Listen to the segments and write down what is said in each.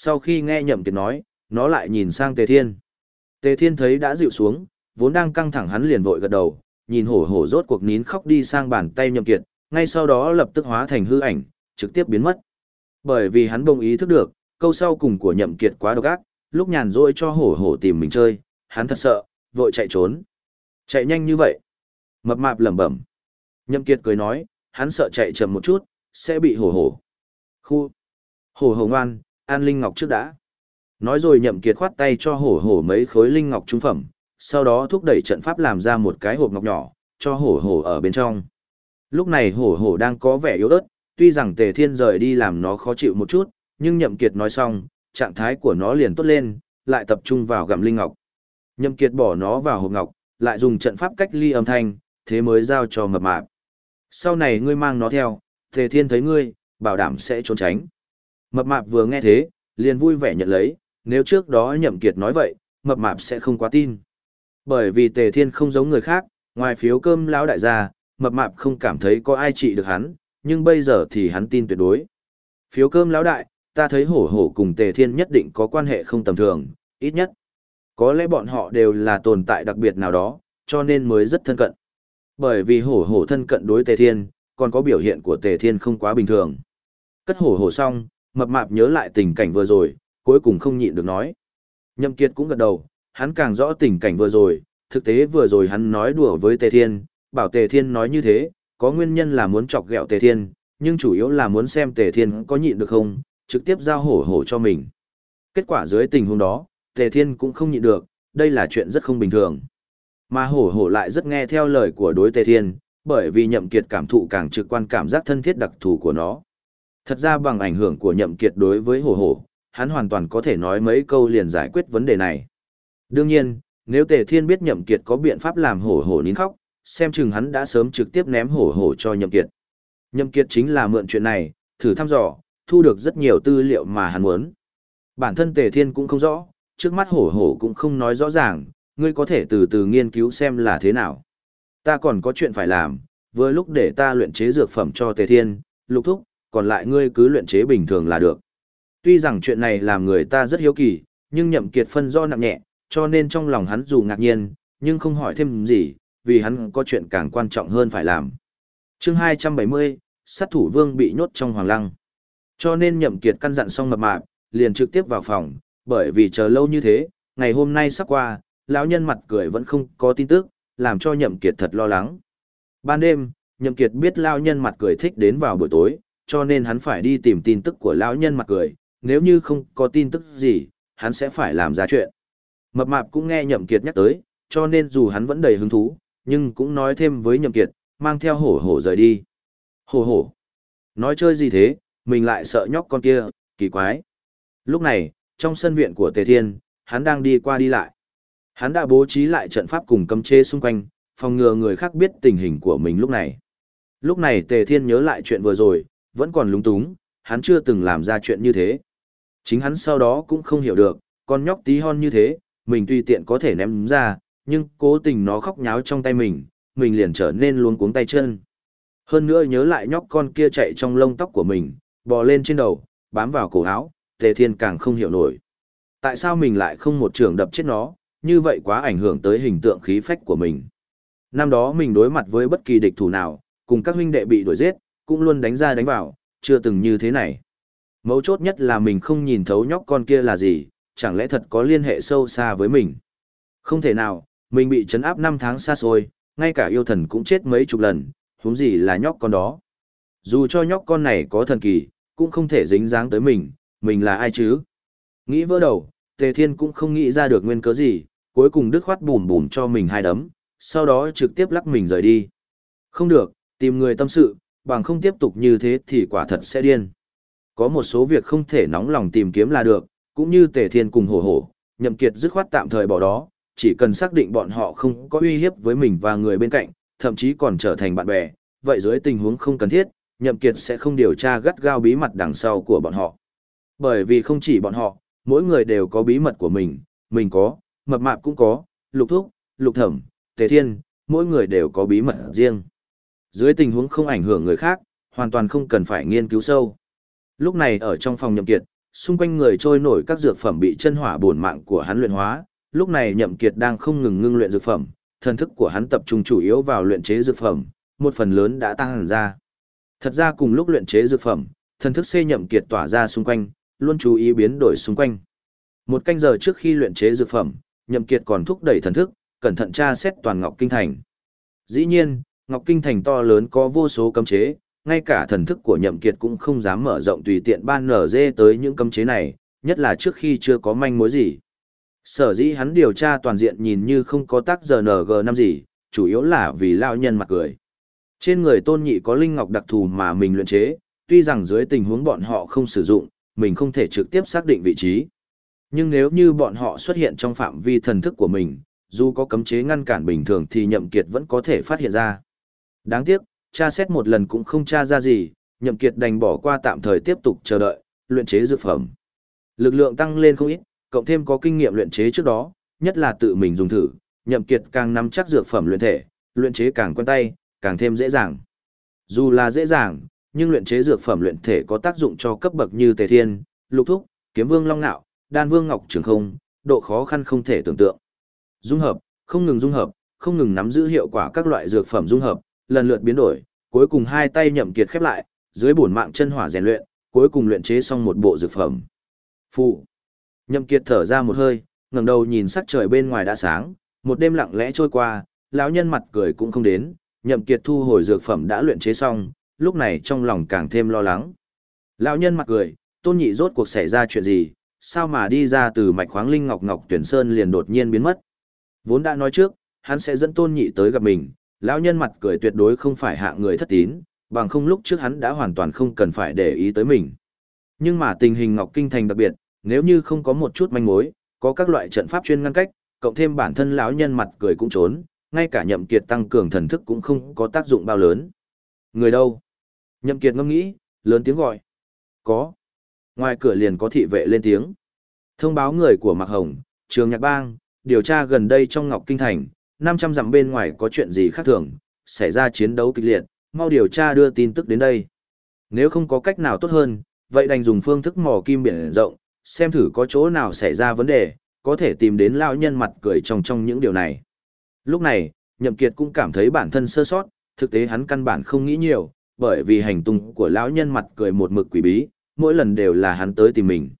Sau khi nghe Nhậm Kiệt nói, nó lại nhìn sang Tề Thiên. Tề Thiên thấy đã dịu xuống, vốn đang căng thẳng hắn liền vội gật đầu, nhìn hổ hổ rốt cuộc nín khóc đi sang bàn tay Nhậm Kiệt, ngay sau đó lập tức hóa thành hư ảnh, trực tiếp biến mất. Bởi vì hắn đồng ý thức được, câu sau cùng của Nhậm Kiệt quá độc ác, lúc nhàn rỗi cho hổ hổ tìm mình chơi, hắn thật sợ, vội chạy trốn. Chạy nhanh như vậy. Mập mạp lẩm bẩm. Nhậm Kiệt cười nói, hắn sợ chạy chậm một chút, sẽ bị hổ hổ. Khu. Hổ hổ ngoan, an linh ngọc trước đã. Nói rồi Nhậm Kiệt khoát tay cho hổ hổ mấy khối linh ngọc trung phẩm, sau đó thúc đẩy trận pháp làm ra một cái hộp ngọc nhỏ, cho hổ hổ ở bên trong. Lúc này hổ hổ đang có vẻ yếu ớt, tuy rằng Tề Thiên rời đi làm nó khó chịu một chút, nhưng Nhậm Kiệt nói xong, trạng thái của nó liền tốt lên, lại tập trung vào gặm linh ngọc. Nhậm Kiệt bỏ nó vào hộp ngọc, lại dùng trận pháp cách ly âm thanh, thế mới giao cho mập mạp. Sau này ngươi mang nó theo, Tề Thiên thấy ngươi, bảo đảm sẽ trốn tránh. Mập mạp vừa nghe thế, liền vui vẻ nhận lấy, nếu trước đó Nhậm Kiệt nói vậy, mập mạp sẽ không quá tin. Bởi vì Tề Thiên không giống người khác, ngoài phiếu cơm lão đại gia, mập mạp không cảm thấy có ai trị được hắn, nhưng bây giờ thì hắn tin tuyệt đối. Phiếu cơm lão đại, ta thấy hổ hổ cùng Tề Thiên nhất định có quan hệ không tầm thường, ít nhất. Có lẽ bọn họ đều là tồn tại đặc biệt nào đó, cho nên mới rất thân cận. Bởi vì hổ hổ thân cận đối Tề Thiên, còn có biểu hiện của Tề Thiên không quá bình thường. Cất hổ hổ xong, mập mạp nhớ lại tình cảnh vừa rồi, cuối cùng không nhịn được nói. Nhậm Kiệt cũng gật đầu, hắn càng rõ tình cảnh vừa rồi, thực tế vừa rồi hắn nói đùa với Tề Thiên, bảo Tề Thiên nói như thế, có nguyên nhân là muốn chọc ghẹo Tề Thiên, nhưng chủ yếu là muốn xem Tề Thiên có nhịn được không, trực tiếp giao hổ hổ cho mình. Kết quả dưới tình huống đó, Tề Thiên cũng không nhịn được, đây là chuyện rất không bình thường. Mà hổ hổ lại rất nghe theo lời của đối Tề Thiên, bởi vì nhậm kiệt cảm thụ càng trực quan cảm giác thân thiết đặc thù của nó. Thật ra bằng ảnh hưởng của nhậm kiệt đối với hổ hổ, hắn hoàn toàn có thể nói mấy câu liền giải quyết vấn đề này. Đương nhiên, nếu Tề Thiên biết nhậm kiệt có biện pháp làm hổ hổ nín khóc, xem chừng hắn đã sớm trực tiếp ném hổ hổ cho nhậm kiệt. Nhậm kiệt chính là mượn chuyện này, thử thăm dò, thu được rất nhiều tư liệu mà hắn muốn. Bản thân Tề Thiên cũng không rõ, trước mắt hổ hổ cũng không nói rõ ràng, ngươi có thể từ từ nghiên cứu xem là thế nào. Ta còn có chuyện phải làm, vừa lúc để ta luyện chế dược phẩm cho Tề Thiên, lục thúc, còn lại ngươi cứ luyện chế bình thường là được. Tuy rằng chuyện này làm người ta rất hiếu kỳ, nhưng nhậm kiệt phân do nặng nhẹ, cho nên trong lòng hắn dù ngạc nhiên, nhưng không hỏi thêm gì, vì hắn có chuyện càng quan trọng hơn phải làm. Chương 270, sát thủ vương bị nhốt trong hoàng lăng. Cho nên nhậm kiệt căn dặn xong mập mạp, liền trực tiếp vào phòng, bởi vì chờ lâu như thế, ngày hôm nay sắp qua, lão nhân mặt cười vẫn không có tin tức, làm cho nhậm kiệt thật lo lắng. Ban đêm, nhậm kiệt biết lão nhân mặt cười thích đến vào buổi tối, cho nên hắn phải đi tìm tin tức của lão nhân mặt cười, nếu như không có tin tức gì, hắn sẽ phải làm ra chuyện. Mập mạp cũng nghe nhậm kiệt nhắc tới, cho nên dù hắn vẫn đầy hứng thú, nhưng cũng nói thêm với nhậm kiệt, mang theo hổ hổ rời đi. Hổ hổ. Nói chơi gì thế, mình lại sợ nhóc con kia, kỳ quái. Lúc này, trong sân viện của Tề Thiên, hắn đang đi qua đi lại. Hắn đã bố trí lại trận pháp cùng cấm chế xung quanh, phòng ngừa người khác biết tình hình của mình lúc này. Lúc này Tề Thiên nhớ lại chuyện vừa rồi, vẫn còn lúng túng, hắn chưa từng làm ra chuyện như thế. Chính hắn sau đó cũng không hiểu được, con nhóc tí hon như thế, mình tùy tiện có thể ném ra, nhưng cố tình nó khóc nháo trong tay mình, mình liền trở nên luôn cuống tay chân. Hơn nữa nhớ lại nhóc con kia chạy trong lông tóc của mình, bò lên trên đầu, bám vào cổ áo, Tề Thiên càng không hiểu nổi. Tại sao mình lại không một trường đập chết nó, như vậy quá ảnh hưởng tới hình tượng khí phách của mình. Năm đó mình đối mặt với bất kỳ địch thủ nào, cùng các huynh đệ bị đuổi giết, cũng luôn đánh ra đánh vào, chưa từng như thế này. Mấu chốt nhất là mình không nhìn thấu nhóc con kia là gì, chẳng lẽ thật có liên hệ sâu xa với mình. Không thể nào, mình bị chấn áp 5 tháng xa xôi, ngay cả yêu thần cũng chết mấy chục lần, huống gì là nhóc con đó. Dù cho nhóc con này có thần kỳ, cũng không thể dính dáng tới mình, mình là ai chứ? Nghĩ vỡ đầu, Tề Thiên cũng không nghĩ ra được nguyên cớ gì, cuối cùng đứt khoát bùm bùm cho mình hai đấm, sau đó trực tiếp lắc mình rời đi. Không được, tìm người tâm sự, bằng không tiếp tục như thế thì quả thật sẽ điên. Có một số việc không thể nóng lòng tìm kiếm là được, cũng như Tề Thiên cùng hổ hổ, nhậm kiệt dứt khoát tạm thời bỏ đó, chỉ cần xác định bọn họ không có uy hiếp với mình và người bên cạnh, thậm chí còn trở thành bạn bè, vậy dưới tình huống không cần thiết, nhậm kiệt sẽ không điều tra gắt gao bí mật đằng sau của bọn họ. Bởi vì không chỉ bọn họ, mỗi người đều có bí mật của mình, mình có, mập mạp cũng có, lục thúc, lục thẩm, tề thiên, mỗi người đều có bí mật riêng. Dưới tình huống không ảnh hưởng người khác, hoàn toàn không cần phải nghiên cứu sâu. Lúc này ở trong phòng nhậm kiệt, xung quanh người trôi nổi các dược phẩm bị chân hỏa bổn mạng của hắn luyện hóa, lúc này Nhậm Kiệt đang không ngừng ngưng luyện dược phẩm, thần thức của hắn tập trung chủ yếu vào luyện chế dược phẩm, một phần lớn đã tăng hẳn ra. Thật ra cùng lúc luyện chế dược phẩm, thần thức xê Nhậm Kiệt tỏa ra xung quanh, luôn chú ý biến đổi xung quanh. Một canh giờ trước khi luyện chế dược phẩm, Nhậm Kiệt còn thúc đẩy thần thức, cẩn thận tra xét toàn Ngọc Kinh Thành. Dĩ nhiên, Ngọc Kinh Thành to lớn có vô số cấm chế, ngay cả thần thức của Nhậm Kiệt cũng không dám mở rộng tùy tiện ban nở dê tới những cấm chế này, nhất là trước khi chưa có manh mối gì. Sở dĩ hắn điều tra toàn diện nhìn như không có tác giờ NG năm gì, chủ yếu là vì lão nhân mặt cười. Trên người tôn nhị có linh ngọc đặc thù mà mình luyện chế, tuy rằng dưới tình huống bọn họ không sử dụng, mình không thể trực tiếp xác định vị trí. Nhưng nếu như bọn họ xuất hiện trong phạm vi thần thức của mình, dù có cấm chế ngăn cản bình thường thì nhậm kiệt vẫn có thể phát hiện ra. Đáng tiếc, tra xét một lần cũng không tra ra gì, nhậm kiệt đành bỏ qua tạm thời tiếp tục chờ đợi, luyện chế dược phẩm. Lực lượng tăng lên không ít, cộng thêm có kinh nghiệm luyện chế trước đó, nhất là tự mình dùng thử, nhậm kiệt càng nắm chắc dược phẩm luyện thể, luyện chế càng quen tay, càng thêm dễ dàng. Dù là dễ dàng, nhưng luyện chế dược phẩm luyện thể có tác dụng cho cấp bậc như Tề Thiên, Lục Thúc, Kiếm Vương Long Nạo, Đan Vương Ngọc Trường Không, độ khó khăn không thể tưởng tượng. Dung hợp, không ngừng dung hợp, không ngừng nắm giữ hiệu quả các loại dược phẩm dung hợp, lần lượt biến đổi, cuối cùng hai tay nhậm kiệt khép lại, dưới bổn mạng chân hỏa rèn luyện, cuối cùng luyện chế xong một bộ dược phẩm. Phụ. Nhậm kiệt thở ra một hơi, ngẩng đầu nhìn sắc trời bên ngoài đã sáng, một đêm lặng lẽ trôi qua, lão nhân mặt cười cũng không đến, nhậm kiệt thu hồi dược phẩm đã luyện chế xong, lúc này trong lòng càng thêm lo lắng. Lão nhân mặt cười, tôn nhị rốt cuộc xảy ra chuyện gì, sao mà đi ra từ mạch khoáng linh ngọc ngọc tuyển sơn liền đột nhiên biến mất. Vốn đã nói trước, hắn sẽ dẫn tôn nhị tới gặp mình, lão nhân mặt cười tuyệt đối không phải hạ người thất tín, bằng không lúc trước hắn đã hoàn toàn không cần phải để ý tới mình. Nhưng mà tình hình Ngọc Kinh Thành đặc biệt, nếu như không có một chút manh mối, có các loại trận pháp chuyên ngăn cách, cộng thêm bản thân lão nhân mặt cười cũng trốn, ngay cả nhậm kiệt tăng cường thần thức cũng không có tác dụng bao lớn. Người đâu? Nhậm kiệt ngâm nghĩ, lớn tiếng gọi. Có. Ngoài cửa liền có thị vệ lên tiếng. Thông báo người của Mạc Hồng, Trường Nhạc Bang, điều tra gần đây trong Ngọc Kinh Thành, 500 dặm bên ngoài có chuyện gì khác thường, xảy ra chiến đấu kịch liệt, mau điều tra đưa tin tức đến đây. Nếu không có cách nào tốt hơn, vậy đành dùng phương thức mò kim biển rộng, xem thử có chỗ nào xảy ra vấn đề, có thể tìm đến lão nhân mặt cười trong trong những điều này. Lúc này, Nhậm Kiệt cũng cảm thấy bản thân sơ sót, thực tế hắn căn bản không nghĩ nhiều, bởi vì hành tung của lão nhân mặt cười một mực quỷ bí, mỗi lần đều là hắn tới tìm mình.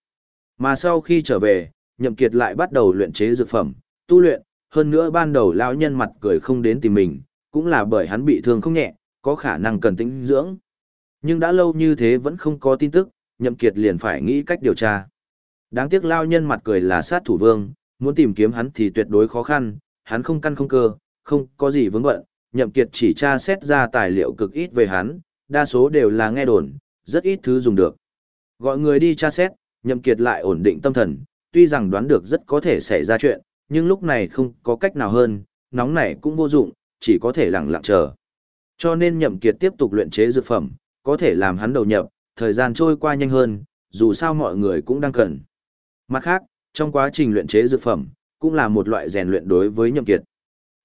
Mà sau khi trở về, Nhậm Kiệt lại bắt đầu luyện chế dược phẩm, tu luyện, hơn nữa ban đầu lão nhân mặt cười không đến tìm mình, cũng là bởi hắn bị thương không nhẹ, có khả năng cần tĩnh dưỡng. Nhưng đã lâu như thế vẫn không có tin tức, Nhậm Kiệt liền phải nghĩ cách điều tra. Đáng tiếc lão nhân mặt cười là sát thủ vương, muốn tìm kiếm hắn thì tuyệt đối khó khăn, hắn không căn không cơ, không có gì vướng bận, Nhậm Kiệt chỉ tra xét ra tài liệu cực ít về hắn, đa số đều là nghe đồn, rất ít thứ dùng được. Gọi người đi tra xét, Nhậm Kiệt lại ổn định tâm thần, tuy rằng đoán được rất có thể xảy ra chuyện, nhưng lúc này không có cách nào hơn, nóng này cũng vô dụng, chỉ có thể lặng lặng chờ. Cho nên Nhậm Kiệt tiếp tục luyện chế dược phẩm, có thể làm hắn đầu nhập, thời gian trôi qua nhanh hơn, dù sao mọi người cũng đang cần. Mặt khác, trong quá trình luyện chế dược phẩm, cũng là một loại rèn luyện đối với Nhậm Kiệt.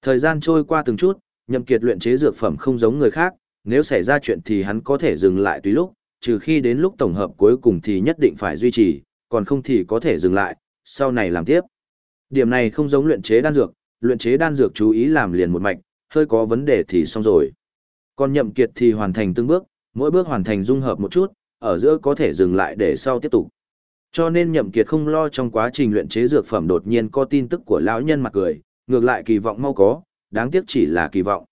Thời gian trôi qua từng chút, Nhậm Kiệt luyện chế dược phẩm không giống người khác, nếu xảy ra chuyện thì hắn có thể dừng lại tùy lúc, trừ khi đến lúc tổng hợp cuối cùng thì nhất định phải duy trì, còn không thì có thể dừng lại, sau này làm tiếp. Điểm này không giống luyện chế đan dược, luyện chế đan dược chú ý làm liền một mạch, hơi có vấn đề thì xong rồi. Còn nhậm kiệt thì hoàn thành từng bước, mỗi bước hoàn thành dung hợp một chút, ở giữa có thể dừng lại để sau tiếp tục. Cho nên nhậm kiệt không lo trong quá trình luyện chế dược phẩm đột nhiên có tin tức của lão nhân mặt cười, ngược lại kỳ vọng mau có, đáng tiếc chỉ là kỳ vọng.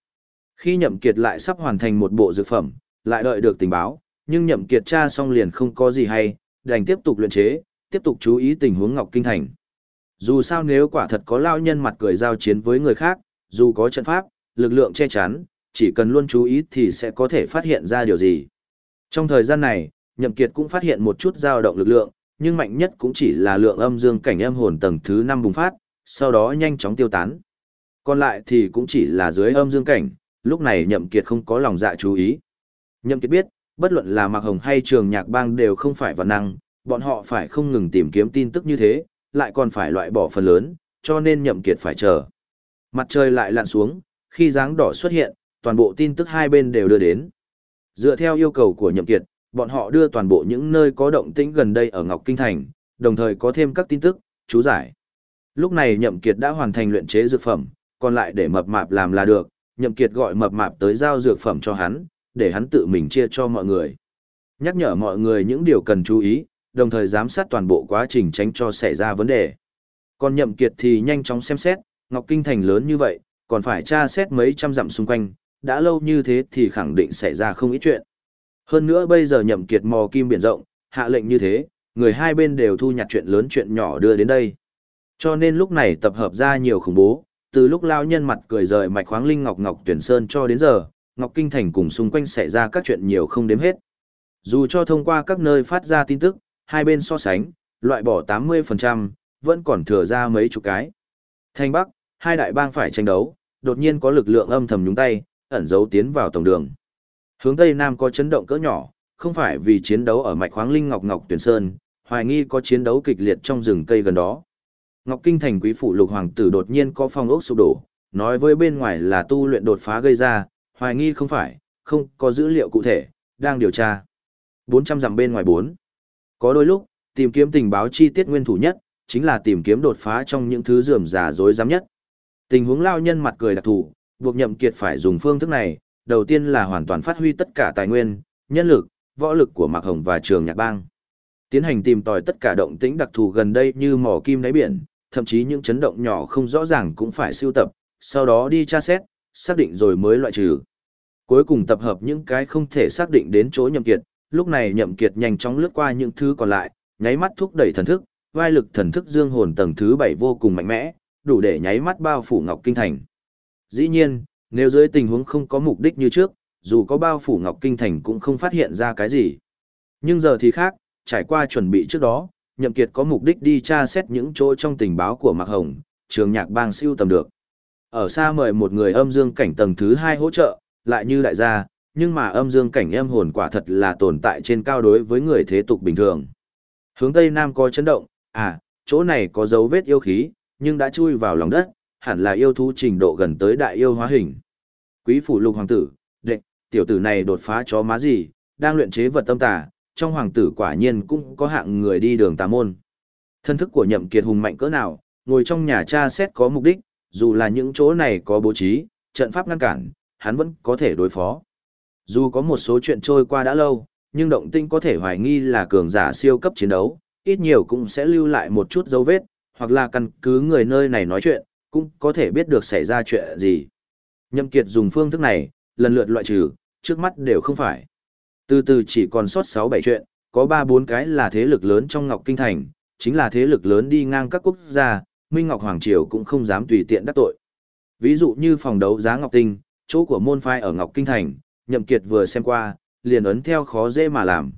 Khi nhậm kiệt lại sắp hoàn thành một bộ dược phẩm, lại đợi được tình báo, nhưng nhậm kiệt tra xong liền không có gì hay, đành tiếp tục luyện chế, tiếp tục chú ý tình huống Ngọc Kinh Thành. Dù sao nếu quả thật có lao nhân mặt cười giao chiến với người khác, dù có trận pháp, lực lượng che chắn, chỉ cần luôn chú ý thì sẽ có thể phát hiện ra điều gì. Trong thời gian này, Nhậm Kiệt cũng phát hiện một chút dao động lực lượng, nhưng mạnh nhất cũng chỉ là lượng âm dương cảnh âm hồn tầng thứ 5 bùng phát, sau đó nhanh chóng tiêu tán. Còn lại thì cũng chỉ là dưới âm dương cảnh, lúc này Nhậm Kiệt không có lòng dạ chú ý. Nhậm Kiệt biết, bất luận là Mạc Hồng hay Trường Nhạc Bang đều không phải vật năng, bọn họ phải không ngừng tìm kiếm tin tức như thế, lại còn phải loại bỏ phần lớn, cho nên nhậm kiệt phải chờ. Mặt trời lại lặn xuống, khi dáng đỏ xuất hiện, toàn bộ tin tức hai bên đều đưa đến. Dựa theo yêu cầu của nhậm kiệt, bọn họ đưa toàn bộ những nơi có động tĩnh gần đây ở Ngọc Kinh Thành, đồng thời có thêm các tin tức, chú giải. Lúc này Nhậm Kiệt đã hoàn thành luyện chế dược phẩm, còn lại để mập mạp làm là được, Nhậm Kiệt gọi mập mạp tới giao dược phẩm cho hắn, để hắn tự mình chia cho mọi người. Nhắc nhở mọi người những điều cần chú ý, đồng thời giám sát toàn bộ quá trình tránh cho xảy ra vấn đề. Còn Nhậm Kiệt thì nhanh chóng xem xét, Ngọc Kinh Thành lớn như vậy, còn phải tra xét mấy trăm dặm xung quanh, đã lâu như thế thì khẳng định xảy ra không ít chuyện. Hơn nữa bây giờ Nhậm Kiệt mò kim biển rộng, hạ lệnh như thế, người hai bên đều thu nhặt chuyện lớn chuyện nhỏ đưa đến đây. Cho nên lúc này tập hợp ra nhiều khủng bố, từ lúc lao nhân mặt cười rời mạch khoáng linh ngọc ngọc tuyển sơn cho đến giờ, Ngọc Kinh Thành cùng xung quanh xảy ra các chuyện nhiều không đếm hết. Dù cho thông qua các nơi phát ra tin tức, hai bên so sánh, loại bỏ 80%, vẫn còn thừa ra mấy chục cái. Thanh Bắc, hai đại bang phải tranh đấu, đột nhiên có lực lượng âm thầm nhúng tay, ẩn giấu tiến vào tổng đường. Hướng Tây Nam có chấn động cỡ nhỏ, không phải vì chiến đấu ở mạch khoáng linh Ngọc Ngọc Tuyển Sơn, hoài nghi có chiến đấu kịch liệt trong rừng cây gần đó. Ngọc Kinh thành quý phủ lục hoàng tử đột nhiên có phong ốc sụp đổ, nói với bên ngoài là tu luyện đột phá gây ra, hoài nghi không phải, không có dữ liệu cụ thể, đang điều tra. 400 dặm bên ngoài 4. Có đôi lúc, tìm kiếm tình báo chi tiết nguyên thủ nhất, chính là tìm kiếm đột phá trong những thứ rườm rà rối rắm nhất. Tình huống lao nhân mặt cười đặc thủ, buộc nhậm kiệt phải dùng phương thức này, đầu tiên là hoàn toàn phát huy tất cả tài nguyên, nhân lực, võ lực của Mạc Hồng và Trường Nhạc Bang. Tiến hành tìm tòi tất cả động tĩnh đặc thù gần đây như mỏ kim đáy biển, thậm chí những chấn động nhỏ không rõ ràng cũng phải siêu tập, sau đó đi tra xét, xác định rồi mới loại trừ. Cuối cùng tập hợp những cái không thể xác định đến chỗ nhậm kiệt, lúc này nhậm kiệt nhanh chóng lướt qua những thứ còn lại, nháy mắt thúc đẩy thần thức, vai lực thần thức dương hồn tầng thứ 7 vô cùng mạnh mẽ, đủ để nháy mắt bao phủ Ngọc Kinh Thành. Dĩ nhiên, nếu dưới tình huống không có mục đích như trước, dù có bao phủ Ngọc Kinh Thành cũng không phát hiện ra cái gì. Nhưng giờ thì khác, trải qua chuẩn bị trước đó, Nhậm Kiệt có mục đích đi tra xét những chỗ trong tình báo của Mạc Hồng, trường nhạc bang siêu tầm được. Ở xa mời một người âm dương cảnh tầng thứ 2 hỗ trợ, lại như đại gia, nhưng mà âm dương cảnh em hồn quả thật là tồn tại trên cao đối với người thế tục bình thường. Hướng Tây Nam có chấn động, à, chỗ này có dấu vết yêu khí, nhưng đã chui vào lòng đất, hẳn là yêu thú trình độ gần tới đại yêu hóa hình. Quý phủ lục hoàng tử, đệ, tiểu tử này đột phá chó má gì, đang luyện chế vật tâm tà, trong hoàng tử quả nhiên cũng có hạng người đi đường tà môn. Thân thức của nhậm kiệt hùng mạnh cỡ nào, ngồi trong nhà cha xét có mục đích, dù là những chỗ này có bố trí, trận pháp ngăn cản, hắn vẫn có thể đối phó. Dù có một số chuyện trôi qua đã lâu, nhưng động tinh có thể hoài nghi là cường giả siêu cấp chiến đấu, ít nhiều cũng sẽ lưu lại một chút dấu vết, hoặc là căn cứ người nơi này nói chuyện, cũng có thể biết được xảy ra chuyện gì. Nhậm Kiệt dùng phương thức này, lần lượt loại trừ, trước mắt đều không phải. Từ từ chỉ còn sót 6-7 chuyện, có 3-4 cái là thế lực lớn trong Ngọc Kinh Thành, chính là thế lực lớn đi ngang các quốc gia, Minh Ngọc Hoàng Triều cũng không dám tùy tiện đắc tội. Ví dụ như phòng đấu giá Ngọc Tinh, chỗ của môn phái ở Ngọc Kinh Thành, Nhậm Kiệt vừa xem qua, liền ấn theo khó dễ mà làm.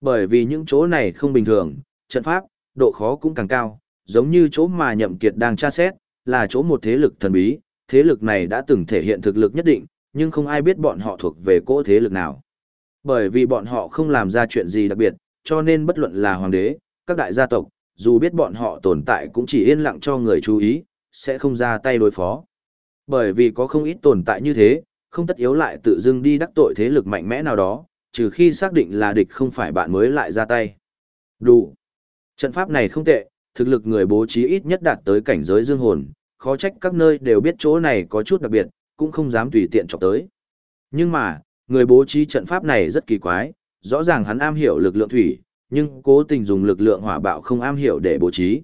Bởi vì những chỗ này không bình thường, trận pháp, độ khó cũng càng cao, giống như chỗ mà Nhậm Kiệt đang tra xét, là chỗ một thế lực thần bí, thế lực này đã từng thể hiện thực lực nhất định, nhưng không ai biết bọn họ thuộc về cỗ thế lực nào. Bởi vì bọn họ không làm ra chuyện gì đặc biệt, cho nên bất luận là hoàng đế, các đại gia tộc, dù biết bọn họ tồn tại cũng chỉ yên lặng cho người chú ý, sẽ không ra tay đối phó. Bởi vì có không ít tồn tại như thế, không tất yếu lại tự dưng đi đắc tội thế lực mạnh mẽ nào đó, trừ khi xác định là địch không phải bạn mới lại ra tay. Đủ. Trận pháp này không tệ, thực lực người bố trí ít nhất đạt tới cảnh giới dương hồn, khó trách các nơi đều biết chỗ này có chút đặc biệt, cũng không dám tùy tiện chọc tới. Nhưng mà, người bố trí trận pháp này rất kỳ quái, rõ ràng hắn am hiểu lực lượng thủy, nhưng cố tình dùng lực lượng hỏa bạo không am hiểu để bố trí.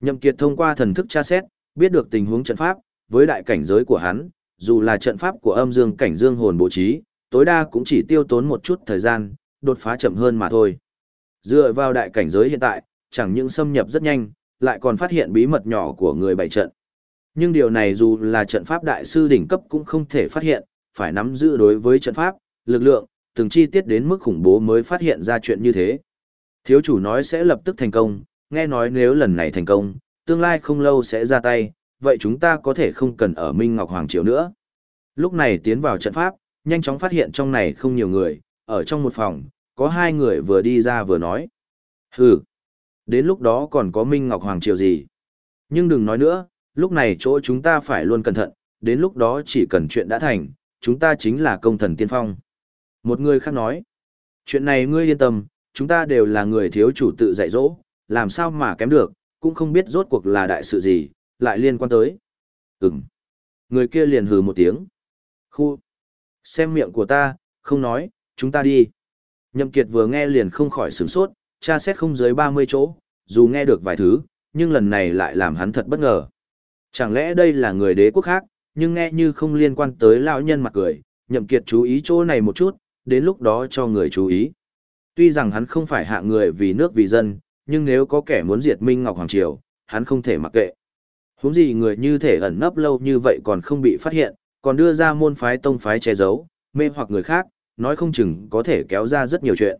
Nhậm Kiệt thông qua thần thức tra xét, biết được tình huống trận pháp, với đại cảnh giới của hắn, dù là trận pháp của âm dương cảnh dương hồn bố trí, tối đa cũng chỉ tiêu tốn một chút thời gian, đột phá chậm hơn mà thôi. Dựa vào đại cảnh giới hiện tại, chẳng những xâm nhập rất nhanh, lại còn phát hiện bí mật nhỏ của người bày trận. Nhưng điều này dù là trận pháp đại sư đỉnh cấp cũng không thể phát hiện, phải nắm giữ đối với trận pháp, lực lượng, từng chi tiết đến mức khủng bố mới phát hiện ra chuyện như thế. Thiếu chủ nói sẽ lập tức thành công, nghe nói nếu lần này thành công, tương lai không lâu sẽ ra tay, vậy chúng ta có thể không cần ở Minh Ngọc Hoàng Triều nữa. Lúc này tiến vào trận pháp, nhanh chóng phát hiện trong này không nhiều người, ở trong một phòng, có hai người vừa đi ra vừa nói. Hừ, đến lúc đó còn có Minh Ngọc Hoàng Triều gì. Nhưng đừng nói nữa, lúc này chỗ chúng ta phải luôn cẩn thận, đến lúc đó chỉ cần chuyện đã thành, chúng ta chính là công thần tiên phong. Một người khác nói, Chuyện này ngươi yên tâm, chúng ta đều là người thiếu chủ tự dạy dỗ, làm sao mà kém được, cũng không biết rốt cuộc là đại sự gì, lại liên quan tới. Ừm. Người kia liền hừ một tiếng. Khu. Xem miệng của ta, không nói, chúng ta đi. Nhậm Kiệt vừa nghe liền không khỏi sửng sốt, tra xét không dưới 30 chỗ, dù nghe được vài thứ, nhưng lần này lại làm hắn thật bất ngờ. Chẳng lẽ đây là người đế quốc khác, nhưng nghe như không liên quan tới lão nhân mặt cười, Nhậm Kiệt chú ý chỗ này một chút, đến lúc đó cho người chú ý. Tuy rằng hắn không phải hạ người vì nước vì dân, nhưng nếu có kẻ muốn diệt Minh Ngọc Hoàng Triều, hắn không thể mặc kệ. Huống gì người như thể ẩn nấp lâu như vậy còn không bị phát hiện, còn đưa ra môn phái tông phái che giấu, mê hoặc người khác, nói không chừng có thể kéo ra rất nhiều chuyện.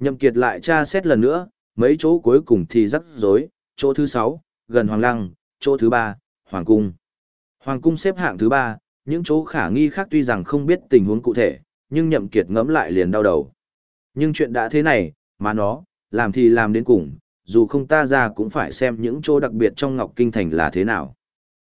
Nhậm Kiệt lại tra xét lần nữa, mấy chỗ cuối cùng thì rắc rối, chỗ thứ 6, gần Hoàng Lăng, chỗ thứ 3, Hoàng Cung. Hoàng Cung xếp hạng thứ 3, những chỗ khả nghi khác tuy rằng không biết tình huống cụ thể, nhưng Nhậm Kiệt ngẫm lại liền đau đầu. Nhưng chuyện đã thế này, mà nó, làm thì làm đến cùng, dù không ta ra cũng phải xem những chỗ đặc biệt trong Ngọc Kinh Thành là thế nào.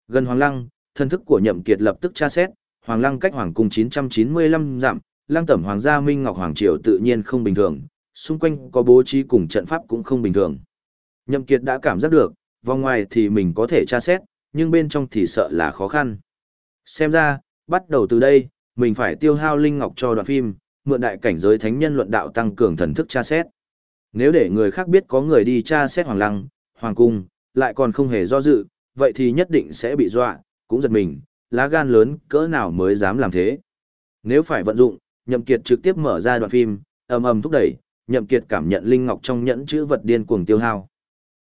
Gần Hoàng Lăng, thân thức của Nhậm Kiệt lập tức tra xét, Hoàng Lăng cách Hoàng Cung 995 dặm, Lăng Tẩm Hoàng gia Minh Ngọc Hoàng Triều tự nhiên không bình thường, xung quanh có bố trí cùng trận pháp cũng không bình thường. Nhậm Kiệt đã cảm giác được, vòng ngoài thì mình có thể tra xét, nhưng bên trong thì sợ là khó khăn. Xem ra, bắt đầu từ đây, mình phải tiêu hao linh ngọc cho đoạn phim, mượn đại cảnh giới thánh nhân luận đạo tăng cường thần thức tra xét. Nếu để người khác biết có người đi tra xét hoàng lăng, hoàng cung, lại còn không hề do dự, vậy thì nhất định sẽ bị dọa, cũng giật mình, lá gan lớn cỡ nào mới dám làm thế. Nếu phải vận dụng, Nhậm Kiệt trực tiếp mở ra đoạn phim, ầm ầm thúc đẩy, Nhậm Kiệt cảm nhận linh ngọc trong nhẫn chữ vật điên cuồng tiêu hao.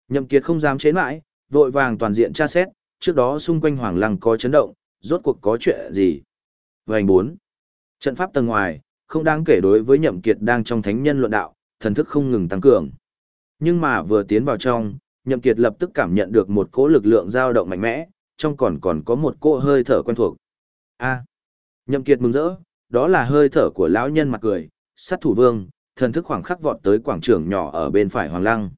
Nhậm Kiệt không dám chế mãi, vội vàng toàn diện tra xét, trước đó xung quanh hoàng lăng có chấn động, rốt cuộc có chuyện gì. Vành 4. Trận pháp tầng ngoài, không đáng kể đối với Nhậm Kiệt đang trong thánh nhân luận đạo, thần thức không ngừng tăng cường. Nhưng mà vừa tiến vào trong, Nhậm Kiệt lập tức cảm nhận được một cỗ lực lượng dao động mạnh mẽ, trong còn còn có một cỗ hơi thở quen thuộc. A. Nhậm Kiệt mừng rỡ, đó là hơi thở của lão nhân mặt cười, sát thủ vương, thần thức khoảng khắc vọt tới quảng trường nhỏ ở bên phải Hoàng Lăng.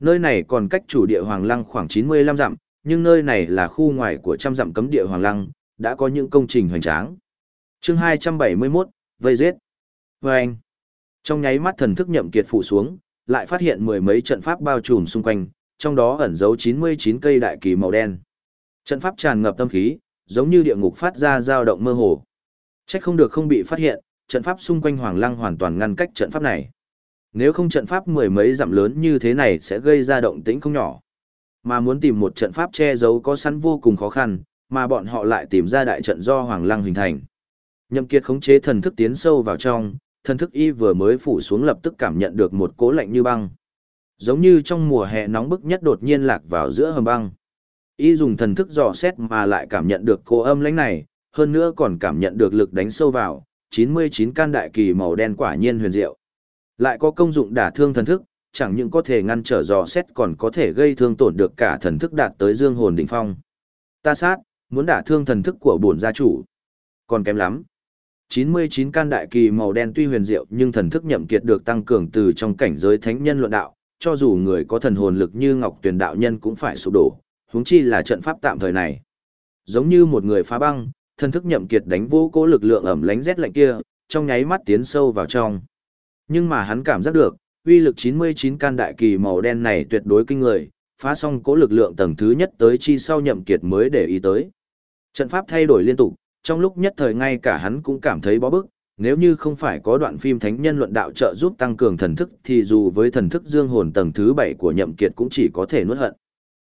Nơi này còn cách chủ địa Hoàng Lăng khoảng 95 dặm, nhưng nơi này là khu ngoài của trăm dặm cấm địa Hoàng Lăng, đã có những công trình hoành tráng. Chương 271, vây giết. Vâng anh, trong nháy mắt thần thức nhậm kiệt phủ xuống, lại phát hiện mười mấy trận pháp bao trùm xung quanh, trong đó ẩn giấu 99 cây đại kỳ màu đen. Trận pháp tràn ngập tâm khí, giống như địa ngục phát ra dao động mơ hồ. Chắc không được không bị phát hiện, trận pháp xung quanh Hoàng Lăng hoàn toàn ngăn cách trận pháp này. Nếu không trận pháp mười mấy dặm lớn như thế này sẽ gây ra động tĩnh không nhỏ. Mà muốn tìm một trận pháp che giấu có sẵn vô cùng khó khăn, mà bọn họ lại tìm ra đại trận do Hoàng Lăng hình thành. Nhậm Kiệt khống chế thần thức tiến sâu vào trong, thần thức y vừa mới phủ xuống lập tức cảm nhận được một cỗ lạnh như băng. Giống như trong mùa hè nóng bức nhất đột nhiên lạc vào giữa hầm băng. Y dùng thần thức dò xét mà lại cảm nhận được cỗ âm lãnh này, hơn nữa còn cảm nhận được lực đánh sâu vào, 99 can đại kỳ màu đen quả nhiên huyền diệu. Lại có công dụng đả thương thần thức, chẳng những có thể ngăn trở dò xét còn có thể gây thương tổn được cả thần thức đạt tới dương hồn đỉnh phong. Ta sát, muốn đả thương thần thức của bổn gia chủ. Còn kém lắm. 99 can đại kỳ màu đen tuy huyền diệu nhưng thần thức nhậm kiệt được tăng cường từ trong cảnh giới thánh nhân luận đạo, cho dù người có thần hồn lực như Ngọc Tuyền đạo nhân cũng phải sụp đổ, huống chi là trận pháp tạm thời này. Giống như một người phá băng, thần thức nhậm kiệt đánh vô cố lực lượng ẩm lánh rét lạnh kia, trong nháy mắt tiến sâu vào trong. Nhưng mà hắn cảm giác được, uy lực 99 can đại kỳ màu đen này tuyệt đối kinh người, phá xong cố lực lượng tầng thứ nhất tới chi sau nhậm kiệt mới để ý tới. Trận pháp thay đổi liên tục, trong lúc nhất thời ngay cả hắn cũng cảm thấy bó bức, nếu như không phải có đoạn phim thánh nhân luận đạo trợ giúp tăng cường thần thức thì dù với thần thức dương hồn tầng thứ 7 của nhậm kiệt cũng chỉ có thể nuốt hận.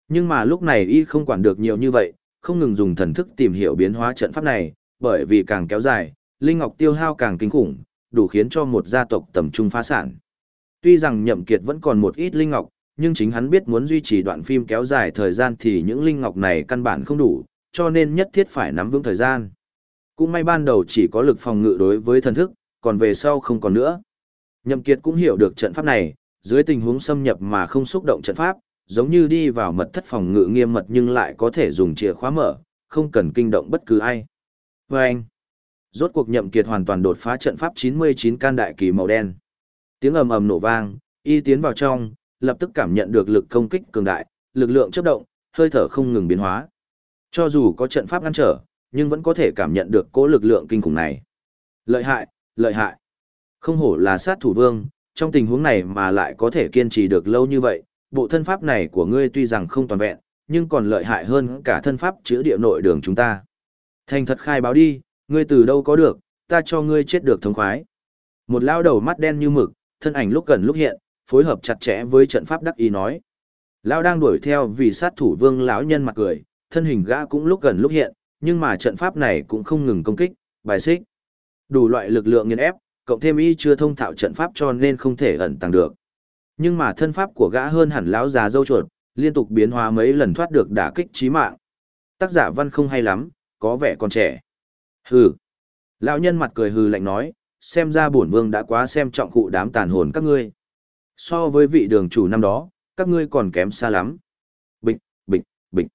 Nhưng mà lúc này y không quản được nhiều như vậy, không ngừng dùng thần thức tìm hiểu biến hóa trận pháp này, bởi vì càng kéo dài, linh ngọc tiêu hao càng kinh khủng, đủ khiến cho một gia tộc tầm trung phá sản. Tuy rằng nhậm kiệt vẫn còn một ít linh ngọc, nhưng chính hắn biết muốn duy trì đoạn phim kéo dài thời gian thì những linh ngọc này căn bản không đủ, cho nên nhất thiết phải nắm vững thời gian. Cũng may ban đầu chỉ có lực phòng ngự đối với thần thức, còn về sau không còn nữa. Nhậm Kiệt cũng hiểu được trận pháp này, dưới tình huống xâm nhập mà không xúc động trận pháp, giống như đi vào mật thất phòng ngự nghiêm mật nhưng lại có thể dùng chìa khóa mở, không cần kinh động bất cứ ai. Và anh, rốt cuộc Nhậm Kiệt hoàn toàn đột phá trận pháp 99 can đại kỳ màu đen. Tiếng ầm ầm nổ vang, y tiến vào trong, lập tức cảm nhận được lực công kích cường đại, lực lượng chớp động, hơi thở không ngừng biến hóa. Cho dù có trận pháp ngăn trở, nhưng vẫn có thể cảm nhận được cỗ lực lượng kinh khủng này. Lợi hại, lợi hại. Không hổ là sát thủ vương, trong tình huống này mà lại có thể kiên trì được lâu như vậy, bộ thân pháp này của ngươi tuy rằng không toàn vẹn, nhưng còn lợi hại hơn cả thân pháp chữa địa nội đường chúng ta. Thành thật khai báo đi, ngươi từ đâu có được, ta cho ngươi chết được thống khoái. Một lao đầu mắt đen như mực, thân ảnh lúc gần lúc hiện, phối hợp chặt chẽ với trận pháp đắc ý nói. Lão đang đuổi theo vì sát thủ vương lão nhân mặt cười, thân hình gã cũng lúc gần lúc hiện, nhưng mà trận pháp này cũng không ngừng công kích, bài xích. Đủ loại lực lượng nghiền ép, cộng thêm y chưa thông thạo trận pháp cho nên không thể ẩn tàng được. Nhưng mà thân pháp của gã hơn hẳn lão già dâu chuột, liên tục biến hóa mấy lần thoát được đả kích chí mạng. Tác giả văn không hay lắm, có vẻ còn trẻ. Hừ. Lão nhân mặt cười hừ lạnh nói, xem ra bổn vương đã quá xem trọng cụ đám tàn hồn các ngươi. So với vị đường chủ năm đó, các ngươi còn kém xa lắm. Bịch, bịch, bịch.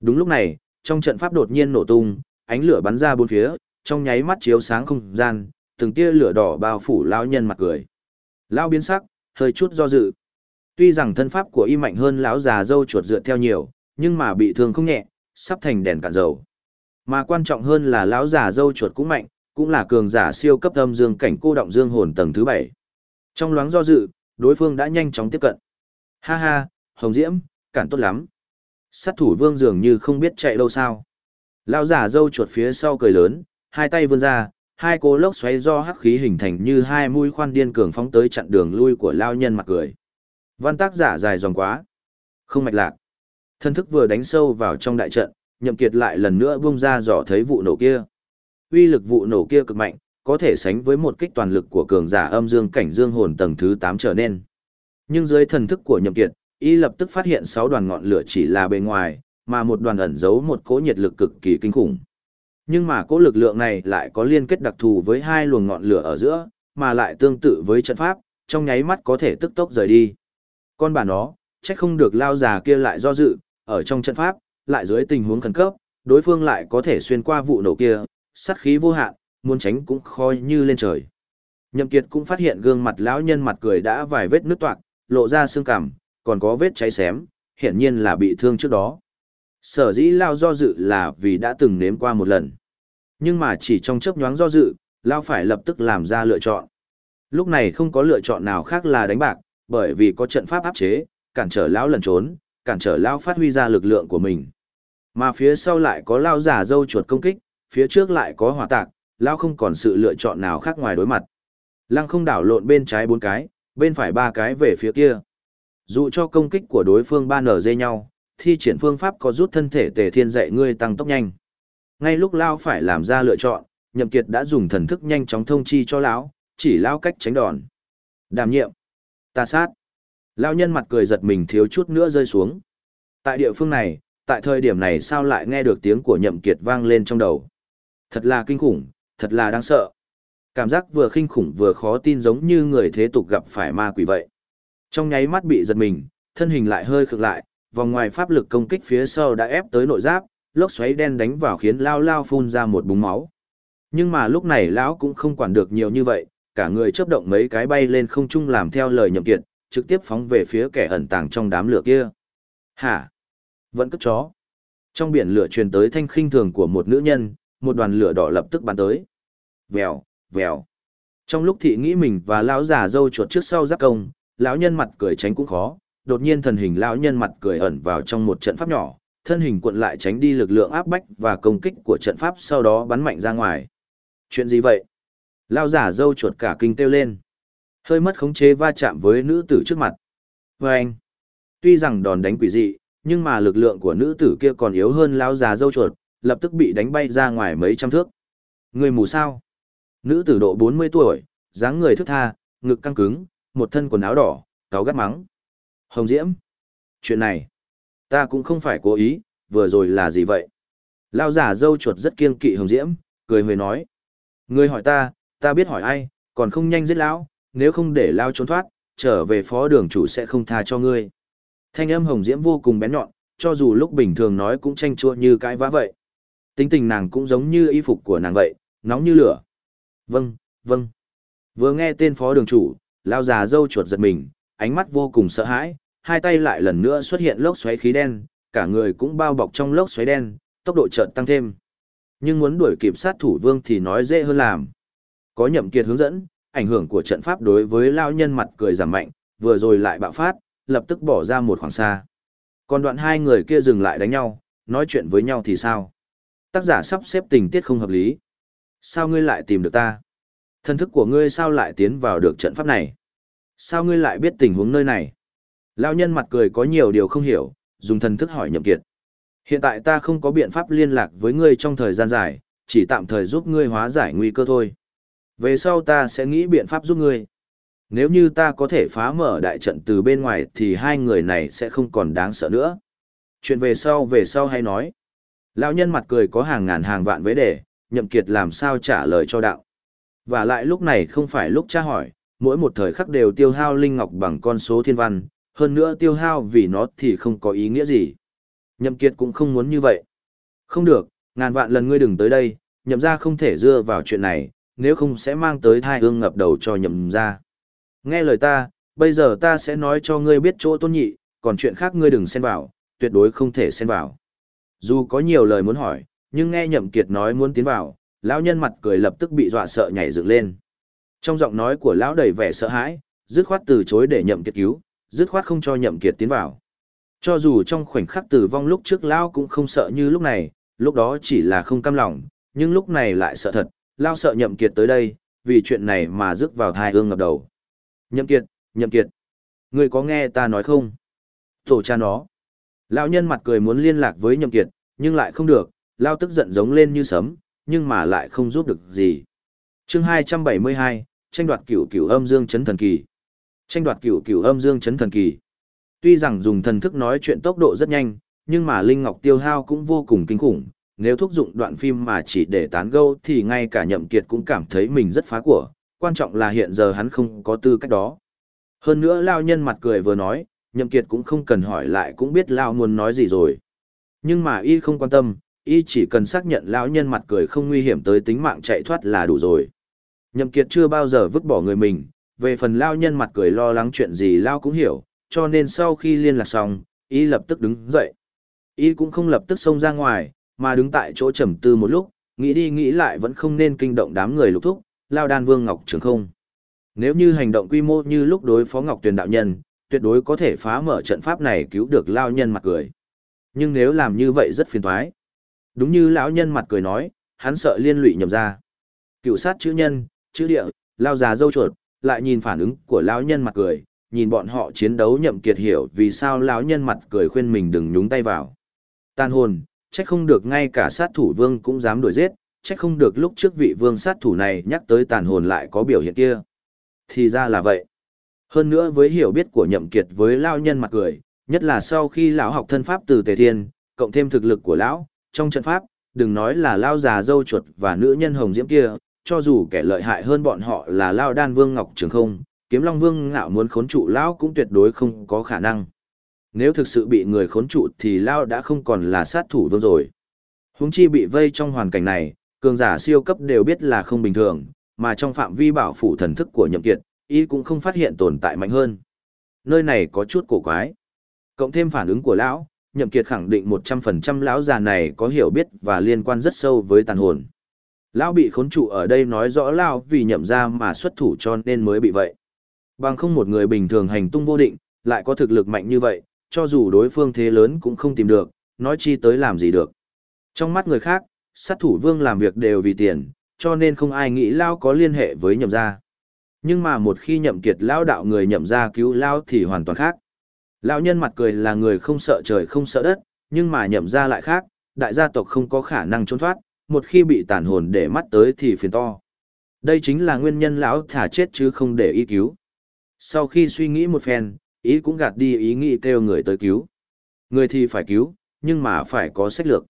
Đúng lúc này, trong trận pháp đột nhiên nổ tung, ánh lửa bắn ra bốn phía, trong nháy mắt chiếu sáng không gian, từng tia lửa đỏ bao phủ lão nhân mặt cười. Lão biến sắc, hơi chút do dự. Tuy rằng thân pháp của y mạnh hơn lão già dâu chuột dựa theo nhiều, nhưng mà bị thương không nhẹ, sắp thành đèn cạn dầu. Mà quan trọng hơn là lão già dâu chuột cũng mạnh, cũng là cường giả siêu cấp âm dương cảnh cô động dương hồn tầng thứ bảy. Trong loáng do dự, đối phương đã nhanh chóng tiếp cận. Ha ha, Hồng Diễm, cản tốt lắm. Sát thủ vương dường như không biết chạy đâu sao. Lão giả dâu chuột phía sau cười lớn, hai tay vươn ra, hai cố lốc xoáy do hắc khí hình thành như hai mũi khoan điên cường phóng tới chặn đường lui của lao nhân mặt cười. Văn tác giả dài dòng quá. Không mạch lạc. Thân thức vừa đánh sâu vào trong đại trận, nhậm kiệt lại lần nữa bung ra dò thấy vụ nổ kia. Uy lực vụ nổ kia cực mạnh, có thể sánh với một kích toàn lực của cường giả âm dương cảnh dương hồn tầng thứ 8 trở nên. Nhưng dưới thần thức của nhậm kiệt, y lập tức phát hiện 6 đoàn ngọn lửa chỉ là bề ngoài, mà một đoàn ẩn giấu một cỗ nhiệt lực cực kỳ kinh khủng. Nhưng mà cỗ lực lượng này lại có liên kết đặc thù với hai luồng ngọn lửa ở giữa, mà lại tương tự với trận pháp, trong nháy mắt có thể tức tốc rời đi. Con bà nó, chắc không được lao già kia lại do dự, ở trong trận pháp, lại dưới tình huống khẩn cấp, đối phương lại có thể xuyên qua vụ nổ kia, sát khí vô hạn, muốn tránh cũng khôi như lên trời. Nhậm Kiệt cũng phát hiện gương mặt lão nhân mặt cười đã vài vết nứt toạc, lộ ra xương cằm, còn có vết cháy xém, hiển nhiên là bị thương trước đó. Sở dĩ lao do dự là vì đã từng nếm qua một lần. Nhưng mà chỉ trong chớp nhoáng do dự, lao phải lập tức làm ra lựa chọn. Lúc này không có lựa chọn nào khác là đánh bạc, bởi vì có trận pháp áp chế, cản trở lão lẩn trốn, cản trở lao phát huy ra lực lượng của mình. Mà phía sau lại có lao giả dâu chuột công kích, phía trước lại có hỏa tạc, lao không còn sự lựa chọn nào khác ngoài đối mặt. Lăng không đảo lộn bên trái bốn cái, bên phải ba cái về phía kia. Dù cho công kích của đối phương ba nở dây nhau, thi triển phương pháp có rút thân thể tề thiên dạy ngươi tăng tốc nhanh. Ngay lúc Lao phải làm ra lựa chọn, Nhậm Kiệt đã dùng thần thức nhanh chóng thông chi cho lão, chỉ Lao cách tránh đòn. Đảm nhiệm. Ta sát. Lao nhân mặt cười giật mình thiếu chút nữa rơi xuống. Tại địa phương này, tại thời điểm này sao lại nghe được tiếng của Nhậm Kiệt vang lên trong đầu. Thật là kinh khủng, thật là đáng sợ. Cảm giác vừa kinh khủng vừa khó tin giống như người thế tục gặp phải ma quỷ vậy. Trong nháy mắt bị giật mình, thân hình lại hơi khựng lại, vòng ngoài pháp lực công kích phía sau đã ép tới nội giáp, lốc xoáy đen đánh vào khiến lao lao phun ra một búng máu. Nhưng mà lúc này lão cũng không quản được nhiều như vậy, cả người chớp động mấy cái bay lên không trung làm theo lời nhậm kiệt, trực tiếp phóng về phía kẻ ẩn tàng trong đám lửa kia. Hả? Vẫn cất chó. Trong biển lửa truyền tới thanh khinh thường của một nữ nhân, một đoàn lửa đỏ lập tức bắn tới. Vèo, vèo. Trong lúc thị nghĩ mình và lão già dâu chuột trước sau giáp công, lão nhân mặt cười tránh cũng khó, đột nhiên thần hình lão nhân mặt cười ẩn vào trong một trận pháp nhỏ, thân hình cuộn lại tránh đi lực lượng áp bách và công kích của trận pháp sau đó bắn mạnh ra ngoài. Chuyện gì vậy? Lao giả dâu chuột cả kinh kêu lên. Hơi mất khống chế va chạm với nữ tử trước mặt. Và anh, tuy rằng đòn đánh quỷ dị, nhưng mà lực lượng của nữ tử kia còn yếu hơn lão già dâu chuột, lập tức bị đánh bay ra ngoài mấy trăm thước. Người mù sao? Nữ tử độ 40 tuổi, dáng người thức tha, ngực căng cứng, một thân quần áo đỏ, cáo gắt mắng. Hồng Diễm, chuyện này, Ta cũng không phải cố ý, vừa rồi là gì vậy? Lao giả dâu chuột rất kiêng kỵ hồng diễm, cười hồi nói. Người hỏi ta, ta biết hỏi ai, còn không nhanh giết lão, nếu không để lao trốn thoát, trở về phó đường chủ sẽ không tha cho ngươi. Thanh âm hồng diễm vô cùng bén nhọn, cho dù lúc bình thường nói cũng tranh chua như cái vã vậy. Tính tình nàng cũng giống như y phục của nàng vậy, nóng như lửa. Vâng, vâng. Vừa nghe tên phó đường chủ, lao già dâu chuột giật mình, ánh mắt vô cùng sợ hãi, hai tay lại lần nữa xuất hiện lốc xoáy khí đen, cả người cũng bao bọc trong lốc xoáy đen, tốc độ chợt tăng thêm. Nhưng muốn đuổi kịp sát thủ vương thì nói dễ hơn làm. Có nhậm kiệt hướng dẫn, ảnh hưởng của trận pháp đối với lao nhân mặt cười giảm mạnh, vừa rồi lại bạo phát, lập tức bỏ ra một khoảng xa. Còn đoạn hai người kia dừng lại đánh nhau, nói chuyện với nhau thì sao? Tác giả sắp xếp tình tiết không hợp lý. Sao ngươi lại tìm được ta? Thân thức của ngươi sao lại tiến vào được trận pháp này? Sao ngươi lại biết tình huống nơi này? Lao nhân mặt cười có nhiều điều không hiểu, dùng thần thức hỏi nhậm kiệt. Hiện tại ta không có biện pháp liên lạc với ngươi trong thời gian dài, chỉ tạm thời giúp ngươi hóa giải nguy cơ thôi. Về sau ta sẽ nghĩ biện pháp giúp ngươi. Nếu như ta có thể phá mở đại trận từ bên ngoài thì hai người này sẽ không còn đáng sợ nữa. Chuyện về sau về sau hay nói. Lão nhân mặt cười có hàng ngàn hàng vạn vế đề, nhậm kiệt làm sao trả lời cho đạo. Và lại lúc này không phải lúc tra hỏi, mỗi một thời khắc đều tiêu hao linh ngọc bằng con số thiên văn, hơn nữa tiêu hao vì nó thì không có ý nghĩa gì. Nhậm kiệt cũng không muốn như vậy. Không được, ngàn vạn lần ngươi đừng tới đây, nhậm gia không thể dưa vào chuyện này, nếu không sẽ mang tới thai hương ngập đầu cho nhậm gia Nghe lời ta, bây giờ ta sẽ nói cho ngươi biết chỗ tôn nhị, còn chuyện khác ngươi đừng xen vào, tuyệt đối không thể xen vào. Dù có nhiều lời muốn hỏi, nhưng nghe nhậm kiệt nói muốn tiến vào, lão nhân mặt cười lập tức bị dọa sợ nhảy dựng lên. Trong giọng nói của lão đầy vẻ sợ hãi, dứt khoát từ chối để nhậm kiệt cứu, dứt khoát không cho nhậm kiệt tiến vào. Cho dù trong khoảnh khắc tử vong lúc trước lão cũng không sợ như lúc này, lúc đó chỉ là không cam lòng, nhưng lúc này lại sợ thật, lão sợ nhậm kiệt tới đây, vì chuyện này mà rước vào thai ương ngập đầu. Nhậm kiệt, nhậm kiệt, ngươi có nghe ta nói không? Tổ cha nó. Lão nhân mặt cười muốn liên lạc với nhậm kiệt, nhưng lại không được, lão tức giận giống lên như sấm, nhưng mà lại không giúp được gì. Chương 272, tranh đoạt cửu cửu âm dương chấn thần kỳ. Tranh đoạt cửu cửu âm dương chấn thần kỳ. Tuy rằng dùng thần thức nói chuyện tốc độ rất nhanh, nhưng mà Linh Ngọc tiêu hao cũng vô cùng kinh khủng. Nếu thúc dụng đoạn phim mà chỉ để tán gẫu thì ngay cả nhậm kiệt cũng cảm thấy mình rất phá của, quan trọng là hiện giờ hắn không có tư cách đó. Hơn nữa Lao nhân mặt cười vừa nói, nhậm kiệt cũng không cần hỏi lại cũng biết Lao muốn nói gì rồi. Nhưng mà y không quan tâm, y chỉ cần xác nhận lão nhân mặt cười không nguy hiểm tới tính mạng chạy thoát là đủ rồi. Nhậm kiệt chưa bao giờ vứt bỏ người mình, về phần lão nhân mặt cười lo lắng chuyện gì lão cũng hiểu, cho nên sau khi liên lạc xong, y lập tức đứng dậy. Y cũng không lập tức xông ra ngoài, mà đứng tại chỗ trầm tư một lúc, nghĩ đi nghĩ lại vẫn không nên kinh động đám người lục thúc, lao đan vương ngọc trường không. Nếu như hành động quy mô như lúc đối phó ngọc tuyền đạo nhân, tuyệt đối có thể phá mở trận pháp này cứu được lao nhân mặt cười. Nhưng nếu làm như vậy rất phiền toái. Đúng như lão nhân mặt cười nói, hắn sợ liên lụy nhầm ra. Cựu sát chữ nhân, chữ địa, lao già dâu chuột, lại nhìn phản ứng của lão nhân mặt cười, nhìn bọn họ chiến đấu nhậm kiệt hiểu vì sao lão nhân mặt cười khuyên mình đừng nhúng tay vào. Tan hồn, trách không được ngay cả sát thủ vương cũng dám đuổi giết, trách không được lúc trước vị vương sát thủ này nhắc tới tàn hồn lại có biểu hiện kia. Thì ra là vậy. Hơn nữa với hiểu biết của nhậm kiệt với lão nhân mặt cười, nhất là sau khi lão học thân pháp từ tề thiên, cộng thêm thực lực của lão, trong trận pháp, đừng nói là lao già dâu chuột và nữ nhân hồng diễm kia, cho dù kẻ lợi hại hơn bọn họ là lao đan vương ngọc trường không, kiếm long vương ngạo muốn khốn trụ lão cũng tuyệt đối không có khả năng. Nếu thực sự bị người khốn trụ thì lao đã không còn là sát thủ vương rồi. Húng chi bị vây trong hoàn cảnh này, cường giả siêu cấp đều biết là không bình thường, mà trong phạm vi bảo phủ thần thức của nhậm kiệt, y cũng không phát hiện tồn tại mạnh hơn. Nơi này có chút cổ quái. Cộng thêm phản ứng của lão, nhậm kiệt khẳng định 100% lão già này có hiểu biết và liên quan rất sâu với tàn hồn. Lão bị khốn trụ ở đây nói rõ lão vì nhậm ra mà xuất thủ cho nên mới bị vậy. Bằng không một người bình thường hành tung vô định, lại có thực lực mạnh như vậy, cho dù đối phương thế lớn cũng không tìm được, nói chi tới làm gì được. Trong mắt người khác, sát thủ vương làm việc đều vì tiền, cho nên không ai nghĩ lão có liên hệ với nhậm gia. Nhưng mà một khi nhậm kiệt lão đạo người nhậm gia cứu lão thì hoàn toàn khác. Lão nhân mặt cười là người không sợ trời không sợ đất, nhưng mà nhậm ra lại khác, đại gia tộc không có khả năng trốn thoát, một khi bị tàn hồn để mắt tới thì phiền to. Đây chính là nguyên nhân lão thả chết chứ không để ý cứu. Sau khi suy nghĩ một phen, ý cũng gạt đi ý nghĩ kêu người tới cứu. Người thì phải cứu, nhưng mà phải có sách lược.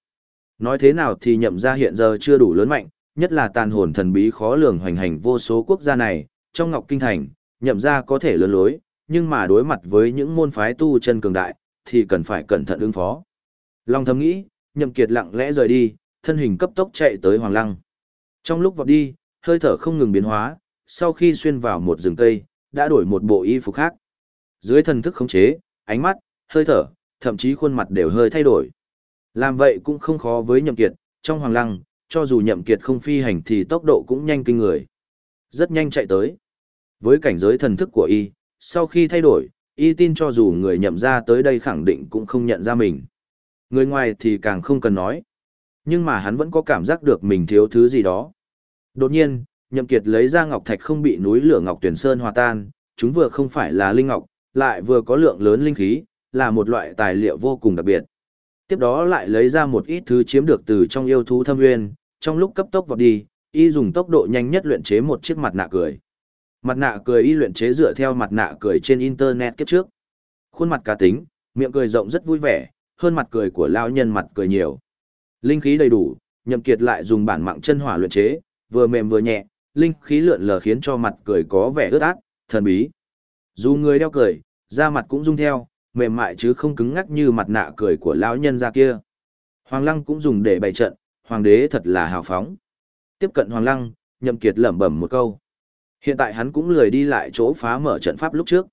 Nói thế nào thì nhậm ra hiện giờ chưa đủ lớn mạnh, nhất là tàn hồn thần bí khó lường hoành hành vô số quốc gia này, trong Ngọc Kinh Thành, nhậm ra có thể lớn lối, nhưng mà đối mặt với những môn phái tu chân cường đại, thì cần phải cẩn thận ứng phó. Long thầm nghĩ, nhậm kiệt lặng lẽ rời đi, thân hình cấp tốc chạy tới Hoàng Lăng. Trong lúc vọt đi, hơi thở không ngừng biến hóa, sau khi xuyên vào một rừng cây, đã đổi một bộ y phục khác. Dưới thần thức khống chế, ánh mắt, hơi thở, thậm chí khuôn mặt đều hơi thay đổi. Làm vậy cũng không khó với nhậm kiệt, trong Hoàng Lăng, cho dù nhậm kiệt không phi hành thì tốc độ cũng nhanh kinh người. Rất nhanh chạy tới. Với cảnh giới thần thức của y, sau khi thay đổi, y tin cho dù người nhậm ra tới đây khẳng định cũng không nhận ra mình. Người ngoài thì càng không cần nói. Nhưng mà hắn vẫn có cảm giác được mình thiếu thứ gì đó. Đột nhiên, nhậm kiệt lấy ra ngọc thạch không bị núi lửa ngọc tuyển sơn hòa tan, chúng vừa không phải là linh ngọc, lại vừa có lượng lớn linh khí, là một loại tài liệu vô cùng đặc biệt. Tiếp đó lại lấy ra một ít thứ chiếm được từ trong yêu thú thâm nguyên, trong lúc cấp tốc vào đi, y dùng tốc độ nhanh nhất luyện chế một chiếc mặt nạ cười. Mặt nạ cười y luyện chế dựa theo mặt nạ cười trên internet kiếp trước. Khuôn mặt cá tính, miệng cười rộng rất vui vẻ, hơn mặt cười của lão nhân mặt cười nhiều. Linh khí đầy đủ, Nhậm Kiệt lại dùng bản mạng chân hỏa luyện chế, vừa mềm vừa nhẹ, linh khí lượn lờ khiến cho mặt cười có vẻ ướt át, thần bí. Dù người đeo cười, da mặt cũng rung theo, mềm mại chứ không cứng ngắc như mặt nạ cười của lão nhân ra kia. Hoàng Lăng cũng dùng để bày trận, hoàng đế thật là hào phóng. Tiếp cận Hoàng Lăng, Nhậm Kiệt lẩm bẩm một câu. Hiện tại hắn cũng lười đi lại chỗ phá mở trận pháp lúc trước.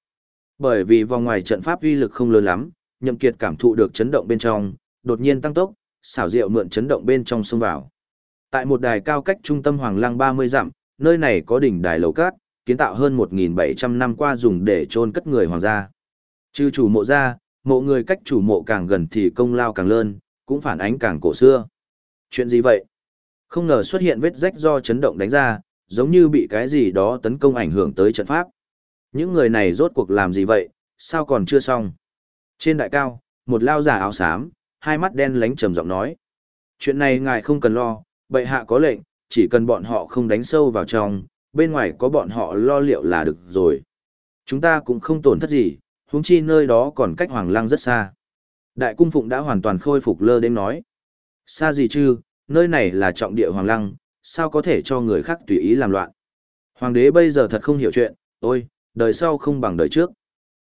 Bởi vì vòng ngoài trận pháp uy lực không lớn lắm, Nhậm Kiệt cảm thụ được chấn động bên trong, đột nhiên tăng tốc, xảo diệu mượn chấn động bên trong xông vào. Tại một đài cao cách trung tâm Hoàng Lăng 30 dặm, nơi này có đỉnh đài lầu cát, kiến tạo hơn 1.700 năm qua dùng để chôn cất người hoàng gia. Trừ chủ mộ gia, mộ người cách chủ mộ càng gần thì công lao càng lớn, cũng phản ánh càng cổ xưa. Chuyện gì vậy? Không ngờ xuất hiện vết rách do chấn động đánh ra, giống như bị cái gì đó tấn công ảnh hưởng tới trận pháp. Những người này rốt cuộc làm gì vậy, sao còn chưa xong? Trên đại cao, một lao giả áo xám, hai mắt đen lánh trầm giọng nói. Chuyện này ngài không cần lo, bệ hạ có lệnh, chỉ cần bọn họ không đánh sâu vào trong, bên ngoài có bọn họ lo liệu là được rồi. Chúng ta cũng không tổn thất gì, huống chi nơi đó còn cách Hoàng Lăng rất xa. Đại cung phụng đã hoàn toàn khôi phục lơ đến nói. Xa gì chứ, nơi này là trọng địa Hoàng Lăng, sao có thể cho người khác tùy ý làm loạn. Hoàng đế bây giờ thật không hiểu chuyện, ôi, đời sau không bằng đời trước.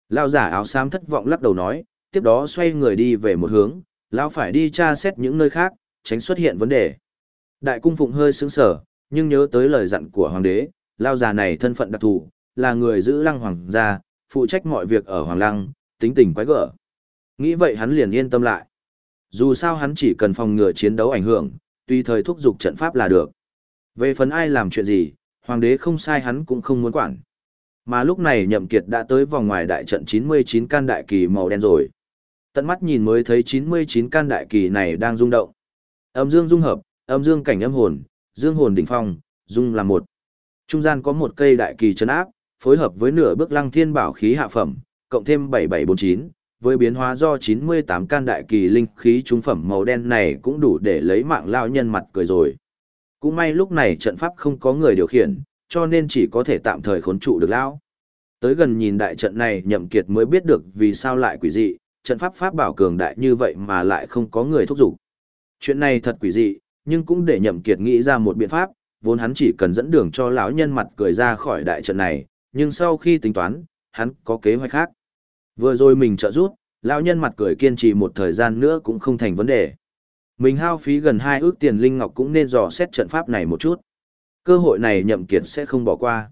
Lao giả áo xám thất vọng lắc đầu nói, tiếp đó xoay người đi về một hướng, lão phải đi tra xét những nơi khác, tránh xuất hiện vấn đề. Đại cung phụng hơi sững sờ, nhưng nhớ tới lời dặn của hoàng đế, lao già này thân phận đặc thù, là người giữ lăng hoàng gia, phụ trách mọi việc ở hoàng lăng, tính tình quái gở. Nghĩ vậy hắn liền yên tâm lại. Dù sao hắn chỉ cần phòng ngừa chiến đấu ảnh hưởng, tùy thời thúc giục trận pháp là được. Về phần ai làm chuyện gì, hoàng đế không sai hắn cũng không muốn quản. Mà lúc này nhậm kiệt đã tới vòng ngoài đại trận 99 can đại kỳ màu đen rồi. Tận mắt nhìn mới thấy 99 can đại kỳ này đang rung động. Âm dương dung hợp, âm dương cảnh âm hồn, dương hồn đỉnh phong, dung là một. Trung gian có một cây đại kỳ chấn áp, phối hợp với nửa bước lăng thiên bảo khí hạ phẩm, cộng thêm 7749, với biến hóa do 98 can đại kỳ linh khí trung phẩm màu đen này cũng đủ để lấy mạng lao nhân mặt cười rồi. Cũng may lúc này trận pháp không có người điều khiển, cho nên chỉ có thể tạm thời khốn trụ được lão. Tới gần nhìn đại trận này nhậm kiệt mới biết được vì sao lại quỷ dị, trận pháp pháp bảo cường đại như vậy mà lại không có người thúc giục. Chuyện này thật quỷ dị, nhưng cũng để nhậm kiệt nghĩ ra một biện pháp, vốn hắn chỉ cần dẫn đường cho lão nhân mặt cười ra khỏi đại trận này, nhưng sau khi tính toán, hắn có kế hoạch khác. Vừa rồi mình trợ giúp, lão nhân mặt cười kiên trì một thời gian nữa cũng không thành vấn đề. Mình hao phí gần hai ước tiền linh ngọc cũng nên dò xét trận pháp này một chút. Cơ hội này nhậm kiệt sẽ không bỏ qua.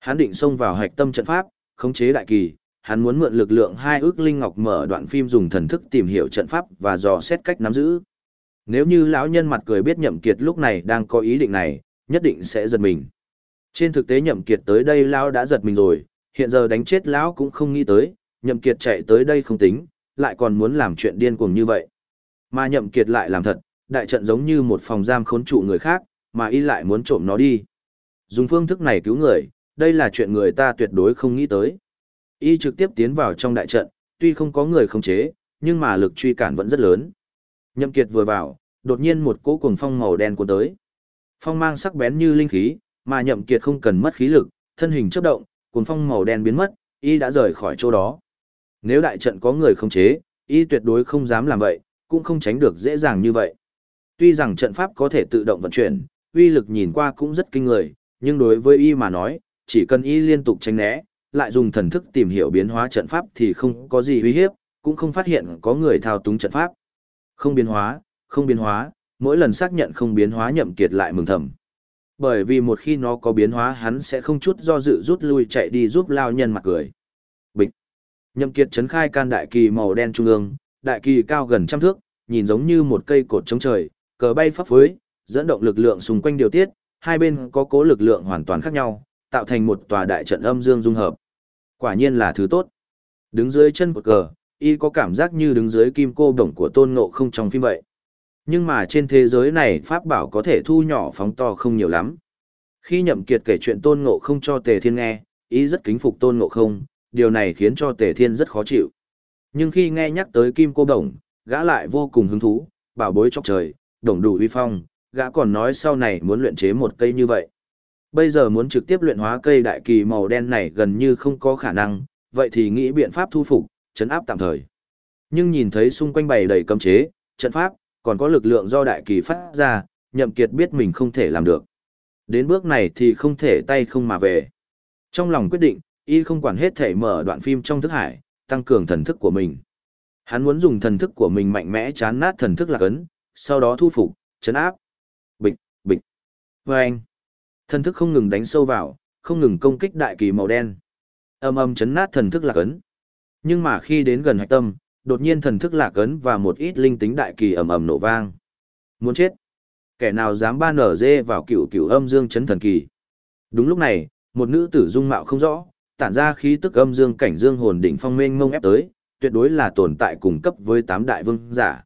Hắn định xông vào hạch tâm trận pháp, khống chế đại kỳ, hắn muốn mượn lực lượng hai ước linh ngọc mở đoạn phim dùng thần thức tìm hiểu trận pháp và dò xét cách nắm giữ. Nếu như lão nhân mặt cười biết nhậm kiệt lúc này đang có ý định này, nhất định sẽ giật mình. Trên thực tế nhậm kiệt tới đây lão đã giật mình rồi, hiện giờ đánh chết lão cũng không nghĩ tới, nhậm kiệt chạy tới đây không tính, lại còn muốn làm chuyện điên cuồng như vậy. Mà nhậm kiệt lại làm thật, đại trận giống như một phòng giam khốn trụ người khác, mà y lại muốn trộm nó đi. Dùng phương thức này cứu người, đây là chuyện người ta tuyệt đối không nghĩ tới. Y trực tiếp tiến vào trong đại trận, tuy không có người khống chế, nhưng mà lực truy cản vẫn rất lớn. Nhậm Kiệt vừa vào, đột nhiên một cỗ cuồng phong màu đen cuốn tới. Phong mang sắc bén như linh khí, mà Nhậm Kiệt không cần mất khí lực, thân hình chớp động, cuồng phong màu đen biến mất, y đã rời khỏi chỗ đó. Nếu đại trận có người khống chế, y tuyệt đối không dám làm vậy, cũng không tránh được dễ dàng như vậy. Tuy rằng trận pháp có thể tự động vận chuyển, uy lực nhìn qua cũng rất kinh người, nhưng đối với y mà nói, chỉ cần y liên tục tránh né, lại dùng thần thức tìm hiểu biến hóa trận pháp thì không có gì uy hiếp, cũng không phát hiện có người thao túng trận pháp. Không biến hóa, không biến hóa, mỗi lần xác nhận không biến hóa nhậm kiệt lại mừng thầm. Bởi vì một khi nó có biến hóa hắn sẽ không chút do dự rút lui chạy đi giúp lao nhân mặt cười. Bịch. Nhậm kiệt chấn khai can đại kỳ màu đen trung ương, đại kỳ cao gần trăm thước, nhìn giống như một cây cột chống trời, cờ bay phấp phới, dẫn động lực lượng xung quanh điều tiết, hai bên có cố lực lượng hoàn toàn khác nhau, tạo thành một tòa đại trận âm dương dung hợp. Quả nhiên là thứ tốt. Đứng dưới chân cột cờ, y có cảm giác như đứng dưới kim cô đồng của tôn ngộ không trong phim vậy. Nhưng mà trên thế giới này pháp bảo có thể thu nhỏ phóng to không nhiều lắm. Khi nhậm kiệt kể chuyện tôn ngộ không cho tề thiên nghe, y rất kính phục tôn ngộ không, điều này khiến cho tề thiên rất khó chịu. Nhưng khi nghe nhắc tới kim cô đồng, gã lại vô cùng hứng thú, bảo bối chọc trời, đồng đủ uy phong, gã còn nói sau này muốn luyện chế một cây như vậy. Bây giờ muốn trực tiếp luyện hóa cây đại kỳ màu đen này gần như không có khả năng, vậy thì nghĩ biện pháp thu phục, chấn áp tạm thời. Nhưng nhìn thấy xung quanh bày đầy cấm chế, trận pháp, còn có lực lượng do đại kỳ phát ra, nhậm kiệt biết mình không thể làm được. Đến bước này thì không thể tay không mà về. Trong lòng quyết định, y không quản hết thể mở đoạn phim trong thức hải, tăng cường thần thức của mình. Hắn muốn dùng thần thức của mình mạnh mẽ chán nát thần thức lạc ấn, sau đó thu phục, chấn áp. Bịch, bịch. Và anh. Thần thức không ngừng đánh sâu vào, không ngừng công kích đại kỳ màu đen. Âm âm chấn nát thần thức lạc ấn. Nhưng mà khi đến gần hạch tâm, đột nhiên thần thức lạc ấn và một ít linh tính đại kỳ ầm ầm nổ vang. Muốn chết. Kẻ nào dám ba nở dê vào cửu cửu âm dương chấn thần kỳ. Đúng lúc này, một nữ tử dung mạo không rõ, tản ra khí tức âm dương cảnh dương hồn đỉnh phong mênh mông ép tới, tuyệt đối là tồn tại cùng cấp với tám đại vương giả.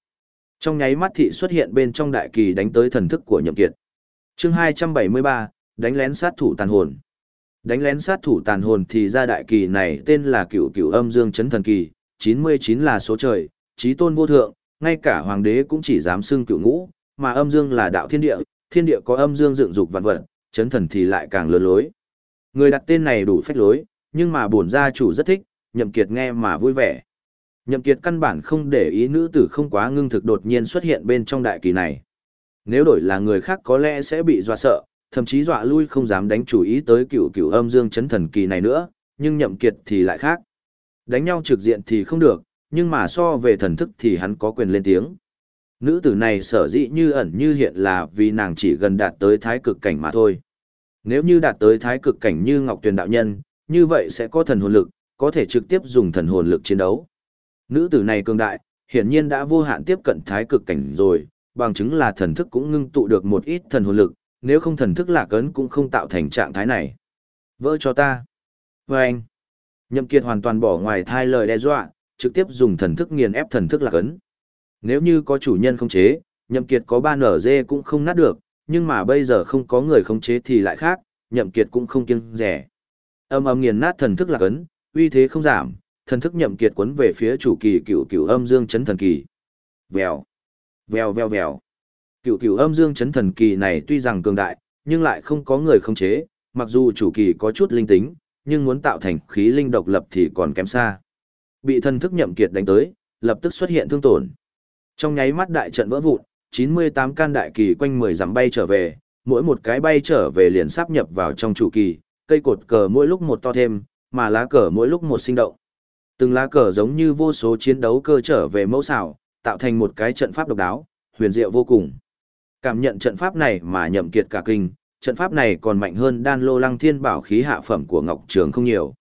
Trong nháy mắt thị xuất hiện bên trong đại kỳ đánh tới thần thức của Nhậm Kiệt. Chương 273, đánh lén sát thủ tàn hồn. Đánh lén sát thủ tàn hồn thì ra đại kỳ này tên là Cửu Cửu Âm Dương Chấn Thần Kỳ, 99 là số trời, chí tôn vô thượng, ngay cả hoàng đế cũng chỉ dám xưng cửu ngũ, mà âm dương là đạo thiên địa, thiên địa có âm dương dựng dục vạn vật, chấn thần thì lại càng lớn lối. Người đặt tên này đủ phách lối, nhưng mà bổn gia chủ rất thích, Nhậm Kiệt nghe mà vui vẻ. Nhậm Kiệt căn bản không để ý nữ tử không quá ngưng thực đột nhiên xuất hiện bên trong đại kỳ này. Nếu đổi là người khác có lẽ sẽ bị dọa sợ, thậm chí dọa lui không dám đánh chủ ý tới cựu cựu âm dương chấn thần kỳ này nữa, nhưng Nhậm Kiệt thì lại khác. Đánh nhau trực diện thì không được, nhưng mà so về thần thức thì hắn có quyền lên tiếng. Nữ tử này sở dĩ như ẩn như hiện là vì nàng chỉ gần đạt tới thái cực cảnh mà thôi. Nếu như đạt tới thái cực cảnh như Ngọc Tuyền đạo nhân, như vậy sẽ có thần hồn lực, có thể trực tiếp dùng thần hồn lực chiến đấu. Nữ tử này cường đại, hiển nhiên đã vô hạn tiếp cận thái cực cảnh rồi, bằng chứng là thần thức cũng ngưng tụ được một ít thần hồn lực, nếu không thần thức lạc ấn cũng không tạo thành trạng thái này. Vỡ cho ta. Và anh. Nhậm Kiệt hoàn toàn bỏ ngoài thai lời đe dọa, trực tiếp dùng thần thức nghiền ép thần thức lạc ấn. Nếu như có chủ nhân không chế, Nhậm Kiệt có ba nở dê cũng không nát được, nhưng mà bây giờ không có người không chế thì lại khác, Nhậm Kiệt cũng không kiêng rẻ. Âm âm nghiền nát thần thức lạc ấn, uy thế không giảm, thần thức Nhậm Kiệt cuốn về phía chủ kỳ cửu cửu âm dương chấn thần kỳ. Vèo, vèo vèo vèo. Cửu cửu âm dương chấn thần kỳ này tuy rằng cường đại, nhưng lại không có người không chế, mặc dù chủ kỳ có chút linh tính, nhưng muốn tạo thành khí linh độc lập thì còn kém xa. Bị thần thức nhậm kiệt đánh tới, lập tức xuất hiện thương tổn. Trong nháy mắt đại trận vỡ vụn, 98 can đại kỳ quanh 10 dặm bay trở về, mỗi một cái bay trở về liền sắp nhập vào trong chủ kỳ, cây cột cờ mỗi lúc một to thêm, mà lá cờ mỗi lúc một sinh động. Từng lá cờ giống như vô số chiến đấu cơ trở về mẫu xảo, tạo thành một cái trận pháp độc đáo, huyền diệu vô cùng. Cảm nhận trận pháp này mà nhậm kiệt cả kinh, trận pháp này còn mạnh hơn đan lô lăng thiên bảo khí hạ phẩm của Ngọc Trường không nhiều.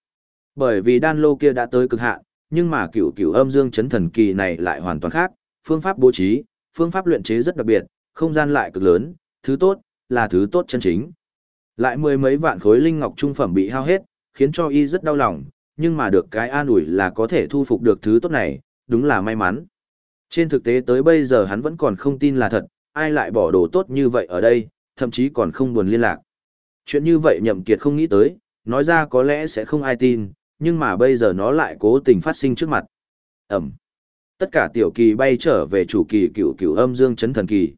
Bởi vì đan lô kia đã tới cực hạn, nhưng mà cửu cửu âm dương chấn thần kỳ này lại hoàn toàn khác, phương pháp bố trí, phương pháp luyện chế rất đặc biệt, không gian lại cực lớn, thứ tốt, là thứ tốt chân chính. Lại mười mấy vạn khối linh ngọc trung phẩm bị hao hết, khiến cho y rất đau lòng, nhưng mà được cái an ủi là có thể thu phục được thứ tốt này, đúng là may mắn. Trên thực tế tới bây giờ hắn vẫn còn không tin là thật, ai lại bỏ đồ tốt như vậy ở đây, thậm chí còn không buồn liên lạc. Chuyện như vậy nhậm kiệt không nghĩ tới, nói ra có lẽ sẽ không ai tin, nhưng mà bây giờ nó lại cố tình phát sinh trước mặt. Ẩm. Tất cả tiểu kỳ bay trở về chủ kỳ cựu cựu âm dương chấn thần kỳ.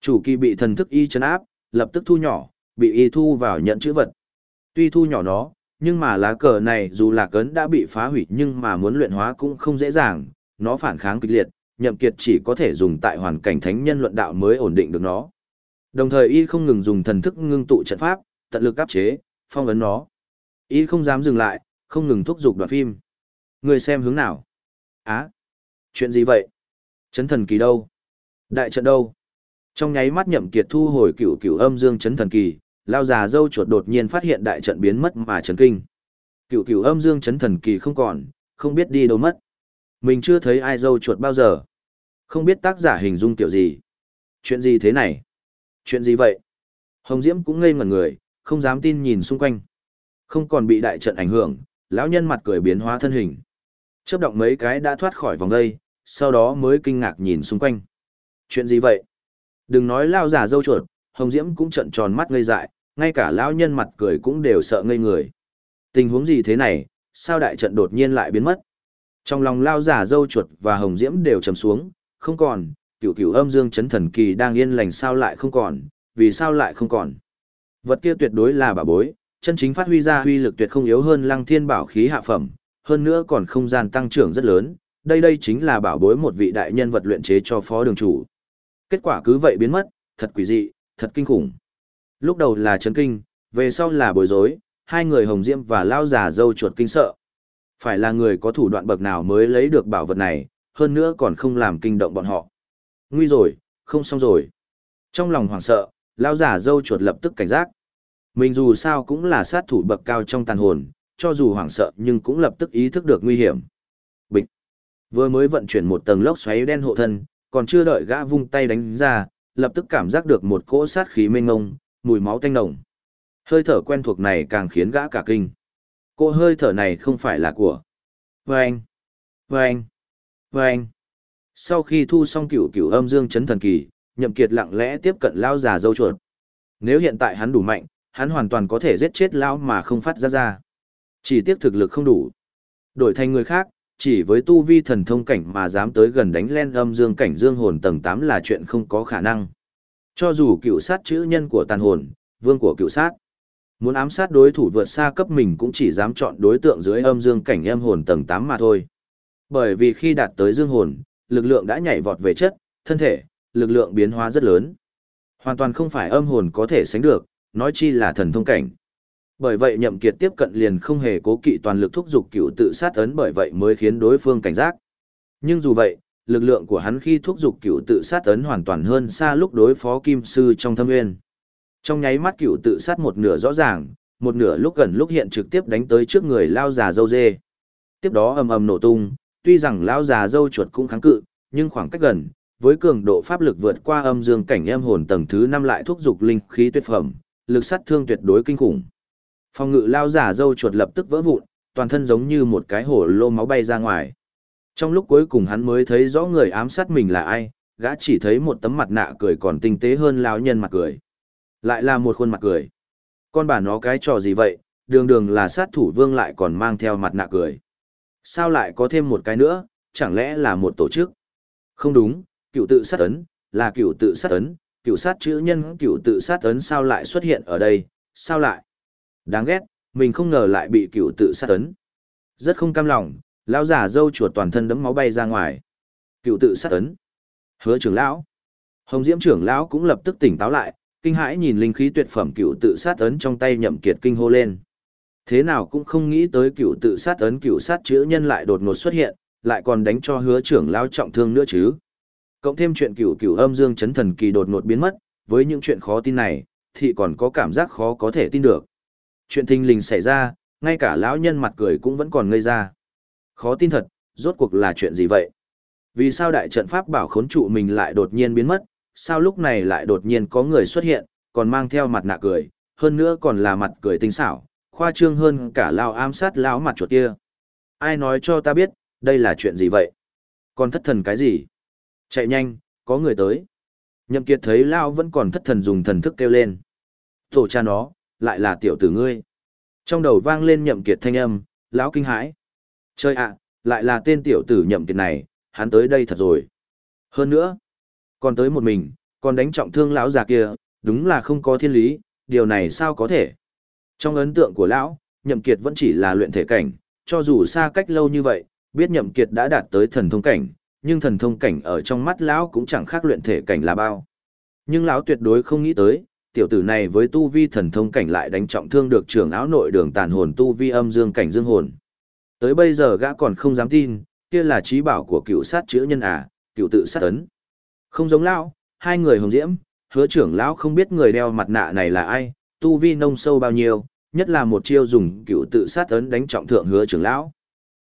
Chủ kỳ bị thần thức y chấn áp, lập tức thu nhỏ, bị y thu vào nhận chữ vật. Tuy thu nhỏ nó, nhưng mà lá cờ này dù là cấn đã bị phá hủy nhưng mà muốn luyện hóa cũng không dễ dàng, nó phản kháng kịch liệt, nhậm kiệt chỉ có thể dùng tại hoàn cảnh thánh nhân luận đạo mới ổn định được nó. Đồng thời y không ngừng dùng thần thức ngưng tụ trận pháp, tận lực áp chế, phong ấn nó. Y không dám dừng lại, không ngừng thúc giục đoạn phim. Người xem hướng nào? Á, chuyện gì vậy? Chấn thần kỳ đâu? Đại trận đâu? Trong nháy mắt nhậm kiệt thu hồi cửu cửu âm dương chấn thần kỳ, lao già dâu chuột đột nhiên phát hiện đại trận biến mất mà chấn kinh. Cửu cửu âm dương chấn thần kỳ không còn, không biết đi đâu mất. Mình chưa thấy ai dâu chuột bao giờ. Không biết tác giả hình dung tiểu gì. Chuyện gì thế này? Chuyện gì vậy? Hồng Diễm cũng ngây ngẩn người, không dám tin nhìn xung quanh. Không còn bị đại trận ảnh hưởng, lão nhân mặt cười biến hóa thân hình. Chớp động mấy cái đã thoát khỏi vòng dây, sau đó mới kinh ngạc nhìn xung quanh. Chuyện gì vậy? Đừng nói lao giả dâu chuột, Hồng Diễm cũng trận tròn mắt ngây dại, ngay cả lão nhân mặt cười cũng đều sợ ngây người. Tình huống gì thế này, sao đại trận đột nhiên lại biến mất? Trong lòng lao giả dâu chuột và Hồng Diễm đều trầm xuống, không còn, cửu cửu âm dương chấn thần kỳ đang yên lành sao lại không còn, vì sao lại không còn? Vật kia tuyệt đối là bảo bối, chân chính phát huy ra huy lực tuyệt không yếu hơn lăng thiên bảo khí hạ phẩm, hơn nữa còn không gian tăng trưởng rất lớn, đây đây chính là bảo bối một vị đại nhân vật luyện chế cho phó đường chủ. Kết quả cứ vậy biến mất, thật quỷ dị, thật kinh khủng. Lúc đầu là chấn kinh, về sau là bối rối, hai người hồng diễm và lao già dâu chuột kinh sợ. Phải là người có thủ đoạn bậc nào mới lấy được bảo vật này, hơn nữa còn không làm kinh động bọn họ. Nguy rồi, không xong rồi. Trong lòng hoảng sợ, lao giả dâu chuột lập tức cảnh giác. Mình dù sao cũng là sát thủ bậc cao trong tàn hồn, cho dù hoảng sợ nhưng cũng lập tức ý thức được nguy hiểm. Bịch. Vừa mới vận chuyển một tầng lốc xoáy đen hộ thân, còn chưa đợi gã vung tay đánh ra, lập tức cảm giác được một cỗ sát khí mênh ngông, mùi máu tanh nồng. Hơi thở quen thuộc này càng khiến gã cả kinh. Cô hơi thở này không phải là của. Vâng! Vâng! Vâng! Sau khi thu xong cửu cửu âm dương chấn thần kỳ, nhậm kiệt lặng lẽ tiếp cận lao già dâu chuột. Nếu hiện tại hắn đủ mạnh, hắn hoàn toàn có thể giết chết lão mà không phát ra ra. Chỉ tiếc thực lực không đủ. Đổi thành người khác, chỉ với tu vi thần thông cảnh mà dám tới gần đánh len âm dương cảnh dương hồn tầng 8 là chuyện không có khả năng. Cho dù cựu sát chữ nhân của tàn hồn, vương của cựu sát, muốn ám sát đối thủ vượt xa cấp mình cũng chỉ dám chọn đối tượng dưới âm dương cảnh âm hồn tầng 8 mà thôi. Bởi vì khi đạt tới dương hồn, lực lượng đã nhảy vọt về chất, thân thể, lực lượng biến hóa rất lớn. Hoàn toàn không phải âm hồn có thể sánh được, nói chi là thần thông cảnh. Bởi vậy nhậm kiệt tiếp cận liền không hề cố kỵ toàn lực thúc giục cựu tự sát ấn bởi vậy mới khiến đối phương cảnh giác. Nhưng dù vậy, lực lượng của hắn khi thúc giục cựu tự sát ấn hoàn toàn hơn xa lúc đối phó kim sư trong thâm nguyên. Trong nháy mắt cựu tự sát một nửa rõ ràng, một nửa lúc gần lúc hiện trực tiếp đánh tới trước người lao già dâu dê. Tiếp đó ầm ầm nổ tung, tuy rằng lao già dâu chuột cũng kháng cự, nhưng khoảng cách gần, với cường độ pháp lực vượt qua âm dương cảnh em hồn tầng thứ năm lại thúc giục linh khí tuyệt phẩm, lực sát thương tuyệt đối kinh khủng. Phòng ngự lao giả dâu chuột lập tức vỡ vụn, toàn thân giống như một cái hổ lô máu bay ra ngoài. Trong lúc cuối cùng hắn mới thấy rõ người ám sát mình là ai, gã chỉ thấy một tấm mặt nạ cười còn tinh tế hơn lão nhân mặt cười. Lại là một khuôn mặt cười. Con bà nó cái trò gì vậy, đường đường là sát thủ vương lại còn mang theo mặt nạ cười. Sao lại có thêm một cái nữa, chẳng lẽ là một tổ chức? Không đúng, cựu tự sát ấn, là cựu tự sát ấn, cựu sát chữ nhân cựu tự sát ấn sao lại xuất hiện ở đây, sao lại? Đáng ghét, mình không ngờ lại bị cựu tự sát ấn. Rất không cam lòng, lão giả dâu chuột toàn thân đấm máu bay ra ngoài. Cựu tự sát ấn. Hứa trưởng lão. Hồng Diễm trưởng lão cũng lập tức tỉnh táo lại, kinh hãi nhìn linh khí tuyệt phẩm cựu tự sát ấn trong tay nhậm kiệt kinh hô lên. Thế nào cũng không nghĩ tới cựu tự sát ấn cựu sát chữ nhân lại đột ngột xuất hiện, lại còn đánh cho hứa trưởng lão trọng thương nữa chứ. Cộng thêm chuyện cựu cựu âm dương chấn thần kỳ đột ngột biến mất, với những chuyện khó tin này, thì còn có cảm giác khó có thể tin được. Chuyện thình lình xảy ra, ngay cả lão nhân mặt cười cũng vẫn còn ngây ra. Khó tin thật, rốt cuộc là chuyện gì vậy? Vì sao đại trận pháp bảo khốn trụ mình lại đột nhiên biến mất, sao lúc này lại đột nhiên có người xuất hiện, còn mang theo mặt nạ cười, hơn nữa còn là mặt cười tinh xảo, khoa trương hơn cả lao ám sát lão mặt chuột kia. Ai nói cho ta biết, đây là chuyện gì vậy? Còn thất thần cái gì? Chạy nhanh, có người tới. Nhậm Kiệt thấy Lao vẫn còn thất thần dùng thần thức kêu lên. Tổ cha nó, lại là tiểu tử ngươi. Trong đầu vang lên Nhậm Kiệt thanh âm, lão kinh hãi. Chơi ạ, lại là tên tiểu tử Nhậm Kiệt này, hắn tới đây thật rồi. Hơn nữa, còn tới một mình, còn đánh trọng thương lão già kia, đúng là không có thiên lý, điều này sao có thể. Trong ấn tượng của lão, Nhậm Kiệt vẫn chỉ là luyện thể cảnh, cho dù xa cách lâu như vậy, biết Nhậm Kiệt đã đạt tới thần thông cảnh, nhưng thần thông cảnh ở trong mắt lão cũng chẳng khác luyện thể cảnh là bao. Nhưng lão tuyệt đối không nghĩ tới, tiểu tử này với tu vi thần thông cảnh lại đánh trọng thương được trưởng áo nội đường tàn hồn tu vi âm dương cảnh dương hồn. Tới bây giờ gã còn không dám tin, kia là trí bảo của cựu sát chữ nhân à, cựu tự sát ấn. Không giống lão, hai người hồng diễm, hứa trưởng lão không biết người đeo mặt nạ này là ai, tu vi nông sâu bao nhiêu, nhất là một chiêu dùng cựu tự sát ấn đánh trọng thượng hứa trưởng lão.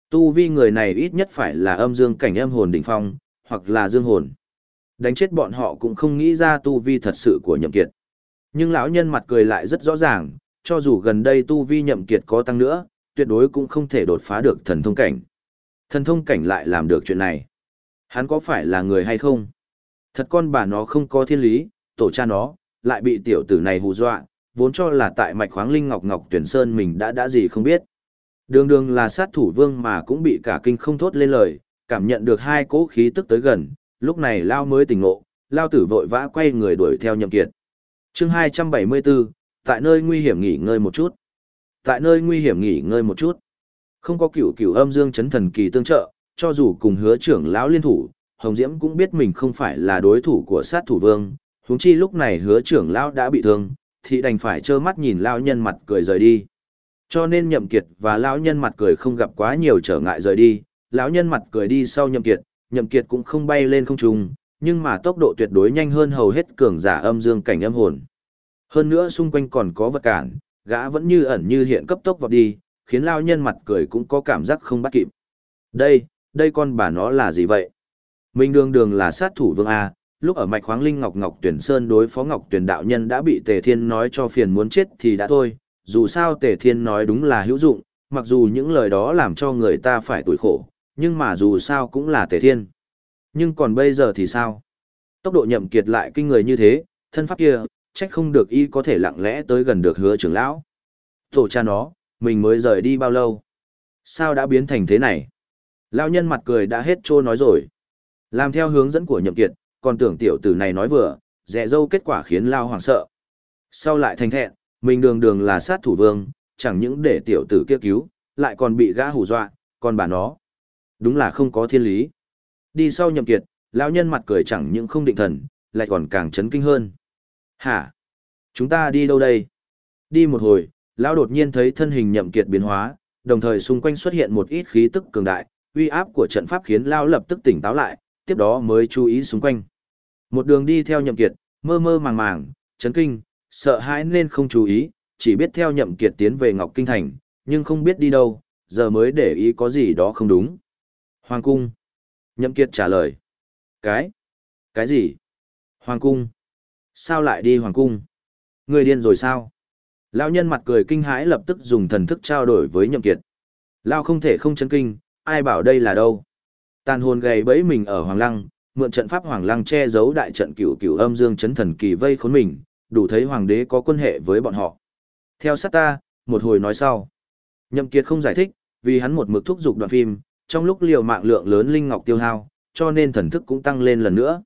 Tu vi người này ít nhất phải là âm dương cảnh âm hồn đỉnh phong, hoặc là dương hồn. Đánh chết bọn họ cũng không nghĩ ra tu vi thật sự của nhậm kiệt. Nhưng lão nhân mặt cười lại rất rõ ràng, cho dù gần đây tu vi nhậm kiệt có tăng nữa, tuyệt đối cũng không thể đột phá được thần thông cảnh. Thần thông cảnh lại làm được chuyện này. Hắn có phải là người hay không? Thật con bà nó không có thiên lý, tổ cha nó, lại bị tiểu tử này hù dọa, vốn cho là tại mạch khoáng linh ngọc ngọc tuyển sơn mình đã đã gì không biết. Đường đường là sát thủ vương mà cũng bị cả kinh không thốt lên lời, cảm nhận được hai cỗ khí tức tới gần, lúc này Lao mới tỉnh ngộ, Lao tử vội vã quay người đuổi theo nhậm kiệt. chương 274, tại nơi nguy hiểm nghỉ ngơi một chút. Tại nơi nguy hiểm nghỉ ngơi một chút. Không có cửu cửu âm dương chấn thần kỳ tương trợ, cho dù cùng hứa trưởng lão liên thủ, Hồng Diễm cũng biết mình không phải là đối thủ của sát thủ vương, huống chi lúc này hứa trưởng lão đã bị thương, thì đành phải trơ mắt nhìn lão nhân mặt cười rời đi. Cho nên Nhậm Kiệt và lão nhân mặt cười không gặp quá nhiều trở ngại rời đi, lão nhân mặt cười đi sau Nhậm Kiệt, Nhậm Kiệt cũng không bay lên không trung, nhưng mà tốc độ tuyệt đối nhanh hơn hầu hết cường giả âm dương cảnh âm hồn. Hơn nữa xung quanh còn có vật cản, gã vẫn như ẩn như hiện cấp tốc vọt đi, khiến lão nhân mặt cười cũng có cảm giác không bắt kịp. Đây, đây con bà nó là gì vậy? Minh đường đường là sát thủ vương A, lúc ở mạch khoáng linh ngọc ngọc tuyển sơn đối phó ngọc tuyển đạo nhân đã bị tề thiên nói cho phiền muốn chết thì đã thôi dù sao tề thiên nói đúng là hữu dụng mặc dù những lời đó làm cho người ta phải tủi khổ nhưng mà dù sao cũng là tề thiên nhưng còn bây giờ thì sao tốc độ nhậm kiệt lại kinh người như thế thân pháp kia trách không được y có thể lặng lẽ tới gần được hứa trưởng lão tổ cha nó mình mới rời đi bao lâu sao đã biến thành thế này lão nhân mặt cười đã hết trô nói rồi làm theo hướng dẫn của nhậm kiệt còn tưởng tiểu tử này nói vừa, dẹ dâu kết quả khiến Lao hoàng sợ. Sau lại thành thẹn, mình đường đường là sát thủ vương, chẳng những để tiểu tử kia cứu, lại còn bị gã hù dọa, còn bà nó. Đúng là không có thiên lý. Đi sau nhậm kiệt, lão nhân mặt cười chẳng những không định thần, lại còn càng chấn kinh hơn. Hả? Chúng ta đi đâu đây? Đi một hồi, lão đột nhiên thấy thân hình nhậm kiệt biến hóa, đồng thời xung quanh xuất hiện một ít khí tức cường đại, uy áp của trận pháp khiến lão lập tức tỉnh táo lại, tiếp đó mới chú ý xung quanh. Một đường đi theo nhậm kiệt, mơ mơ màng màng, chấn kinh, sợ hãi nên không chú ý, chỉ biết theo nhậm kiệt tiến về Ngọc Kinh Thành, nhưng không biết đi đâu, giờ mới để ý có gì đó không đúng. Hoàng cung. Nhậm kiệt trả lời. Cái? Cái gì? Hoàng cung. Sao lại đi Hoàng cung? Người điên rồi sao? Lão nhân mặt cười kinh hãi lập tức dùng thần thức trao đổi với nhậm kiệt. Lão không thể không chấn kinh, ai bảo đây là đâu? Tàn hồn gầy bẫy mình ở Hoàng Lăng, mượn trận pháp Hoàng Lăng che giấu đại trận cửu cửu âm dương chấn thần kỳ vây khốn mình, đủ thấy Hoàng đế có quan hệ với bọn họ. Theo sát ta, một hồi nói sau. Nhậm Kiệt không giải thích, vì hắn một mực thúc giục đoạn phim, trong lúc liều mạng lượng lớn linh ngọc tiêu hao, cho nên thần thức cũng tăng lên lần nữa.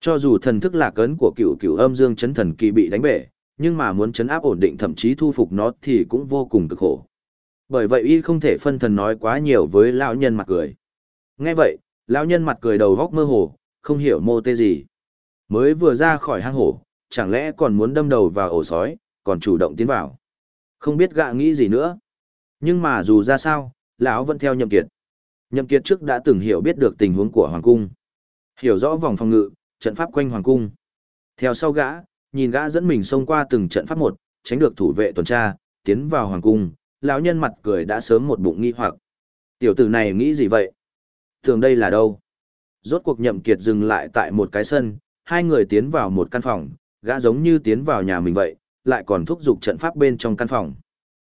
Cho dù thần thức lạc ấn của cửu cửu âm dương chấn thần kỳ bị đánh bể, nhưng mà muốn chấn áp ổn định thậm chí thu phục nó thì cũng vô cùng cực khổ. Bởi vậy y không thể phân thần nói quá nhiều với lão nhân mặt cười. Nghe vậy, lão nhân mặt cười đầu góc mơ hồ, không hiểu mô tê gì. Mới vừa ra khỏi hang hổ, chẳng lẽ còn muốn đâm đầu vào ổ sói, còn chủ động tiến vào. Không biết gạ nghĩ gì nữa. Nhưng mà dù ra sao, lão vẫn theo nhậm kiệt. Nhậm kiệt trước đã từng hiểu biết được tình huống của hoàng cung. Hiểu rõ vòng phòng ngự, trận pháp quanh hoàng cung. Theo sau gã, nhìn gã dẫn mình xông qua từng trận pháp một, tránh được thủ vệ tuần tra, tiến vào hoàng cung, lão nhân mặt cười đã sớm một bụng nghi hoặc. Tiểu tử này nghĩ gì vậy? Thường đây là đâu? Rốt cuộc nhậm kiệt dừng lại tại một cái sân, hai người tiến vào một căn phòng, gã giống như tiến vào nhà mình vậy, lại còn thúc giục trận pháp bên trong căn phòng.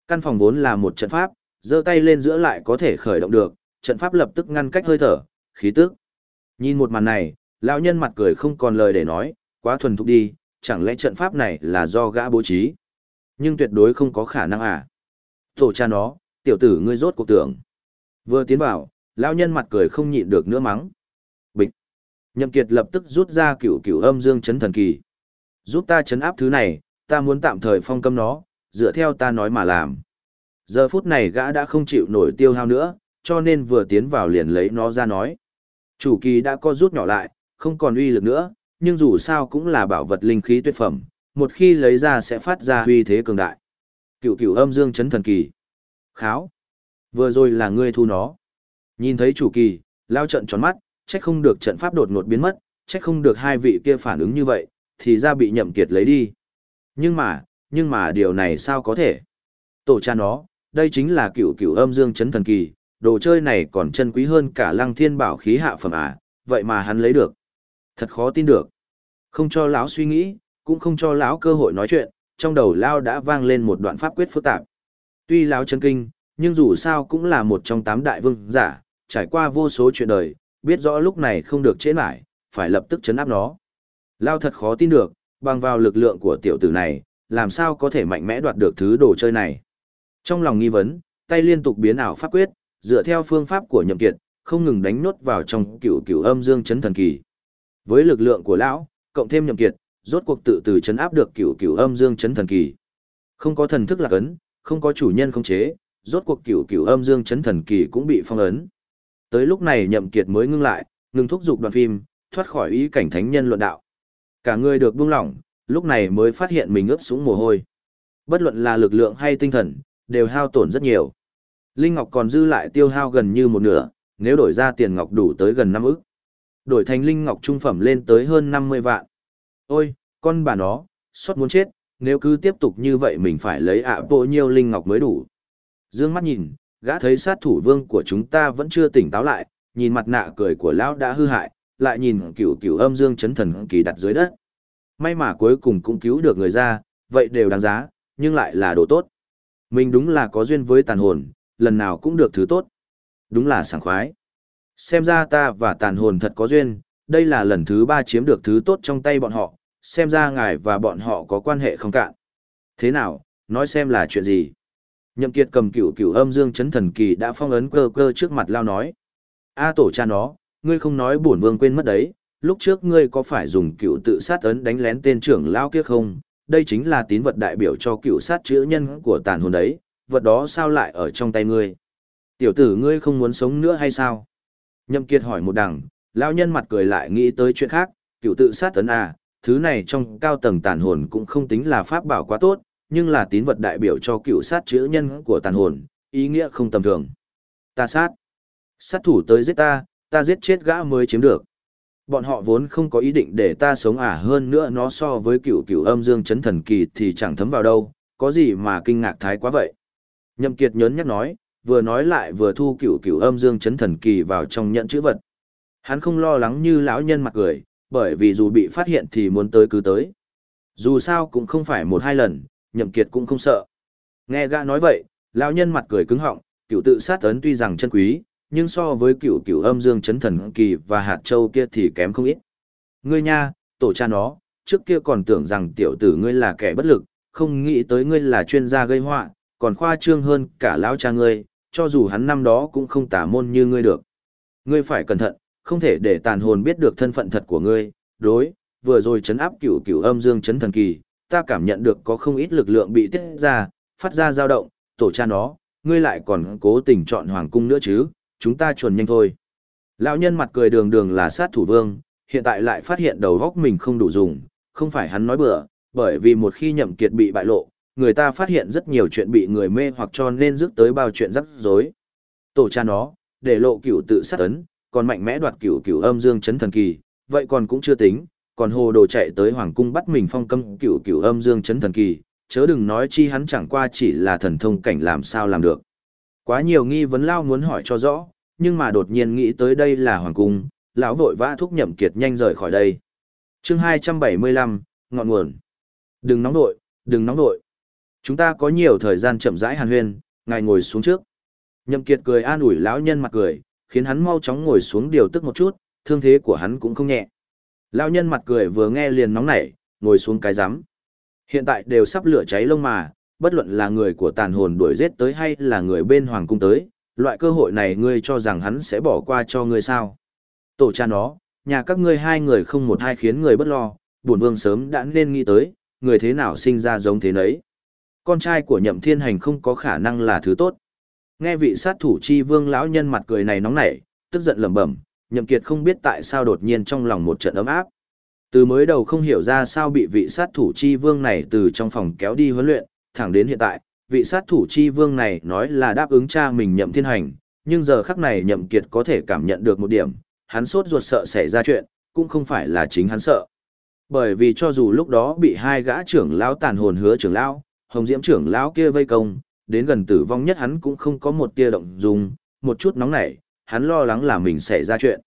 Căn phòng vốn là một trận pháp, giơ tay lên giữa lại có thể khởi động được, trận pháp lập tức ngăn cách hơi thở, khí tức. Nhìn một màn này, lão nhân mặt cười không còn lời để nói, quá thuần thục đi, chẳng lẽ trận pháp này là do gã bố trí? Nhưng tuyệt đối không có khả năng à. Tổ cha nó, tiểu tử ngươi rốt cuộc tưởng. Vừa tiến vào, lão nhân mặt cười không nhịn được nữa mắng. Bịch. Nhậm Kiệt lập tức rút ra cửu cửu âm dương chấn thần kỳ. Giúp ta chấn áp thứ này, ta muốn tạm thời phong cấm nó, dựa theo ta nói mà làm. Giờ phút này gã đã không chịu nổi tiêu hao nữa, cho nên vừa tiến vào liền lấy nó ra nói. Chủ kỳ đã co rút nhỏ lại, không còn uy lực nữa, nhưng dù sao cũng là bảo vật linh khí tuyệt phẩm, một khi lấy ra sẽ phát ra uy thế cường đại. Cửu cửu âm dương chấn thần kỳ. Kháo. Vừa rồi là ngươi thu nó. Nhìn thấy chủ kỳ, lao trận tròn mắt, trách không được trận pháp đột ngột biến mất, trách không được hai vị kia phản ứng như vậy, thì ra bị nhậm kiệt lấy đi. Nhưng mà, nhưng mà điều này sao có thể? Tổ cha nó, đây chính là cựu cựu âm dương chấn thần kỳ, đồ chơi này còn chân quý hơn cả lăng thiên bảo khí hạ phẩm à, vậy mà hắn lấy được. Thật khó tin được. Không cho lão suy nghĩ, cũng không cho lão cơ hội nói chuyện, trong đầu Lao đã vang lên một đoạn pháp quyết phức tạp. Tuy lão chân kinh, nhưng dù sao cũng là một trong tám đại vương giả, trải qua vô số chuyện đời, biết rõ lúc này không được chế lại, phải lập tức chấn áp nó. Lao thật khó tin được, bằng vào lực lượng của tiểu tử này, làm sao có thể mạnh mẽ đoạt được thứ đồ chơi này. Trong lòng nghi vấn, tay liên tục biến ảo pháp quyết, dựa theo phương pháp của nhậm kiệt, không ngừng đánh nốt vào trong cửu cửu âm dương chấn thần kỳ. Với lực lượng của lão, cộng thêm nhậm kiệt, rốt cuộc tự từ chấn áp được cửu cửu âm dương chấn thần kỳ. Không có thần thức lạc ấn, không có chủ nhân khống chế, rốt cuộc cửu cửu âm dương chấn thần kỳ cũng bị phong ấn. Tới lúc này nhậm kiệt mới ngưng lại, ngừng thúc giục đoạn phim, thoát khỏi ý cảnh thánh nhân luận đạo. Cả người được buông lỏng, lúc này mới phát hiện mình ướt sũng mồ hôi. Bất luận là lực lượng hay tinh thần, đều hao tổn rất nhiều. Linh Ngọc còn dư lại tiêu hao gần như một nửa, nếu đổi ra tiền ngọc đủ tới gần năm ức. Đổi thành Linh Ngọc trung phẩm lên tới hơn 50 vạn. Ôi, con bà nó, sót muốn chết, nếu cứ tiếp tục như vậy mình phải lấy ạ bộ nhiêu Linh Ngọc mới đủ. Dương mắt nhìn, gã thấy sát thủ vương của chúng ta vẫn chưa tỉnh táo lại, nhìn mặt nạ cười của lão đã hư hại, lại nhìn cửu cửu âm dương chấn thần kỳ đặt dưới đất. May mà cuối cùng cũng cứu được người ra, vậy đều đáng giá, nhưng lại là đồ tốt. Mình đúng là có duyên với tàn hồn, lần nào cũng được thứ tốt. Đúng là sảng khoái. Xem ra ta và tàn hồn thật có duyên, đây là lần thứ ba chiếm được thứ tốt trong tay bọn họ, xem ra ngài và bọn họ có quan hệ không cạn. Thế nào, nói xem là chuyện gì? Nhậm Kiệt cầm cửu cửu âm dương chấn thần kỳ đã phong ấn cơ cơ trước mặt lao nói. A tổ cha nó, ngươi không nói bổn vương quên mất đấy, lúc trước ngươi có phải dùng cựu tự sát ấn đánh lén tên trưởng lao kia không? Đây chính là tín vật đại biểu cho cựu sát chữ nhân của tàn hồn đấy, vật đó sao lại ở trong tay ngươi? Tiểu tử ngươi không muốn sống nữa hay sao? Nhậm Kiệt hỏi một đằng, lão nhân mặt cười lại nghĩ tới chuyện khác, cựu tự sát tấn à, thứ này trong cao tầng tàn hồn cũng không tính là pháp bảo quá tốt, nhưng là tín vật đại biểu cho cựu sát chữ nhân của tàn hồn, ý nghĩa không tầm thường. Ta sát. Sát thủ tới giết ta, ta giết chết gã mới chiếm được. Bọn họ vốn không có ý định để ta sống ả hơn nữa nó so với cựu cựu âm dương chấn thần kỳ thì chẳng thấm vào đâu, có gì mà kinh ngạc thái quá vậy. Nhậm Kiệt nhớn nhắc nói, vừa nói lại vừa thu cựu cựu âm dương chấn thần kỳ vào trong nhận chữ vật. Hắn không lo lắng như lão nhân mặt cười, bởi vì dù bị phát hiện thì muốn tới cứ tới. Dù sao cũng không phải một hai lần, Nhậm Kiệt cũng không sợ. Nghe gã nói vậy, lão nhân mặt cười cứng họng, cựu tự sát ấn tuy rằng chân quý, nhưng so với cựu cựu âm dương chấn thần kỳ và hạt châu kia thì kém không ít. Ngươi nha, tổ cha nó, trước kia còn tưởng rằng tiểu tử ngươi là kẻ bất lực, không nghĩ tới ngươi là chuyên gia gây họa, còn khoa trương hơn cả lão cha ngươi, cho dù hắn năm đó cũng không tả môn như ngươi được. Ngươi phải cẩn thận, không thể để tàn hồn biết được thân phận thật của ngươi, đối, vừa rồi chấn áp cửu cửu âm dương chấn thần kỳ, ta cảm nhận được có không ít lực lượng bị tiết ra, phát ra dao động, tổ cha nó, ngươi lại còn cố tình chọn hoàng cung nữa chứ, chúng ta chuồn nhanh thôi. Lão nhân mặt cười đường đường là sát thủ vương, hiện tại lại phát hiện đầu góc mình không đủ dùng, không phải hắn nói bừa, bởi vì một khi nhậm kiệt bị bại lộ, người ta phát hiện rất nhiều chuyện bị người mê hoặc cho nên rước tới bao chuyện rắc rối. Tổ cha nó, để lộ cửu tự sát ấn, còn mạnh mẽ đoạt cửu cửu âm dương chấn thần kỳ, vậy còn cũng chưa tính, còn hồ đồ chạy tới hoàng cung bắt mình phong cấm cửu cửu âm dương chấn thần kỳ, chớ đừng nói chi hắn chẳng qua chỉ là thần thông cảnh làm sao làm được. Quá nhiều nghi vấn lao muốn hỏi cho rõ, nhưng mà đột nhiên nghĩ tới đây là hoàng cung, lão vội vã thúc nhậm kiệt nhanh rời khỏi đây. Chương 275, ngọn nguồn. Đừng nóng đội, đừng nóng đội. Chúng ta có nhiều thời gian chậm rãi hàn huyên, ngài ngồi xuống trước. Nhậm kiệt cười an ủi lão nhân mặt cười, khiến hắn mau chóng ngồi xuống điều tức một chút, thương thế của hắn cũng không nhẹ. Lão nhân mặt cười vừa nghe liền nóng nảy, ngồi xuống cái rắm. Hiện tại đều sắp lửa cháy lông mà, bất luận là người của tàn hồn đuổi giết tới hay là người bên hoàng cung tới, loại cơ hội này ngươi cho rằng hắn sẽ bỏ qua cho ngươi sao. Tổ cha nó, nhà các ngươi hai người không một hai khiến người bất lo, bổn vương sớm đã nên nghĩ tới, người thế nào sinh ra giống thế nấy. Con trai của nhậm thiên hành không có khả năng là thứ tốt. Nghe vị sát thủ chi vương lão nhân mặt cười này nóng nảy, tức giận lẩm bẩm, nhậm kiệt không biết tại sao đột nhiên trong lòng một trận ấm áp. Từ mới đầu không hiểu ra sao bị vị sát thủ chi vương này từ trong phòng kéo đi huấn luyện, thẳng đến hiện tại, vị sát thủ chi vương này nói là đáp ứng cha mình nhậm thiên hành, nhưng giờ khắc này nhậm kiệt có thể cảm nhận được một điểm, hắn sốt ruột sợ xảy ra chuyện, cũng không phải là chính hắn sợ. Bởi vì cho dù lúc đó bị hai gã trưởng lão tàn hồn hứa trưởng lão, hồng diễm trưởng lão kia vây công, đến gần tử vong nhất hắn cũng không có một tia động dung, một chút nóng nảy, hắn lo lắng là mình xảy ra chuyện.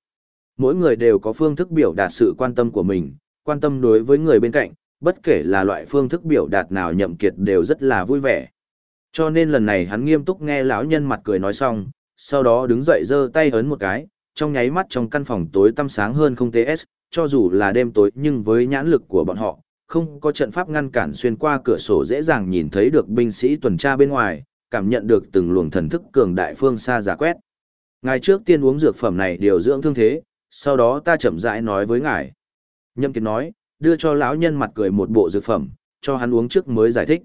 Mỗi người đều có phương thức biểu đạt sự quan tâm của mình, quan tâm đối với người bên cạnh, bất kể là loại phương thức biểu đạt nào nhậm kiệt đều rất là vui vẻ. Cho nên lần này hắn nghiêm túc nghe lão nhân mặt cười nói xong, sau đó đứng dậy giơ tay ấn một cái, trong nháy mắt trong căn phòng tối tăm sáng hơn không TS, cho dù là đêm tối nhưng với nhãn lực của bọn họ, không có trận pháp ngăn cản xuyên qua cửa sổ dễ dàng nhìn thấy được binh sĩ tuần tra bên ngoài, cảm nhận được từng luồng thần thức cường đại phương xa giả quét. Ngài trước tiên uống dược phẩm này điều dưỡng thương thế, sau đó ta chậm rãi nói với ngài. Nhâm Kiệt nói, đưa cho lão nhân mặt cười một bộ dược phẩm, cho hắn uống trước mới giải thích.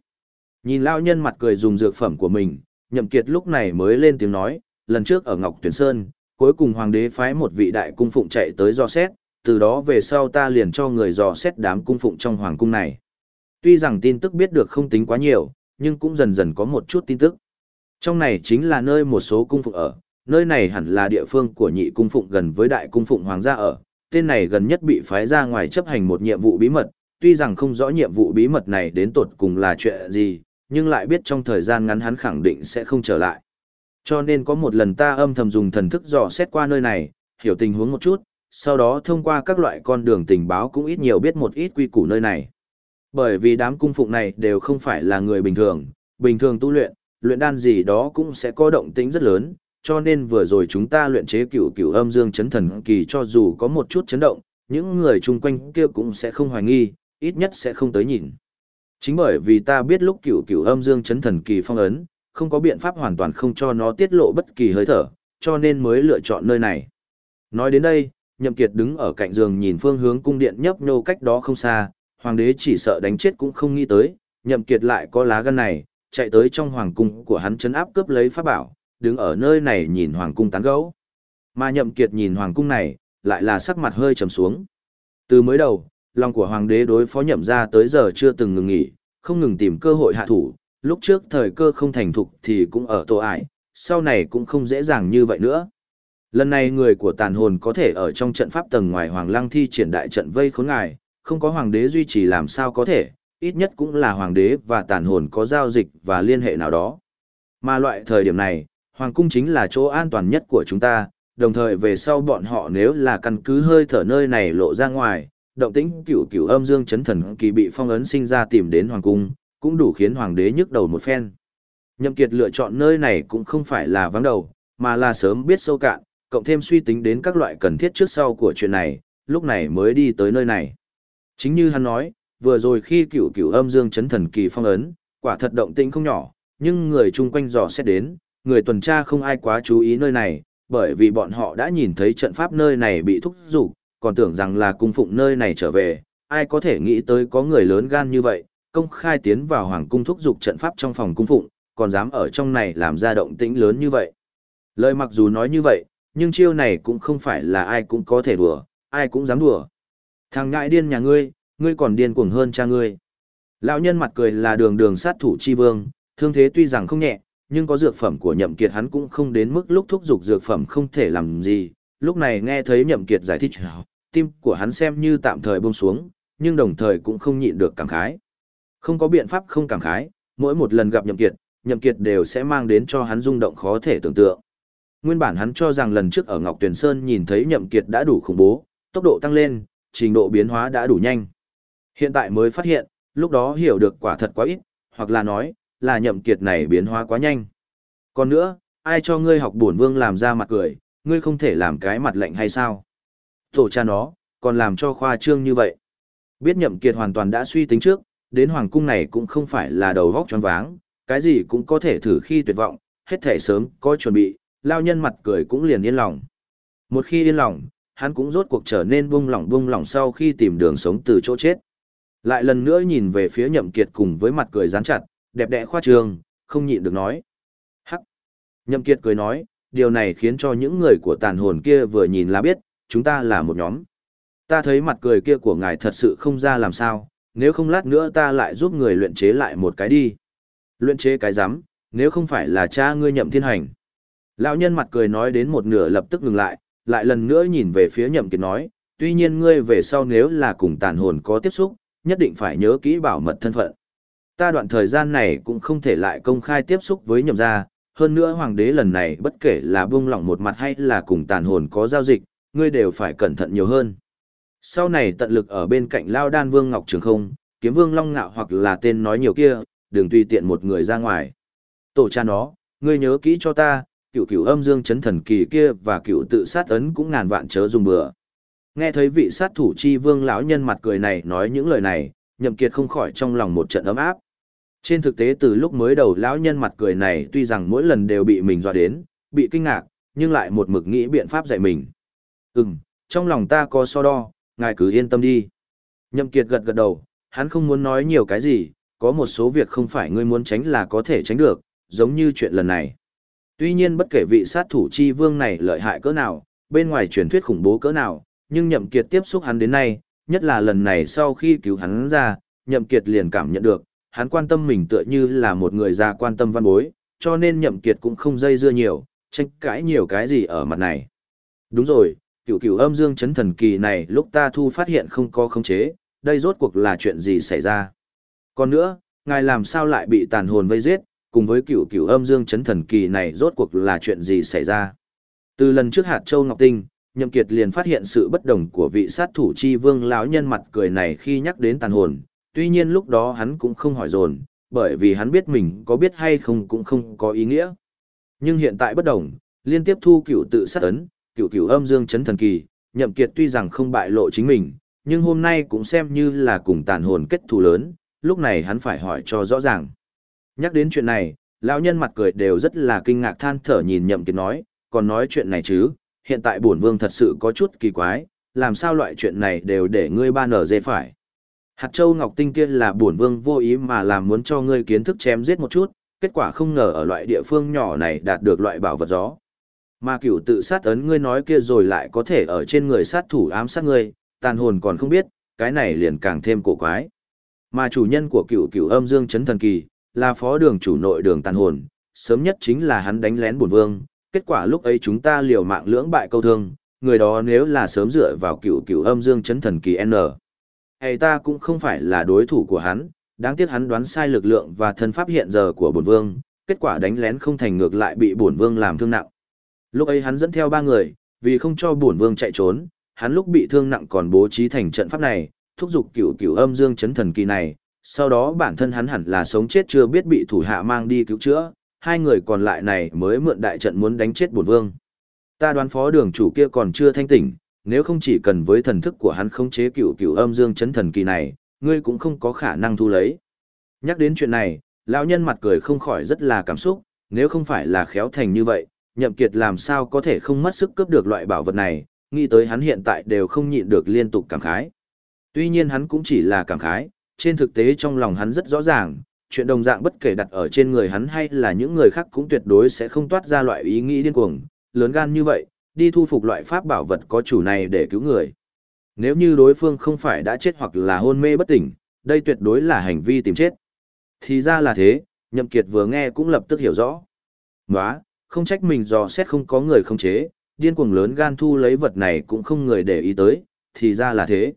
Nhìn lão nhân mặt cười dùng dược phẩm của mình, Nhậm Kiệt lúc này mới lên tiếng nói, lần trước ở Ngọc Tuyển Sơn, cuối cùng hoàng đế phái một vị đại cung phụng chạy tới do xét, từ đó về sau ta liền cho người dò xét đám cung phụng trong hoàng cung này. Tuy rằng tin tức biết được không tính quá nhiều, nhưng cũng dần dần có một chút tin tức. Trong này chính là nơi một số cung phụng ở, nơi này hẳn là địa phương của nhị cung phụng gần với đại cung phụng hoàng gia ở, tên này gần nhất bị phái ra ngoài chấp hành một nhiệm vụ bí mật, tuy rằng không rõ nhiệm vụ bí mật này đến tột cùng là chuyện gì, nhưng lại biết trong thời gian ngắn hắn khẳng định sẽ không trở lại. Cho nên có một lần ta âm thầm dùng thần thức dò xét qua nơi này, hiểu tình huống một chút, sau đó thông qua các loại con đường tình báo cũng ít nhiều biết một ít quy củ nơi này. Bởi vì đám cung phụng này đều không phải là người bình thường, bình thường tu luyện, luyện đan gì đó cũng sẽ có động tĩnh rất lớn, cho nên vừa rồi chúng ta luyện chế cửu cửu âm dương chấn thần kỳ cho dù có một chút chấn động, những người chung quanh kia cũng sẽ không hoài nghi, ít nhất sẽ không tới nhìn. Chính bởi vì ta biết lúc cửu cửu âm dương chấn thần kỳ phong ấn, không có biện pháp hoàn toàn không cho nó tiết lộ bất kỳ hơi thở, cho nên mới lựa chọn nơi này. Nói đến đây, Nhậm Kiệt đứng ở cạnh giường nhìn phương hướng cung điện nhấp nhô cách đó không xa, hoàng đế chỉ sợ đánh chết cũng không nghĩ tới, Nhậm Kiệt lại có lá gan này, chạy tới trong hoàng cung của hắn chấn áp cướp lấy pháp bảo, đứng ở nơi này nhìn hoàng cung tán gẫu. Mà Nhậm Kiệt nhìn hoàng cung này, lại là sắc mặt hơi trầm xuống. Từ mới đầu, lòng của hoàng đế đối phó Nhậm gia tới giờ chưa từng ngừng nghỉ, không ngừng tìm cơ hội hạ thủ, lúc trước thời cơ không thành thục thì cũng ở tổ ải, sau này cũng không dễ dàng như vậy nữa. Lần này người của tàn hồn có thể ở trong trận pháp tầng ngoài hoàng lăng thi triển đại trận vây khốn ngài, không có hoàng đế duy trì làm sao có thể, ít nhất cũng là hoàng đế và tàn hồn có giao dịch và liên hệ nào đó. Mà loại thời điểm này, hoàng cung chính là chỗ an toàn nhất của chúng ta, đồng thời về sau bọn họ nếu là căn cứ hơi thở nơi này lộ ra ngoài, động tĩnh cửu cửu âm dương chấn thần kỳ bị phong ấn sinh ra tìm đến hoàng cung, cũng đủ khiến hoàng đế nhức đầu một phen. Nhậm Kiệt lựa chọn nơi này cũng không phải là vắng đầu, mà là sớm biết sâu cạn, cộng thêm suy tính đến các loại cần thiết trước sau của chuyện này, lúc này mới đi tới nơi này. Chính như hắn nói, vừa rồi khi cửu cửu âm dương chấn thần kỳ phong ấn, quả thật động tĩnh không nhỏ, nhưng người chung quanh dò xét đến, người tuần tra không ai quá chú ý nơi này, bởi vì bọn họ đã nhìn thấy trận pháp nơi này bị thúc giục, còn tưởng rằng là cung phụng nơi này trở về, ai có thể nghĩ tới có người lớn gan như vậy, công khai tiến vào hoàng cung thúc giục trận pháp trong phòng cung phụng, còn dám ở trong này làm ra động tĩnh lớn như vậy. Lời mặc dù nói như vậy, nhưng chiêu này cũng không phải là ai cũng có thể đùa, ai cũng dám đùa. Thằng ngại điên nhà ngươi, ngươi còn điên cuồng hơn cha ngươi. Lão nhân mặt cười là đường đường sát thủ chi vương, thương thế tuy rằng không nhẹ, nhưng có dược phẩm của nhậm kiệt hắn cũng không đến mức lúc thúc giục dược phẩm không thể làm gì. Lúc này nghe thấy nhậm kiệt giải thích, tim của hắn xem như tạm thời buông xuống, nhưng đồng thời cũng không nhịn được cảm khái. Không có biện pháp không cảm khái, mỗi một lần gặp nhậm kiệt, nhậm kiệt đều sẽ mang đến cho hắn rung động khó thể tưởng tượng. Nguyên bản hắn cho rằng lần trước ở Ngọc Tuyền Sơn nhìn thấy nhậm kiệt đã đủ khủng bố, tốc độ tăng lên, trình độ biến hóa đã đủ nhanh. Hiện tại mới phát hiện, lúc đó hiểu được quả thật quá ít, hoặc là nói, là nhậm kiệt này biến hóa quá nhanh. Còn nữa, ai cho ngươi học bổn vương làm ra mặt cười, ngươi không thể làm cái mặt lạnh hay sao? Tổ cha nó, còn làm cho khoa trương như vậy. Biết nhậm kiệt hoàn toàn đã suy tính trước, đến hoàng cung này cũng không phải là đầu vóc choáng váng, cái gì cũng có thể thử khi tuyệt vọng, hết thể sớm, có chuẩn bị, lao nhân mặt cười cũng liền yên lòng. Một khi yên lòng, hắn cũng rốt cuộc trở nên buông lỏng buông lỏng sau khi tìm đường sống từ chỗ chết. Lại lần nữa nhìn về phía nhậm kiệt cùng với mặt cười rán chặt, đẹp đẽ khoa trương, không nhịn được nói. Hắc! Nhậm kiệt cười nói, điều này khiến cho những người của tàn hồn kia vừa nhìn là biết, chúng ta là một nhóm. Ta thấy mặt cười kia của ngài thật sự không ra làm sao, nếu không lát nữa ta lại giúp người luyện chế lại một cái đi. Luyện chế cái rắm nếu không phải là cha ngươi nhậm thiên hành. Lão nhân mặt cười nói đến một nửa lập tức ngừng lại, lại lần nữa nhìn về phía nhậm kiệt nói, tuy nhiên ngươi về sau nếu là cùng tàn hồn có tiếp xúc, nhất định phải nhớ kỹ bảo mật thân phận. Ta đoạn thời gian này cũng không thể lại công khai tiếp xúc với nhậm gia, hơn nữa hoàng đế lần này bất kể là buông lỏng một mặt hay là cùng tàn hồn có giao dịch, ngươi đều phải cẩn thận nhiều hơn. Sau này tận lực ở bên cạnh Lao Đan Vương Ngọc Trường không, kiếm vương long ngạo hoặc là tên nói nhiều kia, đừng tùy tiện một người ra ngoài. Tổ cha nó, ngươi nhớ kỹ cho ta, cựu cựu âm dương chấn thần kỳ kia và cựu tự sát ấn cũng ngàn vạn chớ dùng bừa. Nghe thấy vị sát thủ chi vương lão nhân mặt cười này nói những lời này, nhậm kiệt không khỏi trong lòng một trận ấm áp. Trên thực tế từ lúc mới đầu lão nhân mặt cười này tuy rằng mỗi lần đều bị mình dọa đến, bị kinh ngạc, nhưng lại một mực nghĩ biện pháp dạy mình. Ừm, trong lòng ta có so đo, ngài cứ yên tâm đi. Nhậm kiệt gật gật đầu, hắn không muốn nói nhiều cái gì, có một số việc không phải ngươi muốn tránh là có thể tránh được, giống như chuyện lần này. Tuy nhiên bất kể vị sát thủ chi vương này lợi hại cỡ nào, bên ngoài truyền thuyết khủng bố cỡ nào, nhưng nhậm kiệt tiếp xúc hắn đến nay, nhất là lần này sau khi cứu hắn ra, nhậm kiệt liền cảm nhận được, hắn quan tâm mình tựa như là một người già quan tâm văn bối, cho nên nhậm kiệt cũng không dây dưa nhiều, tranh cãi nhiều cái gì ở mặt này. Đúng rồi, cửu cửu âm dương chấn thần kỳ này lúc ta thu phát hiện không có khống chế, đây rốt cuộc là chuyện gì xảy ra. Còn nữa, ngài làm sao lại bị tàn hồn vây giết, cùng với cửu cửu âm dương chấn thần kỳ này rốt cuộc là chuyện gì xảy ra. Từ lần trước hạt châu Ngọc Tinh, Nhậm Kiệt liền phát hiện sự bất đồng của vị sát thủ chi vương lão nhân mặt cười này khi nhắc đến tàn hồn, tuy nhiên lúc đó hắn cũng không hỏi dồn, bởi vì hắn biết mình có biết hay không cũng không có ý nghĩa. Nhưng hiện tại bất đồng, liên tiếp thu cửu tự sát ấn, cửu cửu âm dương chấn thần kỳ, Nhậm Kiệt tuy rằng không bại lộ chính mình, nhưng hôm nay cũng xem như là cùng tàn hồn kết thù lớn, lúc này hắn phải hỏi cho rõ ràng. Nhắc đến chuyện này, lão nhân mặt cười đều rất là kinh ngạc than thở nhìn Nhậm Kiệt nói, còn nói chuyện này chứ, hiện tại bổn vương thật sự có chút kỳ quái, làm sao loại chuyện này đều để ngươi ba nở dê phải. Hạt châu ngọc tinh kia là bổn vương vô ý mà làm muốn cho ngươi kiến thức chém giết một chút, kết quả không ngờ ở loại địa phương nhỏ này đạt được loại bảo vật gió. Mà cửu tự sát ấn ngươi nói kia rồi lại có thể ở trên người sát thủ ám sát ngươi, tàn hồn còn không biết, cái này liền càng thêm cổ quái. Mà chủ nhân của cửu cửu âm dương chấn thần kỳ, là phó đường chủ nội đường tàn hồn, sớm nhất chính là hắn đánh lén bổn vương, kết quả lúc ấy chúng ta liều mạng lưỡng bại câu thương, người đó nếu là sớm dựa vào cựu cựu âm dương chấn thần kỳ N. Hay ta cũng không phải là đối thủ của hắn, đáng tiếc hắn đoán sai lực lượng và thân pháp hiện giờ của bổn vương, kết quả đánh lén không thành ngược lại bị bổn vương làm thương nặng. Lúc ấy hắn dẫn theo ba người, vì không cho bổn vương chạy trốn, hắn lúc bị thương nặng còn bố trí thành trận pháp này, thúc giục cựu cựu âm dương chấn thần kỳ này, sau đó bản thân hắn hẳn là sống chết chưa biết bị thủ hạ mang đi cứu chữa, hai người còn lại này mới mượn đại trận muốn đánh chết bổn vương. Ta đoán phó đường chủ kia còn chưa thanh tỉnh, nếu không chỉ cần với thần thức của hắn khống chế cựu cựu âm dương chấn thần kỳ này, ngươi cũng không có khả năng thu lấy. Nhắc đến chuyện này, lão nhân mặt cười không khỏi rất là cảm xúc, nếu không phải là khéo thành như vậy, nhậm kiệt làm sao có thể không mất sức cướp được loại bảo vật này, nghĩ tới hắn hiện tại đều không nhịn được liên tục cảm khái. Tuy nhiên hắn cũng chỉ là cảm khái, trên thực tế trong lòng hắn rất rõ ràng, chuyện đồng dạng bất kể đặt ở trên người hắn hay là những người khác cũng tuyệt đối sẽ không toát ra loại ý nghĩ điên cuồng, lớn gan như vậy, đi thu phục loại pháp bảo vật có chủ này để cứu người. Nếu như đối phương không phải đã chết hoặc là hôn mê bất tỉnh, đây tuyệt đối là hành vi tìm chết. Thì ra là thế, Nhậm Kiệt vừa nghe cũng lập tức hiểu rõ. Nóa, không trách mình dò xét không có người không chế, điên cuồng lớn gan thu lấy vật này cũng không người để ý tới, thì ra là thế.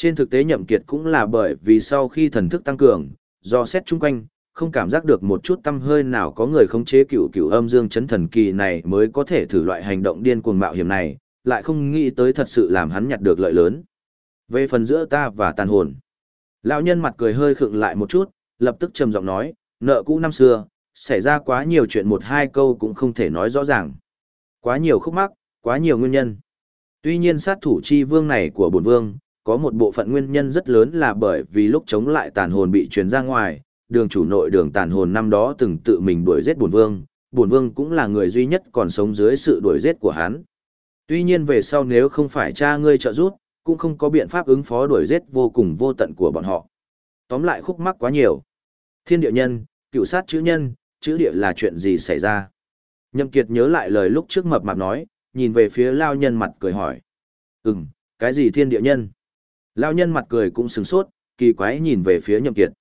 Trên thực tế Nhậm Kiệt cũng là bởi vì sau khi thần thức tăng cường, do xét chung quanh, không cảm giác được một chút tâm hơi nào có người khống chế cựu cựu âm dương chấn thần kỳ này mới có thể thử loại hành động điên cuồng mạo hiểm này, lại không nghĩ tới thật sự làm hắn nhặt được lợi lớn. Về phần giữa ta và tàn hồn, lão nhân mặt cười hơi khựng lại một chút, lập tức trầm giọng nói, nợ cũ năm xưa, xảy ra quá nhiều chuyện một hai câu cũng không thể nói rõ ràng. Quá nhiều khúc mắc, quá nhiều nguyên nhân. Tuy nhiên sát thủ chi vương này của bổn vương, có một bộ phận nguyên nhân rất lớn là bởi vì lúc chống lại tàn hồn bị truyền ra ngoài, đường chủ nội đường tàn hồn năm đó từng tự mình đuổi giết bổn vương, bổn vương cũng là người duy nhất còn sống dưới sự đuổi giết của hắn. Tuy nhiên về sau nếu không phải cha ngươi trợ giúp, cũng không có biện pháp ứng phó đuổi giết vô cùng vô tận của bọn họ. Tóm lại khúc mắc quá nhiều. Thiên địa nhân, cựu sát chữ nhân, chữ địa là chuyện gì xảy ra? Nhậm Kiệt nhớ lại lời lúc trước mập mạp nói, nhìn về phía lao nhân mặt cười hỏi. Ừm, cái gì thiên địa nhân? Lao nhân mặt cười cũng sừng sốt, kỳ quái nhìn về phía nhậm kiệt.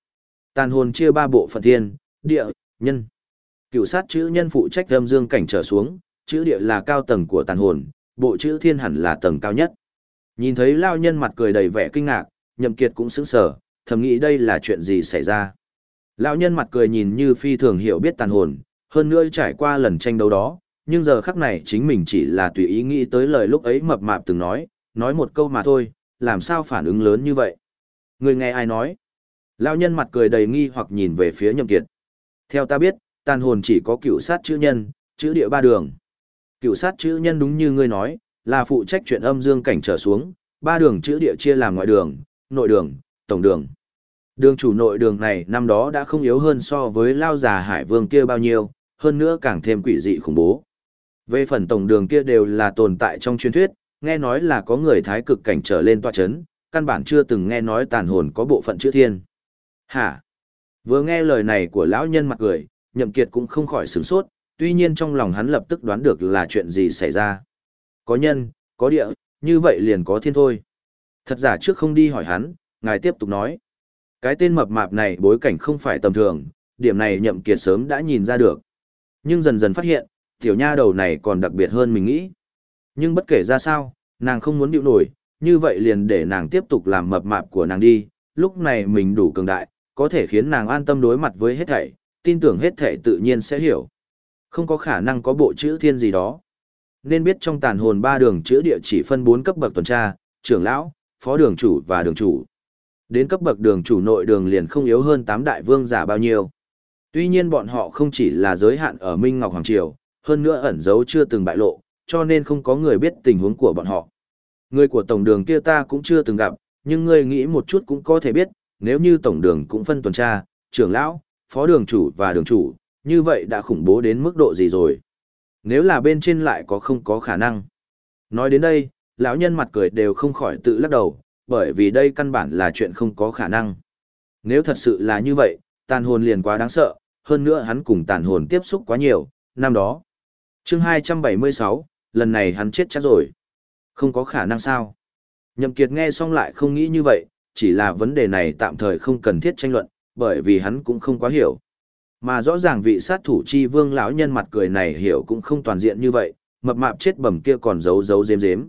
Tàn hồn chia ba bộ phận thiên, địa, nhân. Cựu sát chữ nhân phụ trách âm dương cảnh trở xuống, chữ địa là cao tầng của tàn hồn, bộ chữ thiên hẳn là tầng cao nhất. Nhìn thấy lao nhân mặt cười đầy vẻ kinh ngạc, nhậm kiệt cũng sững sờ, thầm nghĩ đây là chuyện gì xảy ra. Lão nhân mặt cười nhìn như phi thường hiểu biết tàn hồn, hơn nữa trải qua lần tranh đấu đó, nhưng giờ khắc này chính mình chỉ là tùy ý nghĩ tới lời lúc ấy mập mạp từng nói, nói một câu mà thôi, làm sao phản ứng lớn như vậy? Người nghe ai nói? Lão nhân mặt cười đầy nghi hoặc nhìn về phía nhậm kiệt. Theo ta biết, tàn hồn chỉ có cựu sát chữ nhân, chữ địa ba đường. Cựu sát chữ nhân đúng như ngươi nói, là phụ trách chuyện âm dương cảnh trở xuống, ba đường chữ địa chia làm ngoại đường, nội đường, tổng đường. Đường chủ nội đường này năm đó đã không yếu hơn so với lao già hải vương kia bao nhiêu, hơn nữa càng thêm quỷ dị khủng bố. Về phần tổng đường kia đều là tồn tại trong truyền thuyết, nghe nói là có người thái cực cảnh trở lên toa chấn, căn bản chưa từng nghe nói tàn hồn có bộ phận chữ thiên. Hả? Vừa nghe lời này của lão nhân mặt cười, nhậm kiệt cũng không khỏi sửng sốt, tuy nhiên trong lòng hắn lập tức đoán được là chuyện gì xảy ra. Có nhân, có địa, như vậy liền có thiên thôi. Thật giả trước không đi hỏi hắn, ngài tiếp tục nói. Cái tên mập mạp này bối cảnh không phải tầm thường, điểm này nhậm kiệt sớm đã nhìn ra được. Nhưng dần dần phát hiện, tiểu nha đầu này còn đặc biệt hơn mình nghĩ. Nhưng bất kể ra sao, nàng không muốn điệu nổi, như vậy liền để nàng tiếp tục làm mập mạp của nàng đi, lúc này mình đủ cường đại, có thể khiến nàng an tâm đối mặt với hết thảy, tin tưởng hết thảy tự nhiên sẽ hiểu. Không có khả năng có bộ chữ thiên gì đó. Nên biết trong tàn hồn ba đường chữ địa chỉ phân bốn cấp bậc tuần tra, trưởng lão, phó đường chủ và đường chủ. Đến cấp bậc đường chủ nội đường liền không yếu hơn tám đại vương giả bao nhiêu. Tuy nhiên bọn họ không chỉ là giới hạn ở Minh Ngọc Hoàng Triều, hơn nữa ẩn giấu chưa từng bại lộ, cho nên không có người biết tình huống của bọn họ. Người của tổng đường kia ta cũng chưa từng gặp, nhưng ngươi nghĩ một chút cũng có thể biết, nếu như tổng đường cũng phân tuần tra, trưởng lão, phó đường chủ và đường chủ, như vậy đã khủng bố đến mức độ gì rồi. Nếu là bên trên lại có không có khả năng. Nói đến đây, lão nhân mặt cười đều không khỏi tự lắc đầu, bởi vì đây căn bản là chuyện không có khả năng. Nếu thật sự là như vậy, tàn hồn liền quá đáng sợ, hơn nữa hắn cùng tàn hồn tiếp xúc quá nhiều, năm đó. chương 276, lần này hắn chết chắc rồi. Không có khả năng sao. Nhậm Kiệt nghe xong lại không nghĩ như vậy, chỉ là vấn đề này tạm thời không cần thiết tranh luận, bởi vì hắn cũng không quá hiểu. Mà rõ ràng vị sát thủ chi vương lão nhân mặt cười này hiểu cũng không toàn diện như vậy, mập mạp chết bẩm kia còn giấu giấu giếm giếm.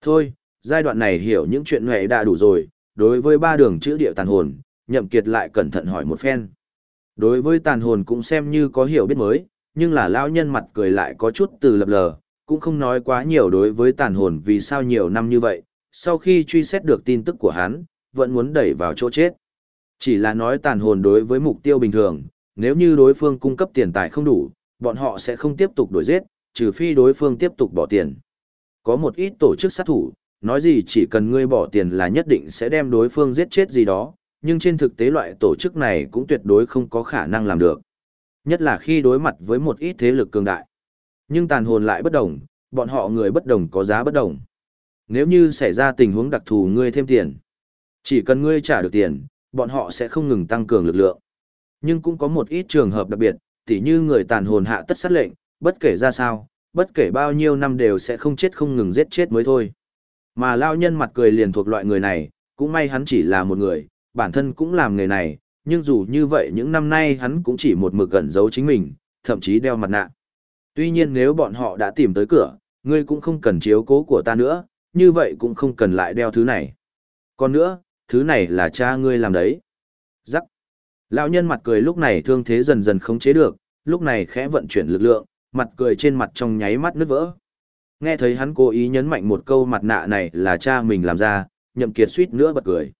Thôi, giai đoạn này hiểu những chuyện này đã đủ rồi, đối với ba đường chữ địa tàn hồn, nhậm kiệt lại cẩn thận hỏi một phen. Đối với tàn hồn cũng xem như có hiểu biết mới, nhưng là lão nhân mặt cười lại có chút từ lập lờ, cũng không nói quá nhiều đối với tàn hồn vì sao nhiều năm như vậy, sau khi truy xét được tin tức của hắn, vẫn muốn đẩy vào chỗ chết. Chỉ là nói tàn hồn đối với mục tiêu bình thường, nếu như đối phương cung cấp tiền tài không đủ, bọn họ sẽ không tiếp tục đuổi giết, trừ phi đối phương tiếp tục bỏ tiền. Có một ít tổ chức sát thủ, nói gì chỉ cần ngươi bỏ tiền là nhất định sẽ đem đối phương giết chết gì đó, nhưng trên thực tế loại tổ chức này cũng tuyệt đối không có khả năng làm được. Nhất là khi đối mặt với một ít thế lực cường đại. Nhưng tàn hồn lại bất đồng, bọn họ người bất đồng có giá bất đồng. Nếu như xảy ra tình huống đặc thù ngươi thêm tiền, chỉ cần ngươi trả được tiền, bọn họ sẽ không ngừng tăng cường lực lượng. Nhưng cũng có một ít trường hợp đặc biệt, tỉ như người tàn hồn hạ tất sát lệnh, bất kể ra sao, bất kể bao nhiêu năm đều sẽ không chết không ngừng giết chết mới thôi. Mà lao nhân mặt cười liền thuộc loại người này, cũng may hắn chỉ là một người, bản thân cũng làm nghề này, nhưng dù như vậy những năm nay hắn cũng chỉ một mực gần giấu chính mình, thậm chí đeo mặt nạ. Tuy nhiên nếu bọn họ đã tìm tới cửa, ngươi cũng không cần chiếu cố của ta nữa, như vậy cũng không cần lại đeo thứ này. Còn nữa, thứ này là cha ngươi làm đấy. Giắc. Lão nhân mặt cười lúc này thương thế dần dần khống chế được, lúc này khẽ vận chuyển lực lượng, mặt cười trên mặt trong nháy mắt nứt vỡ. Nghe thấy hắn cố ý nhấn mạnh một câu mặt nạ này là cha mình làm ra, nhậm kiệt suýt nữa bật cười.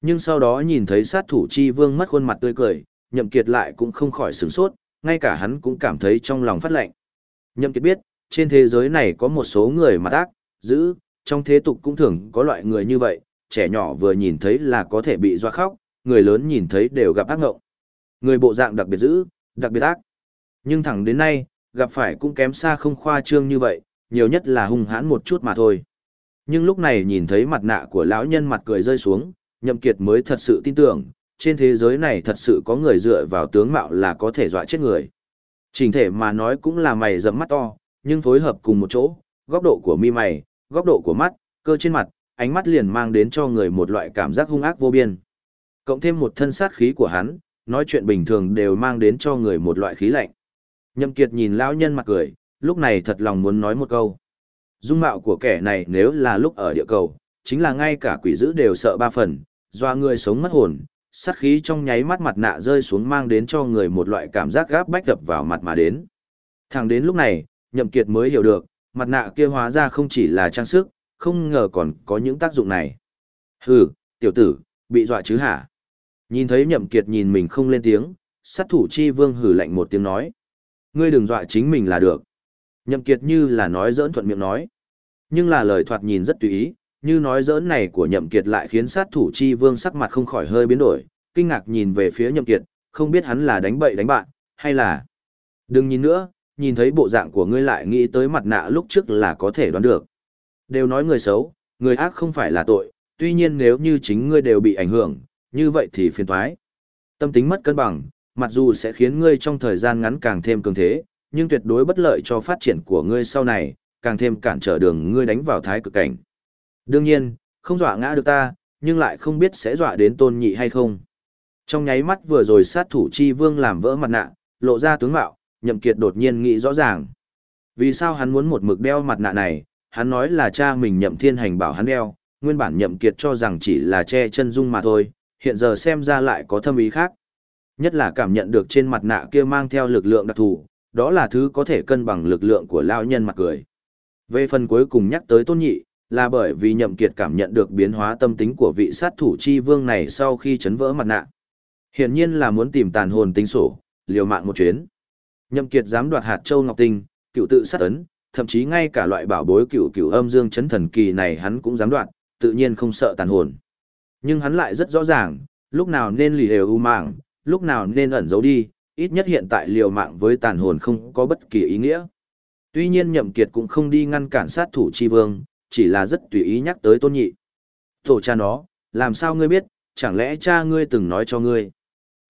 Nhưng sau đó nhìn thấy sát thủ chi vương mất khuôn mặt tươi cười, nhậm kiệt lại cũng không khỏi sửng sốt, ngay cả hắn cũng cảm thấy trong lòng phát lạnh. Nhậm kiệt biết, trên thế giới này có một số người mặt ác, dữ, trong thế tục cũng thường có loại người như vậy, trẻ nhỏ vừa nhìn thấy là có thể bị doa khóc, người lớn nhìn thấy đều gặp ác ngộng. Người bộ dạng đặc biệt dữ, đặc biệt ác. Nhưng thẳng đến nay, gặp phải cũng kém xa không khoa trương như vậy, nhiều nhất là hung hãn một chút mà thôi. Nhưng lúc này nhìn thấy mặt nạ của lão nhân mặt cười rơi xuống, Nhậm Kiệt mới thật sự tin tưởng, trên thế giới này thật sự có người dựa vào tướng mạo là có thể dọa chết người. Trình thể mà nói cũng là mày rậm mắt to, nhưng phối hợp cùng một chỗ, góc độ của mi mày, góc độ của mắt, cơ trên mặt, ánh mắt liền mang đến cho người một loại cảm giác hung ác vô biên. Cộng thêm một thân sát khí của hắn, nói chuyện bình thường đều mang đến cho người một loại khí lạnh. Nhậm Kiệt nhìn lão nhân mặt cười, lúc này thật lòng muốn nói một câu. Dung mạo của kẻ này nếu là lúc ở địa cầu, chính là ngay cả quỷ dữ đều sợ ba phần, doa người sống mất hồn, sát khí trong nháy mắt mặt nạ rơi xuống mang đến cho người một loại cảm giác gáp bách đập vào mặt mà đến. Thẳng đến lúc này, Nhậm Kiệt mới hiểu được, mặt nạ kia hóa ra không chỉ là trang sức, không ngờ còn có những tác dụng này. Hừ, tiểu tử, bị dọa chứ hả? Nhìn thấy nhậm kiệt nhìn mình không lên tiếng, sát thủ chi vương hừ lạnh một tiếng nói. Ngươi đừng dọa chính mình là được. Nhậm kiệt như là nói giỡn thuận miệng nói. Nhưng là lời thoạt nhìn rất tùy ý, như nói giỡn này của nhậm kiệt lại khiến sát thủ chi vương sắc mặt không khỏi hơi biến đổi, kinh ngạc nhìn về phía nhậm kiệt, không biết hắn là đánh bậy đánh bạn, hay là... Đừng nhìn nữa, nhìn thấy bộ dạng của ngươi lại nghĩ tới mặt nạ lúc trước là có thể đoán được. Đều nói người xấu, người ác không phải là tội, tuy nhiên nếu như chính ngươi đều bị ảnh hưởng, như vậy thì phiền toái. Tâm tính mất cân bằng, mặc dù sẽ khiến ngươi trong thời gian ngắn càng thêm cường thế, nhưng tuyệt đối bất lợi cho phát triển của ngươi sau này, càng thêm cản trở đường ngươi đánh vào thái cực cảnh. Đương nhiên, không dọa ngã được ta, nhưng lại không biết sẽ dọa đến tôn nhị hay không. Trong nháy mắt vừa rồi sát thủ chi vương làm vỡ mặt nạ, lộ ra tướng mạo, nhậm kiệt đột nhiên nghĩ rõ ràng. Vì sao hắn muốn một mực đeo mặt nạ này, hắn nói là cha mình nhậm thiên hành bảo hắn đeo, nguyên bản nhậm kiệt cho rằng chỉ là che chân dung mà thôi, hiện giờ xem ra lại có thâm ý khác. Nhất là cảm nhận được trên mặt nạ kia mang theo lực lượng đặc thù, đó là thứ có thể cân bằng lực lượng của lão nhân mặt cười. Về phần cuối cùng nhắc tới tôn nhị, là bởi vì nhậm kiệt cảm nhận được biến hóa tâm tính của vị sát thủ chi vương này sau khi chấn vỡ mặt nạ. Hiển nhiên là muốn tìm tàn hồn tính sổ, liều mạng một chuyến. Nhậm kiệt dám đoạt hạt châu ngọc tinh, cựu tự sát ấn, thậm chí ngay cả loại bảo bối cựu cựu âm dương chấn thần kỳ này hắn cũng dám đoạt, tự nhiên không sợ tàn hồn. Nhưng hắn lại rất rõ ràng, lúc nào nên lì đều u mạng, lúc nào nên ẩn giấu đi, ít nhất hiện tại liều mạng với tàn hồn không có bất kỳ ý nghĩa. Tuy nhiên nhậm kiệt cũng không đi ngăn cản sát thủ chi vương, chỉ là rất tùy ý nhắc tới tôn nhị. Tổ cha nó, làm sao ngươi biết, chẳng lẽ cha ngươi từng nói cho ngươi?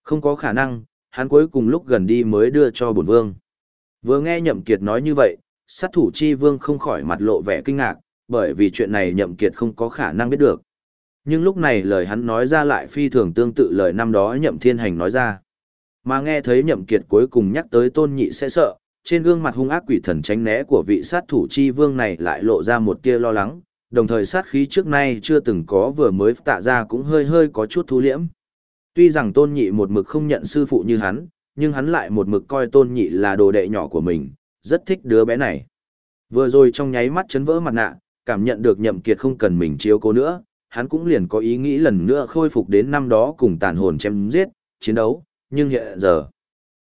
Không có khả năng, hắn cuối cùng lúc gần đi mới đưa cho bổn vương. Vừa nghe nhậm kiệt nói như vậy, sát thủ chi vương không khỏi mặt lộ vẻ kinh ngạc, bởi vì chuyện này nhậm kiệt không có khả năng biết được. Nhưng lúc này lời hắn nói ra lại phi thường tương tự lời năm đó nhậm thiên hành nói ra. Mà nghe thấy nhậm kiệt cuối cùng nhắc tới tôn nhị sẽ sợ, trên gương mặt hung ác quỷ thần tránh né của vị sát thủ chi vương này lại lộ ra một tia lo lắng, đồng thời sát khí trước nay chưa từng có vừa mới tạ ra cũng hơi hơi có chút thu liễm. Tuy rằng tôn nhị một mực không nhận sư phụ như hắn, nhưng hắn lại một mực coi tôn nhị là đồ đệ nhỏ của mình, rất thích đứa bé này. Vừa rồi trong nháy mắt chấn vỡ mặt nạ, cảm nhận được nhậm kiệt không cần mình chiếu cố nữa, hắn cũng liền có ý nghĩ lần nữa khôi phục đến năm đó cùng tàn hồn chém giết, chiến đấu, nhưng hiện giờ,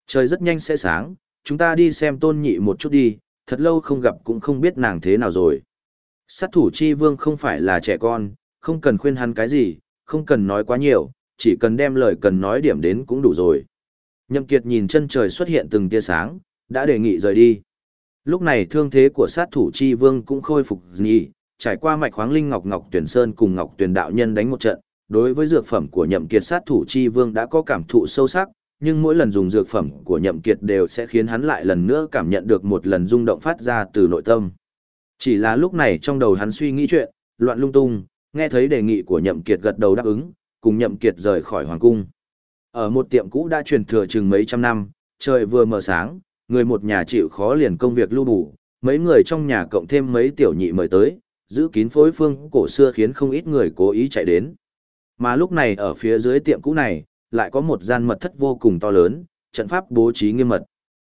trời rất nhanh sẽ sáng, chúng ta đi xem tôn nhị một chút đi, thật lâu không gặp cũng không biết nàng thế nào rồi. Sát thủ chi vương không phải là trẻ con, không cần khuyên hắn cái gì, không cần nói quá nhiều, chỉ cần đem lời cần nói điểm đến cũng đủ rồi. Nhậm Kiệt nhìn chân trời xuất hiện từng tia sáng, đã đề nghị rời đi. Lúc này thương thế của sát thủ chi vương cũng khôi phục nhì, trải qua mạch khoáng linh ngọc ngọc tuyển sơn cùng ngọc tuyển đạo nhân đánh một trận, đối với dược phẩm của nhậm kiệt sát thủ chi vương đã có cảm thụ sâu sắc, nhưng mỗi lần dùng dược phẩm của nhậm kiệt đều sẽ khiến hắn lại lần nữa cảm nhận được một lần rung động phát ra từ nội tâm. Chỉ là lúc này trong đầu hắn suy nghĩ chuyện, loạn lung tung, nghe thấy đề nghị của nhậm kiệt gật đầu đáp ứng, cùng nhậm kiệt rời khỏi hoàng cung. Ở một tiệm cũ đã truyền thừa chừng mấy trăm năm, trời vừa mờ sáng, người một nhà chịu khó liền công việc lưu bù, mấy người trong nhà cộng thêm mấy tiểu nhị mời tới, giữ kín phối phương cổ xưa khiến không ít người cố ý chạy đến. Mà lúc này ở phía dưới tiệm cũ này, lại có một gian mật thất vô cùng to lớn, trận pháp bố trí nghiêm mật.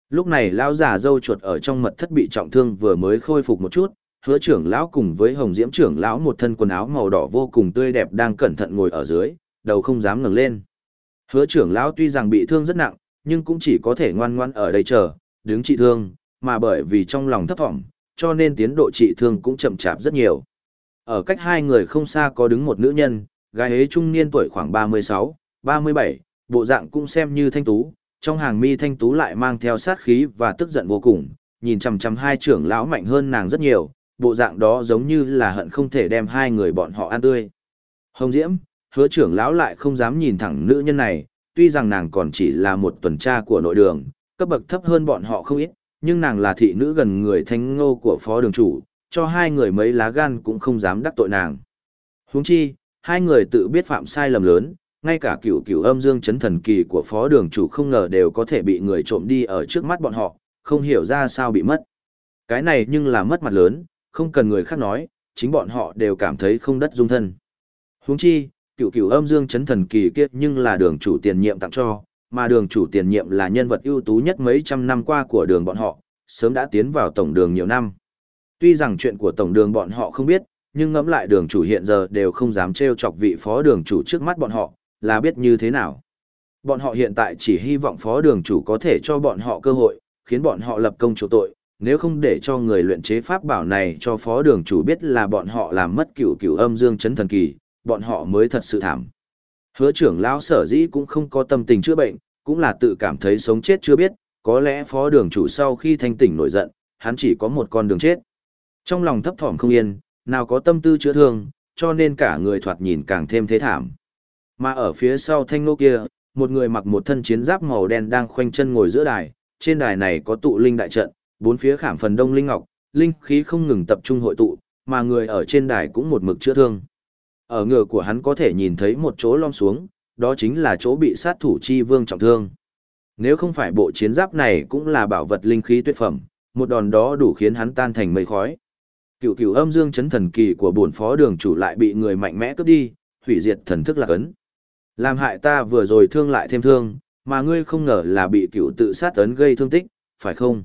Lúc này lão già dâu chuột ở trong mật thất bị trọng thương vừa mới khôi phục một chút, hứa trưởng lão cùng với hồng diễm trưởng lão một thân quần áo màu đỏ vô cùng tươi đẹp đang cẩn thận ngồi ở dưới, đầu không dám ngẩng lên. Hứa trưởng lão tuy rằng bị thương rất nặng, nhưng cũng chỉ có thể ngoan ngoan ở đây chờ, đứng trị thương, mà bởi vì trong lòng thấp vọng, cho nên tiến độ trị thương cũng chậm chạp rất nhiều. Ở cách hai người không xa có đứng một nữ nhân, gái ấy trung niên tuổi khoảng 36, 37, bộ dạng cũng xem như thanh tú, trong hàng mi thanh tú lại mang theo sát khí và tức giận vô cùng, nhìn chằm chằm hai trưởng lão mạnh hơn nàng rất nhiều, bộ dạng đó giống như là hận không thể đem hai người bọn họ ăn tươi. Hồng Diễm, hứa trưởng lão lại không dám nhìn thẳng nữ nhân này, tuy rằng nàng còn chỉ là một tuần tra của nội đường, cấp bậc thấp hơn bọn họ không ít, nhưng nàng là thị nữ gần người thanh ngô của phó đường chủ, cho hai người mấy lá gan cũng không dám đắc tội nàng. Huống chi, hai người tự biết phạm sai lầm lớn, ngay cả cửu cửu âm dương chấn thần kỳ của phó đường chủ không ngờ đều có thể bị người trộm đi ở trước mắt bọn họ, không hiểu ra sao bị mất. Cái này nhưng là mất mặt lớn, không cần người khác nói, chính bọn họ đều cảm thấy không đất dung thân. Huống chi, cựu cựu âm dương chấn thần kỳ kia nhưng là đường chủ tiền nhiệm tặng cho, mà đường chủ tiền nhiệm là nhân vật ưu tú nhất mấy trăm năm qua của đường bọn họ, sớm đã tiến vào tổng đường nhiều năm. Tuy rằng chuyện của tổng đường bọn họ không biết, nhưng ngẫm lại đường chủ hiện giờ đều không dám trêu chọc vị phó đường chủ trước mắt bọn họ, là biết như thế nào. Bọn họ hiện tại chỉ hy vọng phó đường chủ có thể cho bọn họ cơ hội, khiến bọn họ lập công chỗ tội, nếu không để cho người luyện chế pháp bảo này cho phó đường chủ biết là bọn họ làm mất cửu cửu âm dương chấn thần kỳ, bọn họ mới thật sự thảm. Hứa trưởng lão sở dĩ cũng không có tâm tình chữa bệnh, cũng là tự cảm thấy sống chết chưa biết, có lẽ phó đường chủ sau khi thanh tỉnh nổi giận, hắn chỉ có một con đường chết. Trong lòng thấp thỏm không yên, nào có tâm tư chữa thương, cho nên cả người thoạt nhìn càng thêm thế thảm. Mà ở phía sau thanh nô kia, một người mặc một thân chiến giáp màu đen đang khoanh chân ngồi giữa đài, trên đài này có tụ linh đại trận, bốn phía khảm phần đông linh ngọc, linh khí không ngừng tập trung hội tụ, mà người ở trên đài cũng một mực chữa thương. Ở ngựa của hắn có thể nhìn thấy một chỗ lom xuống, đó chính là chỗ bị sát thủ chi vương trọng thương. Nếu không phải bộ chiến giáp này cũng là bảo vật linh khí tuyệt phẩm, một đòn đó đủ khiến hắn tan thành mây khói. Cựu cựu âm dương chấn thần kỳ của bổn phó đường chủ lại bị người mạnh mẽ cướp đi, hủy diệt thần thức lạc ấn. Làm hại ta vừa rồi thương lại thêm thương, mà ngươi không ngờ là bị cựu tự sát ấn gây thương tích, phải không?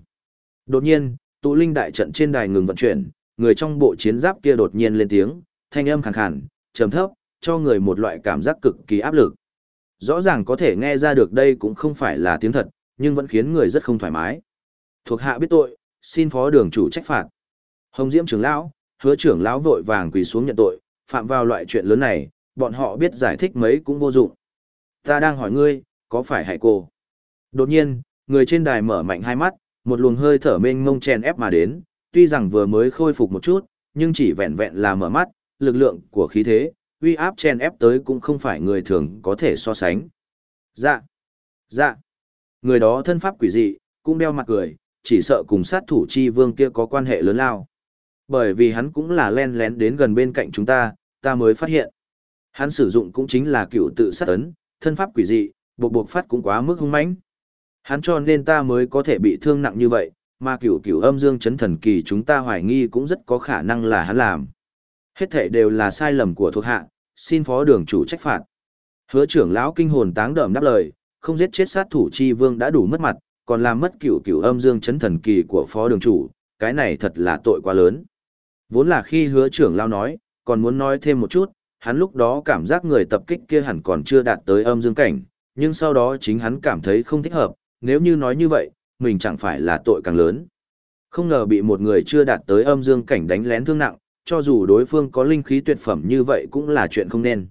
Đột nhiên, tụ linh đại trận trên đài ngừng vận chuyển, người trong bộ chiến giáp kia đột nhiên lên tiếng, thanh âm khàn khàn, trầm thấp, cho người một loại cảm giác cực kỳ áp lực. Rõ ràng có thể nghe ra được đây cũng không phải là tiếng thật, nhưng vẫn khiến người rất không thoải mái. Thuộc hạ biết tội, xin phó đường chủ trách phạt. Hồng Diễm trưởng lão, hứa trưởng lão vội vàng quỳ xuống nhận tội, phạm vào loại chuyện lớn này, bọn họ biết giải thích mấy cũng vô dụng. Ta đang hỏi ngươi, có phải hại cô? Đột nhiên, người trên đài mở mạnh hai mắt, một luồng hơi thở mênh mông chen ép mà đến, tuy rằng vừa mới khôi phục một chút, nhưng chỉ vẹn vẹn là mở mắt, lực lượng của khí thế, uy áp chen ép tới cũng không phải người thường có thể so sánh. Dạ, dạ, người đó thân pháp quỷ dị, cũng đeo mặt cười, chỉ sợ cùng sát thủ chi vương kia có quan hệ lớn lao. Bởi vì hắn cũng là len lén đến gần bên cạnh chúng ta, ta mới phát hiện. Hắn sử dụng cũng chính là cựu tự sát ấn, thân pháp quỷ dị, buộc buộc phát cũng quá mức hung mãnh. Hắn cho nên ta mới có thể bị thương nặng như vậy, mà cửu cửu âm dương chấn thần kỳ chúng ta hoài nghi cũng rất có khả năng là hắn làm. Hết thể đều là sai lầm của thuộc hạ, xin phó đường chủ trách phạt. Hứa trưởng lão kinh hồn táng đợm đáp lời, không giết chết sát thủ chi vương đã đủ mất mặt, còn làm mất cửu cửu âm dương chấn thần kỳ của phó đường chủ, cái này thật là tội quá lớn. Vốn là khi hứa trưởng lão nói, còn muốn nói thêm một chút, hắn lúc đó cảm giác người tập kích kia hẳn còn chưa đạt tới âm dương cảnh, nhưng sau đó chính hắn cảm thấy không thích hợp, nếu như nói như vậy, mình chẳng phải là tội càng lớn. Không ngờ bị một người chưa đạt tới âm dương cảnh đánh lén thương nặng, cho dù đối phương có linh khí tuyệt phẩm như vậy cũng là chuyện không nên.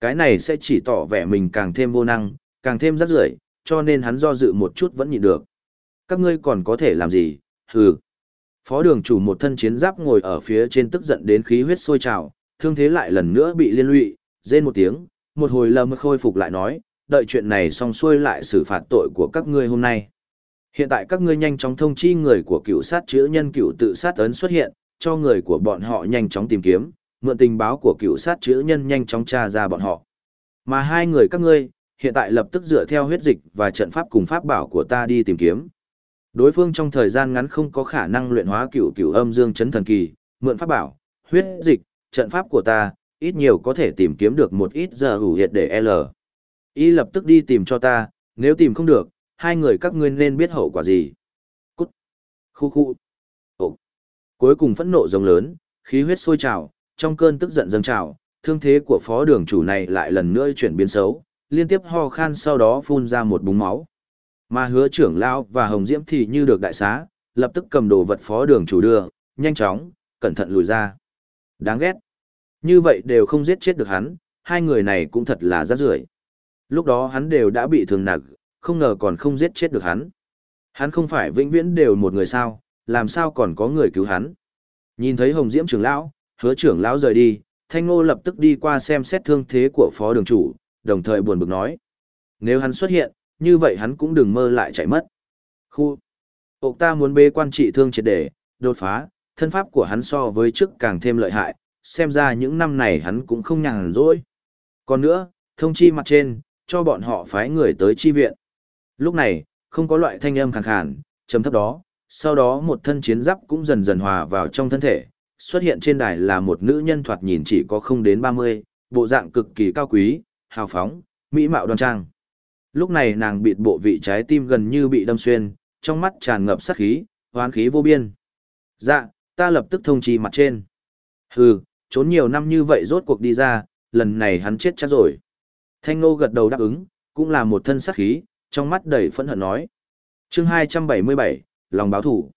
Cái này sẽ chỉ tỏ vẻ mình càng thêm vô năng, càng thêm rắc rưởi, cho nên hắn do dự một chút vẫn nhịn được. Các ngươi còn có thể làm gì? Hừ. Phó đường chủ một thân chiến giáp ngồi ở phía trên tức giận đến khí huyết sôi trào, thương thế lại lần nữa bị liên lụy, rên một tiếng, một hồi lầm khôi phục lại nói, đợi chuyện này xong xuôi lại xử phạt tội của các ngươi hôm nay. Hiện tại các ngươi nhanh chóng thông chi người của cựu sát chữ nhân cựu tự sát ấn xuất hiện, cho người của bọn họ nhanh chóng tìm kiếm, mượn tình báo của cựu sát chữ nhân nhanh chóng tra ra bọn họ. Mà hai người các ngươi, hiện tại lập tức dựa theo huyết dịch và trận pháp cùng pháp bảo của ta đi tìm kiếm. Đối phương trong thời gian ngắn không có khả năng luyện hóa cựu cựu âm dương chấn thần kỳ, mượn pháp bảo, huyết dịch, trận pháp của ta, ít nhiều có thể tìm kiếm được một ít giờ hủ hiệt để L. Y lập tức đi tìm cho ta, nếu tìm không được, hai người các ngươi nên biết hậu quả gì. Cút. Khu khu. Ồ. Cuối cùng phẫn nộ rồng lớn, khí huyết sôi trào, trong cơn tức giận dâng trào, thương thế của phó đường chủ này lại lần nữa chuyển biến xấu, liên tiếp ho khan sau đó phun ra một búng máu. Mà hứa trưởng lao và hồng diễm thì như được đại xá, lập tức cầm đồ vật phó đường chủ đưa, nhanh chóng, cẩn thận lùi ra. Đáng ghét. Như vậy đều không giết chết được hắn, hai người này cũng thật là rác rưởi. Lúc đó hắn đều đã bị thương nặng, không ngờ còn không giết chết được hắn. Hắn không phải vĩnh viễn đều một người sao, làm sao còn có người cứu hắn. Nhìn thấy Hồng Diễm trưởng lão, hứa trưởng lão rời đi, Thanh Ngô lập tức đi qua xem xét thương thế của phó đường chủ, đồng thời buồn bực nói. Nếu hắn xuất hiện, như vậy hắn cũng đừng mơ lại chạy mất. Khu! Ốc ta muốn bê quan trị thương triệt để, đột phá, thân pháp của hắn so với trước càng thêm lợi hại, xem ra những năm này hắn cũng không nhàn rỗi. Còn nữa, thông chi mặt trên, cho bọn họ phái người tới chi viện. Lúc này, không có loại thanh âm khàn khàn, trầm thấp đó, sau đó một thân chiến giáp cũng dần dần hòa vào trong thân thể, xuất hiện trên đài là một nữ nhân thoạt nhìn chỉ có không đến 30, bộ dạng cực kỳ cao quý, hào phóng, mỹ mạo đoan trang. Lúc này nàng bịt bộ vị trái tim gần như bị đâm xuyên, trong mắt tràn ngập sát khí, hoán khí vô biên. Dạ, ta lập tức thông trì mặt trên. Hừ, trốn nhiều năm như vậy rốt cuộc đi ra, lần này hắn chết chắc rồi. Thanh Ngô gật đầu đáp ứng, cũng là một thân sắc khí, trong mắt đầy phẫn hận nói. chương 277, lòng báo thủ.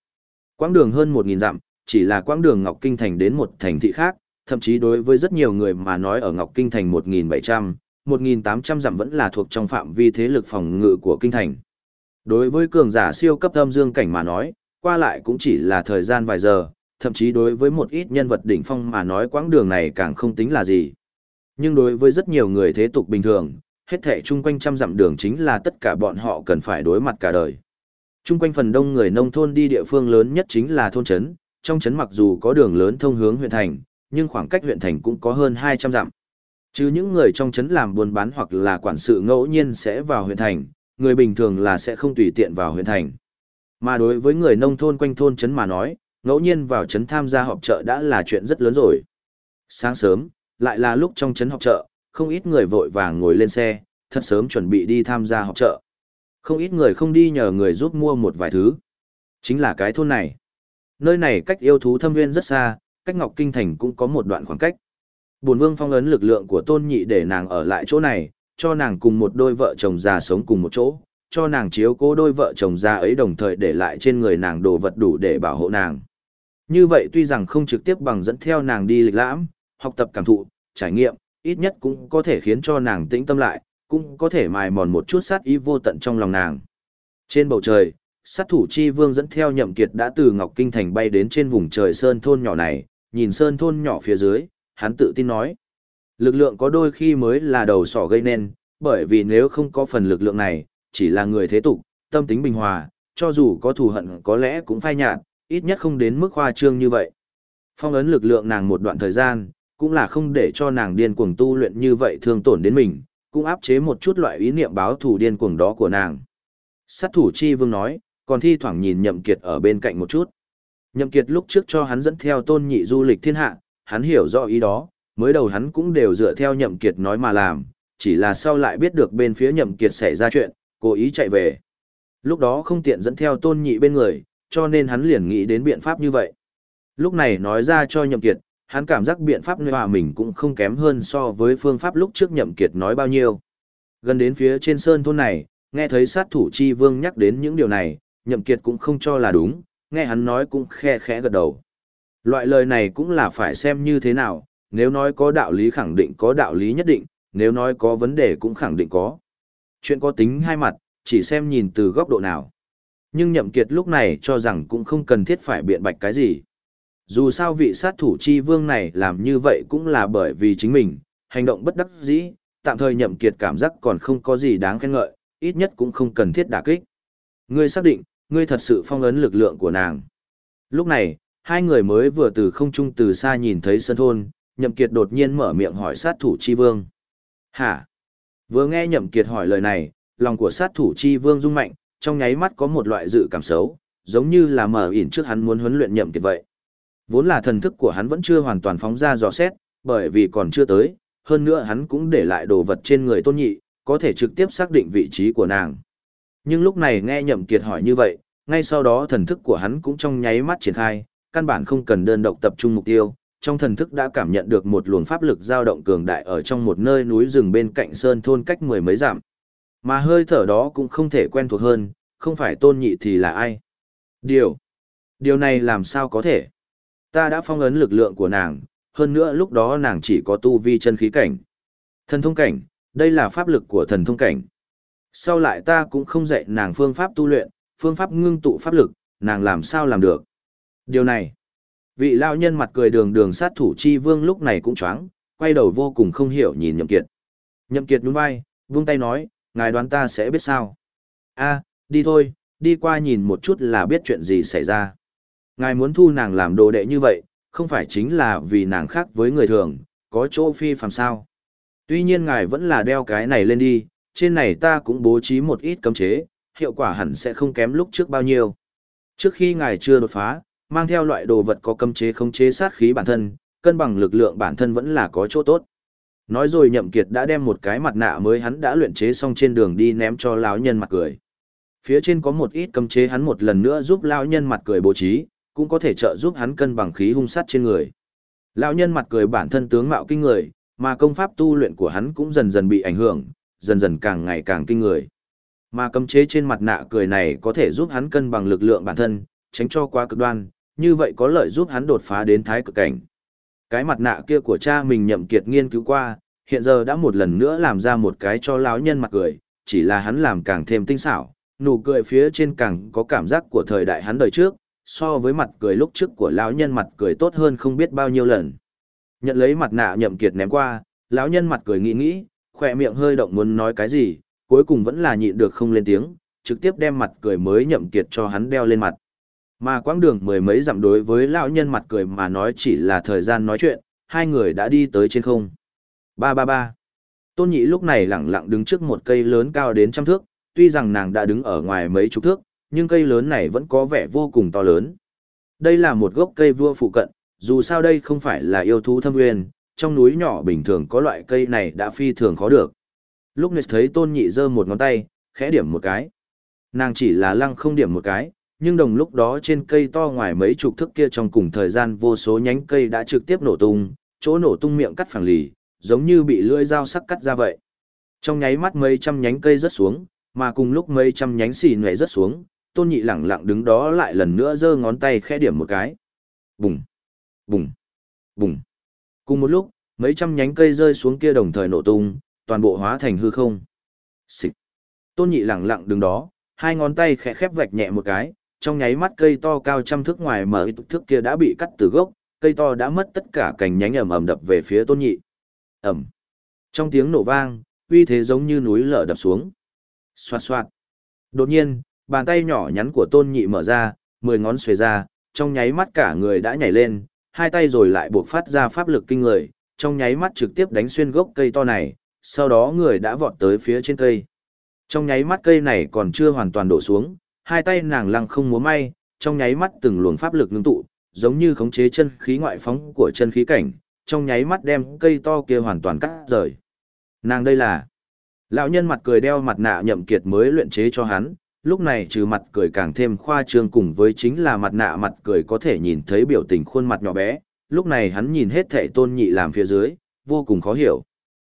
Quãng đường hơn 1.000 dặm, chỉ là quãng đường Ngọc Kinh Thành đến một thành thị khác, thậm chí đối với rất nhiều người mà nói ở Ngọc Kinh Thành 1.700, 1.800 dặm vẫn là thuộc trong phạm vi thế lực phòng ngự của Kinh Thành. Đối với cường giả siêu cấp âm dương cảnh mà nói, qua lại cũng chỉ là thời gian vài giờ, thậm chí đối với một ít nhân vật đỉnh phong mà nói quãng đường này càng không tính là gì. Nhưng đối với rất nhiều người thế tục bình thường, hết thảy chung quanh trăm dặm đường chính là tất cả bọn họ cần phải đối mặt cả đời. Chung quanh phần đông người nông thôn đi địa phương lớn nhất chính là thôn trấn, trong trấn mặc dù có đường lớn thông hướng huyện thành, nhưng khoảng cách huyện thành cũng có hơn 200 dặm. Chứ những người trong trấn làm buôn bán hoặc là quản sự ngẫu nhiên sẽ vào huyện thành, người bình thường là sẽ không tùy tiện vào huyện thành. Mà đối với người nông thôn quanh thôn trấn mà nói, ngẫu nhiên vào trấn tham gia họp chợ đã là chuyện rất lớn rồi. Sáng sớm, lại là lúc trong trấn họp chợ, không ít người vội vàng ngồi lên xe, thật sớm chuẩn bị đi tham gia họp chợ. Không ít người không đi nhờ người giúp mua một vài thứ. Chính là cái thôn này. Nơi này cách yêu thú thâm nguyên rất xa, cách Ngọc Kinh Thành cũng có một đoạn khoảng cách. Bổn vương phong ấn lực lượng của tôn nhị để nàng ở lại chỗ này, cho nàng cùng một đôi vợ chồng già sống cùng một chỗ, cho nàng chiếu cố đôi vợ chồng già ấy đồng thời để lại trên người nàng đồ vật đủ để bảo hộ nàng. Như vậy tuy rằng không trực tiếp bằng dẫn theo nàng đi lịch lãm, học tập cảm thụ, trải nghiệm, ít nhất cũng có thể khiến cho nàng tĩnh tâm lại, cũng có thể mài mòn một chút sát ý vô tận trong lòng nàng. Trên bầu trời, sát thủ chi vương dẫn theo nhậm kiệt đã từ Ngọc Kinh Thành bay đến trên vùng trời sơn thôn nhỏ này, nhìn sơn thôn nhỏ phía dưới, hắn tự tin nói. Lực lượng có đôi khi mới là đầu sỏ gây nên, bởi vì nếu không có phần lực lượng này, chỉ là người thế tục, tâm tính bình hòa, cho dù có thù hận có lẽ cũng phai nhạt, ít nhất không đến mức khoa trương như vậy. Phong ấn lực lượng nàng một đoạn thời gian, cũng là không để cho nàng điên cuồng tu luyện như vậy thương tổn đến mình, cũng áp chế một chút loại ý niệm báo thù điên cuồng đó của nàng. Sát thủ chi vương nói, còn thi thoảng nhìn nhậm kiệt ở bên cạnh một chút. Nhậm kiệt lúc trước cho hắn dẫn theo tôn nhị du lịch thiên hạ, hắn hiểu rõ ý đó, mới đầu hắn cũng đều dựa theo nhậm kiệt nói mà làm, chỉ là sau lại biết được bên phía nhậm kiệt xảy ra chuyện, cố ý chạy về. Lúc đó không tiện dẫn theo tôn nhị bên người, cho nên hắn liền nghĩ đến biện pháp như vậy. Lúc này nói ra cho nhậm kiệt, hắn cảm giác biện pháp nơi hòa mình cũng không kém hơn so với phương pháp lúc trước nhậm kiệt nói bao nhiêu. Gần đến phía trên sơn thôn này, nghe thấy sát thủ chi vương nhắc đến những điều này, nhậm kiệt cũng không cho là đúng, nghe hắn nói cũng khe khẽ gật đầu. Loại lời này cũng là phải xem như thế nào, nếu nói có đạo lý khẳng định có đạo lý nhất định, nếu nói có vấn đề cũng khẳng định có. Chuyện có tính hai mặt, chỉ xem nhìn từ góc độ nào. Nhưng nhậm kiệt lúc này cho rằng cũng không cần thiết phải biện bạch cái gì. Dù sao vị sát thủ chi vương này làm như vậy cũng là bởi vì chính mình, hành động bất đắc dĩ, tạm thời nhậm kiệt cảm giác còn không có gì đáng khen ngợi, ít nhất cũng không cần thiết đả kích. Ngươi xác định, ngươi thật sự phong ấn lực lượng của nàng. Lúc này, hai người mới vừa từ không trung từ xa nhìn thấy sân thôn, nhậm kiệt đột nhiên mở miệng hỏi sát thủ chi vương. Hả? Vừa nghe nhậm kiệt hỏi lời này, lòng của sát thủ chi vương rung mạnh, trong nháy mắt có một loại dự cảm xấu, giống như là mở ỉn trước hắn muốn huấn luyện nhậm kiệt vậy. Vốn là thần thức của hắn vẫn chưa hoàn toàn phóng ra dò xét, bởi vì còn chưa tới, hơn nữa hắn cũng để lại đồ vật trên người tôn nhị, có thể trực tiếp xác định vị trí của nàng. Nhưng lúc này nghe nhậm kiệt hỏi như vậy, ngay sau đó thần thức của hắn cũng trong nháy mắt triển khai, căn bản không cần đơn độc tập trung mục tiêu, trong thần thức đã cảm nhận được một luồng pháp lực dao động cường đại ở trong một nơi núi rừng bên cạnh sơn thôn cách mười mấy dặm. Mà hơi thở đó cũng không thể quen thuộc hơn, không phải tôn nhị thì là ai. Điều, điều này làm sao có thể? Ta đã phong ấn lực lượng của nàng, hơn nữa lúc đó nàng chỉ có tu vi chân khí cảnh. Thần thông cảnh, đây là pháp lực của thần thông cảnh. Sau lại ta cũng không dạy nàng phương pháp tu luyện, phương pháp ngưng tụ pháp lực, nàng làm sao làm được. Điều này, vị lao nhân mặt cười đường đường sát thủ chi vương lúc này cũng choáng, quay đầu vô cùng không hiểu nhìn nhậm kiệt. Nhậm kiệt nhún vai, vung tay nói, ngài đoán ta sẽ biết sao. a đi thôi, đi qua nhìn một chút là biết chuyện gì xảy ra. Ngài muốn thu nàng làm đồ đệ như vậy, không phải chính là vì nàng khác với người thường, có chỗ phi phàm sao. Tuy nhiên ngài vẫn là đeo cái này lên đi, trên này ta cũng bố trí một ít cấm chế, hiệu quả hẳn sẽ không kém lúc trước bao nhiêu. Trước khi ngài chưa đột phá, mang theo loại đồ vật có cấm chế không chế sát khí bản thân, cân bằng lực lượng bản thân vẫn là có chỗ tốt. Nói rồi Nhậm Kiệt đã đem một cái mặt nạ mới hắn đã luyện chế xong trên đường đi ném cho lão nhân mặt cười. Phía trên có một ít cấm chế hắn một lần nữa giúp lão nhân mặt cười bố trí, cũng có thể trợ giúp hắn cân bằng khí hung sát trên người. Lão nhân mặt cười bản thân tướng mạo kinh người, Mà công pháp tu luyện của hắn cũng dần dần bị ảnh hưởng, dần dần càng ngày càng kinh người. Mà cấm chế trên mặt nạ cười này có thể giúp hắn cân bằng lực lượng bản thân, tránh cho quá cực đoan, như vậy có lợi giúp hắn đột phá đến thái cực cảnh. Cái mặt nạ kia của cha mình nhậm kiệt nghiên cứu qua, hiện giờ đã một lần nữa làm ra một cái cho lão nhân mặt cười, chỉ là hắn làm càng thêm tinh xảo, nụ cười phía trên càng có cảm giác của thời đại hắn đời trước, so với mặt cười lúc trước của lão nhân mặt cười tốt hơn không biết bao nhiêu lần. Nhận lấy mặt nạ nhậm kiệt ném qua, lão nhân mặt cười nghĩ nghĩ, khỏe miệng hơi động muốn nói cái gì, cuối cùng vẫn là nhịn được không lên tiếng, trực tiếp đem mặt cười mới nhậm kiệt cho hắn đeo lên mặt. Mà quãng đường mười mấy dặm đối với lão nhân mặt cười mà nói chỉ là thời gian nói chuyện, hai người đã đi tới trên không. Ba ba ba. Tôn nhị lúc này lặng lặng đứng trước một cây lớn cao đến trăm thước, tuy rằng nàng đã đứng ở ngoài mấy chục thước, nhưng cây lớn này vẫn có vẻ vô cùng to lớn. Đây là một gốc cây vua phụ cận, dù sao đây không phải là yêu thú thâm nguyên, trong núi nhỏ bình thường có loại cây này đã phi thường khó được. Lúc này thấy tôn nhị giơ một ngón tay, khẽ điểm một cái. Nàng chỉ là lăng không điểm một cái, nhưng đồng lúc đó trên cây to ngoài mấy chục thước kia trong cùng thời gian vô số nhánh cây đã trực tiếp nổ tung, chỗ nổ tung miệng cắt phẳng lì, giống như bị lưỡi dao sắc cắt ra vậy. Trong nháy mắt mấy trăm nhánh cây rớt xuống, mà cùng lúc mấy trăm nhánh xì nhẹ rớt xuống, tôn nhị lẳng lặng đứng đó lại lần nữa giơ ngón tay khẽ điểm một cái. Bùng, bùng, bùng. Cùng một lúc, mấy trăm nhánh cây rơi xuống kia đồng thời nổ tung, toàn bộ hóa thành hư không. Xịt. Tôn nhị lẳng lặng đứng đó, hai ngón tay khẽ khép vạch nhẹ một cái, trong nháy mắt cây to cao trăm thước ngoài mở thước kia đã bị cắt từ gốc, cây to đã mất tất cả cành nhánh ẩm ẩm đập về phía tôn nhị. ầm Trong tiếng nổ vang, uy thế giống như núi lở đập xuống. Xoạt xoạt. Đột nhiên, bàn tay nhỏ nhắn của tôn nhị mở ra, mười ngón xuề ra, trong nháy mắt cả người đã nhảy lên, hai tay rồi lại buộc phát ra pháp lực kinh người, trong nháy mắt trực tiếp đánh xuyên gốc cây to này, sau đó người đã vọt tới phía trên cây. Trong nháy mắt cây này còn chưa hoàn toàn đổ xuống, hai tay nàng lăng không múa may, trong nháy mắt từng luồng pháp lực ngưng tụ, giống như khống chế chân khí ngoại phóng của chân khí cảnh, trong nháy mắt đem cây to kia hoàn toàn cắt rời. Nàng đây là Lão nhân mặt cười đeo mặt nạ nhậm kiệt mới luyện chế cho hắn, lúc này trừ mặt cười càng thêm khoa trương cùng với chính là mặt nạ mặt cười có thể nhìn thấy biểu tình khuôn mặt nhỏ bé, lúc này hắn nhìn hết thệ tôn nhị làm phía dưới, vô cùng khó hiểu.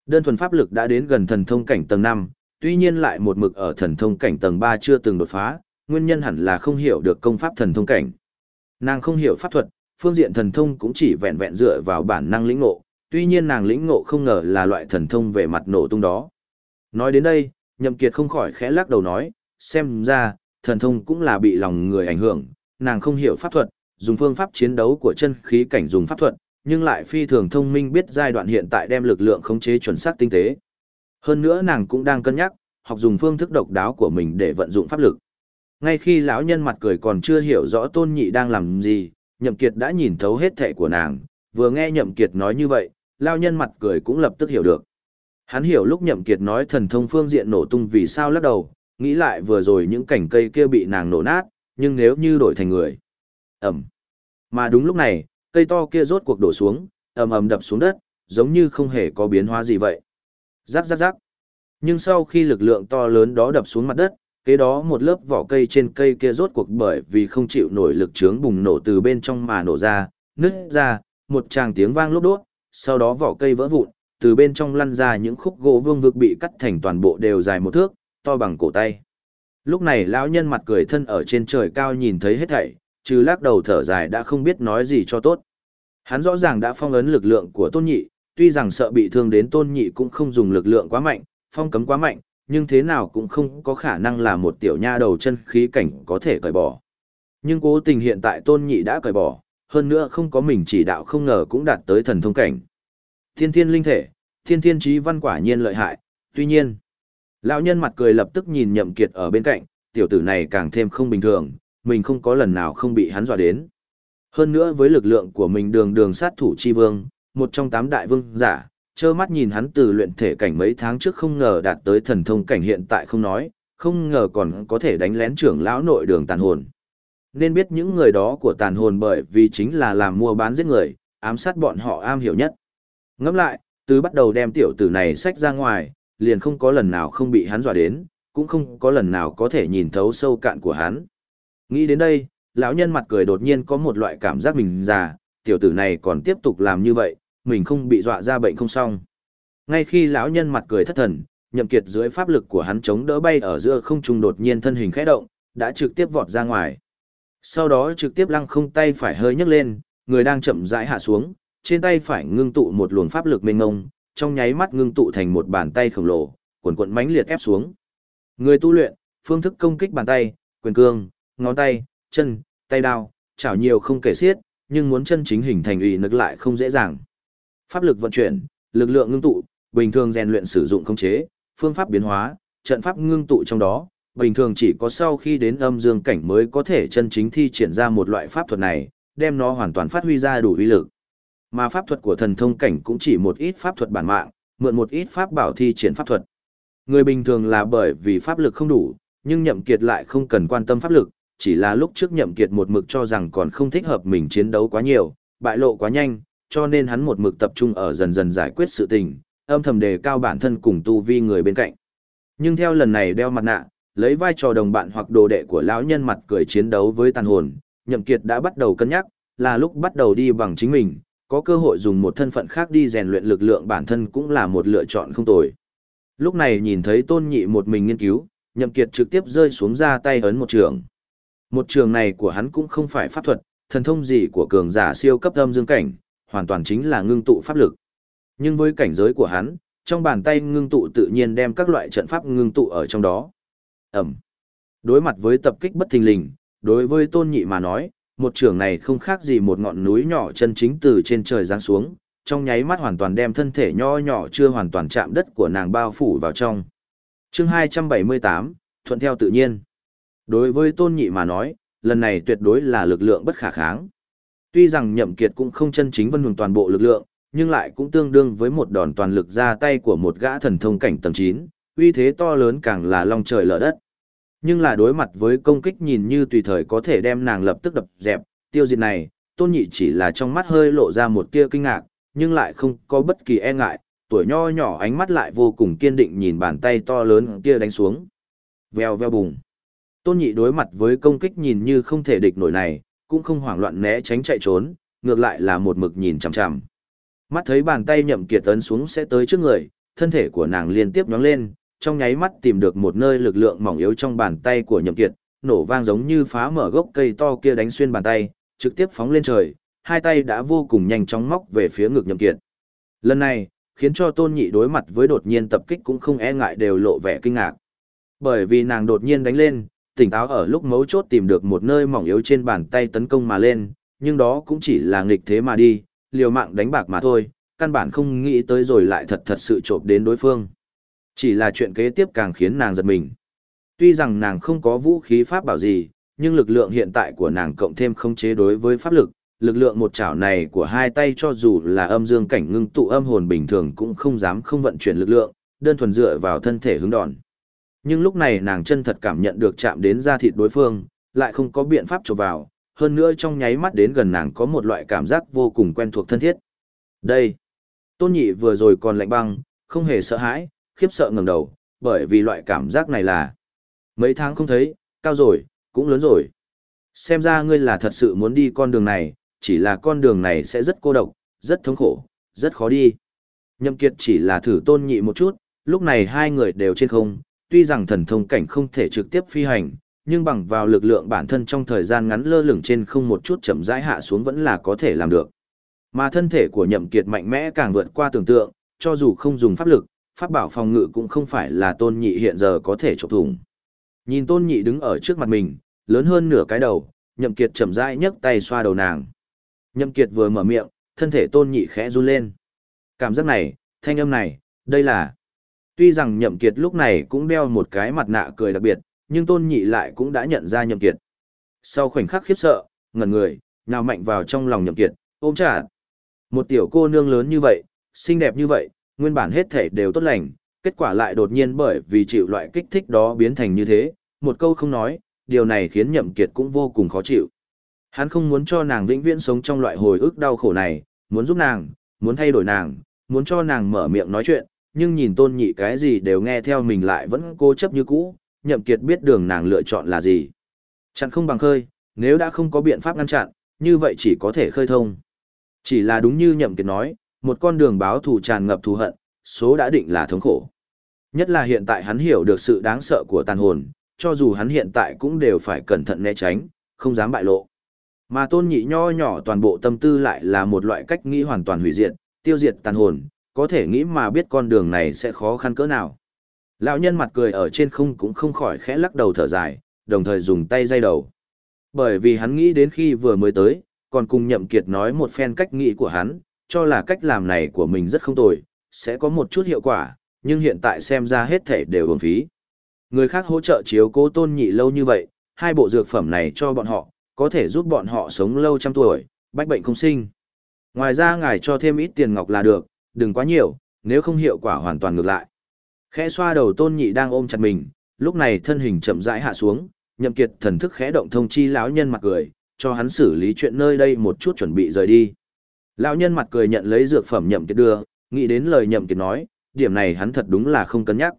Đơn thuần pháp lực đã đến gần thần thông cảnh tầng 5, tuy nhiên lại một mực ở thần thông cảnh tầng 3 chưa từng đột phá, nguyên nhân hẳn là không hiểu được công pháp thần thông cảnh. Nàng không hiểu pháp thuật, phương diện thần thông cũng chỉ vẹn vẹn dựa vào bản năng lĩnh ngộ, tuy nhiên nàng lĩnh ngộ không ngờ là loại thần thông về mặt nổ tung đó. Nói đến đây, Nhậm Kiệt không khỏi khẽ lắc đầu nói, xem ra, thần thông cũng là bị lòng người ảnh hưởng, nàng không hiểu pháp thuật, dùng phương pháp chiến đấu của chân khí cảnh dùng pháp thuật, nhưng lại phi thường thông minh biết giai đoạn hiện tại đem lực lượng khống chế chuẩn xác tinh tế. Hơn nữa nàng cũng đang cân nhắc, học dùng phương thức độc đáo của mình để vận dụng pháp lực. Ngay khi lão nhân mặt cười còn chưa hiểu rõ tôn nhị đang làm gì, nhậm kiệt đã nhìn thấu hết thệ của nàng, vừa nghe nhậm kiệt nói như vậy, lão nhân mặt cười cũng lập tức hiểu được. Hắn hiểu lúc nhậm kiệt nói thần thông phương diện nổ tung vì sao lắc đầu, nghĩ lại vừa rồi những cảnh cây kia bị nàng nổ nát, nhưng nếu như đổi thành người. Ẩm. Mà đúng lúc này, cây to kia rốt cuộc đổ xuống, ầm ầm đập xuống đất, giống như không hề có biến hóa gì vậy. Rắc rắc rắc. Nhưng sau khi lực lượng to lớn đó đập xuống mặt đất, kế đó một lớp vỏ cây trên cây kia rốt cuộc bởi vì không chịu nổi lực trướng bùng nổ từ bên trong mà nổ ra, nứt ra, một tràng tiếng vang lốp đốt, sau đó vỏ cây vỡ vụn, từ bên trong lăn ra những khúc gỗ vương vực bị cắt thành toàn bộ đều dài một thước, to bằng cổ tay. Lúc này lão nhân mặt cười thân ở trên trời cao nhìn thấy hết thảy, trừ lắc đầu thở dài đã không biết nói gì cho tốt. Hắn rõ ràng đã phong ấn lực lượng của tôn nhị, tuy rằng sợ bị thương đến tôn nhị cũng không dùng lực lượng quá mạnh, phong cấm quá mạnh, nhưng thế nào cũng không có khả năng là một tiểu nha đầu chân khí cảnh có thể cởi bỏ. Nhưng cố tình hiện tại tôn nhị đã cởi bỏ, hơn nữa không có mình chỉ đạo không ngờ cũng đạt tới thần thông cảnh. Thiên thiên linh thể, thiên thiên trí văn quả nhiên lợi hại, tuy nhiên. Lão nhân mặt cười lập tức nhìn nhậm kiệt ở bên cạnh, tiểu tử này càng thêm không bình thường, mình không có lần nào không bị hắn dọa đến. Hơn nữa với lực lượng của mình đường đường sát thủ chi vương, một trong tám đại vương giả, trơ mắt nhìn hắn từ luyện thể cảnh mấy tháng trước không ngờ đạt tới thần thông cảnh hiện tại không nói, không ngờ còn có thể đánh lén trưởng lão nội đường tàn hồn. Nên biết những người đó của tàn hồn bởi vì chính là làm mua bán giết người, ám sát bọn họ am hiểu nhất. Ngẫm lại, từ bắt đầu đem tiểu tử này xách ra ngoài, liền không có lần nào không bị hắn dọa đến, cũng không có lần nào có thể nhìn thấu sâu cạn của hắn. Nghĩ đến đây, lão nhân mặt cười đột nhiên có một loại cảm giác mình già, tiểu tử này còn tiếp tục làm như vậy, mình không bị dọa ra bệnh không xong. Ngay khi lão nhân mặt cười thất thần, nhậm kiệt dưới pháp lực của hắn chống đỡ bay ở giữa không trung đột nhiên thân hình khẽ động, đã trực tiếp vọt ra ngoài. Sau đó trực tiếp lăng không tay phải hơi nhấc lên, người đang chậm rãi hạ xuống, trên tay phải ngưng tụ một luồng pháp lực mênh mông, trong nháy mắt ngưng tụ thành một bàn tay khổng lồ, cuộn cuộn mãnh liệt ép xuống. Người tu luyện, phương thức công kích bàn tay, quyền cương, ngón tay, chân, tay đao, chảo nhiều không kể xiết, nhưng muốn chân chính hình thành ủy lực lại không dễ dàng. Pháp lực vận chuyển, lực lượng ngưng tụ, bình thường rèn luyện sử dụng khống chế, phương pháp biến hóa, trận pháp ngưng tụ trong đó, bình thường chỉ có sau khi đến âm dương cảnh mới có thể chân chính thi triển ra một loại pháp thuật này, đem nó hoàn toàn phát huy ra đủ uy lực. Mà pháp thuật của thần thông cảnh cũng chỉ một ít pháp thuật bản mạng, mượn một ít pháp bảo thi triển pháp thuật. Người bình thường là bởi vì pháp lực không đủ, nhưng nhậm kiệt lại không cần quan tâm pháp lực, chỉ là lúc trước nhậm kiệt một mực cho rằng còn không thích hợp mình chiến đấu quá nhiều, bại lộ quá nhanh, cho nên hắn một mực tập trung ở dần dần giải quyết sự tình, âm thầm đề cao bản thân cùng tu vi người bên cạnh. Nhưng theo lần này đeo mặt nạ, lấy vai trò đồng bạn hoặc đồ đệ của lão nhân mặt cười chiến đấu với tàn hồn, nhậm kiệt đã bắt đầu cân nhắc, là lúc bắt đầu đi bằng chính mình, có cơ hội dùng một thân phận khác đi rèn luyện lực lượng bản thân cũng là một lựa chọn không tồi. Lúc này nhìn thấy tôn nhị một mình nghiên cứu, nhậm kiệt trực tiếp rơi xuống ra tay ấn một trường. Một trường này của hắn cũng không phải pháp thuật, thần thông gì của cường giả siêu cấp âm dương cảnh, hoàn toàn chính là ngưng tụ pháp lực. Nhưng với cảnh giới của hắn, trong bàn tay ngưng tụ tự nhiên đem các loại trận pháp ngưng tụ ở trong đó. Ẩm. Đối mặt với tập kích bất thình lình, đối với tôn nhị mà nói, một trường này không khác gì một ngọn núi nhỏ chân chính từ trên trời giáng xuống, trong nháy mắt hoàn toàn đem thân thể nho nhỏ chưa hoàn toàn chạm đất của nàng bao phủ vào trong. chương 278, thuận theo tự nhiên. Đối với tôn nhị mà nói, lần này tuyệt đối là lực lượng bất khả kháng. Tuy rằng nhậm kiệt cũng không chân chính vân hùng toàn bộ lực lượng, nhưng lại cũng tương đương với một đòn toàn lực ra tay của một gã thần thông cảnh tầng 9, uy thế to lớn càng là long trời lở đất. Nhưng là đối mặt với công kích nhìn như tùy thời có thể đem nàng lập tức đập dẹp, tiêu diệt này, tôn nhị chỉ là trong mắt hơi lộ ra một tia kinh ngạc, nhưng lại không có bất kỳ e ngại, tuổi nho nhỏ ánh mắt lại vô cùng kiên định nhìn bàn tay to lớn kia đánh xuống. Vèo vèo bùng. Tôn nhị đối mặt với công kích nhìn như không thể địch nổi này, cũng không hoảng loạn né tránh chạy trốn, ngược lại là một mực nhìn chằm chằm. Mắt thấy bàn tay nhậm kiệt tấn xuống sẽ tới trước người, thân thể của nàng liên tiếp nhóng lên, trong nháy mắt tìm được một nơi lực lượng mỏng yếu trong bàn tay của nhậm kiệt, nổ vang giống như phá mở gốc cây to kia đánh xuyên bàn tay, trực tiếp phóng lên trời, hai tay đã vô cùng nhanh chóng móc về phía ngực nhậm kiệt. Lần này, khiến cho tôn nhị đối mặt với đột nhiên tập kích cũng không e ngại đều lộ vẻ kinh ngạc. Bởi vì nàng đột nhiên đánh lên, tỉnh táo ở lúc mấu chốt tìm được một nơi mỏng yếu trên bàn tay tấn công mà lên, nhưng đó cũng chỉ là nghịch thế mà đi, liều mạng đánh bạc mà thôi, căn bản không nghĩ tới rồi lại thật thật sự trộm đến đối phương. Chỉ là chuyện kế tiếp càng khiến nàng giật mình. Tuy rằng nàng không có vũ khí pháp bảo gì, nhưng lực lượng hiện tại của nàng cộng thêm không chế đối với pháp lực, lực lượng một chảo này của hai tay cho dù là âm dương cảnh ngưng tụ âm hồn bình thường cũng không dám không vận chuyển lực lượng, đơn thuần dựa vào thân thể hướng đòn. Nhưng lúc này nàng chân thật cảm nhận được chạm đến da thịt đối phương, lại không có biện pháp chụp vào, hơn nữa trong nháy mắt đến gần nàng có một loại cảm giác vô cùng quen thuộc thân thiết. Đây, tôn nhị vừa rồi còn lạnh băng, không hề sợ hãi, khiếp sợ ngẩng đầu, bởi vì loại cảm giác này là mấy tháng không thấy, cao rồi, cũng lớn rồi. Xem ra ngươi là thật sự muốn đi con đường này, chỉ là con đường này sẽ rất cô độc, rất thống khổ, rất khó đi. Nhậm Kiệt chỉ là thử tôn nhị một chút, lúc này hai người đều trên không, tuy rằng thần thông cảnh không thể trực tiếp phi hành, nhưng bằng vào lực lượng bản thân trong thời gian ngắn lơ lửng trên không một chút chậm rãi hạ xuống vẫn là có thể làm được. Mà thân thể của Nhậm Kiệt mạnh mẽ càng vượt qua tưởng tượng, cho dù không dùng pháp lực, pháp bảo phòng ngự cũng không phải là tôn nhị hiện giờ có thể chọc thủng. Nhìn tôn nhị đứng ở trước mặt mình, lớn hơn nửa cái đầu, Nhậm Kiệt chậm rãi nhấc tay xoa đầu nàng. Nhậm Kiệt vừa mở miệng, thân thể tôn nhị khẽ run lên. Cảm giác này, thanh âm này, đây là... Tuy rằng Nhậm Kiệt lúc này cũng đeo một cái mặt nạ cười đặc biệt, nhưng tôn nhị lại cũng đã nhận ra Nhậm Kiệt. Sau khoảnh khắc khiếp sợ, ngẩn người, nào mạnh vào trong lòng Nhậm Kiệt, ôm chặt. Một tiểu cô nương lớn như vậy, xinh đẹp như vậy, nguyên bản hết thể đều tốt lành, kết quả lại đột nhiên bởi vì chịu loại kích thích đó biến thành như thế, một câu không nói, điều này khiến Nhậm Kiệt cũng vô cùng khó chịu. Hắn không muốn cho nàng vĩnh viễn sống trong loại hồi ức đau khổ này, muốn giúp nàng, muốn thay đổi nàng, muốn cho nàng mở miệng nói chuyện, nhưng nhìn tôn nhị cái gì đều nghe theo mình lại vẫn cố chấp như cũ, nhậm kiệt biết đường nàng lựa chọn là gì. Chặn không bằng khơi, nếu đã không có biện pháp ngăn chặn, như vậy chỉ có thể khơi thông. Chỉ là đúng như nhậm kiệt nói, một con đường báo thù tràn ngập thù hận, số đã định là thống khổ. Nhất là hiện tại hắn hiểu được sự đáng sợ của tàn hồn, cho dù hắn hiện tại cũng đều phải cẩn thận né tránh, không dám bại lộ. Mà tôn nhị nho nhỏ toàn bộ tâm tư lại là một loại cách nghĩ hoàn toàn hủy diệt, tiêu diệt tàn hồn, có thể nghĩ mà biết con đường này sẽ khó khăn cỡ nào. Lão nhân mặt cười ở trên không cũng không khỏi khẽ lắc đầu thở dài, đồng thời dùng tay dây đầu. Bởi vì hắn nghĩ đến khi vừa mới tới, còn cùng nhậm kiệt nói một phen cách nghĩ của hắn, cho là cách làm này của mình rất không tồi, sẽ có một chút hiệu quả, nhưng hiện tại xem ra hết thể đều uổng phí. Người khác hỗ trợ chiếu cố tôn nhị lâu như vậy, hai bộ dược phẩm này cho bọn họ, có thể giúp bọn họ sống lâu trăm tuổi, bách bệnh không sinh. Ngoài ra ngài cho thêm ít tiền ngọc là được, đừng quá nhiều, nếu không hiệu quả hoàn toàn ngược lại. Khẽ xoa đầu tôn nhị đang ôm chặt mình, lúc này thân hình chậm rãi hạ xuống, nhậm kiệt thần thức khẽ động thông chi lão nhân mặt cười, cho hắn xử lý chuyện nơi đây một chút chuẩn bị rời đi. Lão nhân mặt cười nhận lấy dược phẩm nhậm kiệt đưa, nghĩ đến lời nhậm kiệt nói, điểm này hắn thật đúng là không cân nhắc.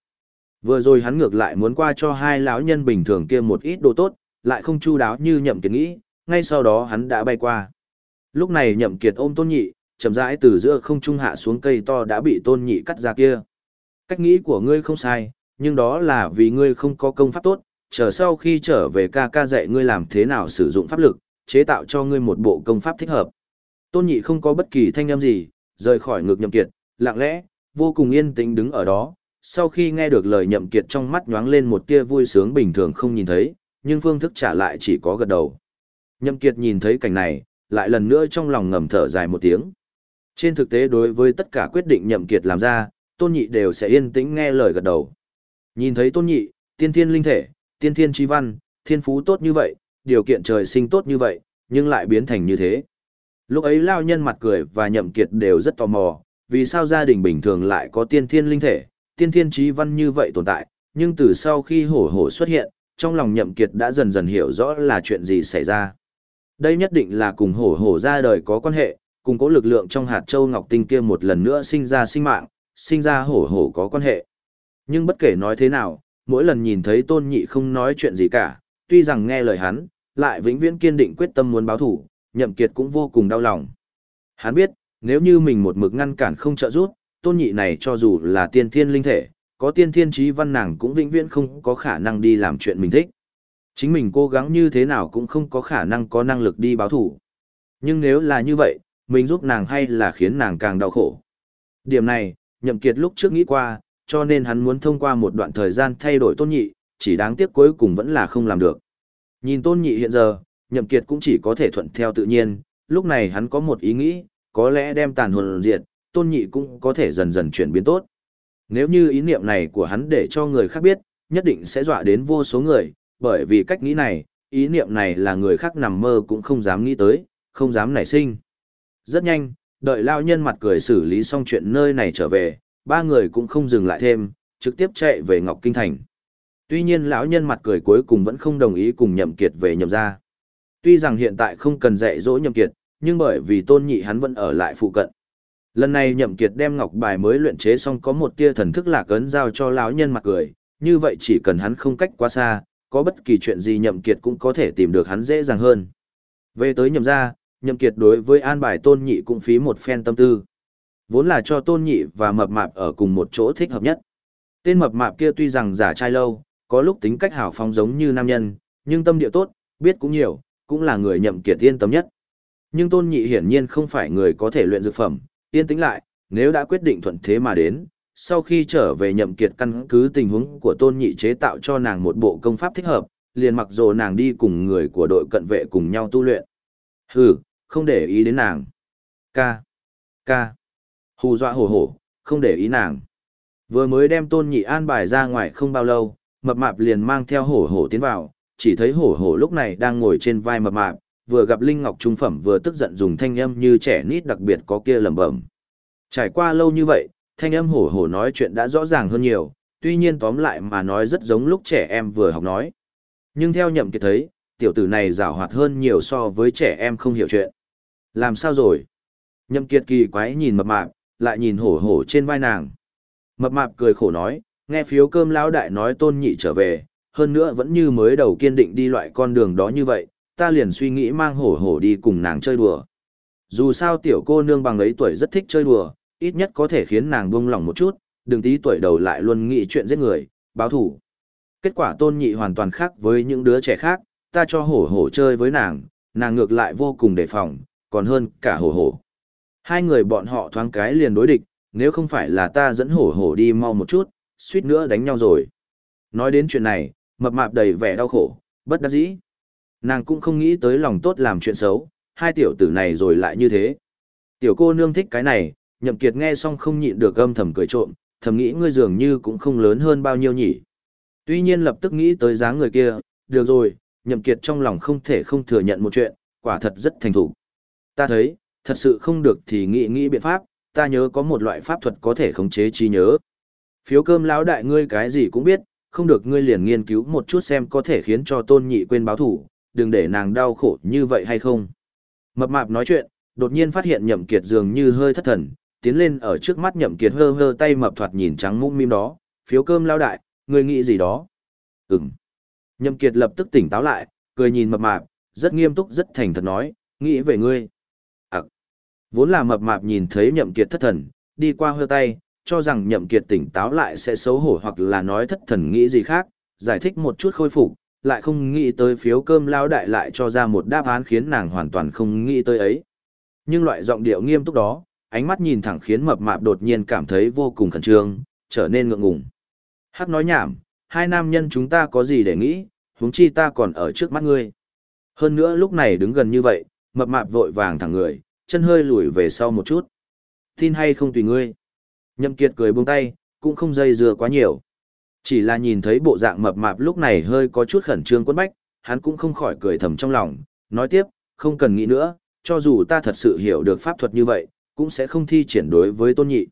Vừa rồi hắn ngược lại muốn qua cho hai lão nhân bình thường kia một ít đồ tốt, lại không chu đáo như nhậm kiệt nghĩ, ngay sau đó hắn đã bay qua. Lúc này nhậm kiệt ôm tôn nhị, chậm rãi từ giữa không trung hạ xuống cây to đã bị tôn nhị cắt ra kia. Cách nghĩ của ngươi không sai, nhưng đó là vì ngươi không có công pháp tốt, chờ sau khi trở về ca ca dạy ngươi làm thế nào sử dụng pháp lực, chế tạo cho ngươi một bộ công pháp thích hợp. Tôn nhị không có bất kỳ thanh âm gì, rời khỏi ngực nhậm kiệt, lặng lẽ, vô cùng yên tĩnh đứng ở đó. Sau khi nghe được lời nhậm kiệt trong mắt nhoáng lên một tia vui sướng bình thường không nhìn thấy, nhưng phương thức trả lại chỉ có gật đầu. Nhậm kiệt nhìn thấy cảnh này, lại lần nữa trong lòng ngầm thở dài một tiếng. Trên thực tế đối với tất cả quyết định nhậm kiệt làm ra, tôn nhị đều sẽ yên tĩnh nghe lời gật đầu. Nhìn thấy tôn nhị, tiên thiên linh thể, tiên thiên chi văn, thiên phú tốt như vậy, điều kiện trời sinh tốt như vậy, nhưng lại biến thành như thế. Lúc ấy lao nhân mặt cười và nhậm kiệt đều rất tò mò, vì sao gia đình bình thường lại có tiên thiên linh thể, tiên thiên trí văn như vậy tồn tại, nhưng từ sau khi hổ hổ xuất hiện, trong lòng nhậm kiệt đã dần dần hiểu rõ là chuyện gì xảy ra. Đây nhất định là cùng hổ hổ ra đời có quan hệ, cùng cố lực lượng trong hạt châu ngọc tinh kia một lần nữa sinh ra sinh mạng, sinh ra hổ hổ có quan hệ. Nhưng bất kể nói thế nào, mỗi lần nhìn thấy tôn nhị không nói chuyện gì cả, tuy rằng nghe lời hắn, lại vĩnh viễn kiên định quyết tâm muốn báo thủ, nhậm kiệt cũng vô cùng đau lòng. Hắn biết, nếu như mình một mực ngăn cản không trợ giúp, tôn nhị này cho dù là tiên thiên linh thể, có tiên thiên trí văn nàng cũng vĩnh viễn không có khả năng đi làm chuyện mình thích. Chính mình cố gắng như thế nào cũng không có khả năng có năng lực đi báo thủ. Nhưng nếu là như vậy, mình giúp nàng hay là khiến nàng càng đau khổ. Điểm này, nhậm kiệt lúc trước nghĩ qua, cho nên hắn muốn thông qua một đoạn thời gian thay đổi tôn nhị, chỉ đáng tiếc cuối cùng vẫn là không làm được. Nhìn tôn nhị hiện giờ, nhậm kiệt cũng chỉ có thể thuận theo tự nhiên, lúc này hắn có một ý nghĩ, có lẽ đem tàn hồn diệt, tôn nhị cũng có thể dần dần chuyển biến tốt. Nếu như ý niệm này của hắn để cho người khác biết, nhất định sẽ dọa đến vô số người, bởi vì cách nghĩ này, ý niệm này là người khác nằm mơ cũng không dám nghĩ tới, không dám nảy sinh. Rất nhanh, đợi lao nhân mặt cười xử lý xong chuyện nơi này trở về, ba người cũng không dừng lại thêm, trực tiếp chạy về Ngọc Kinh Thành. Tuy nhiên lão nhân mặt cười cuối cùng vẫn không đồng ý cùng nhậm kiệt về nhậm gia. Tuy rằng hiện tại không cần dạy dỗ nhậm kiệt, nhưng bởi vì tôn nhị hắn vẫn ở lại phụ cận. Lần này nhậm kiệt đem ngọc bài mới luyện chế xong có một tia thần thức lạc ấn giao cho lão nhân mặt cười, như vậy chỉ cần hắn không cách quá xa, có bất kỳ chuyện gì nhậm kiệt cũng có thể tìm được hắn dễ dàng hơn. Về tới nhậm gia, nhậm kiệt đối với an bài tôn nhị cũng phí một phen tâm tư. Vốn là cho tôn nhị và mập mạp ở cùng một chỗ thích hợp nhất. Tên mập mạp kia tuy rằng giả trai lâu, có lúc tính cách hào phóng giống như nam nhân, nhưng tâm địa tốt, biết cũng nhiều, cũng là người nhậm kiệt yên tâm nhất. Nhưng tôn nhị hiển nhiên không phải người có thể luyện dược phẩm, yên tĩnh lại, nếu đã quyết định thuận thế mà đến, sau khi trở về nhậm kiệt căn cứ tình huống của tôn nhị chế tạo cho nàng một bộ công pháp thích hợp, liền mặc dù nàng đi cùng người của đội cận vệ cùng nhau tu luyện. Hừ, không để ý đến nàng. Ca. Ca. Hù dọa hổ hổ, không để ý nàng. Vừa mới đem tôn nhị an bài ra ngoài không bao lâu, mập mạp liền mang theo hổ hổ tiến vào, chỉ thấy hổ hổ lúc này đang ngồi trên vai mập mạp, vừa gặp Linh Ngọc Trung Phẩm vừa tức giận dùng thanh âm như trẻ nít đặc biệt có kia lẩm bẩm. Trải qua lâu như vậy, thanh âm hổ hổ nói chuyện đã rõ ràng hơn nhiều, tuy nhiên tóm lại mà nói rất giống lúc trẻ em vừa học nói. Nhưng theo nhậm kiệt thấy, tiểu tử này rào hoạt hơn nhiều so với trẻ em không hiểu chuyện. Làm sao rồi? Nhậm kiệt kỳ quái nhìn mập mạp, lại nhìn hổ hổ trên vai nàng. Mập mạp cười khổ nói, nghe phiếu cơm lão đại nói tôn nhị trở về, hơn nữa vẫn như mới đầu kiên định đi loại con đường đó như vậy, ta liền suy nghĩ mang hổ hổ đi cùng nàng chơi đùa. Dù sao tiểu cô nương bằng ấy tuổi rất thích chơi đùa, ít nhất có thể khiến nàng buông lòng một chút, đừng tí tuổi đầu lại luôn nghĩ chuyện giết người, báo thủ. Kết quả tôn nhị hoàn toàn khác với những đứa trẻ khác, ta cho hổ hổ chơi với nàng, nàng ngược lại vô cùng đề phòng, còn hơn cả hổ hổ. Hai người bọn họ thoáng cái liền đối địch, nếu không phải là ta dẫn hổ hổ đi mau một chút, suýt nữa đánh nhau rồi. Nói đến chuyện này, mập mạp đầy vẻ đau khổ, bất đắc dĩ. Nàng cũng không nghĩ tới lòng tốt làm chuyện xấu, hai tiểu tử này rồi lại như thế. Tiểu cô nương thích cái này, nhậm kiệt nghe xong không nhịn được âm thầm cười trộm, thầm nghĩ ngươi dường như cũng không lớn hơn bao nhiêu nhỉ. Tuy nhiên lập tức nghĩ tới dáng người kia, được rồi, nhậm kiệt trong lòng không thể không thừa nhận một chuyện, quả thật rất thành thủ. Ta thấy, thật sự không được thì nghĩ nghĩ biện pháp, ta nhớ có một loại pháp thuật có thể khống chế trí nhớ. Phiếu cơm lão đại ngươi cái gì cũng biết, không được ngươi liền nghiên cứu một chút xem có thể khiến cho tôn nhị quên báo thủ, đừng để nàng đau khổ như vậy hay không. Mập mạp nói chuyện, đột nhiên phát hiện nhậm kiệt dường như hơi thất thần, tiến lên ở trước mắt nhậm kiệt hơ hơ tay mập thoạt nhìn trắng mũm mím đó, phiếu cơm lão đại, ngươi nghĩ gì đó? Ừm. Nhậm kiệt lập tức tỉnh táo lại, cười nhìn mập mạp, rất nghiêm túc rất thành thật nói, nghĩ về ngươi. Vốn là mập mạp nhìn thấy nhậm kiệt thất thần, đi qua hơ tay, cho rằng nhậm kiệt tỉnh táo lại sẽ xấu hổ hoặc là nói thất thần nghĩ gì khác, giải thích một chút khôi phục, lại không nghĩ tới phiếu cơm lao đại lại cho ra một đáp án khiến nàng hoàn toàn không nghĩ tới ấy. Nhưng loại giọng điệu nghiêm túc đó, ánh mắt nhìn thẳng khiến mập mạp đột nhiên cảm thấy vô cùng khẩn trương, trở nên ngượng ngùng. Hắc nói nhảm, hai nam nhân chúng ta có gì để nghĩ, huống chi ta còn ở trước mắt ngươi. Hơn nữa lúc này đứng gần như vậy, mập mạp vội vàng thẳng người, chân hơi lùi về sau một chút. Tin hay không tùy ngươi. Nhậm Kiệt cười buông tay, cũng không dây dưa quá nhiều. Chỉ là nhìn thấy bộ dạng mập mạp lúc này hơi có chút khẩn trương quấn bách, hắn cũng không khỏi cười thầm trong lòng, nói tiếp, không cần nghĩ nữa, cho dù ta thật sự hiểu được pháp thuật như vậy, cũng sẽ không thi triển đối với tôn nhị.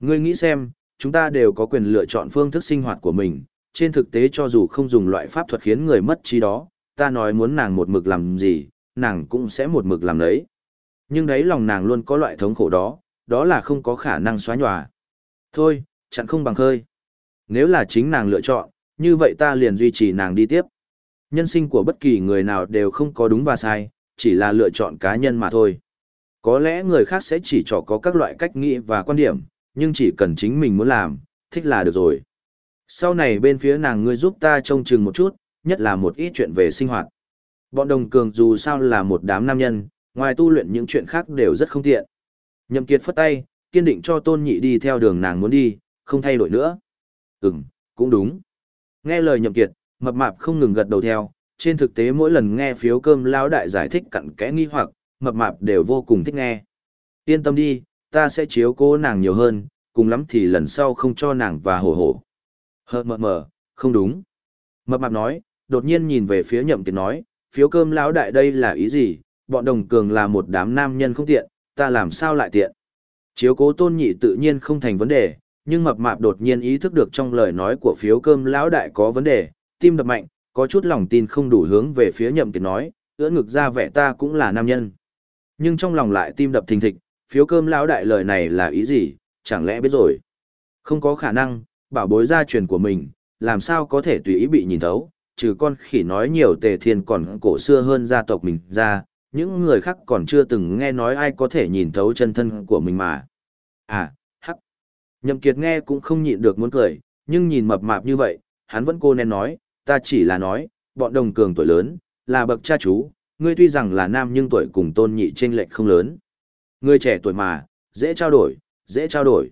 Ngươi nghĩ xem, chúng ta đều có quyền lựa chọn phương thức sinh hoạt của mình, trên thực tế cho dù không dùng loại pháp thuật khiến người mất trí đó, ta nói muốn nàng một mực làm gì, nàng cũng sẽ một mực làm đấy. Nhưng đấy lòng nàng luôn có loại thống khổ đó, đó là không có khả năng xóa nhòa. Thôi, chẳng không bằng khơi. Nếu là chính nàng lựa chọn, như vậy ta liền duy trì nàng đi tiếp. Nhân sinh của bất kỳ người nào đều không có đúng và sai, chỉ là lựa chọn cá nhân mà thôi. Có lẽ người khác sẽ chỉ cho có các loại cách nghĩ và quan điểm, nhưng chỉ cần chính mình muốn làm, thích là được rồi. Sau này bên phía nàng ngươi giúp ta trông chừng một chút, nhất là một ít chuyện về sinh hoạt. Bọn đồng cường dù sao là một đám nam nhân, ngoài tu luyện những chuyện khác đều rất không tiện. Nhậm Kiệt phất tay, kiên định cho Tôn Nhị đi theo đường nàng muốn đi, không thay đổi nữa. Ừm, cũng đúng. Nghe lời Nhậm Kiệt, mập mạp không ngừng gật đầu theo, trên thực tế mỗi lần nghe phiếu cơm lão đại giải thích cặn kẽ nghi hoặc, mập mạp đều vô cùng thích nghe. Yên tâm đi, ta sẽ chiếu cố nàng nhiều hơn, cùng lắm thì lần sau không cho nàng và hổ hổ. Hờ mờ mờ, không đúng. Mập mạp nói, đột nhiên nhìn về phía nhậm kiệt nói, phiếu cơm lão đại đây là ý gì, bọn đồng cường là một đám nam nhân không tiện, ta làm sao lại tiện. Chiếu cố tôn nhị tự nhiên không thành vấn đề, nhưng mập mạp đột nhiên ý thức được trong lời nói của phiếu cơm lão đại có vấn đề, tim đập mạnh, có chút lòng tin không đủ hướng về phía nhậm kiệt nói, ưỡn ngực ra vẻ ta cũng là nam nhân. Nhưng trong lòng lại tim đập thình thịch, phiếu cơm lão đại lời này là ý gì, chẳng lẽ biết rồi. Không có khả năng, bảo bối gia truyền của mình, làm sao có thể tùy ý bị nhìn thấu, trừ con khỉ nói nhiều tề thiên còn cổ xưa hơn gia tộc mình ra, những người khác còn chưa từng nghe nói ai có thể nhìn thấu chân thân của mình mà. À, hắc. Nhậm Kiệt nghe cũng không nhịn được muốn cười, nhưng nhìn mập mạp như vậy, hắn vẫn cô nên nói, ta chỉ là nói, bọn đồng cường tuổi lớn, là bậc cha chú, ngươi tuy rằng là nam nhưng tuổi cùng tôn nhị trên lệch không lớn. Ngươi trẻ tuổi mà, dễ trao đổi, dễ trao đổi.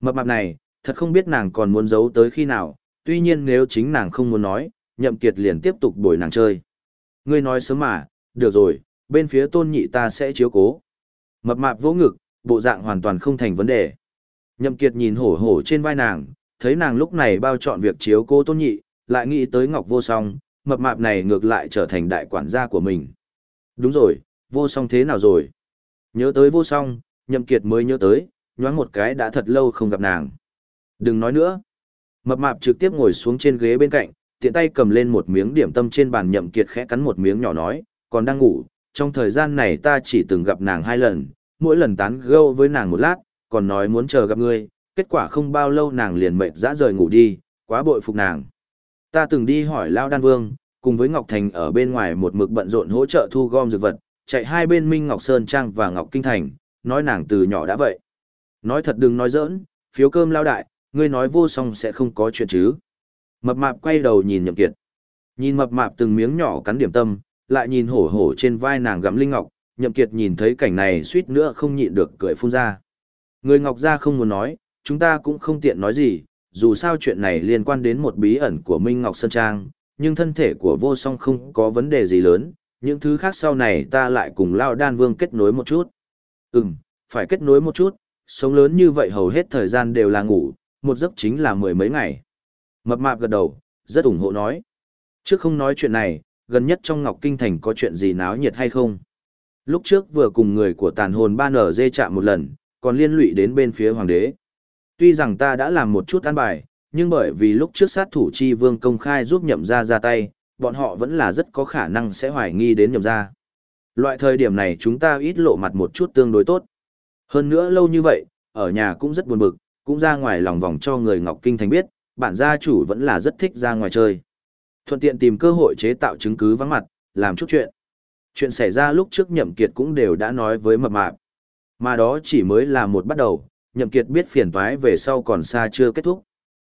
Mập mạp này, thật không biết nàng còn muốn giấu tới khi nào, tuy nhiên nếu chính nàng không muốn nói, nhậm kiệt liền tiếp tục bồi nàng chơi. Ngươi nói sớm mà, được rồi, bên phía tôn nhị ta sẽ chiếu cố. Mập mạp vỗ ngực, bộ dạng hoàn toàn không thành vấn đề. Nhậm kiệt nhìn hổ hổ trên vai nàng, thấy nàng lúc này bao chọn việc chiếu cố tôn nhị, lại nghĩ tới ngọc vô song, mập mạp này ngược lại trở thành đại quản gia của mình. Đúng rồi, vô song thế nào rồi? Nhớ tới vô song, nhậm kiệt mới nhớ tới, nhoáng một cái đã thật lâu không gặp nàng. Đừng nói nữa. Mập mạp trực tiếp ngồi xuống trên ghế bên cạnh, tiện tay cầm lên một miếng điểm tâm trên bàn nhậm kiệt khẽ cắn một miếng nhỏ nói, còn đang ngủ, trong thời gian này ta chỉ từng gặp nàng hai lần, mỗi lần tán gẫu với nàng một lát, còn nói muốn chờ gặp ngươi, kết quả không bao lâu nàng liền mệt dã rời ngủ đi, quá bội phục nàng. Ta từng đi hỏi Lao Đan Vương, cùng với Ngọc Thành ở bên ngoài một mực bận rộn hỗ trợ thu gom dược vật, chạy hai bên Minh Ngọc Sơn Trang và Ngọc Kinh Thành, nói nàng từ nhỏ đã vậy. Nói thật đừng nói giỡn, phiếu cơm lao đại, ngươi nói vô song sẽ không có chuyện chứ. Mập mạp quay đầu nhìn nhậm kiệt. Nhìn mập mạp từng miếng nhỏ cắn điểm tâm, lại nhìn hổ hổ trên vai nàng gắm linh ngọc, nhậm kiệt nhìn thấy cảnh này suýt nữa không nhịn được cười phun ra. Người ngọc gia không muốn nói, chúng ta cũng không tiện nói gì, dù sao chuyện này liên quan đến một bí ẩn của Minh Ngọc Sơn Trang, nhưng thân thể của vô song không có vấn đề gì lớn, những thứ khác sau này ta lại cùng Lao Đan Vương kết nối một chút. Ừm, phải kết nối một chút, sống lớn như vậy hầu hết thời gian đều là ngủ, một giấc chính là mười mấy ngày. Mập mạp gật đầu, rất ủng hộ nói. Trước không nói chuyện này, gần nhất trong Ngọc Kinh Thành có chuyện gì náo nhiệt hay không? Lúc trước vừa cùng người của tàn hồn ban ở dê chạm một lần, còn liên lụy đến bên phía hoàng đế. Tuy rằng ta đã làm một chút an bài, nhưng bởi vì lúc trước sát thủ chi vương công khai giúp nhậm ra ra tay, bọn họ vẫn là rất có khả năng sẽ hoài nghi đến nhậm ra. Loại thời điểm này chúng ta ít lộ mặt một chút tương đối tốt. Hơn nữa lâu như vậy, ở nhà cũng rất buồn bực, cũng ra ngoài lòng vòng cho người Ngọc Kinh Thành biết, bản gia chủ vẫn là rất thích ra ngoài chơi. Thuận tiện tìm cơ hội chế tạo chứng cứ vắng mặt, làm chút chuyện. Chuyện xảy ra lúc trước nhậm kiệt cũng đều đã nói với mập mạp. Mà đó chỉ mới là một bắt đầu, nhậm kiệt biết phiền toái về sau còn xa chưa kết thúc.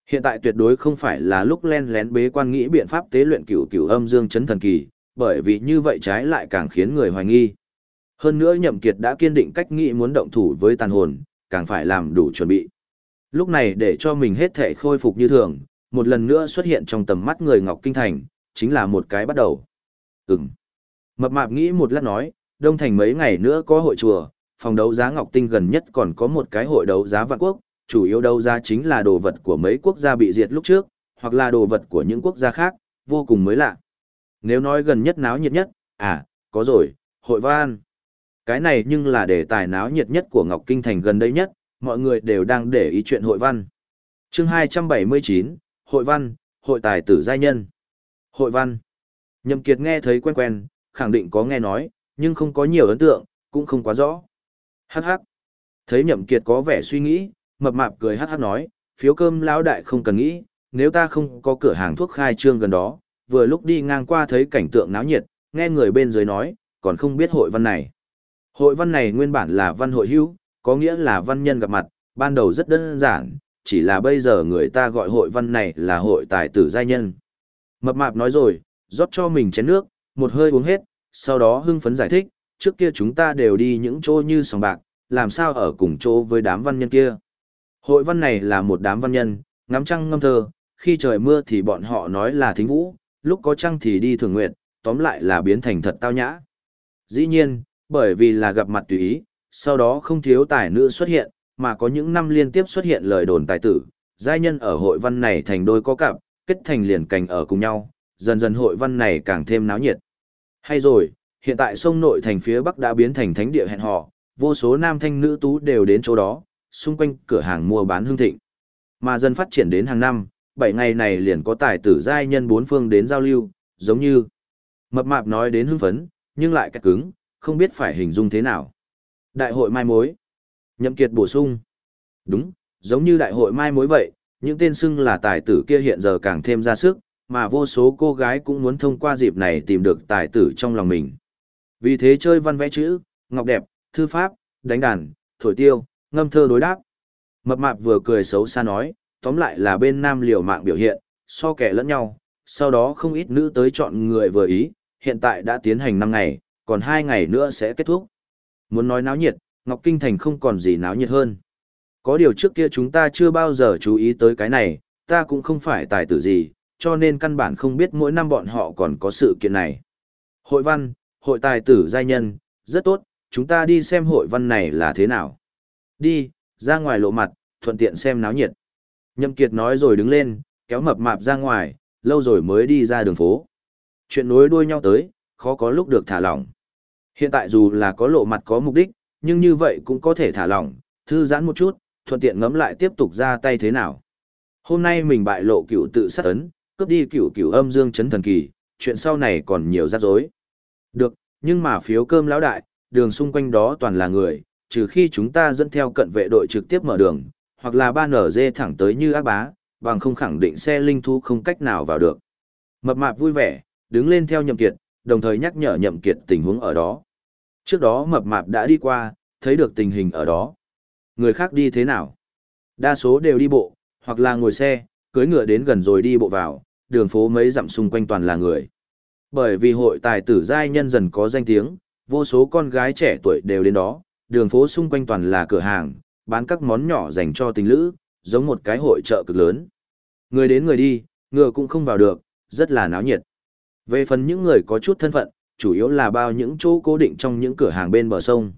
Hiện tại tuyệt đối không phải là lúc len lén bế quan nghĩ biện pháp tế luyện cửu cửu âm dương chấn thần kỳ, bởi vì như vậy trái lại càng khiến người hoài nghi. Hơn nữa nhậm kiệt đã kiên định cách nghĩ muốn động thủ với tàn hồn, càng phải làm đủ chuẩn bị. Lúc này để cho mình hết thể khôi phục như thường, một lần nữa xuất hiện trong tầm mắt người Ngọc Kinh Thành, chính là một cái bắt đầu. Ừm. Mập mạp nghĩ một lát nói, Đông Thành mấy ngày nữa có hội chùa, phòng đấu giá Ngọc Tinh gần nhất còn có một cái hội đấu giá vạn quốc, chủ yếu đấu giá chính là đồ vật của mấy quốc gia bị diệt lúc trước, hoặc là đồ vật của những quốc gia khác, vô cùng mới lạ. Nếu nói gần nhất náo nhiệt nhất, à, có rồi, hội văn. Cái này nhưng là đề tài náo nhiệt nhất của Ngọc Kinh Thành gần đây nhất, mọi người đều đang để ý chuyện hội văn. chương 279, Hội văn, Hội tài tử giai nhân. Hội văn. Nhậm Kiệt nghe thấy quen quen, khẳng định có nghe nói, nhưng không có nhiều ấn tượng, cũng không quá rõ. Hắc hắc. Thấy Nhậm Kiệt có vẻ suy nghĩ, mập mạp cười hắc hắc nói, phiếu cơm lão đại không cần nghĩ, nếu ta không có cửa hàng thuốc khai trương gần đó, vừa lúc đi ngang qua thấy cảnh tượng náo nhiệt, nghe người bên dưới nói, còn không biết hội văn này. Hội văn này nguyên bản là văn hội hữu, có nghĩa là văn nhân gặp mặt, ban đầu rất đơn giản, chỉ là bây giờ người ta gọi hội văn này là hội tài tử giai nhân. Mập mạp nói rồi, rót cho mình chén nước, một hơi uống hết, sau đó hưng phấn giải thích, trước kia chúng ta đều đi những chỗ như sòng bạc, làm sao ở cùng chỗ với đám văn nhân kia. Hội văn này là một đám văn nhân, ngắm trăng ngâm thơ, khi trời mưa thì bọn họ nói là thính vũ, lúc có trăng thì đi thường nguyện, tóm lại là biến thành thật tao nhã. Dĩ nhiên, bởi vì là gặp mặt tùy ý, sau đó không thiếu tài nữ xuất hiện, mà có những năm liên tiếp xuất hiện lời đồn tài tử, giai nhân ở hội văn này thành đôi có cặp, kết thành liền cành ở cùng nhau, dần dần hội văn này càng thêm náo nhiệt. Hay rồi, hiện tại sông nội thành phía bắc đã biến thành thánh địa hẹn hò, vô số nam thanh nữ tú đều đến chỗ đó, xung quanh cửa hàng mua bán hương thịnh. Mà dần phát triển đến hàng năm, bảy ngày này liền có tài tử giai nhân bốn phương đến giao lưu, giống như mập mạp nói đến hưng phấn, nhưng lại cắt cứng, không biết phải hình dung thế nào. Đại hội mai mối. Nhậm Kiệt bổ sung. Đúng, giống như đại hội mai mối vậy, những tên xưng là tài tử kia hiện giờ càng thêm ra sức, mà vô số cô gái cũng muốn thông qua dịp này tìm được tài tử trong lòng mình. Vì thế chơi văn vẽ chữ, ngọc đẹp, thư pháp, đánh đàn, thổi tiêu, ngâm thơ đối đáp. Mập mạp vừa cười xấu xa nói, tóm lại là bên nam liều mạng biểu hiện, so kẻ lẫn nhau, sau đó không ít nữ tới chọn người vừa ý, hiện tại đã tiến hành 5 ngày, còn 2 ngày nữa sẽ kết thúc. Muốn nói náo nhiệt, Ngọc Kinh Thành không còn gì náo nhiệt hơn. Có điều trước kia chúng ta chưa bao giờ chú ý tới cái này, ta cũng không phải tài tử gì, cho nên căn bản không biết mỗi năm bọn họ còn có sự kiện này. Hội văn, hội tài tử giai nhân, rất tốt, chúng ta đi xem hội văn này là thế nào. Đi, ra ngoài lộ mặt, thuận tiện xem náo nhiệt. Nhậm Kiệt nói rồi đứng lên, kéo mập mạp ra ngoài, lâu rồi mới đi ra đường phố. Chuyện nối đuôi nhau tới, khó có lúc được thả lỏng. Hiện tại dù là có lộ mặt có mục đích, nhưng như vậy cũng có thể thả lỏng, thư giãn một chút, thuận tiện ngẫm lại tiếp tục ra tay thế nào. Hôm nay mình bại lộ cựu tự sát ấn, cướp đi cựu cựu âm dương chấn thần kỳ, chuyện sau này còn nhiều rắc rối. Được, nhưng mà phiếu cơm lão đại, đường xung quanh đó toàn là người, trừ khi chúng ta dẫn theo cận vệ đội trực tiếp mở đường, hoặc là ba nở dê thẳng tới như ác bá, bằng không khẳng định xe linh thú không cách nào vào được. Mập mạp vui vẻ, đứng lên theo nhậm kiệt, đồng thời nhắc nhở nhậm kiệt tình huống ở đó. Trước đó mập mạp đã đi qua, thấy được tình hình ở đó. Người khác đi thế nào? Đa số đều đi bộ, hoặc là ngồi xe, cưới ngựa đến gần rồi đi bộ vào, đường phố mấy dặm xung quanh toàn là người. Bởi vì hội tài tử giai nhân dần có danh tiếng, vô số con gái trẻ tuổi đều đến đó, đường phố xung quanh toàn là cửa hàng, bán các món nhỏ dành cho tình lữ, giống một cái hội chợ cực lớn. Người đến người đi, ngựa cũng không vào được, rất là náo nhiệt. Về phần những người có chút thân phận, chủ yếu là bao những chỗ cố định trong những cửa hàng bên bờ sông.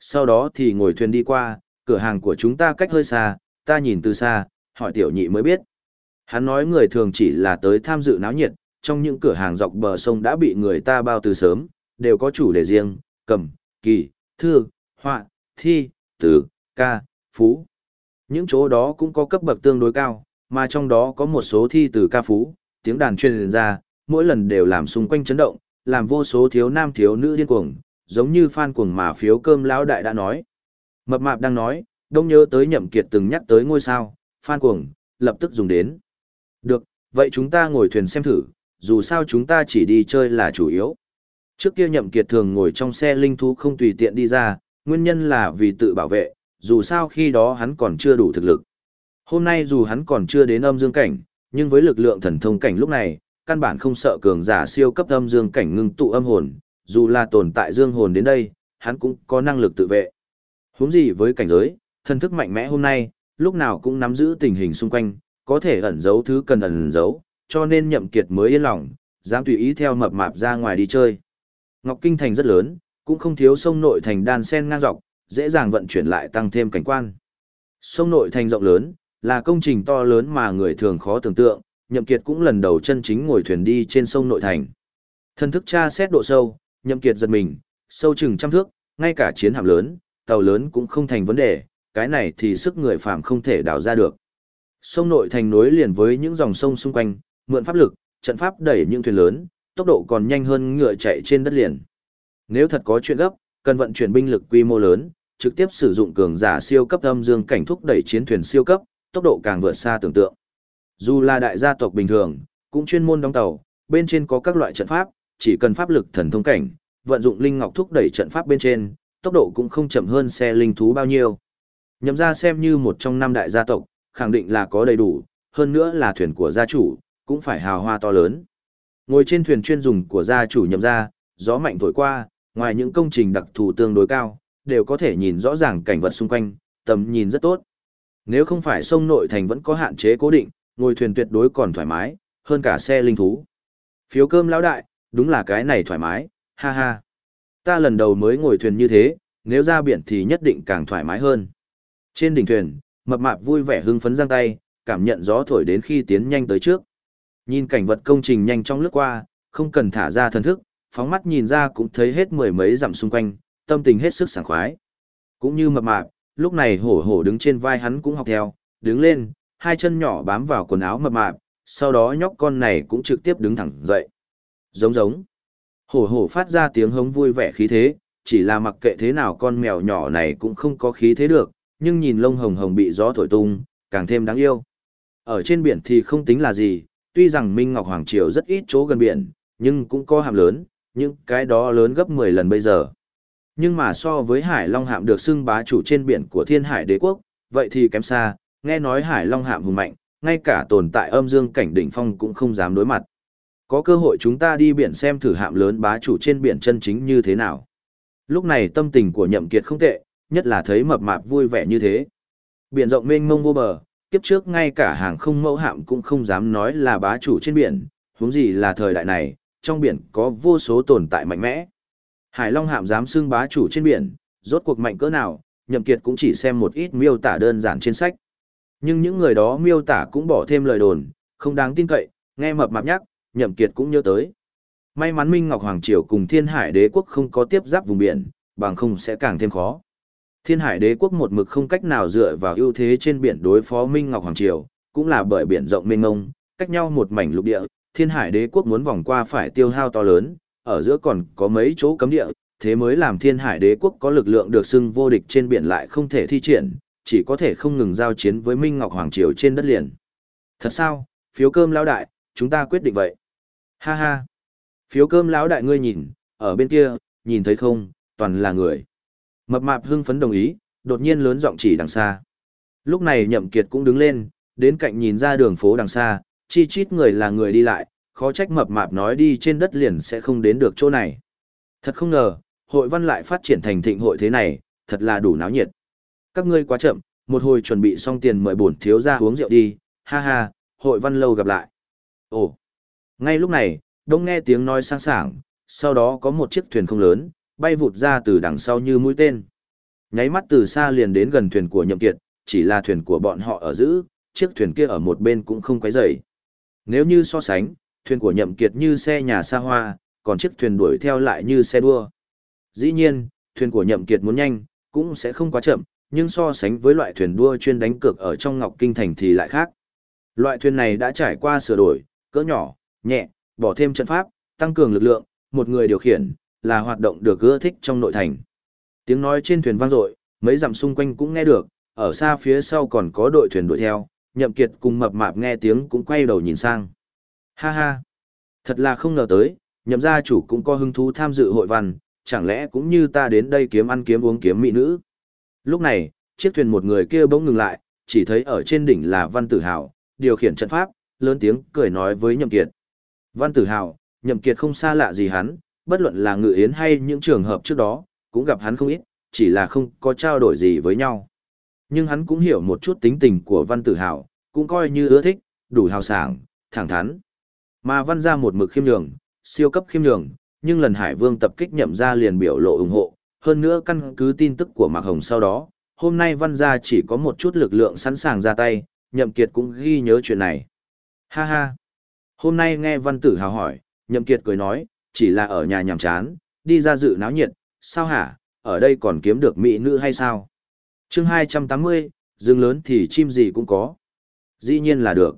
Sau đó thì ngồi thuyền đi qua, cửa hàng của chúng ta cách hơi xa, ta nhìn từ xa, hỏi tiểu nhị mới biết. Hắn nói người thường chỉ là tới tham dự náo nhiệt, trong những cửa hàng dọc bờ sông đã bị người ta bao từ sớm, đều có chủ đề riêng, cầm, kỳ, thư, họa, thi, tử, ca, phú. Những chỗ đó cũng có cấp bậc tương đối cao, mà trong đó có một số thi từ ca phú, tiếng đàn truyền ra, mỗi lần đều làm xung quanh chấn động, làm vô số thiếu nam thiếu nữ điên cuồng, giống như fan cuồng mà phiếu cơm lão đại đã nói. Mập mạp đang nói, đông nhớ tới nhậm kiệt từng nhắc tới ngôi sao, fan cuồng, lập tức dùng đến. Được, vậy chúng ta ngồi thuyền xem thử, dù sao chúng ta chỉ đi chơi là chủ yếu. Trước kia nhậm kiệt thường ngồi trong xe linh thú không tùy tiện đi ra, nguyên nhân là vì tự bảo vệ, dù sao khi đó hắn còn chưa đủ thực lực. Hôm nay dù hắn còn chưa đến âm dương cảnh, nhưng với lực lượng thần thông cảnh lúc này, căn bản không sợ cường giả siêu cấp âm dương cảnh ngưng tụ âm hồn, dù là tồn tại dương hồn đến đây, hắn cũng có năng lực tự vệ. Huống gì với cảnh giới, thân thức mạnh mẽ hôm nay, lúc nào cũng nắm giữ tình hình xung quanh, có thể ẩn giấu thứ cần ẩn giấu, cho nên nhậm kiệt mới yên lòng, dám tùy ý theo mập mạp ra ngoài đi chơi. Ngọc Kinh thành rất lớn, cũng không thiếu sông nội thành đan sen ngang dọc, dễ dàng vận chuyển lại tăng thêm cảnh quan. Sông nội thành rộng lớn, là công trình to lớn mà người thường khó tưởng tượng, Nhậm Kiệt cũng lần đầu chân chính ngồi thuyền đi trên sông nội thành. Thân thức tra xét độ sâu, Nhậm Kiệt giật mình, sâu chừng trăm thước, ngay cả chiến hạm lớn, tàu lớn cũng không thành vấn đề, cái này thì sức người phàm không thể đào ra được. Sông nội thành nối liền với những dòng sông xung quanh, mượn pháp lực, trận pháp đẩy những thuyền lớn, tốc độ còn nhanh hơn ngựa chạy trên đất liền. Nếu thật có chuyện gấp, cần vận chuyển binh lực quy mô lớn, trực tiếp sử dụng cường giả siêu cấp âm dương cảnh thúc đẩy chiến thuyền siêu cấp, tốc độ càng vượt xa tưởng tượng. Dù là đại gia tộc bình thường, cũng chuyên môn đóng tàu, bên trên có các loại trận pháp, chỉ cần pháp lực thần thông cảnh, vận dụng linh ngọc thúc đẩy trận pháp bên trên, tốc độ cũng không chậm hơn xe linh thú bao nhiêu. Nhậm ra xem như một trong năm đại gia tộc, khẳng định là có đầy đủ, hơn nữa là thuyền của gia chủ, cũng phải hào hoa to lớn. Ngồi trên thuyền chuyên dùng của gia chủ nhậm ra, gió mạnh thổi qua, ngoài những công trình đặc thù tương đối cao, đều có thể nhìn rõ ràng cảnh vật xung quanh, tầm nhìn rất tốt. Nếu không phải sông nội thành vẫn có hạn chế cố định, ngồi thuyền tuyệt đối còn thoải mái, hơn cả xe linh thú. Phiếu cơm lão đại, đúng là cái này thoải mái, ha ha. Ta lần đầu mới ngồi thuyền như thế, nếu ra biển thì nhất định càng thoải mái hơn. Trên đỉnh thuyền, mập mạp vui vẻ hưng phấn giang tay, cảm nhận gió thổi đến khi tiến nhanh tới trước. Nhìn cảnh vật công trình nhanh trong lướt qua, không cần thả ra thần thức, phóng mắt nhìn ra cũng thấy hết mười mấy dặm xung quanh, tâm tình hết sức sảng khoái. Cũng như mập mạp, lúc này hổ hổ đứng trên vai hắn cũng học theo, đứng lên, hai chân nhỏ bám vào quần áo mập mạp, sau đó nhóc con này cũng trực tiếp đứng thẳng dậy. Giống giống. Hổ hổ phát ra tiếng hống vui vẻ khí thế, chỉ là mặc kệ thế nào con mèo nhỏ này cũng không có khí thế được, nhưng nhìn lông hồng hồng bị gió thổi tung, càng thêm đáng yêu. Ở trên biển thì không tính là gì, tuy rằng Minh Ngọc Hoàng Triều rất ít chỗ gần biển, nhưng cũng có hàm lớn, nhưng cái đó lớn gấp 10 lần bây giờ. Nhưng mà so với Hải Long hạm được xưng bá chủ trên biển của Thiên Hải Đế quốc, vậy thì kém xa, nghe nói Hải Long hạm hùng mạnh, ngay cả tồn tại âm dương cảnh đỉnh phong cũng không dám đối mặt. Có cơ hội chúng ta đi biển xem thử hạm lớn bá chủ trên biển chân chính như thế nào. Lúc này tâm tình của Nhậm Kiệt không tệ, nhất là thấy mập mạp vui vẻ như thế. Biển rộng mênh mông vô bờ, kiếp trước ngay cả hàng không mẫu hạm cũng không dám nói là bá chủ trên biển, huống gì là thời đại này, trong biển có vô số tồn tại mạnh mẽ. Hải Long hạm dám xưng bá chủ trên biển, rốt cuộc mạnh cỡ nào, Nhậm Kiệt cũng chỉ xem một ít miêu tả đơn giản trên sách. Nhưng những người đó miêu tả cũng bỏ thêm lời đồn, không đáng tin cậy, nghe mập mạp nhắc, Nhậm Kiệt cũng nhớ tới. May mắn Minh Ngọc Hoàng Triều cùng Thiên Hải Đế quốc không có tiếp giáp vùng biển, bằng không sẽ càng thêm khó. Thiên Hải Đế quốc một mực không cách nào dựa vào ưu thế trên biển đối phó Minh Ngọc Hoàng Triều, cũng là bởi biển rộng mênh mông, cách nhau một mảnh lục địa, Thiên Hải Đế quốc muốn vòng qua phải tiêu hao to lớn, ở giữa còn có mấy chỗ cấm địa, thế mới làm Thiên Hải Đế quốc có lực lượng được xưng vô địch trên biển lại không thể thi triển, chỉ có thể không ngừng giao chiến với Minh Ngọc Hoàng Triều trên đất liền. Thật sao, phiếu cơm lão đại, chúng ta quyết định vậy. Ha ha. Phiếu cơm lão đại ngươi nhìn, ở bên kia, nhìn thấy không, toàn là người. Mập mạp hưng phấn đồng ý, đột nhiên lớn giọng chỉ đằng xa. Lúc này Nhậm Kiệt cũng đứng lên, đến cạnh nhìn ra đường phố đằng xa, chi chít người là người đi lại, khó trách mập mạp nói đi trên đất liền sẽ không đến được chỗ này. Thật không ngờ, hội văn lại phát triển thành thịnh hội thế này, thật là đủ náo nhiệt. Các ngươi quá chậm, một hồi chuẩn bị xong tiền mời bổn thiếu ra uống rượu đi, ha ha, hội văn lâu gặp lại. Ồ, ngay lúc này, đông nghe tiếng nói sang sảng, sau đó có một chiếc thuyền không lớn, bay vụt ra từ đằng sau như mũi tên. Nháy mắt từ xa liền đến gần thuyền của nhậm kiệt, chỉ là thuyền của bọn họ ở giữ, chiếc thuyền kia ở một bên cũng không quấy rầy. Nếu như so sánh, thuyền của nhậm kiệt như xe nhà xa hoa, còn chiếc thuyền đuổi theo lại như xe đua. Dĩ nhiên, thuyền của nhậm kiệt muốn nhanh, cũng sẽ không quá chậm, nhưng so sánh với loại thuyền đua chuyên đánh cược ở trong Ngọc Kinh Thành thì lại khác. Loại thuyền này đã trải qua sửa đổi, cỡ nhỏ, nhẹ, bỏ thêm trận pháp, tăng cường lực lượng, một người điều khiển, là hoạt động được ưa thích trong nội thành. Tiếng nói trên thuyền vang dội, mấy dặm xung quanh cũng nghe được, ở xa phía sau còn có đội thuyền đuổi theo, nhậm kiệt cùng mập mạp nghe tiếng cũng quay đầu nhìn sang. Ha ha, thật là không ngờ tới, nhậm gia chủ cũng có hứng thú tham dự hội văn, chẳng lẽ cũng như ta đến đây kiếm ăn kiếm uống kiếm mỹ nữ. Lúc này, chiếc thuyền một người kia bỗng ngừng lại, chỉ thấy ở trên đỉnh là Văn Tử Hào, điều khiển trận pháp, lớn tiếng cười nói với Nhậm Kiệt. Văn Tử Hào, Nhậm Kiệt không xa lạ gì hắn, bất luận là ngự yến hay những trường hợp trước đó, cũng gặp hắn không ít, chỉ là không có trao đổi gì với nhau. Nhưng hắn cũng hiểu một chút tính tình của Văn Tử Hào, cũng coi như ưa thích, đủ hào sảng, thẳng thắn. Mà Văn ra một mực khiêm nhường, siêu cấp khiêm nhường, nhưng lần Hải Vương tập kích nhậm ra liền biểu lộ ủng hộ, hơn nữa căn cứ tin tức của Mạc Hồng sau đó, hôm nay Văn gia chỉ có một chút lực lượng sẵn sàng ra tay, Nhậm Kiệt cũng ghi nhớ chuyện này. Ha ha! Hôm nay nghe Văn Tử Hào hỏi, Nhậm Kiệt cười nói, chỉ là ở nhà nhàm chán, đi ra dự náo nhiệt, sao hả, ở đây còn kiếm được mỹ nữ hay sao? Chương 280, rừng lớn thì chim gì cũng có. Dĩ nhiên là được.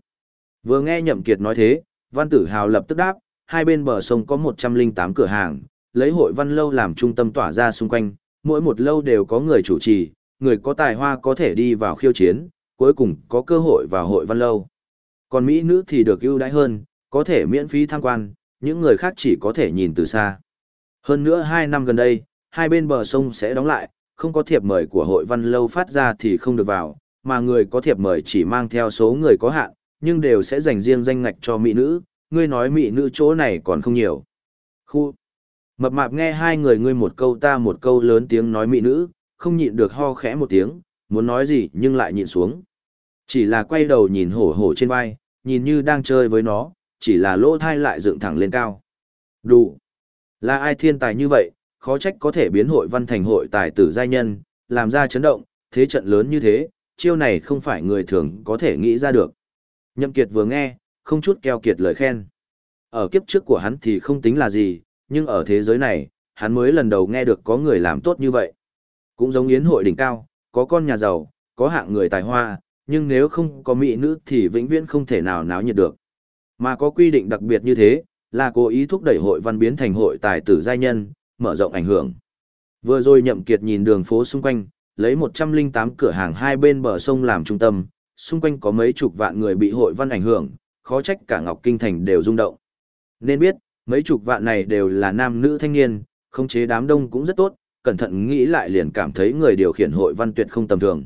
Vừa nghe Nhậm Kiệt nói thế, Văn Tử Hào lập tức đáp, hai bên bờ sông có 108 cửa hàng, lấy hội văn lâu làm trung tâm tỏa ra xung quanh, mỗi một lâu đều có người chủ trì, người có tài hoa có thể đi vào khiêu chiến, cuối cùng có cơ hội vào hội văn lâu. Còn Mỹ nữ thì được ưu đãi hơn, có thể miễn phí tham quan, những người khác chỉ có thể nhìn từ xa. Hơn nữa hai năm gần đây, hai bên bờ sông sẽ đóng lại, không có thiệp mời của hội văn lâu phát ra thì không được vào, mà người có thiệp mời chỉ mang theo số người có hạn, nhưng đều sẽ dành riêng danh ngạch cho mỹ nữ, ngươi nói mỹ nữ chỗ này còn không nhiều. Khu Mập mạp nghe hai người ngươi một câu ta một câu lớn tiếng nói mỹ nữ, không nhịn được ho khẽ một tiếng, muốn nói gì nhưng lại nhịn xuống. Chỉ là quay đầu nhìn hổ hổ trên vai, nhìn như đang chơi với nó, chỉ là lỗ thai lại dựng thẳng lên cao. Đủ. Là ai thiên tài như vậy, khó trách có thể biến hội văn thành hội tài tử giai nhân, làm ra chấn động, thế trận lớn như thế, chiêu này không phải người thường có thể nghĩ ra được. Nhậm Kiệt vừa nghe, không chút keo kiệt lời khen. Ở kiếp trước của hắn thì không tính là gì, nhưng ở thế giới này, hắn mới lần đầu nghe được có người làm tốt như vậy. Cũng giống yến hội đỉnh cao, có con nhà giàu, có hạng người tài hoa, nhưng nếu không có mỹ nữ thì vĩnh viễn không thể nào náo nhiệt được. Mà có quy định đặc biệt như thế, là cố ý thúc đẩy hội văn biến thành hội tài tử giai nhân, mở rộng ảnh hưởng. Vừa rồi nhậm kiệt nhìn đường phố xung quanh, lấy 108 cửa hàng hai bên bờ sông làm trung tâm, xung quanh có mấy chục vạn người bị hội văn ảnh hưởng, khó trách cả Ngọc Kinh Thành đều rung động. Nên biết, mấy chục vạn này đều là nam nữ thanh niên, khống chế đám đông cũng rất tốt, cẩn thận nghĩ lại liền cảm thấy người điều khiển hội văn tuyệt không tầm thường.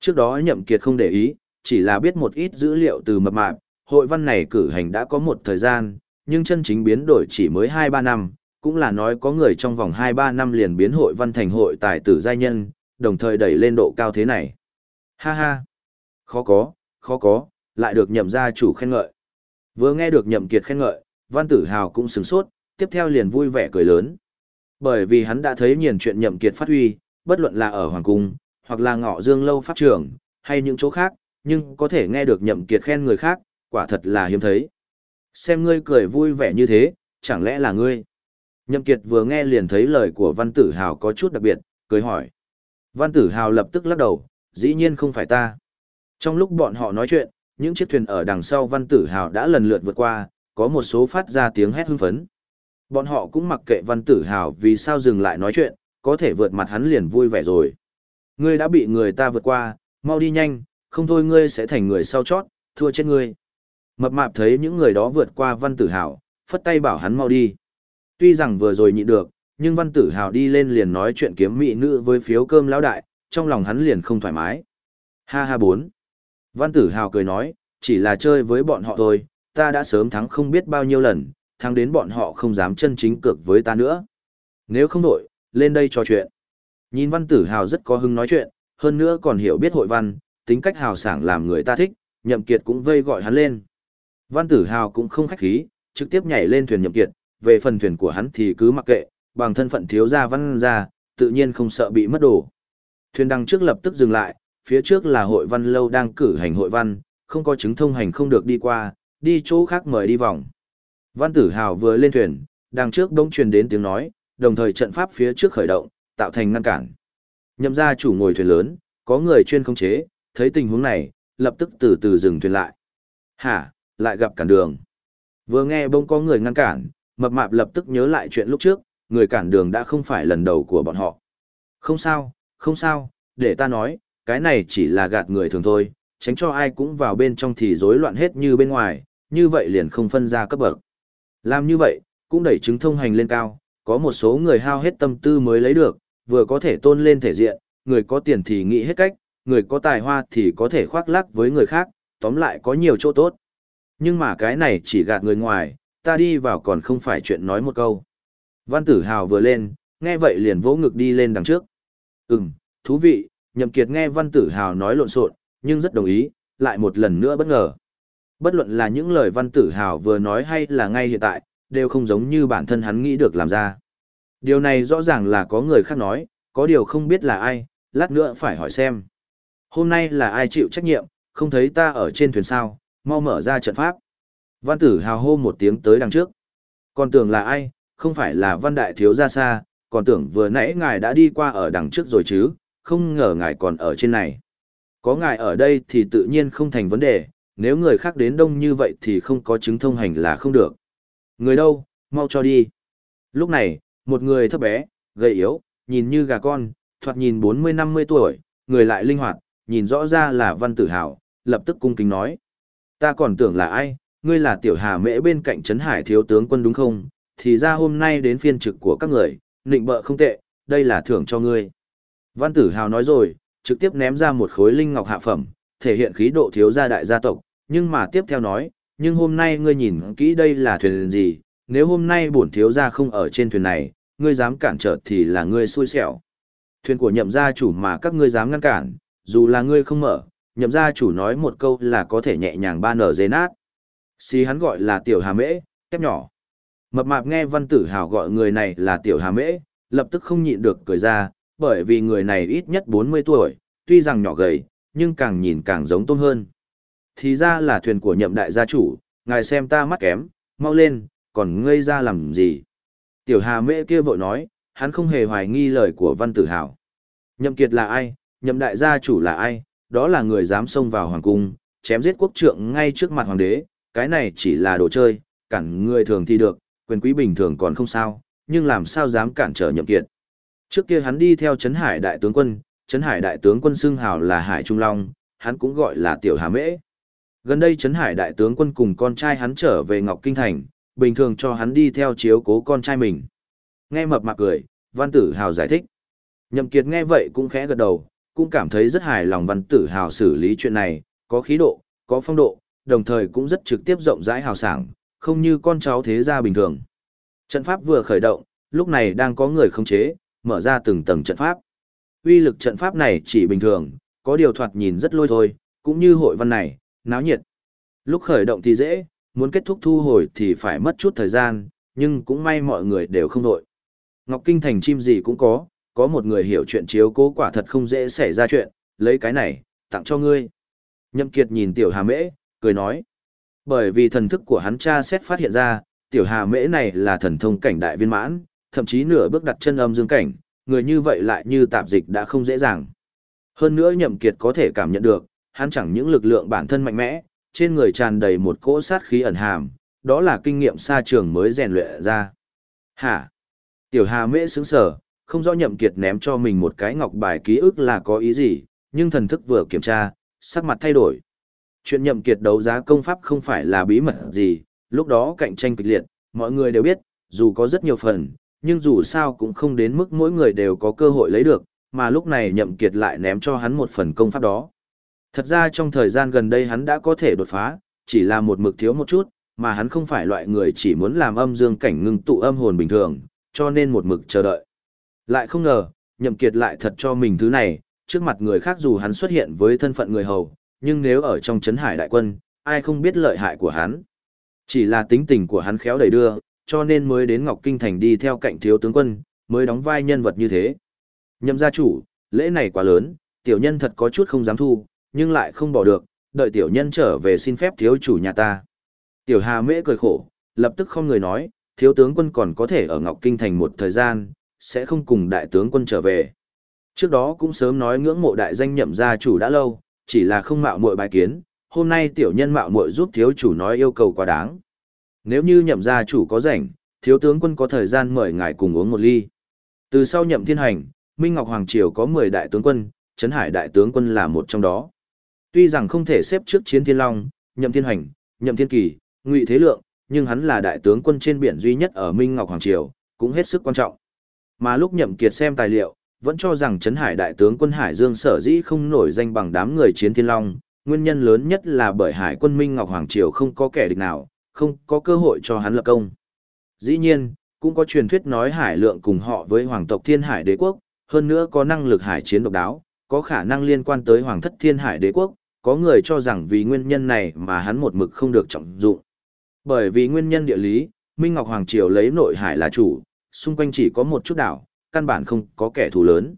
Trước đó Nhậm Kiệt không để ý, chỉ là biết một ít dữ liệu từ mập mạp, hội văn này cử hành đã có một thời gian, nhưng chân chính biến đổi chỉ mới 2-3 năm, cũng là nói có người trong vòng 2-3 năm liền biến hội văn thành hội tài tử giai nhân, đồng thời đẩy lên độ cao thế này. Ha ha! Khó có, khó có, lại được nhậm gia chủ khen ngợi. Vừa nghe được nhậm kiệt khen ngợi, văn tử hào cũng sửng sốt, tiếp theo liền vui vẻ cười lớn. Bởi vì hắn đã thấy nhiều chuyện nhậm kiệt phát huy, bất luận là ở Hoàng Cung, hoặc là ngọ dương lâu pháp trường, hay những chỗ khác, nhưng có thể nghe được nhậm kiệt khen người khác, quả thật là hiếm thấy. Xem ngươi cười vui vẻ như thế, chẳng lẽ là ngươi? Nhậm kiệt vừa nghe liền thấy lời của văn tử hào có chút đặc biệt, cười hỏi. Văn tử hào lập tức lắc đầu, dĩ nhiên không phải ta. Trong lúc bọn họ nói chuyện, những chiếc thuyền ở đằng sau văn tử hào đã lần lượt vượt qua, có một số phát ra tiếng hét hưng phấn. Bọn họ cũng mặc kệ văn tử hào vì sao dừng lại nói chuyện, có thể vượt mặt hắn liền vui vẻ rồi. Ngươi đã bị người ta vượt qua, mau đi nhanh, không thôi ngươi sẽ thành người sau chót, thua chết ngươi. Mập mạp thấy những người đó vượt qua văn tử hào, phất tay bảo hắn mau đi. Tuy rằng vừa rồi nhịn được, nhưng văn tử hào đi lên liền nói chuyện kiếm mỹ nữ với phiếu cơm lão đại, trong lòng hắn liền không thoải mái. Ha ha bốn. Văn tử hào cười nói, chỉ là chơi với bọn họ thôi, ta đã sớm thắng không biết bao nhiêu lần, thắng đến bọn họ không dám chân chính cược với ta nữa. Nếu không đổi, lên đây trò chuyện. Nhìn văn tử hào rất có hứng nói chuyện, hơn nữa còn hiểu biết hội văn, tính cách hào sảng làm người ta thích, nhậm kiệt cũng vây gọi hắn lên. Văn tử hào cũng không khách khí, trực tiếp nhảy lên thuyền nhậm kiệt, về phần thuyền của hắn thì cứ mặc kệ, bằng thân phận thiếu gia văn gia, tự nhiên không sợ bị mất đồ. Thuyền đăng trước lập tức dừng lại, phía trước là hội văn lâu đang cử hành hội văn, không có chứng thông hành không được đi qua, đi chỗ khác mời đi vòng. Văn tử hào vừa lên thuyền, đằng trước đông truyền đến tiếng nói, đồng thời trận pháp phía trước khởi động, tạo thành ngăn cản. Nhậm gia chủ ngồi thuyền lớn, có người chuyên khống chế, thấy tình huống này, lập tức từ từ dừng thuyền lại. Hả, lại gặp cản đường. Vừa nghe bông có người ngăn cản, mập mạp lập tức nhớ lại chuyện lúc trước, người cản đường đã không phải lần đầu của bọn họ. Không sao, không sao, để ta nói, cái này chỉ là gạt người thường thôi, tránh cho ai cũng vào bên trong thì rối loạn hết như bên ngoài, như vậy liền không phân ra cấp bậc. Làm như vậy, cũng đẩy chứng thông hành lên cao, có một số người hao hết tâm tư mới lấy được, vừa có thể tôn lên thể diện, người có tiền thì nghĩ hết cách, người có tài hoa thì có thể khoác lác với người khác, tóm lại có nhiều chỗ tốt. Nhưng mà cái này chỉ gạt người ngoài, ta đi vào còn không phải chuyện nói một câu. Văn tử hào vừa lên, nghe vậy liền vỗ ngực đi lên đằng trước. Ừm, thú vị, nhậm kiệt nghe văn tử hào nói lộn xộn, nhưng rất đồng ý, lại một lần nữa bất ngờ. Bất luận là những lời văn tử hào vừa nói hay là ngay hiện tại, đều không giống như bản thân hắn nghĩ được làm ra. Điều này rõ ràng là có người khác nói, có điều không biết là ai, lát nữa phải hỏi xem. Hôm nay là ai chịu trách nhiệm, không thấy ta ở trên thuyền sao, mau mở ra trận pháp. Văn tử hào hô một tiếng tới đằng trước. Còn tưởng là ai, không phải là văn đại thiếu ra xa, còn tưởng vừa nãy ngài đã đi qua ở đằng trước rồi chứ, không ngờ ngài còn ở trên này. Có ngài ở đây thì tự nhiên không thành vấn đề, nếu người khác đến đông như vậy thì không có chứng thông hành là không được. Người đâu, mau cho đi. Lúc này, một người thấp bé, gầy yếu, nhìn như gà con, thoạt nhìn 40-50 tuổi, người lại linh hoạt, nhìn rõ ra là văn tử hào, lập tức cung kính nói. Ta còn tưởng là ai, ngươi là tiểu hà mễ bên cạnh Trấn Hải thiếu tướng quân đúng không? Thì ra hôm nay đến phiên trực của các người, nịnh bợ không tệ, đây là thưởng cho ngươi. Văn tử hào nói rồi, trực tiếp ném ra một khối linh ngọc hạ phẩm, thể hiện khí độ thiếu gia đại gia tộc, nhưng mà tiếp theo nói, nhưng hôm nay ngươi nhìn kỹ đây là thuyền gì, nếu hôm nay bổn thiếu gia không ở trên thuyền này, ngươi dám cản trở thì là ngươi xui xẻo. Thuyền của nhậm gia chủ mà các ngươi dám ngăn cản, dù là ngươi không mở, nhậm gia chủ nói một câu là có thể nhẹ nhàng ba nở dế nát. Xí hắn gọi là tiểu hà mễ, kép nhỏ. Mập mạp nghe văn tử hào gọi người này là tiểu hà mễ, lập tức không nhịn được cười ra, bởi vì người này ít nhất 40 tuổi, tuy rằng nhỏ gầy, nhưng càng nhìn càng giống tôm hơn. Thì ra là thuyền của nhậm đại gia chủ, ngài xem ta mắt kém, mau lên, còn ngây ra làm gì. Tiểu hà mễ kia vội nói, hắn không hề hoài nghi lời của văn tử hào. Nhậm kiệt là ai, nhậm đại gia chủ là ai, đó là người dám xông vào hoàng cung, chém giết quốc trượng ngay trước mặt hoàng đế, cái này chỉ là đồ chơi, cản người thường thì được, quyền quý bình thường còn không sao, nhưng làm sao dám cản trở nhậm kiệt. Trước kia hắn đi theo Trấn Hải đại tướng quân, Trấn Hải đại tướng quân xưng hào là Hải Trung Long, hắn cũng gọi là Tiểu Hà Mễ. Gần đây Trấn Hải đại tướng quân cùng con trai hắn trở về Ngọc Kinh Thành, bình thường cho hắn đi theo chiếu cố con trai mình. Nghe mập mạp cười, Văn Tử Hào giải thích. Nhậm Kiệt nghe vậy cũng khẽ gật đầu, cũng cảm thấy rất hài lòng Văn Tử Hào xử lý chuyện này, có khí độ, có phong độ, đồng thời cũng rất trực tiếp rộng rãi hào sảng, không như con cháu thế gia bình thường. Trận pháp vừa khởi động, lúc này đang có người khống chế, mở ra từng tầng trận pháp. Uy lực trận pháp này chỉ bình thường, có điều thoạt nhìn rất lôi thôi, cũng như hội văn này, náo nhiệt. Lúc khởi động thì dễ, muốn kết thúc thu hồi thì phải mất chút thời gian, nhưng cũng may mọi người đều không đội. Ngọc Kinh thành chim gì cũng có, có một người hiểu chuyện chiếu cố quả thật không dễ xảy ra chuyện, lấy cái này, tặng cho ngươi. Nhậm Kiệt nhìn Tiểu Hà Mễ, cười nói. Bởi vì thần thức của hắn cha xét phát hiện ra, Tiểu Hà Mễ này là thần thông cảnh đại viên mãn, thậm chí nửa bước đặt chân âm dương cảnh, người như vậy lại như tạp dịch đã không dễ dàng. Hơn nữa Nhậm Kiệt có thể cảm nhận được, hắn chẳng những lực lượng bản thân mạnh mẽ, trên người tràn đầy một cỗ sát khí ẩn hàm, đó là kinh nghiệm xa trường mới rèn luyện ra. Hả? Tiểu Hà Mễ sững sờ, không rõ Nhậm Kiệt ném cho mình một cái ngọc bài ký ức là có ý gì, nhưng thần thức vừa kiểm tra, sắc mặt thay đổi. Chuyện Nhậm Kiệt đấu giá công pháp không phải là bí mật gì, lúc đó cạnh tranh kịch liệt, mọi người đều biết, dù có rất nhiều phần, nhưng dù sao cũng không đến mức mỗi người đều có cơ hội lấy được, mà lúc này Nhậm Kiệt lại ném cho hắn một phần công pháp đó. Thật ra trong thời gian gần đây hắn đã có thể đột phá, chỉ là một mực thiếu một chút, mà hắn không phải loại người chỉ muốn làm âm dương cảnh ngưng tụ âm hồn bình thường, cho nên một mực chờ đợi. Lại không ngờ, nhậm kiệt lại thật cho mình thứ này, trước mặt người khác dù hắn xuất hiện với thân phận người hầu, nhưng nếu ở trong chấn hải đại quân, ai không biết lợi hại của hắn. Chỉ là tính tình của hắn khéo đẩy đưa, cho nên mới đến Ngọc Kinh Thành đi theo cạnh thiếu tướng quân, mới đóng vai nhân vật như thế. Nhậm gia chủ, lễ này quá lớn, tiểu nhân thật có chút không dám thu, nhưng lại không bỏ được, đợi tiểu nhân trở về xin phép thiếu chủ nhà ta. Tiểu Hà Mễ cười khổ, lập tức không người nói, thiếu tướng quân còn có thể ở Ngọc Kinh Thành một thời gian, sẽ không cùng đại tướng quân trở về. Trước đó cũng sớm nói ngưỡng mộ đại danh nhậm gia chủ đã lâu, chỉ là không mạo muội bài kiến, hôm nay tiểu nhân mạo muội giúp thiếu chủ nói yêu cầu quá đáng. Nếu như nhậm gia chủ có rảnh, thiếu tướng quân có thời gian mời ngài cùng uống một ly. Từ sau nhậm thiên hành, Minh Ngọc Hoàng Triều có 10 đại tướng quân, Trấn Hải đại tướng quân là một trong đó. Tuy rằng không thể xếp trước chiến thiên long, nhậm thiên hành, nhậm thiên kỳ, ngụy thế lượng, nhưng hắn là đại tướng quân trên biển duy nhất ở Minh Ngọc Hoàng Triều, cũng hết sức quan trọng. Mà lúc nhậm kiệt xem tài liệu, vẫn cho rằng Trấn Hải đại tướng quân Hải Dương sở dĩ không nổi danh bằng đám người chiến thiên long, nguyên nhân lớn nhất là bởi Hải quân Minh Ngọc Hoàng Triều không có kẻ địch nào, không có cơ hội cho hắn lập công. Dĩ nhiên, cũng có truyền thuyết nói Hải Lượng cùng họ với Hoàng tộc Thiên Hải Đế quốc, hơn nữa có năng lực hải chiến độc đáo, có khả năng liên quan tới Hoàng thất Thiên Hải Đế quốc, có người cho rằng vì nguyên nhân này mà hắn một mực không được trọng dụng. Bởi vì nguyên nhân địa lý, Minh Ngọc Hoàng Triều lấy nội hải là chủ, xung quanh chỉ có một chút đảo, căn bản không có kẻ thù lớn.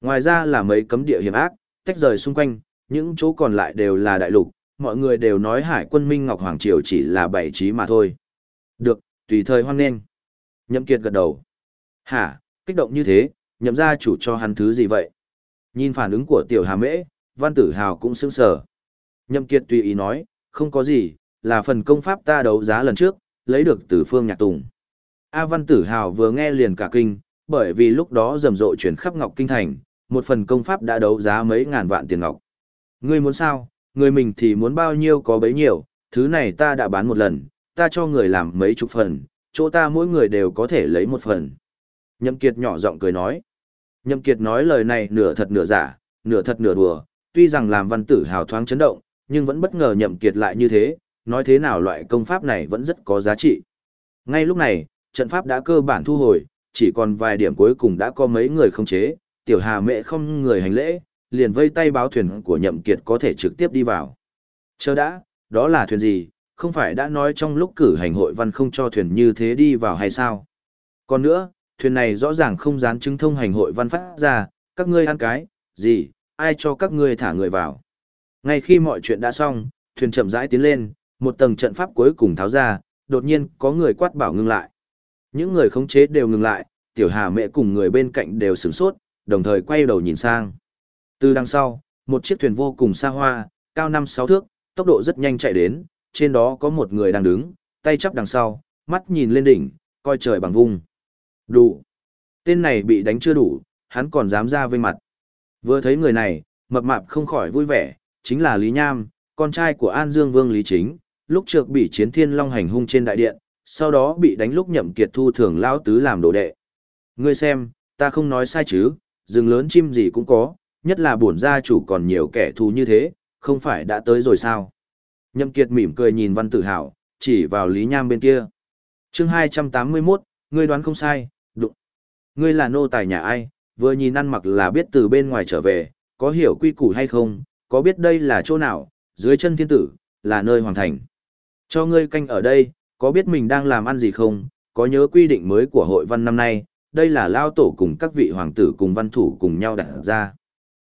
Ngoài ra là mấy cấm địa hiểm ác, tách rời xung quanh, những chỗ còn lại đều là đại lục, mọi người đều nói hải quân Minh Ngọc Hoàng Triều chỉ là bảy trí mà thôi. Được, tùy thời hoan nghênh. Nhậm Kiệt gật đầu. Hả, kích động như thế, nhậm gia chủ cho hắn thứ gì vậy? Nhìn phản ứng của tiểu hà mễ, văn tử hào cũng sững sờ. Nhậm Kiệt tùy ý nói, không có gì, là phần công pháp ta đấu giá lần trước, lấy được từ phương nhạc tùng. A văn tử hào vừa nghe liền cả kinh, bởi vì lúc đó rầm rộ chuyển khắp Ngọc Kinh Thành, một phần công pháp đã đấu giá mấy ngàn vạn tiền ngọc. Ngươi muốn sao, người mình thì muốn bao nhiêu có bấy nhiêu, thứ này ta đã bán một lần, ta cho người làm mấy chục phần, chỗ ta mỗi người đều có thể lấy một phần. Nhậm Kiệt nhỏ giọng cười nói. Nhậm Kiệt nói lời này nửa thật nửa giả, nửa thật nửa đùa, tuy rằng làm văn tử hào thoáng chấn động, nhưng vẫn bất ngờ Nhậm Kiệt lại như thế, nói thế nào loại công pháp này vẫn rất có giá trị. Ngay lúc này, trận pháp đã cơ bản thu hồi, chỉ còn vài điểm cuối cùng đã có mấy người không chế, tiểu hà mẹ không người hành lễ, liền vây tay báo thuyền của nhậm kiệt có thể trực tiếp đi vào. Chờ đã, đó là thuyền gì, không phải đã nói trong lúc cử hành hội văn không cho thuyền như thế đi vào hay sao? Còn nữa, thuyền này rõ ràng không dán chứng thông hành hội văn phát ra, các ngươi ăn cái, gì, ai cho các ngươi thả người vào. Ngay khi mọi chuyện đã xong, thuyền chậm rãi tiến lên, một tầng trận pháp cuối cùng tháo ra, đột nhiên có người quát bảo ngừng lại. Những người khống chế đều ngừng lại, tiểu hà mẹ cùng người bên cạnh đều sửng sốt, đồng thời quay đầu nhìn sang. Từ đằng sau, một chiếc thuyền vô cùng xa hoa, cao 5-6 thước, tốc độ rất nhanh chạy đến, trên đó có một người đang đứng, tay chắp đằng sau, mắt nhìn lên đỉnh, coi trời bằng vung. Đủ. Tên này bị đánh chưa đủ, hắn còn dám ra vây mặt. Vừa thấy người này, mập mạp không khỏi vui vẻ, chính là Lý Nham, con trai của An Dương Vương Lý Chính, lúc trước bị chiến thiên long hành hung trên đại điện, sau đó bị đánh lúc nhậm kiệt thu thưởng lão tứ làm đồ đệ. Ngươi xem, ta không nói sai chứ, rừng lớn chim gì cũng có, nhất là bổn gia chủ còn nhiều kẻ thù như thế, không phải đã tới rồi sao? Nhậm kiệt mỉm cười nhìn văn tử hảo, chỉ vào Lý Nham bên kia. Chương 281, ngươi đoán không sai, đụng. Ngươi là nô tài nhà ai, vừa nhìn ăn mặc là biết từ bên ngoài trở về, có hiểu quy củ hay không, có biết đây là chỗ nào, dưới chân thiên tử, là nơi hoàng thành. Cho ngươi canh ở đây, có biết mình đang làm ăn gì không, có nhớ quy định mới của hội văn năm nay, đây là lao tổ cùng các vị hoàng tử cùng văn thủ cùng nhau đặt ra.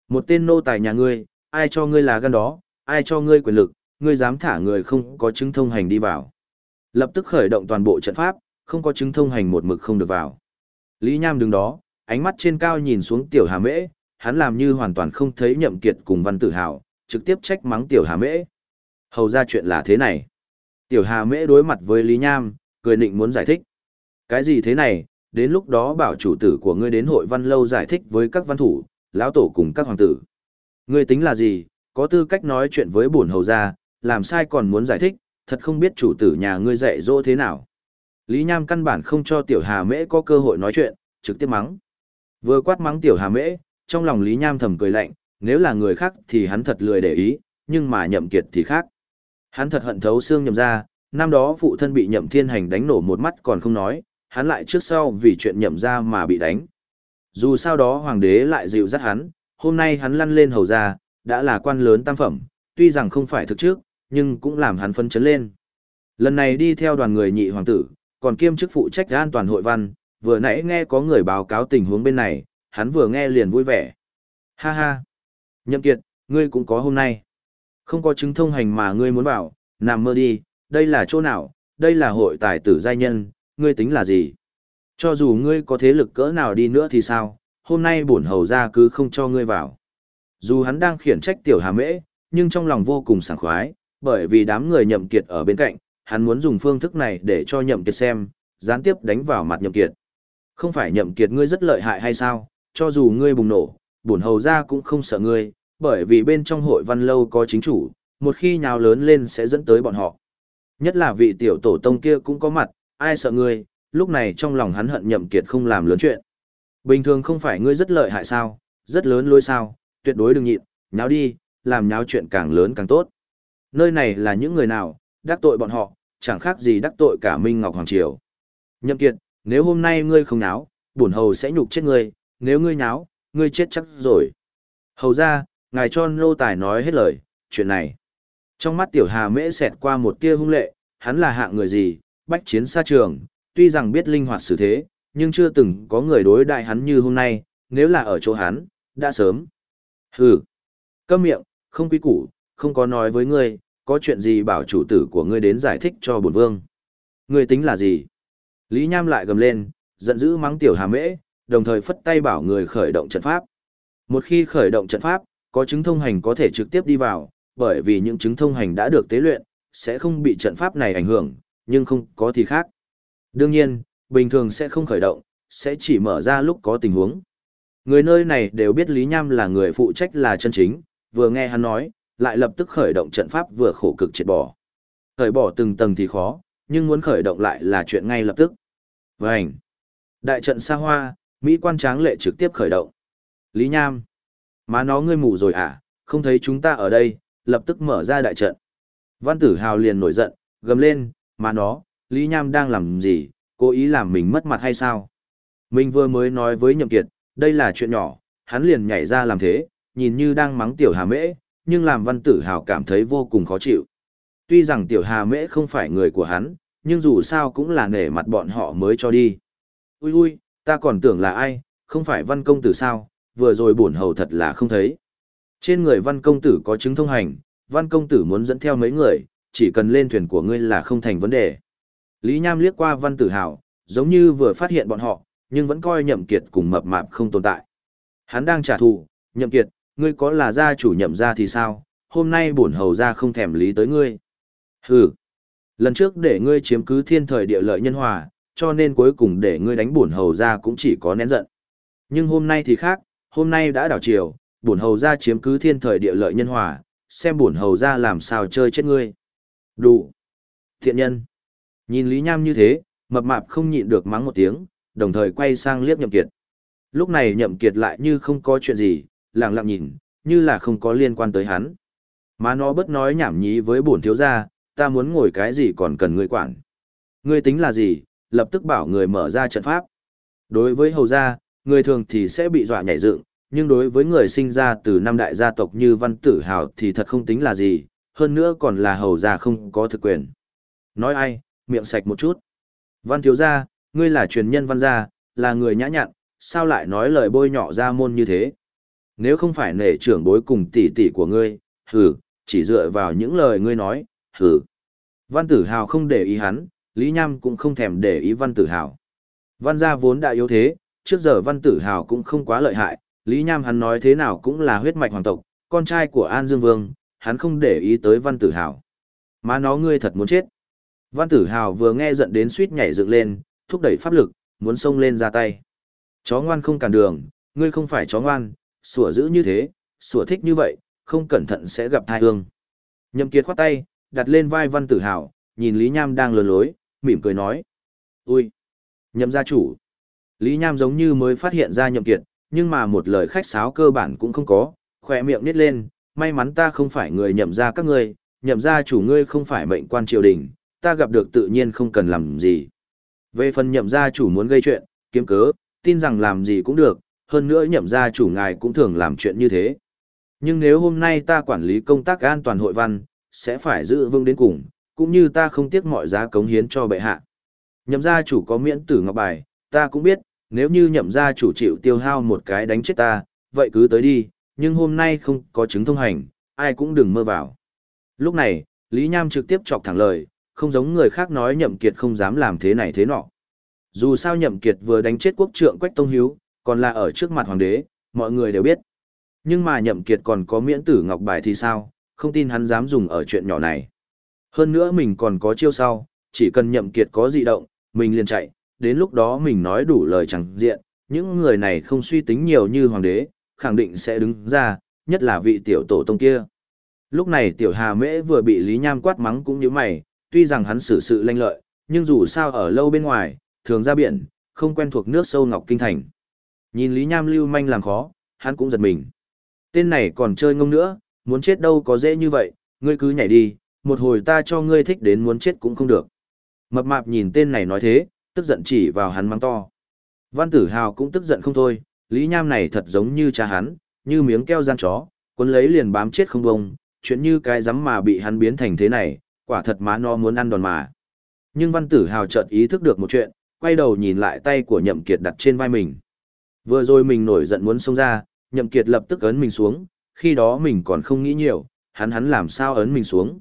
Một tên nô tài nhà ngươi, ai cho ngươi là gan đó, ai cho ngươi quyền lực, ngươi dám thả người không có chứng thông hành đi vào. Lập tức khởi động toàn bộ trận pháp, không có chứng thông hành một mực không được vào. Lý Nham đứng đó, ánh mắt trên cao nhìn xuống tiểu hà mễ, hắn làm như hoàn toàn không thấy nhậm kiệt cùng văn tử hào, trực tiếp trách mắng tiểu hà mễ. Hầu ra chuyện là thế này. Tiểu Hà Mễ đối mặt với Lý Nham, cười định muốn giải thích. Cái gì thế này, đến lúc đó bảo chủ tử của ngươi đến hội văn lâu giải thích với các văn thủ, lão tổ cùng các hoàng tử. Ngươi tính là gì, có tư cách nói chuyện với bổn hầu gia, làm sai còn muốn giải thích, thật không biết chủ tử nhà ngươi dạy dỗ thế nào. Lý Nham căn bản không cho Tiểu Hà Mễ có cơ hội nói chuyện, trực tiếp mắng. Vừa quát mắng Tiểu Hà Mễ, trong lòng Lý Nham thầm cười lạnh, nếu là người khác thì hắn thật lười để ý, nhưng mà nhậm kiệt thì khác. Hắn thật hận thấu xương nhậm ra, năm đó phụ thân bị nhậm thiên hành đánh nổ một mắt còn không nói, hắn lại trước sau vì chuyện nhậm ra mà bị đánh. Dù sao đó hoàng đế lại dịu dắt hắn, hôm nay hắn lăn lên hầu ra, đã là quan lớn tam phẩm, tuy rằng không phải thực trước, nhưng cũng làm hắn phân chấn lên. Lần này đi theo đoàn người nhị hoàng tử, còn kiêm chức phụ trách an toàn hội văn, vừa nãy nghe có người báo cáo tình huống bên này, hắn vừa nghe liền vui vẻ. Ha ha! Nhậm kiệt, ngươi cũng có hôm nay. Không có chứng thông hành mà ngươi muốn bảo, nằm mơ đi, đây là chỗ nào, đây là hội tài tử giai nhân, ngươi tính là gì? Cho dù ngươi có thế lực cỡ nào đi nữa thì sao, hôm nay bổn hầu ra cứ không cho ngươi vào. Dù hắn đang khiển trách tiểu hà mễ, nhưng trong lòng vô cùng sảng khoái, bởi vì đám người nhậm kiệt ở bên cạnh, hắn muốn dùng phương thức này để cho nhậm kiệt xem, gián tiếp đánh vào mặt nhậm kiệt. Không phải nhậm kiệt ngươi rất lợi hại hay sao, cho dù ngươi bùng nổ, bổn hầu ra cũng không sợ ngươi, bởi vì bên trong hội văn lâu có chính chủ, một khi nhào lớn lên sẽ dẫn tới bọn họ. Nhất là vị tiểu tổ tông kia cũng có mặt, ai sợ ngươi, lúc này trong lòng hắn hận nhậm kiệt không làm lớn chuyện. Bình thường không phải ngươi rất lợi hại sao, rất lớn lôi sao, tuyệt đối đừng nhịn, nháo đi, làm nháo chuyện càng lớn càng tốt. Nơi này là những người nào, đắc tội bọn họ, chẳng khác gì đắc tội cả Minh Ngọc Hoàng Triều. Nhậm kiệt, nếu hôm nay ngươi không náo, bổn hầu sẽ nhục chết ngươi, nếu ngươi náo, ngươi chết chắc rồi. Hầu ra, ngài cho nô tài nói hết lời, chuyện này. Trong mắt tiểu hà mễ xẹt qua một tia hung lệ, hắn là hạng người gì, bách chiến xa trường, tuy rằng biết linh hoạt xử thế, nhưng chưa từng có người đối đại hắn như hôm nay, nếu là ở chỗ hắn, đã sớm. Hừ, câm miệng, không quý củ, không có nói với ngươi, có chuyện gì bảo chủ tử của ngươi đến giải thích cho bổn vương. Ngươi tính là gì? Lý Nham lại gầm lên, giận dữ mắng tiểu hà mễ, đồng thời phất tay bảo người khởi động trận pháp. Một khi khởi động trận pháp, có chứng thông hành có thể trực tiếp đi vào, bởi vì những chứng thông hành đã được tế luyện, sẽ không bị trận pháp này ảnh hưởng, nhưng không có thì khác. Đương nhiên, bình thường sẽ không khởi động, sẽ chỉ mở ra lúc có tình huống. Người nơi này đều biết Lý Nham là người phụ trách là chân chính, vừa nghe hắn nói, lại lập tức khởi động trận pháp vừa khổ cực triệt bỏ. Khởi bỏ từng tầng thì khó, nhưng muốn khởi động lại là chuyện ngay lập tức. Vânh! Đại trận xa hoa, Mỹ quan tráng lệ trực tiếp khởi động. Lý Nham! Má nó ngươi mù rồi à, không thấy chúng ta ở đây, lập tức mở ra đại trận. Văn tử hào liền nổi giận, gầm lên, má nó, Lý Nham đang làm gì, cố ý làm mình mất mặt hay sao? Mình vừa mới nói với Nhậm Kiệt, đây là chuyện nhỏ, hắn liền nhảy ra làm thế, nhìn như đang mắng tiểu hà mễ, nhưng làm văn tử hào cảm thấy vô cùng khó chịu. Tuy rằng tiểu hà mễ không phải người của hắn, nhưng dù sao cũng là nể mặt bọn họ mới cho đi. Ui ui, ta còn tưởng là ai, không phải văn công tử sao, vừa rồi bổn hầu thật là không thấy. Trên người văn công tử có chứng thông hành, văn công tử muốn dẫn theo mấy người, chỉ cần lên thuyền của ngươi là không thành vấn đề. Lý Nham liếc qua văn tử hào, giống như vừa phát hiện bọn họ, nhưng vẫn coi nhậm kiệt cùng mập mạp không tồn tại. Hắn đang trả thù, nhậm kiệt, ngươi có là gia chủ nhậm gia thì sao, hôm nay bổn hầu gia không thèm lý tới ngươi. Hừ, lần trước để ngươi chiếm cứ thiên thời địa lợi nhân hòa, cho nên cuối cùng để ngươi đánh bổn hầu gia cũng chỉ có nén giận. Nhưng hôm nay thì khác, hôm nay đã đảo chiều, bổn hầu gia chiếm cứ thiên thời địa lợi nhân hòa, xem bổn hầu gia làm sao chơi chết ngươi. Đủ. Thiện nhân. Nhìn Lý Nham như thế, mập mạp không nhịn được mắng một tiếng, đồng thời quay sang liếc Nhậm Kiệt. Lúc này Nhậm Kiệt lại như không có chuyện gì, lặng lặng nhìn, như là không có liên quan tới hắn. Mà nó bất nói nhảm nhí với bổn thiếu gia, ta muốn ngồi cái gì còn cần ngươi quản. Ngươi tính là gì, lập tức bảo người mở ra trận pháp. Đối với hầu gia, người thường thì sẽ bị dọa nhảy dựng, nhưng đối với người sinh ra từ năm đại gia tộc như Văn Tử Hào thì thật không tính là gì, hơn nữa còn là hầu gia không có thực quyền. Nói ai, miệng sạch một chút. Văn thiếu gia, ngươi là truyền nhân văn gia, là người nhã nhặn, sao lại nói lời bôi nhọ ra môn như thế? Nếu không phải nể trưởng bối cùng tỷ tỷ của ngươi, hừ, chỉ dựa vào những lời ngươi nói, hừ. Văn tử hào không để ý hắn, Lý Nham cũng không thèm để ý văn tử hào. Văn gia vốn đã yếu thế, trước giờ văn tử hào cũng không quá lợi hại, Lý Nham hắn nói thế nào cũng là huyết mạch hoàng tộc, con trai của An Dương Vương, hắn không để ý tới văn tử hào. Má nó ngươi thật muốn chết. Văn tử hào vừa nghe giận đến suýt nhảy dựng lên, thúc đẩy pháp lực, muốn xông lên ra tay. Chó ngoan không cản đường, ngươi không phải chó ngoan, sủa giữ như thế, sủa thích như vậy, không cẩn thận sẽ gặp thai hương. Nhậm Kiệt khoát tay, đặt lên vai văn tử hào, nhìn Lý Nham đang lừa lối, mỉm cười nói. Ui! Nhậm gia chủ! Lý Nham giống như mới phát hiện ra Nhậm Kiệt, nhưng mà một lời khách sáo cơ bản cũng không có, khỏe miệng nít lên, may mắn ta không phải người nhậm gia các ngươi, nhậm gia chủ ngươi không phải mệnh quan triều đình, ta gặp được tự nhiên không cần làm gì. Về phần nhậm gia chủ muốn gây chuyện, kiếm cớ, tin rằng làm gì cũng được, hơn nữa nhậm gia chủ ngài cũng thường làm chuyện như thế. Nhưng nếu hôm nay ta quản lý công tác an toàn hội văn, sẽ phải giữ vững đến cùng, cũng như ta không tiếc mọi giá cống hiến cho bệ hạ. Nhậm gia chủ có miễn tử ngọc bài, ta cũng biết, nếu như nhậm gia chủ chịu tiêu hao một cái đánh chết ta, vậy cứ tới đi, nhưng hôm nay không có chứng thông hành, ai cũng đừng mơ vào. Lúc này, Lý Nham trực tiếp chọc thẳng lời, không giống người khác nói nhậm kiệt không dám làm thế này thế nọ. Dù sao nhậm kiệt vừa đánh chết quốc trượng Quách Tông Hiếu, còn là ở trước mặt hoàng đế, mọi người đều biết. Nhưng mà nhậm kiệt còn có miễn tử ngọc bài thì sao, không tin hắn dám dùng ở chuyện nhỏ này. Hơn nữa mình còn có chiêu sau, chỉ cần nhậm kiệt có dị động, mình liền chạy, đến lúc đó mình nói đủ lời chẳng diện, những người này không suy tính nhiều như hoàng đế, khẳng định sẽ đứng ra, nhất là vị tiểu tổ tông kia. Lúc này tiểu hà mễ vừa bị Lý Nham quát mắng cũng như mày, tuy rằng hắn xử sự lanh lợi, nhưng dù sao ở lâu bên ngoài, thường ra biển, không quen thuộc nước sâu ngọc kinh thành. Nhìn Lý Nham lưu manh làm khó, hắn cũng giật mình. Tên này còn chơi ngông nữa, muốn chết đâu có dễ như vậy, ngươi cứ nhảy đi, một hồi ta cho ngươi thích đến muốn chết cũng không được. Mập mạp nhìn tên này nói thế, tức giận chỉ vào hắn mắng to. Văn tử hào cũng tức giận không thôi, Lý Nham này thật giống như cha hắn, như miếng keo gian chó, cuốn lấy liền bám chết không bông, chuyện như cái rắm mà bị hắn biến thành thế này, quả thật má no muốn ăn đòn mà. Nhưng văn tử hào chợt ý thức được một chuyện, quay đầu nhìn lại tay của nhậm kiệt đặt trên vai mình. Vừa rồi mình nổi giận muốn xông ra, nhậm kiệt lập tức ấn mình xuống, khi đó mình còn không nghĩ nhiều, hắn hắn làm sao ấn mình xuống.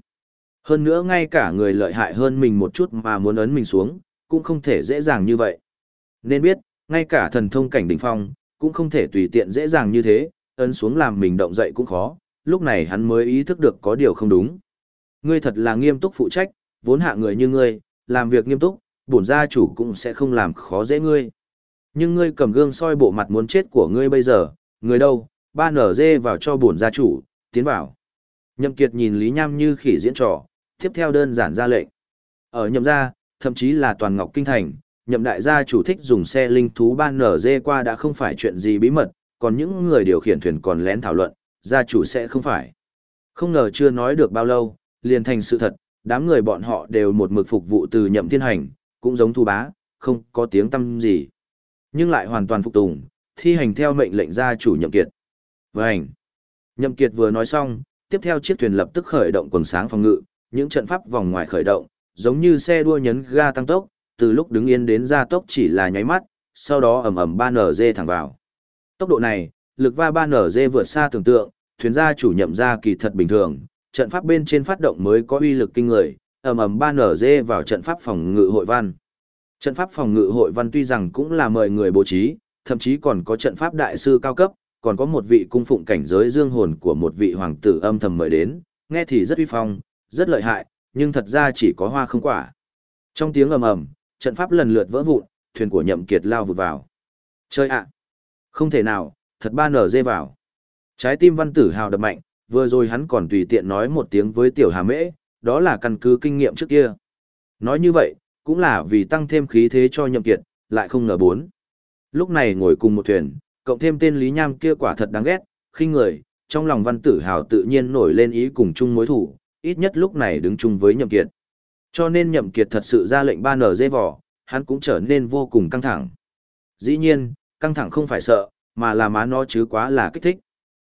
Hơn nữa ngay cả người lợi hại hơn mình một chút mà muốn ấn mình xuống, cũng không thể dễ dàng như vậy. Nên biết, ngay cả thần thông cảnh đỉnh phong, cũng không thể tùy tiện dễ dàng như thế, ấn xuống làm mình động dậy cũng khó, lúc này hắn mới ý thức được có điều không đúng. Ngươi thật là nghiêm túc phụ trách, vốn hạ người như ngươi, làm việc nghiêm túc, bổn gia chủ cũng sẽ không làm khó dễ ngươi. Nhưng ngươi cầm gương soi bộ mặt muốn chết của ngươi bây giờ, người đâu, ba nở dê vào cho bổn gia chủ, tiến vào. Nhậm Kiệt nhìn Lý Nham như khỉ diễn trò, tiếp theo đơn giản ra lệnh. Ở nhậm gia, thậm chí là toàn ngọc kinh thành, nhậm đại gia chủ thích dùng xe linh thú ban nở dê qua đã không phải chuyện gì bí mật, còn những người điều khiển thuyền còn lén thảo luận, gia chủ sẽ không phải. Không ngờ chưa nói được bao lâu, liền thành sự thật, đám người bọn họ đều một mực phục vụ từ nhậm thiên hành, cũng giống thu bá, không có tiếng tâm gì. Nhưng lại hoàn toàn phục tùng, thi hành theo mệnh lệnh gia chủ nhậm kiệt. Vành. Nhậm kiệt vừa nói xong, tiếp theo chiếc thuyền lập tức khởi động quần sáng phòng ngự, những trận pháp vòng ngoài khởi động, giống như xe đua nhấn ga tăng tốc, từ lúc đứng yên đến gia tốc chỉ là nháy mắt, sau đó ầm ầm ba nở dê thẳng vào. Tốc độ này, lực va ba nở dê vượt xa tưởng tượng, thuyền gia chủ nhậm ra kỳ thật bình thường, trận pháp bên trên phát động mới có uy lực kinh người, ầm ầm ba nở dê vào trận pháp phòng ngự hội văn. Trận pháp phòng ngự hội văn tuy rằng cũng là mời người bố trí, thậm chí còn có trận pháp đại sư cao cấp, còn có một vị cung phụng cảnh giới dương hồn của một vị hoàng tử âm thầm mời đến, nghe thì rất uy phong, rất lợi hại, nhưng thật ra chỉ có hoa không quả. Trong tiếng ầm ầm, trận pháp lần lượt vỡ vụn, thuyền của Nhậm Kiệt lao vụt vào. Chơi ạ! Không thể nào, thật ba nở dê vào. Trái tim văn tử hào đập mạnh, vừa rồi hắn còn tùy tiện nói một tiếng với tiểu hà mễ, đó là căn cứ kinh nghiệm trước kia. Nói như vậy, cũng là vì tăng thêm khí thế cho Nhậm Kiệt, lại không ngờ bốn. Lúc này ngồi cùng một thuyền, cộng thêm tên Lý Nham kia quả thật đáng ghét, khinh người, trong lòng văn tử hào tự nhiên nổi lên ý cùng chung mối thủ, ít nhất lúc này đứng chung với Nhậm Kiệt. Cho nên Nhậm Kiệt thật sự ra lệnh ban nở dây vỏ, hắn cũng trở nên vô cùng căng thẳng. Dĩ nhiên, căng thẳng không phải sợ, mà là má nó chứ quá là kích thích.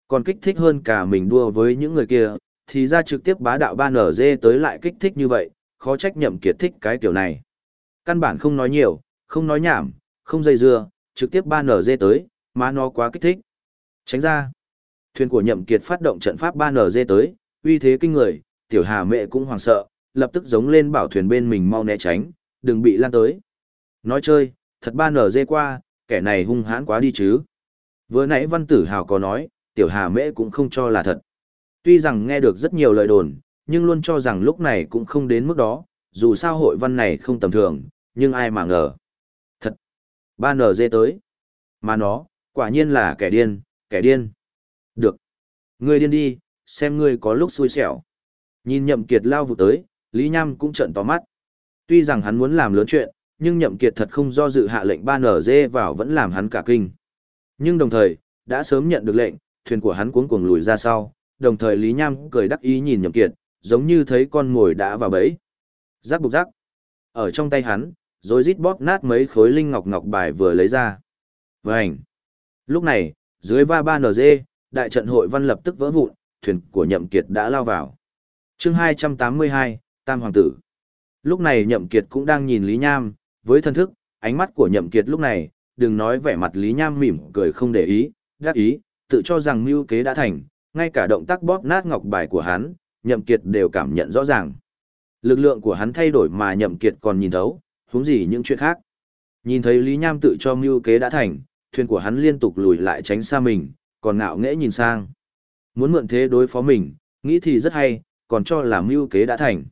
Còn kích thích hơn cả mình đua với những người kia, thì ra trực tiếp bá đạo ban nở dê tới lại kích thích như vậy, khó trách Nhậm Kiệt thích cái kiểu này. Căn bản không nói nhiều, không nói nhảm, không dây dưa, trực tiếp ban nở dê tới, má nó quá kích thích. Tránh ra. Thuyền của Nhậm Kiệt phát động trận pháp ban nở tới, uy thế kinh người, tiểu hà mẹ cũng hoảng sợ, lập tức giống lên bảo thuyền bên mình mau né tránh, đừng bị lan tới. Nói chơi, thật ba nở qua, kẻ này hung hãn quá đi chứ. Vừa nãy văn tử hào có nói, tiểu hà mễ cũng không cho là thật. Tuy rằng nghe được rất nhiều lời đồn, nhưng luôn cho rằng lúc này cũng không đến mức đó, dù sao hội văn này không tầm thường, nhưng ai mà ngờ. Thật! Ba nở tới. Mà nó, quả nhiên là kẻ điên, kẻ điên. Được. Ngươi điên đi, xem ngươi có lúc xui xẻo. Nhìn nhậm kiệt lao vụ tới, Lý Nham cũng trợn to mắt. Tuy rằng hắn muốn làm lớn chuyện, nhưng nhậm kiệt thật không do dự hạ lệnh ban ở dê vào vẫn làm hắn cả kinh. Nhưng đồng thời, đã sớm nhận được lệnh, thuyền của hắn cuống cuồng lùi ra sau, đồng thời Lý Nham cười đắc ý nhìn Nhậm Kiệt, giống như thấy con mồi đã vào bẫy. Rắc bục rắc. Ở trong tay hắn, rồi rít bóp nát mấy khối linh ngọc ngọc bài vừa lấy ra. Vành. Lúc này, dưới va ba NG, đại trận hội văn lập tức vỡ vụn, thuyền của Nhậm Kiệt đã lao vào. Chương 282, Tam Hoàng tử. Lúc này Nhậm Kiệt cũng đang nhìn Lý Nham, với thân thức, ánh mắt của Nhậm Kiệt lúc này, đừng nói vẻ mặt Lý Nham mỉm cười không để ý, đắc ý, tự cho rằng mưu kế đã thành, ngay cả động tác bóp nát ngọc bài của hắn, Nhậm Kiệt đều cảm nhận rõ ràng. Lực lượng của hắn thay đổi mà Nhậm Kiệt còn nhìn thấu, huống gì những chuyện khác. Nhìn thấy Lý Nham tự cho mưu kế đã thành, thuyền của hắn liên tục lùi lại tránh xa mình, còn ngạo nghễ nhìn sang. Muốn mượn thế đối phó mình, nghĩ thì rất hay, còn cho là mưu kế đã thành.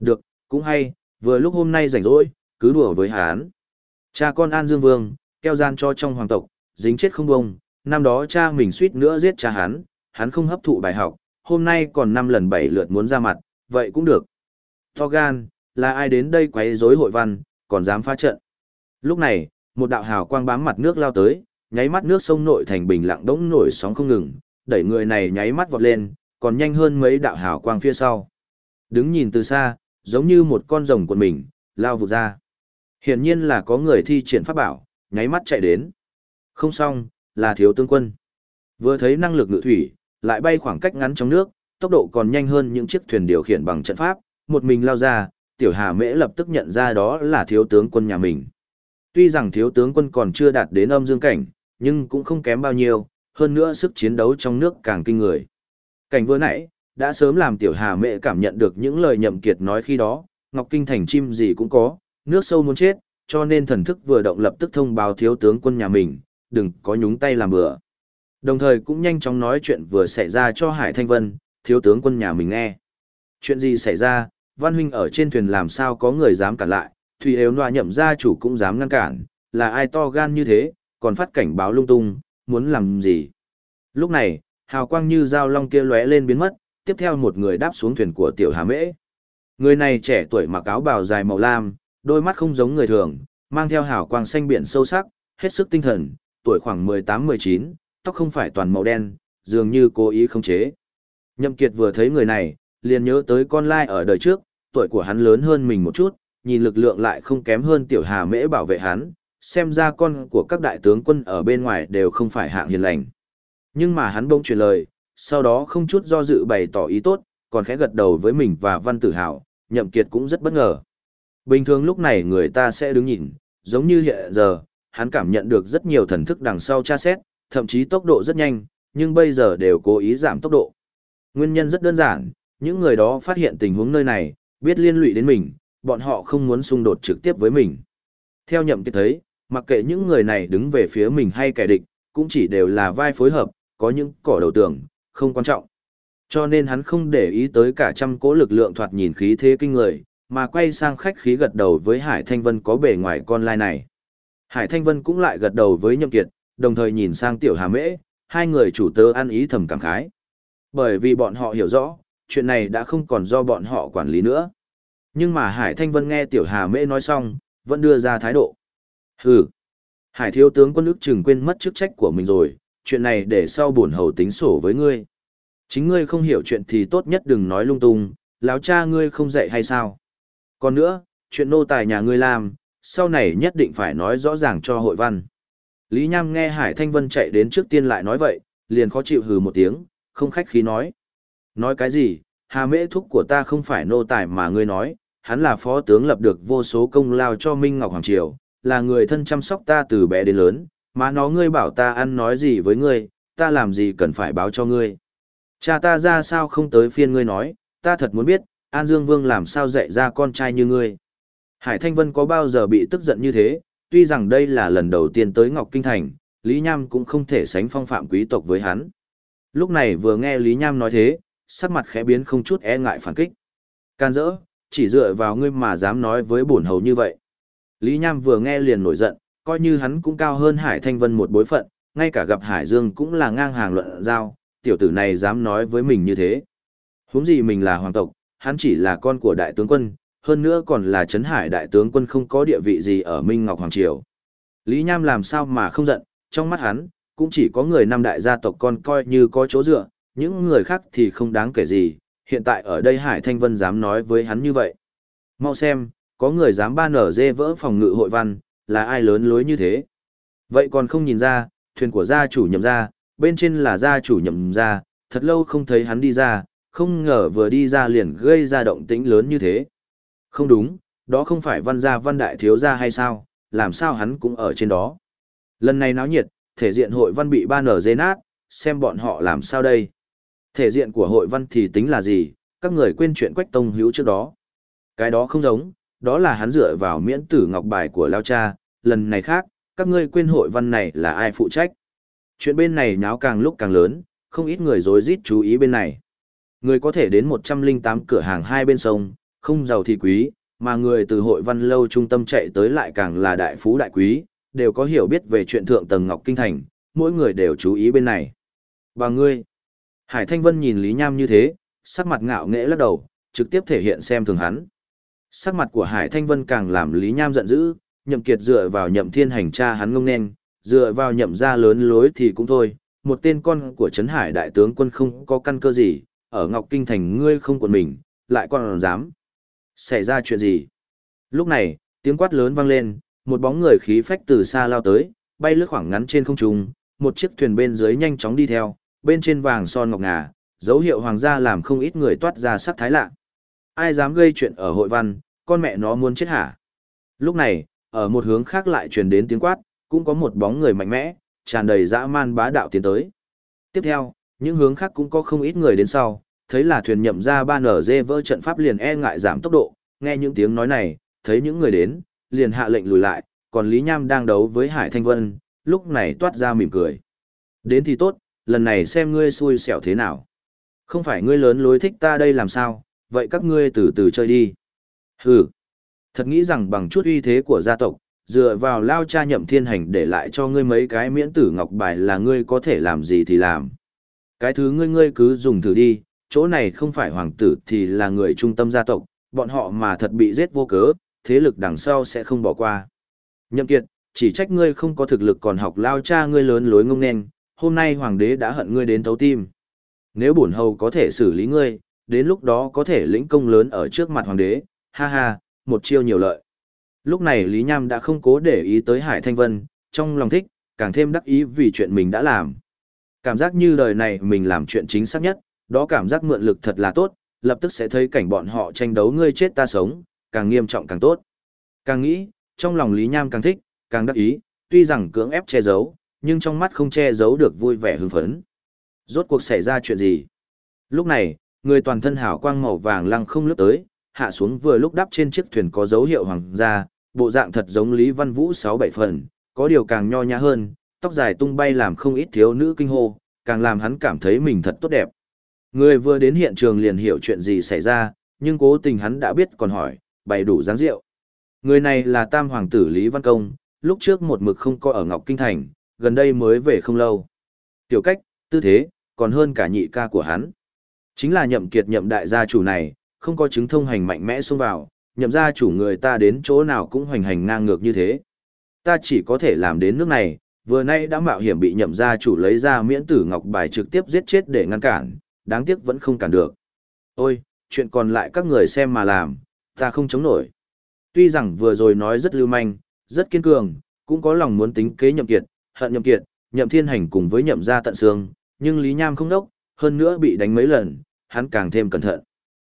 Được, cũng hay, vừa lúc hôm nay rảnh rỗi, cứ đùa với hắn. Cha con An Dương Vương, keo gian cho trong hoàng tộc, dính chết không bông, năm đó cha mình suýt nữa giết cha hắn, hắn không hấp thụ bài học, hôm nay còn năm lần bảy lượt muốn ra mặt, vậy cũng được. To gan, là ai đến đây quấy rối hội văn, còn dám phá trận. Lúc này, một đạo hào quang bám mặt nước lao tới, nháy mắt nước sông nội thành bình lặng đống nổi sóng không ngừng, đẩy người này nháy mắt vọt lên, còn nhanh hơn mấy đạo hào quang phía sau. Đứng nhìn từ xa, giống như một con rồng của mình, lao vụt ra. Hiển nhiên là có người thi triển pháp bảo, nháy mắt chạy đến. Không xong, là thiếu tướng quân. Vừa thấy năng lực ngự thủy, lại bay khoảng cách ngắn trong nước, tốc độ còn nhanh hơn những chiếc thuyền điều khiển bằng trận pháp, một mình lao ra, tiểu hà mễ lập tức nhận ra đó là thiếu tướng quân nhà mình. Tuy rằng thiếu tướng quân còn chưa đạt đến âm dương cảnh, nhưng cũng không kém bao nhiêu, hơn nữa sức chiến đấu trong nước càng kinh người. Cảnh vừa nãy, đã sớm làm tiểu hà mẹ cảm nhận được những lời nhậm kiệt nói khi đó, Ngọc Kinh thành chim gì cũng có, nước sâu muốn chết, cho nên thần thức vừa động lập tức thông báo thiếu tướng quân nhà mình, đừng có nhúng tay làm bừa. Đồng thời cũng nhanh chóng nói chuyện vừa xảy ra cho Hải Thanh Vân, thiếu tướng quân nhà mình nghe. Chuyện gì xảy ra, Văn Huynh ở trên thuyền làm sao có người dám cản lại, Thủy đều Nòa nhậm gia chủ cũng dám ngăn cản, là ai to gan như thế, còn phát cảnh báo lung tung, muốn làm gì. Lúc này, hào quang như dao long kia lóe lên biến mất, tiếp theo một người đáp xuống thuyền của tiểu hà mễ. Người này trẻ tuổi mặc áo bào dài màu lam, đôi mắt không giống người thường, mang theo hào quang xanh biển sâu sắc, hết sức tinh thần, tuổi khoảng 18-19, tóc không phải toàn màu đen, dường như cố ý không chế. Nhậm Kiệt vừa thấy người này, liền nhớ tới con lai ở đời trước, tuổi của hắn lớn hơn mình một chút, nhìn lực lượng lại không kém hơn tiểu hà mễ bảo vệ hắn, xem ra con của các đại tướng quân ở bên ngoài đều không phải hạng hiền lành. Nhưng mà hắn bỗng truyền lời, sau đó không chút do dự bày tỏ ý tốt, còn khẽ gật đầu với mình và văn tử hào, nhậm kiệt cũng rất bất ngờ. Bình thường lúc này người ta sẽ đứng nhìn, giống như hiện giờ, hắn cảm nhận được rất nhiều thần thức đằng sau tra xét, thậm chí tốc độ rất nhanh, nhưng bây giờ đều cố ý giảm tốc độ. Nguyên nhân rất đơn giản, những người đó phát hiện tình huống nơi này, biết liên lụy đến mình, bọn họ không muốn xung đột trực tiếp với mình. Theo nhậm kiệt thấy, mặc kệ những người này đứng về phía mình hay kẻ địch, cũng chỉ đều là vai phối hợp, có những cỏ đầu tường, không quan trọng. Cho nên hắn không để ý tới cả trăm cỗ lực lượng thoạt nhìn khí thế kinh người, mà quay sang khách khí gật đầu với Hải Thanh Vân có bề ngoài con lai này. Hải Thanh Vân cũng lại gật đầu với Nhậm Kiệt, đồng thời nhìn sang Tiểu Hà Mễ, hai người chủ tớ ăn ý thầm cảm khái. Bởi vì bọn họ hiểu rõ, chuyện này đã không còn do bọn họ quản lý nữa. Nhưng mà Hải Thanh Vân nghe Tiểu Hà Mễ nói xong, vẫn đưa ra thái độ. Hừ, Hải thiếu tướng quân ức chừng quên mất chức trách của mình rồi, chuyện này để sau buồn hầu tính sổ với ngươi. Chính ngươi không hiểu chuyện thì tốt nhất đừng nói lung tung, lão cha ngươi không dạy hay sao. Còn nữa, chuyện nô tài nhà ngươi làm, sau này nhất định phải nói rõ ràng cho hội văn. Lý Nham nghe Hải Thanh Vân chạy đến trước tiên lại nói vậy, liền khó chịu hừ một tiếng, không khách khí nói. Nói cái gì, hà mễ thúc của ta không phải nô tài mà ngươi nói, hắn là phó tướng lập được vô số công lao cho Minh Ngọc Hoàng Triều, là người thân chăm sóc ta từ bé đến lớn, mà nó ngươi bảo ta ăn nói gì với ngươi, ta làm gì cần phải báo cho ngươi. Cha ta ra sao không tới phiên ngươi nói, ta thật muốn biết, An Dương Vương làm sao dạy ra con trai như ngươi. Hải Thanh Vân có bao giờ bị tức giận như thế, tuy rằng đây là lần đầu tiên tới Ngọc Kinh Thành, Lý Nham cũng không thể sánh phong phạm quý tộc với hắn. Lúc này vừa nghe Lý Nham nói thế, sắc mặt khẽ biến không chút e ngại phản kích. Can dỡ, chỉ dựa vào ngươi mà dám nói với bổn hầu như vậy. Lý Nham vừa nghe liền nổi giận, coi như hắn cũng cao hơn Hải Thanh Vân một bối phận, ngay cả gặp Hải Dương cũng là ngang hàng luận giao, tiểu tử này dám nói với mình như thế. Huống gì mình là hoàng tộc, hắn chỉ là con của đại tướng quân, hơn nữa còn là Trấn Hải đại tướng quân không có địa vị gì ở Minh Ngọc Hoàng Triều. Lý Nham làm sao mà không giận, trong mắt hắn, cũng chỉ có người năm đại gia tộc con coi như có chỗ dựa, những người khác thì không đáng kể gì, hiện tại ở đây Hải Thanh Vân dám nói với hắn như vậy. Mau xem, có người dám ban ở dê vỡ phòng ngự hội văn, là ai lớn lối như thế. Vậy còn không nhìn ra, thuyền của gia chủ nhậm ra, bên trên là gia chủ nhậm ra, thật lâu không thấy hắn đi ra, không ngờ vừa đi ra liền gây ra động tĩnh lớn như thế. Không đúng, đó không phải văn gia văn đại thiếu gia hay sao, làm sao hắn cũng ở trên đó. Lần này náo nhiệt, thể diện hội văn bị ban ở dê nát, xem bọn họ làm sao đây. Thể diện của hội văn thì tính là gì, các người quên chuyện quách tông hữu trước đó. Cái đó không giống, đó là hắn dựa vào miễn tử ngọc bài của Lao Cha, lần này khác, các ngươi quên hội văn này là ai phụ trách. Chuyện bên này nháo càng lúc càng lớn, không ít người rối rít chú ý bên này. Người có thể đến 108 cửa hàng hai bên sông, không giàu thì quý, mà người từ hội văn lâu trung tâm chạy tới lại càng là đại phú đại quý, đều có hiểu biết về chuyện thượng tầng Ngọc Kinh Thành, mỗi người đều chú ý bên này. Và ngươi, Hải Thanh Vân nhìn Lý Nham như thế, sắc mặt ngạo nghễ lắc đầu, trực tiếp thể hiện xem thường hắn. Sắc mặt của Hải Thanh Vân càng làm Lý Nham giận dữ, nhậm kiệt dựa vào nhậm thiên hành cha hắn ngông nên, dựa vào nhậm gia lớn lối thì cũng thôi, một tên con của Trấn Hải đại tướng quân không có căn cơ gì, ở Ngọc Kinh Thành ngươi không quần mình, lại còn dám. Xảy ra chuyện gì? Lúc này, tiếng quát lớn vang lên, một bóng người khí phách từ xa lao tới, bay lướt khoảng ngắn trên không trung, một chiếc thuyền bên dưới nhanh chóng đi theo, bên trên vàng son ngọc ngà, dấu hiệu hoàng gia làm không ít người toát ra sắc thái lạ. Ai dám gây chuyện ở hội văn, con mẹ nó muốn chết hả? Lúc này, ở một hướng khác lại truyền đến tiếng quát, cũng có một bóng người mạnh mẽ, tràn đầy dã man bá đạo tiến tới. Tiếp theo, những hướng khác cũng có không ít người đến sau, thấy là thuyền nhậm ra ba nở dê vỡ trận pháp liền e ngại giảm tốc độ, nghe những tiếng nói này, thấy những người đến, liền hạ lệnh lùi lại, còn Lý Nham đang đấu với Hải Thanh Vân, lúc này toát ra mỉm cười. Đến thì tốt, lần này xem ngươi xui xẻo thế nào. Không phải ngươi lớn lối thích ta đây làm sao, vậy các ngươi từ từ chơi đi. Hừ, thật nghĩ rằng bằng chút uy thế của gia tộc, dựa vào lao cha nhậm thiên hành để lại cho ngươi mấy cái miễn tử ngọc bài là ngươi có thể làm gì thì làm. Cái thứ ngươi ngươi cứ dùng thử đi, chỗ này không phải hoàng tử thì là người trung tâm gia tộc, bọn họ mà thật bị giết vô cớ, thế lực đằng sau sẽ không bỏ qua. Nhậm kiệt, chỉ trách ngươi không có thực lực còn học lao cha ngươi lớn lối ngông nên, hôm nay hoàng đế đã hận ngươi đến thấu tim. Nếu bổn hầu có thể xử lý ngươi, đến lúc đó có thể lĩnh công lớn ở trước mặt hoàng đế, ha ha, một chiêu nhiều lợi. Lúc này Lý Nham đã không cố để ý tới Hải Thanh Vân, trong lòng thích, càng thêm đắc ý vì chuyện mình đã làm. Cảm giác như đời này mình làm chuyện chính xác nhất, đó cảm giác mượn lực thật là tốt, lập tức sẽ thấy cảnh bọn họ tranh đấu ngươi chết ta sống, càng nghiêm trọng càng tốt. Càng nghĩ, trong lòng Lý Nham càng thích, càng đắc ý, tuy rằng cưỡng ép che giấu, nhưng trong mắt không che giấu được vui vẻ hưng phấn. Rốt cuộc xảy ra chuyện gì? Lúc này, người toàn thân hào quang màu vàng lăng không lướt tới, hạ xuống vừa lúc đắp trên chiếc thuyền có dấu hiệu hoàng gia, bộ dạng thật giống Lý Văn Vũ sáu bảy phần, có điều càng nho nhã hơn, tóc dài tung bay làm không ít thiếu nữ kinh hô, càng làm hắn cảm thấy mình thật tốt đẹp. Người vừa đến hiện trường liền hiểu chuyện gì xảy ra, nhưng cố tình hắn đã biết còn hỏi, bày đủ dáng rượu. Người này là tam hoàng tử Lý Văn Công, lúc trước một mực không có ở Ngọc Kinh Thành, gần đây mới về không lâu. Tiểu cách, tư thế, còn hơn cả nhị ca của hắn. Chính là nhậm kiệt nhậm đại gia chủ này, không có chứng thông hành mạnh mẽ xông vào, nhậm gia chủ người ta đến chỗ nào cũng hoành hành ngang ngược như thế. Ta chỉ có thể làm đến nước này, vừa nay đã mạo hiểm bị nhậm gia chủ lấy ra miễn tử ngọc bài trực tiếp giết chết để ngăn cản, đáng tiếc vẫn không cản được. Ôi, chuyện còn lại các người xem mà làm, ta không chống nổi. Tuy rằng vừa rồi nói rất lưu manh, rất kiên cường, cũng có lòng muốn tính kế nhậm kiệt, hận nhậm kiệt, nhậm thiên hành cùng với nhậm gia tận xương, nhưng Lý Nham không đốc, hơn nữa bị đánh mấy lần, hắn càng thêm cẩn thận.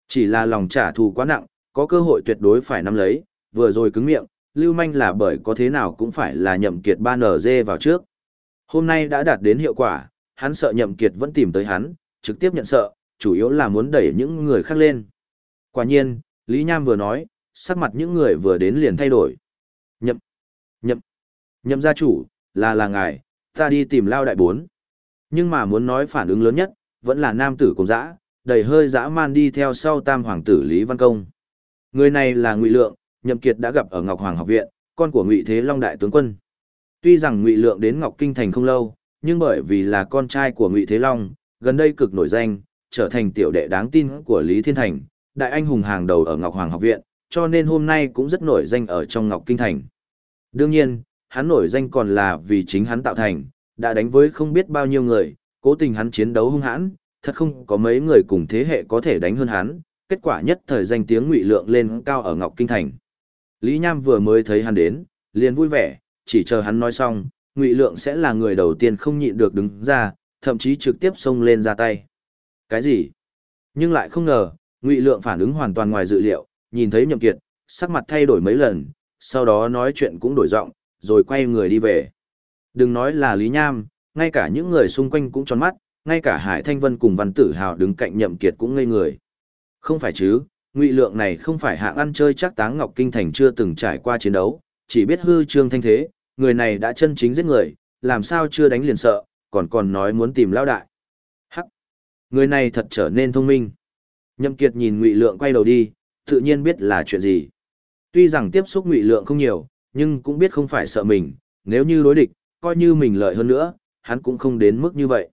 Chỉ là lòng trả thù quá nặng, có cơ hội tuyệt đối phải nắm lấy, vừa rồi cứng miệng, lưu manh là bởi có thế nào cũng phải là nhậm kiệt ba nở dê vào trước. Hôm nay đã đạt đến hiệu quả, hắn sợ nhậm kiệt vẫn tìm tới hắn, trực tiếp nhận sợ, chủ yếu là muốn đẩy những người khác lên. Quả nhiên, Lý Nham vừa nói, sắc mặt những người vừa đến liền thay đổi. Nhậm, nhậm, nhậm gia chủ, là là ngài, ta đi tìm lao đại bốn. Nhưng mà muốn nói phản ứng lớn nhất, vẫn là nam tử cùng dã, đầy hơi dã man đi theo sau tam hoàng tử Lý Văn Công. Người này là Ngụy Lượng, Nhậm Kiệt đã gặp ở Ngọc Hoàng học viện, con của Ngụy Thế Long đại tướng quân. Tuy rằng Ngụy Lượng đến Ngọc Kinh thành không lâu, nhưng bởi vì là con trai của Ngụy Thế Long, gần đây cực nổi danh, trở thành tiểu đệ đáng tin của Lý Thiên Thành, đại anh hùng hàng đầu ở Ngọc Hoàng học viện, cho nên hôm nay cũng rất nổi danh ở trong Ngọc Kinh thành. Đương nhiên, hắn nổi danh còn là vì chính hắn tạo thành, đã đánh với không biết bao nhiêu người, cố tình hắn chiến đấu hung hãn, thật không có mấy người cùng thế hệ có thể đánh hơn hắn, kết quả nhất thời danh tiếng ngụy lượng lên cao ở Ngọc Kinh Thành. Lý Nham vừa mới thấy hắn đến, liền vui vẻ, chỉ chờ hắn nói xong, ngụy lượng sẽ là người đầu tiên không nhịn được đứng ra, thậm chí trực tiếp xông lên ra tay. Cái gì? Nhưng lại không ngờ, ngụy lượng phản ứng hoàn toàn ngoài dự liệu, nhìn thấy nhậm kiệt, sắc mặt thay đổi mấy lần, sau đó nói chuyện cũng đổi giọng, rồi quay người đi về. Đừng nói là Lý Nham, ngay cả những người xung quanh cũng tròn mắt, ngay cả Hải Thanh Vân cùng Văn Tử Hào đứng cạnh nhậm kiệt cũng ngây người. Không phải chứ, ngụy lượng này không phải hạng ăn chơi chắc táng Ngọc Kinh Thành chưa từng trải qua chiến đấu, chỉ biết hư trương thanh thế, người này đã chân chính giết người, làm sao chưa đánh liền sợ, còn còn nói muốn tìm Lão đại. Hắc! Người này thật trở nên thông minh. Nhậm Kiệt nhìn Ngụy Lượng quay đầu đi, tự nhiên biết là chuyện gì. Tuy rằng tiếp xúc Ngụy Lượng không nhiều, nhưng cũng biết không phải sợ mình, nếu như đối địch, coi như mình lợi hơn nữa, hắn cũng không đến mức như vậy.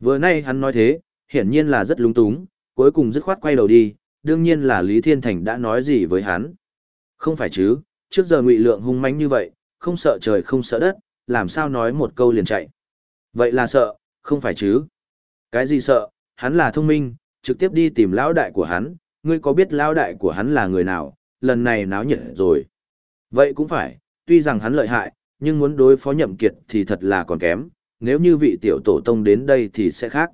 Vừa nay hắn nói thế, hiển nhiên là rất lúng túng, cuối cùng dứt khoát quay đầu đi, đương nhiên là Lý Thiên Thành đã nói gì với hắn. Không phải chứ, trước giờ Ngụy Lượng hung mãnh như vậy, không sợ trời không sợ đất, làm sao nói một câu liền chạy. Vậy là sợ, không phải chứ. Cái gì sợ, hắn là thông minh, trực tiếp đi tìm lão đại của hắn, ngươi có biết lão đại của hắn là người nào, lần này náo nhiệt rồi. Vậy cũng phải, tuy rằng hắn lợi hại, nhưng muốn đối phó nhậm kiệt thì thật là còn kém, nếu như vị tiểu tổ tông đến đây thì sẽ khác.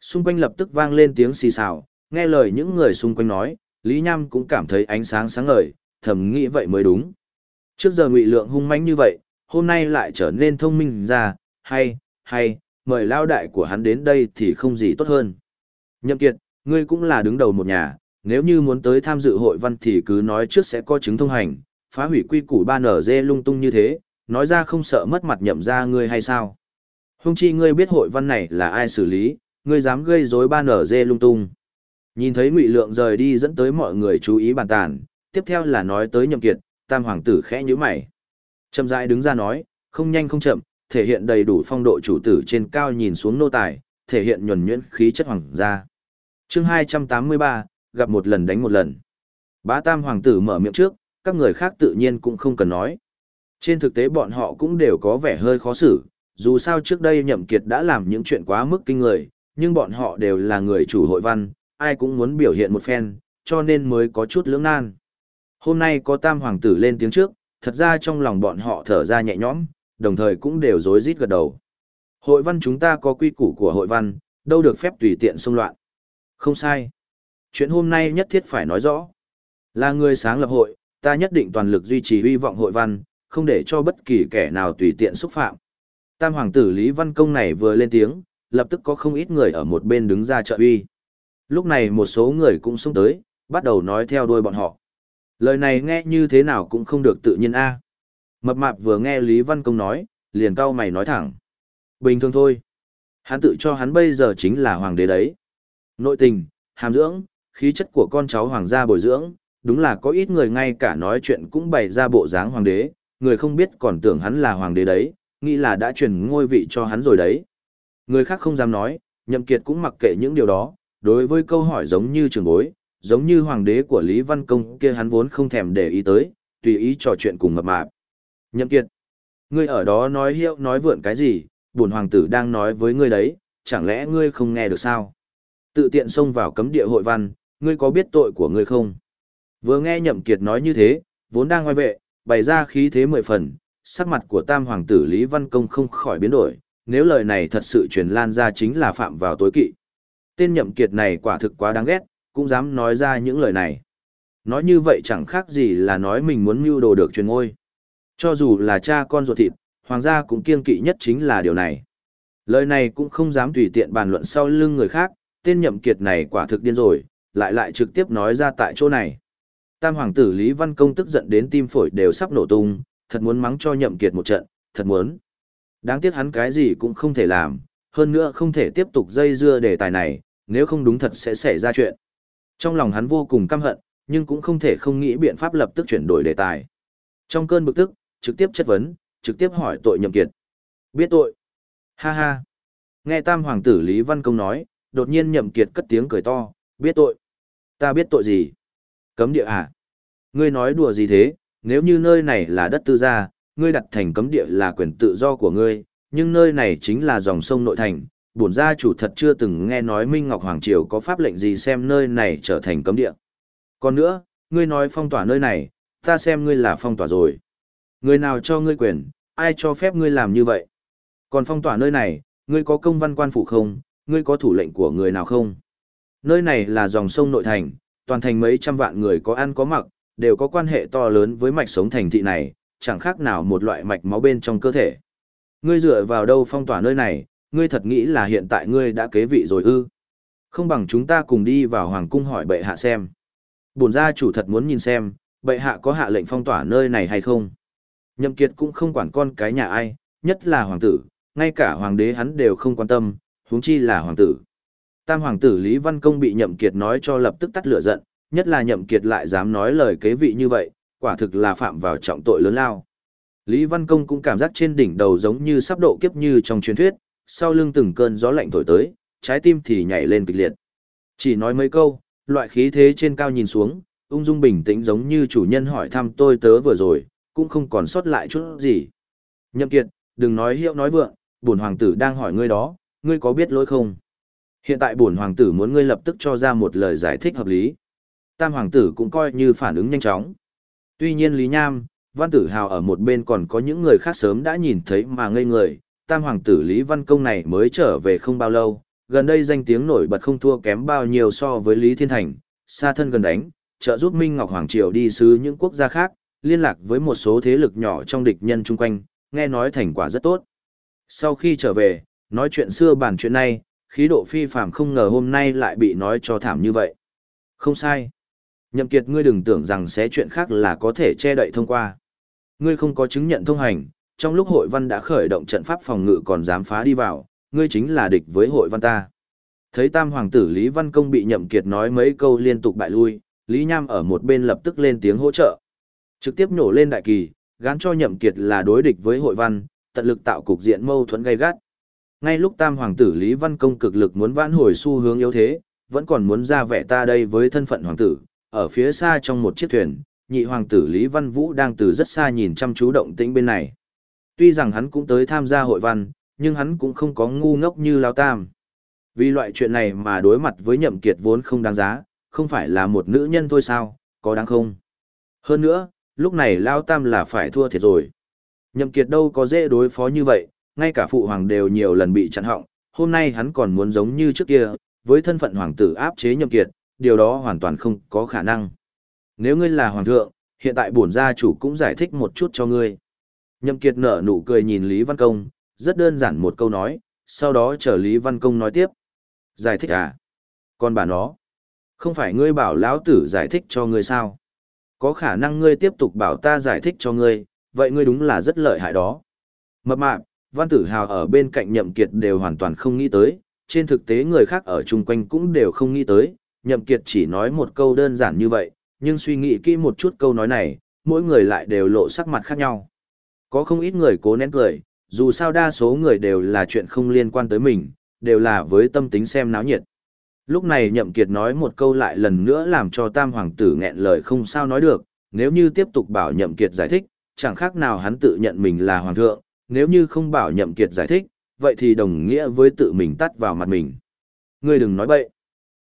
Xung quanh lập tức vang lên tiếng xì xào, nghe lời những người xung quanh nói, Lý Nham cũng cảm thấy ánh sáng sáng ngời, thầm nghĩ vậy mới đúng. Trước giờ ngụy lượng hung mãnh như vậy, hôm nay lại trở nên thông minh ra, hay, hay, mời lao đại của hắn đến đây thì không gì tốt hơn. Nhậm Kiệt, ngươi cũng là đứng đầu một nhà, nếu như muốn tới tham dự hội văn thì cứ nói trước sẽ có chứng thông hành, phá hủy quy củ ba nở dê lung tung như thế, nói ra không sợ mất mặt nhậm ra ngươi hay sao. Hung chi ngươi biết hội văn này là ai xử lý, ngươi dám gây rối ba nở dê lung tung. Nhìn thấy Ngụy Lượng rời đi dẫn tới mọi người chú ý bàn tàn, tiếp theo là nói tới Nhậm Kiệt, Tam hoàng tử khẽ nhíu mày. Chậm rãi đứng ra nói, không nhanh không chậm, thể hiện đầy đủ phong độ chủ tử trên cao nhìn xuống nô tài, thể hiện nhuần nhuyễn khí chất hoàng gia. Chương 283, gặp một lần đánh một lần. Bá Tam hoàng tử mở miệng trước, các người khác tự nhiên cũng không cần nói. Trên thực tế bọn họ cũng đều có vẻ hơi khó xử, dù sao trước đây Nhậm Kiệt đã làm những chuyện quá mức kinh người, nhưng bọn họ đều là người chủ hội văn, ai cũng muốn biểu hiện một phen, cho nên mới có chút lưỡng nan. Hôm nay có tam hoàng tử lên tiếng trước, thật ra trong lòng bọn họ thở ra nhẹ nhõm, đồng thời cũng đều rối rít gật đầu. Hội văn chúng ta có quy củ của hội văn, đâu được phép tùy tiện xung loạn. Không sai. Chuyện hôm nay nhất thiết phải nói rõ. Là người sáng lập hội, ta nhất định toàn lực duy trì hy vọng hội văn, không để cho bất kỳ kẻ nào tùy tiện xúc phạm. Tam hoàng tử Lý Văn Công này vừa lên tiếng, lập tức có không ít người ở một bên đứng ra trợ uy. Lúc này một số người cũng xung tới, bắt đầu nói theo đuôi bọn họ. Lời này nghe như thế nào cũng không được tự nhiên a. Mập mạp vừa nghe Lý Văn Công nói, liền cau mày nói thẳng. Bình thường thôi. Hắn tự cho hắn bây giờ chính là hoàng đế đấy. Nội tình, hàm dưỡng, khí chất của con cháu hoàng gia bồi dưỡng, đúng là có ít người ngay cả nói chuyện cũng bày ra bộ dáng hoàng đế, người không biết còn tưởng hắn là hoàng đế đấy, nghĩ là đã truyền ngôi vị cho hắn rồi đấy. Người khác không dám nói, Nhậm Kiệt cũng mặc kệ những điều đó, đối với câu hỏi giống như trường bối, giống như hoàng đế của Lý Văn Công kia hắn vốn không thèm để ý tới, tùy ý trò chuyện cùng mập mạp. Nhậm Kiệt, ngươi ở đó nói hiệu nói vượn cái gì, bổn hoàng tử đang nói với ngươi đấy, chẳng lẽ ngươi không nghe được sao? Tự tiện xông vào cấm địa hội văn, ngươi có biết tội của ngươi không? Vừa nghe Nhậm Kiệt nói như thế, vốn đang ngoài vệ, bày ra khí thế mười phần, sắc mặt của tam hoàng tử Lý Văn Công không khỏi biến đổi, nếu lời này thật sự truyền lan ra chính là phạm vào tối kỵ. Tên Nhậm Kiệt này quả thực quá đáng ghét, cũng dám nói ra những lời này. Nói như vậy chẳng khác gì là nói mình muốn mưu đồ được truyền ngôi. Cho dù là cha con ruột thịt, hoàng gia cũng kiêng kỵ nhất chính là điều này. Lời này cũng không dám tùy tiện bàn luận sau lưng người khác, tên nhậm kiệt này quả thực điên rồi, lại lại trực tiếp nói ra tại chỗ này. Tam hoàng tử Lý Văn Công tức giận đến tim phổi đều sắp nổ tung, thật muốn mắng cho nhậm kiệt một trận, thật muốn. Đáng tiếc hắn cái gì cũng không thể làm, hơn nữa không thể tiếp tục dây dưa đề tài này, nếu không đúng thật sẽ xảy ra chuyện. Trong lòng hắn vô cùng căm hận, nhưng cũng không thể không nghĩ biện pháp lập tức chuyển đổi đề tài. Trong cơn bực tức, trực tiếp chất vấn, trực tiếp hỏi tội nhậm kiệt. Biết tội. Ha ha. Nghe tam hoàng tử Lý Văn Công nói, đột nhiên nhậm kiệt cất tiếng cười to, biết tội. Ta biết tội gì? Cấm địa à? Ngươi nói đùa gì thế, nếu như nơi này là đất tư gia, ngươi đặt thành cấm địa là quyền tự do của ngươi, nhưng nơi này chính là dòng sông nội thành, bổn gia chủ thật chưa từng nghe nói Minh Ngọc Hoàng Triều có pháp lệnh gì xem nơi này trở thành cấm địa. Còn nữa, ngươi nói phong tỏa nơi này, ta xem ngươi là phong tỏa rồi. Người nào cho ngươi quyền, ai cho phép ngươi làm như vậy? Còn phong tỏa nơi này, ngươi có công văn quan phủ không, ngươi có thủ lệnh của người nào không? Nơi này là dòng sông nội thành, toàn thành mấy trăm vạn người có ăn có mặc, đều có quan hệ to lớn với mạch sống thành thị này, chẳng khác nào một loại mạch máu bên trong cơ thể. Ngươi dựa vào đâu phong tỏa nơi này, ngươi thật nghĩ là hiện tại ngươi đã kế vị rồi ư? Không bằng chúng ta cùng đi vào hoàng cung hỏi bệ hạ xem. Bổn gia chủ thật muốn nhìn xem, bệ hạ có hạ lệnh phong tỏa nơi này hay không? Nhậm Kiệt cũng không quản con cái nhà ai, nhất là hoàng tử, ngay cả hoàng đế hắn đều không quan tâm, huống chi là hoàng tử. Tam hoàng tử Lý Văn Công bị Nhậm Kiệt nói cho lập tức tắt lửa giận, nhất là Nhậm Kiệt lại dám nói lời kế vị như vậy, quả thực là phạm vào trọng tội lớn lao. Lý Văn Công cũng cảm giác trên đỉnh đầu giống như sắp độ kiếp như trong truyền thuyết, sau lưng từng cơn gió lạnh thổi tới, trái tim thì nhảy lên kịch liệt. Chỉ nói mấy câu, loại khí thế trên cao nhìn xuống, ung dung bình tĩnh giống như chủ nhân hỏi thăm tôi tớ vừa rồi, cũng không còn sót lại chút gì. Nhậm Kiệt, đừng nói hiệu nói vượng, bổn hoàng tử đang hỏi ngươi đó, ngươi có biết lỗi không? Hiện tại bổn hoàng tử muốn ngươi lập tức cho ra một lời giải thích hợp lý. Tam hoàng tử cũng coi như phản ứng nhanh chóng. Tuy nhiên Lý Nham, Văn Tử Hào ở một bên còn có những người khác sớm đã nhìn thấy mà ngây người, tam hoàng tử Lý Văn Công này mới trở về không bao lâu, gần đây danh tiếng nổi bật không thua kém bao nhiêu so với Lý Thiên Thành, xa thân gần đánh, trợ giúp Minh Ngọc Hoàng Triều đi sứ những quốc gia khác, liên lạc với một số thế lực nhỏ trong địch nhân chung quanh, nghe nói thành quả rất tốt. Sau khi trở về, nói chuyện xưa bàn chuyện này, khí độ phi phàm không ngờ hôm nay lại bị nói cho thảm như vậy. Không sai. Nhậm kiệt ngươi đừng tưởng rằng sẽ chuyện khác là có thể che đậy thông qua. Ngươi không có chứng nhận thông hành, trong lúc hội văn đã khởi động trận pháp phòng ngự còn dám phá đi vào, ngươi chính là địch với hội văn ta. Thấy tam hoàng tử Lý Văn Công bị nhậm kiệt nói mấy câu liên tục bại lui, Lý Nham ở một bên lập tức lên tiếng hỗ trợ. Trực tiếp nổ lên đại kỳ, gán cho nhậm kiệt là đối địch với hội văn, tận lực tạo cục diện mâu thuẫn gay gắt. Ngay lúc tam hoàng tử Lý Văn Công cực lực muốn vãn hồi xu hướng yếu thế, vẫn còn muốn ra vẻ ta đây với thân phận hoàng tử, ở phía xa trong một chiếc thuyền, nhị hoàng tử Lý Văn Vũ đang từ rất xa nhìn chăm chú động tĩnh bên này. Tuy rằng hắn cũng tới tham gia hội văn, nhưng hắn cũng không có ngu ngốc như Lao Tam. Vì loại chuyện này mà đối mặt với nhậm kiệt vốn không đáng giá, không phải là một nữ nhân thôi sao, có đáng không? Hơn nữa, lúc này Lao Tam là phải thua thiệt rồi. Nhậm kiệt đâu có dễ đối phó như vậy, ngay cả phụ hoàng đều nhiều lần bị chặn họng, hôm nay hắn còn muốn giống như trước kia, với thân phận hoàng tử áp chế nhậm kiệt, điều đó hoàn toàn không có khả năng. Nếu ngươi là hoàng thượng, hiện tại bổn gia chủ cũng giải thích một chút cho ngươi. Nhậm kiệt nở nụ cười nhìn Lý Văn Công, rất đơn giản một câu nói, sau đó chờ Lý Văn Công nói tiếp. Giải thích à? Còn bà nó? Không phải ngươi bảo lão tử giải thích cho ngươi sao? Có khả năng ngươi tiếp tục bảo ta giải thích cho ngươi, vậy ngươi đúng là rất lợi hại đó. Mập mạp, Văn Tử Hào ở bên cạnh Nhậm Kiệt đều hoàn toàn không nghĩ tới, trên thực tế người khác ở chung quanh cũng đều không nghĩ tới, Nhậm Kiệt chỉ nói một câu đơn giản như vậy, nhưng suy nghĩ kỹ một chút câu nói này, mỗi người lại đều lộ sắc mặt khác nhau. Có không ít người cố nén cười, dù sao đa số người đều là chuyện không liên quan tới mình, đều là với tâm tính xem náo nhiệt. Lúc này Nhậm Kiệt nói một câu lại lần nữa làm cho Tam Hoàng tử nghẹn lời không sao nói được, nếu như tiếp tục bảo Nhậm Kiệt giải thích, chẳng khác nào hắn tự nhận mình là Hoàng thượng, nếu như không bảo Nhậm Kiệt giải thích, vậy thì đồng nghĩa với tự mình tắt vào mặt mình. Ngươi đừng nói bậy.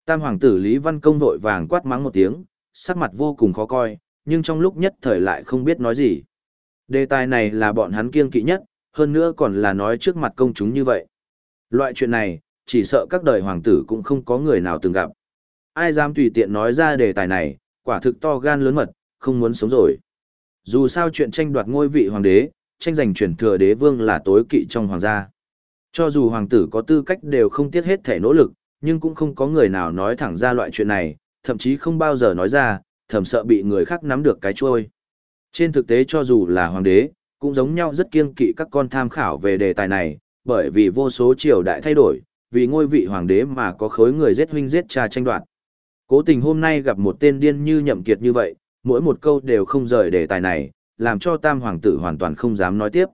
Tam Hoàng tử Lý Văn Công vội vàng quát mắng một tiếng, sắc mặt vô cùng khó coi, nhưng trong lúc nhất thời lại không biết nói gì. Đề tài này là bọn hắn kiêng kỵ nhất, hơn nữa còn là nói trước mặt công chúng như vậy. Loại chuyện này, chỉ sợ các đời hoàng tử cũng không có người nào từng gặp. Ai dám tùy tiện nói ra đề tài này, quả thực to gan lớn mật, không muốn sống rồi. Dù sao chuyện tranh đoạt ngôi vị hoàng đế, tranh giành truyền thừa đế vương là tối kỵ trong hoàng gia. Cho dù hoàng tử có tư cách đều không tiếc hết thể nỗ lực, nhưng cũng không có người nào nói thẳng ra loại chuyện này, thậm chí không bao giờ nói ra, thầm sợ bị người khác nắm được cái trôi. Trên thực tế cho dù là hoàng đế, cũng giống nhau rất kiêng kỵ các con tham khảo về đề tài này, bởi vì vô số triều đại thay đổi, vì ngôi vị hoàng đế mà có khối người giết huynh giết cha tranh đoạt. Cố tình hôm nay gặp một tên điên như nhậm kiệt như vậy, mỗi một câu đều không rời đề tài này, làm cho tam hoàng tử hoàn toàn không dám nói tiếp.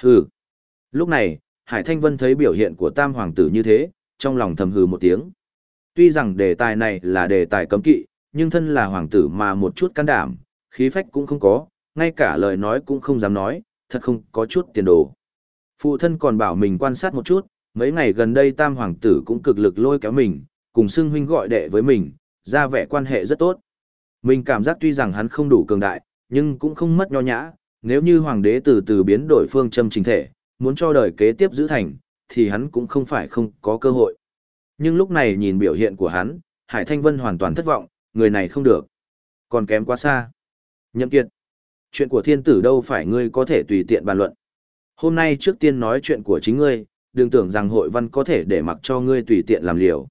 Hừ. Lúc này, Hải Thanh Vân thấy biểu hiện của tam hoàng tử như thế, trong lòng thầm hừ một tiếng. Tuy rằng đề tài này là đề tài cấm kỵ, nhưng thân là hoàng tử mà một chút can đảm, khí phách cũng không có, ngay cả lời nói cũng không dám nói, thật không có chút tiền đồ. Phụ thân còn bảo mình quan sát một chút, mấy ngày gần đây tam hoàng tử cũng cực lực lôi kéo mình, cùng xưng huynh gọi đệ với mình, ra vẻ quan hệ rất tốt. Mình cảm giác tuy rằng hắn không đủ cường đại, nhưng cũng không mất nho nhã, nếu như hoàng đế từ từ biến đổi phương châm chính thể, muốn cho đời kế tiếp giữ thành, thì hắn cũng không phải không có cơ hội. Nhưng lúc này nhìn biểu hiện của hắn, Hải Thanh Vân hoàn toàn thất vọng, người này không được. Còn kém quá xa. Nhậm Kiệt, chuyện của thiên tử đâu phải ngươi có thể tùy tiện bàn luận. Hôm nay trước tiên nói chuyện của chính ngươi, đừng tưởng rằng hội văn có thể để mặc cho ngươi tùy tiện làm liều.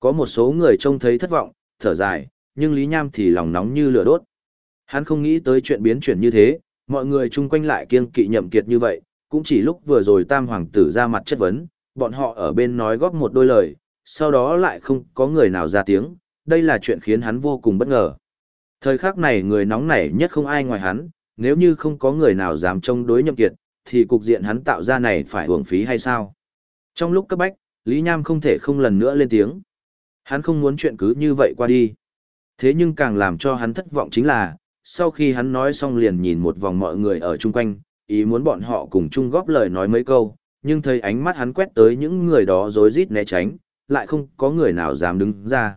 Có một số người trông thấy thất vọng, thở dài, nhưng Lý Nham thì lòng nóng như lửa đốt. Hắn không nghĩ tới chuyện biến chuyển như thế, mọi người chung quanh lại kiên kỵ nhậm kiệt như vậy, cũng chỉ lúc vừa rồi tam hoàng tử ra mặt chất vấn, bọn họ ở bên nói góp một đôi lời, sau đó lại không có người nào ra tiếng, đây là chuyện khiến hắn vô cùng bất ngờ. Thời khắc này người nóng nảy nhất không ai ngoài hắn, nếu như không có người nào dám chống đối nhậm kiệt, thì cục diện hắn tạo ra này phải uổng phí hay sao? Trong lúc cấp bách, Lý Nham không thể không lần nữa lên tiếng. Hắn không muốn chuyện cứ như vậy qua đi. Thế nhưng càng làm cho hắn thất vọng chính là, sau khi hắn nói xong liền nhìn một vòng mọi người ở chung quanh, ý muốn bọn họ cùng chung góp lời nói mấy câu, nhưng thấy ánh mắt hắn quét tới những người đó rối rít né tránh, lại không có người nào dám đứng ra.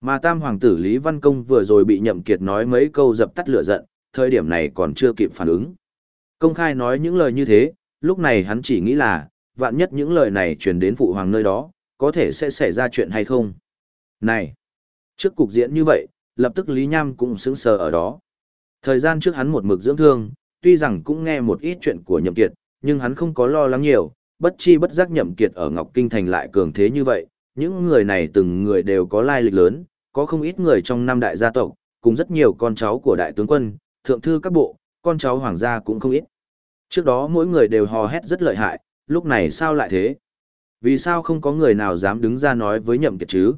Mà tam hoàng tử Lý Văn Công vừa rồi bị nhậm kiệt nói mấy câu dập tắt lửa giận, thời điểm này còn chưa kịp phản ứng. Công khai nói những lời như thế, lúc này hắn chỉ nghĩ là, vạn nhất những lời này truyền đến phụ hoàng nơi đó, có thể sẽ xảy ra chuyện hay không. Này! Trước cục diễn như vậy, lập tức Lý Nham cũng sững sờ ở đó. Thời gian trước hắn một mực dưỡng thương, tuy rằng cũng nghe một ít chuyện của Nhậm Kiệt, nhưng hắn không có lo lắng nhiều, bất chi bất giác Nhậm Kiệt ở Ngọc Kinh Thành lại cường thế như vậy. Những người này từng người đều có lai lịch lớn, có không ít người trong năm đại gia tộc, cùng rất nhiều con cháu của đại tướng quân, thượng thư các bộ, con cháu hoàng gia cũng không ít. Trước đó mỗi người đều hò hét rất lợi hại, lúc này sao lại thế? Vì sao không có người nào dám đứng ra nói với Nhậm Kiệt chứ?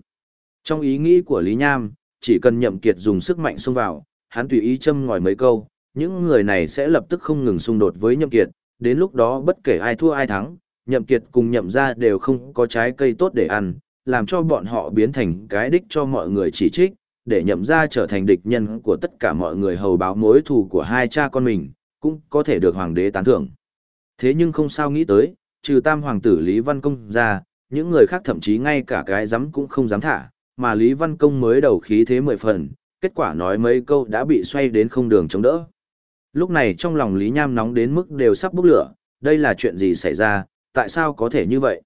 Trong ý nghĩ của Lý Nham, chỉ cần Nhậm Kiệt dùng sức mạnh xông vào, hắn tùy ý châm ngòi mấy câu, những người này sẽ lập tức không ngừng xung đột với Nhậm Kiệt, đến lúc đó bất kể ai thua ai thắng, Nhậm Kiệt cùng Nhậm gia đều không có trái cây tốt để ăn, làm cho bọn họ biến thành cái đích cho mọi người chỉ trích, để Nhậm gia trở thành địch nhân của tất cả mọi người hầu báo mối thù của hai cha con mình, cũng có thể được hoàng đế tán thưởng. Thế nhưng không sao nghĩ tới, trừ tam hoàng tử Lý Văn Công ra, những người khác thậm chí ngay cả cái dám cũng không dám thả, mà Lý Văn Công mới đầu khí thế mười phần, kết quả nói mấy câu đã bị xoay đến không đường chống đỡ. Lúc này trong lòng Lý Nham nóng đến mức đều sắp bốc lửa, đây là chuyện gì xảy ra, tại sao có thể như vậy?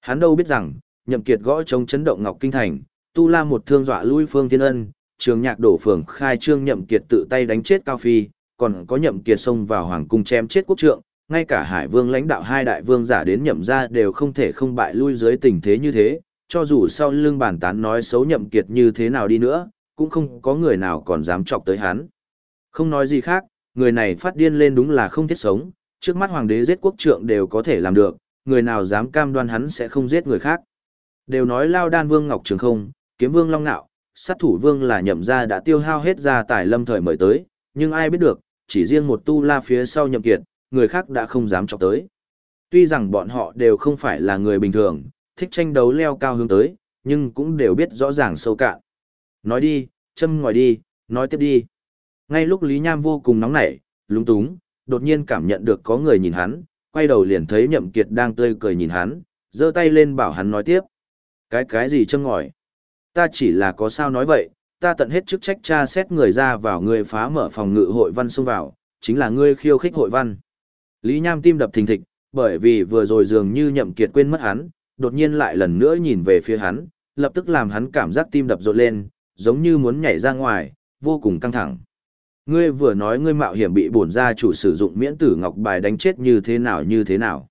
Hắn đâu biết rằng, nhậm kiệt gõ chống chấn động Ngọc Kinh Thành, tu la một thương dọa lui Phương Thiên Ân, trường nhạc đổ phường khai trương nhậm kiệt tự tay đánh chết Cao Phi, còn có nhậm kiệt xông vào hoàng cung chém chết quốc trượng, ngay cả Hải Vương lãnh đạo hai đại vương giả đến nhậm gia đều không thể không bại lui dưới tình thế như thế, cho dù sau lưng bàn tán nói xấu nhậm kiệt như thế nào đi nữa, cũng không có người nào còn dám chọc tới hắn. Không nói gì khác, người này phát điên lên đúng là không thiết sống, trước mắt hoàng đế giết quốc trượng đều có thể làm được, người nào dám cam đoan hắn sẽ không giết người khác. Đều nói lao đan vương Ngọc Trường không, kiếm vương Long Nạo, sát thủ vương là nhậm gia đã tiêu hao hết gia tài lâm thời mời tới, nhưng ai biết được, chỉ riêng một tu la phía sau nhậm kiệt, người khác đã không dám chọc tới. Tuy rằng bọn họ đều không phải là người bình thường, thích tranh đấu leo cao hướng tới, nhưng cũng đều biết rõ ràng sâu cạn. Nói đi, châm ngòi đi, nói tiếp đi. Ngay lúc Lý Nham vô cùng nóng nảy, lúng túng, đột nhiên cảm nhận được có người nhìn hắn, quay đầu liền thấy Nhậm Kiệt đang tươi cười nhìn hắn, giơ tay lên bảo hắn nói tiếp. Cái cái gì châm ngòi? Ta chỉ là có sao nói vậy, ta tận hết chức trách tra xét người ra vào người phá mở phòng ngự hội văn xông vào, chính là ngươi khiêu khích hội văn. Lý Nham tim đập thình thịch, bởi vì vừa rồi dường như Nhậm Kiệt quên mất hắn, đột nhiên lại lần nữa nhìn về phía hắn, lập tức làm hắn cảm giác tim đập rộn lên, giống như muốn nhảy ra ngoài, vô cùng căng thẳng. Ngươi vừa nói ngươi mạo hiểm bị bổn gia chủ sử dụng miễn tử ngọc bài đánh chết như thế nào như thế nào.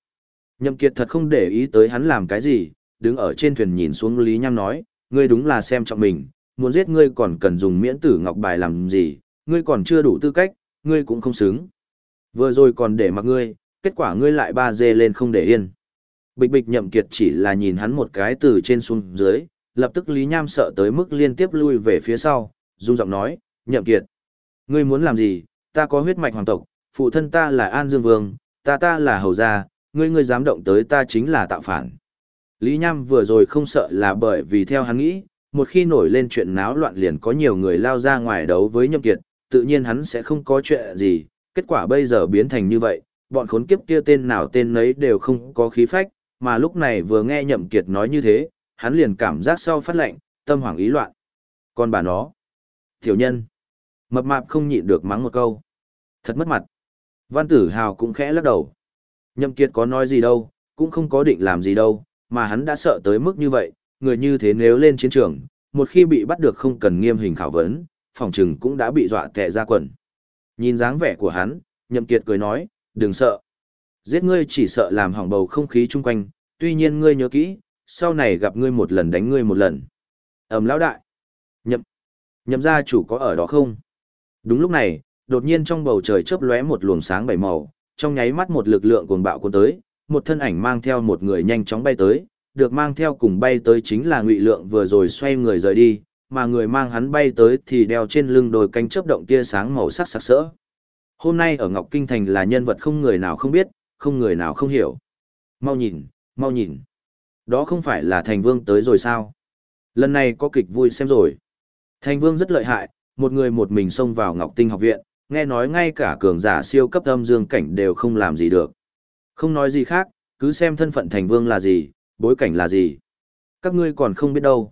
Nhậm Kiệt thật không để ý tới hắn làm cái gì, đứng ở trên thuyền nhìn xuống Lý Nham nói, ngươi đúng là xem trọng mình, muốn giết ngươi còn cần dùng miễn tử ngọc bài làm gì, ngươi còn chưa đủ tư cách, ngươi cũng không xứng. Vừa rồi còn để mặc ngươi, kết quả ngươi lại ba dê lên không để yên. Bịch bịch nhậm kiệt chỉ là nhìn hắn một cái từ trên xuống dưới, lập tức Lý Nham sợ tới mức liên tiếp lui về phía sau, rung giọng nói, nhậm kiệt. Ngươi muốn làm gì, ta có huyết mạch hoàng tộc, phụ thân ta là An Dương Vương, ta ta là hầu gia, ngươi ngươi dám động tới ta chính là tạo phản. Lý Nham vừa rồi không sợ là bởi vì theo hắn nghĩ, một khi nổi lên chuyện náo loạn liền có nhiều người lao ra ngoài đấu với nhậm kiệt, tự nhiên hắn sẽ không có chuyện gì, kết quả bây giờ biến thành như vậy, bọn khốn kiếp kia tên nào tên nấy đều không có khí phách, mà lúc này vừa nghe Nhậm Kiệt nói như thế, hắn liền cảm giác sau phát lệnh, tâm hoảng ý loạn. Còn bà nó, tiểu nhân, mập mạp không nhịn được mắng một câu. Thật mất mặt. Văn tử hào cũng khẽ lắc đầu. Nhậm Kiệt có nói gì đâu, cũng không có định làm gì đâu, mà hắn đã sợ tới mức như vậy, người như thế nếu lên chiến trường, một khi bị bắt được không cần nghiêm hình khảo vấn, phòng trừng cũng đã bị dọa tè ra quần. Nhìn dáng vẻ của hắn, Nhậm Kiệt cười nói, đừng sợ. Giết ngươi chỉ sợ làm hỏng bầu không khí chung quanh, tuy nhiên ngươi nhớ kỹ, sau này gặp ngươi một lần đánh ngươi một lần. Ẩm lão đại. Nhậm. Nhậm gia chủ có ở đó không? Đúng lúc này, đột nhiên trong bầu trời chớp lóe một luồng sáng bảy màu, trong nháy mắt một lực lượng cuồng bạo cuốn tới, một thân ảnh mang theo một người nhanh chóng bay tới, được mang theo cùng bay tới chính là Ngụy Lượng vừa rồi xoay người rời đi, mà người mang hắn bay tới thì đeo trên lưng đôi cánh chớp động tia sáng màu sắc sặc sỡ. Hôm nay ở Ngọc Kinh Thành là nhân vật không người nào không biết, không người nào không hiểu. Mau nhìn, mau nhìn. Đó không phải là Thành Vương tới rồi sao? Lần này có kịch vui xem rồi. Thành Vương rất lợi hại, một người một mình xông vào Ngọc Tinh học viện, nghe nói ngay cả cường giả siêu cấp âm dương cảnh đều không làm gì được. Không nói gì khác, cứ xem thân phận Thành Vương là gì, bối cảnh là gì. Các ngươi còn không biết đâu.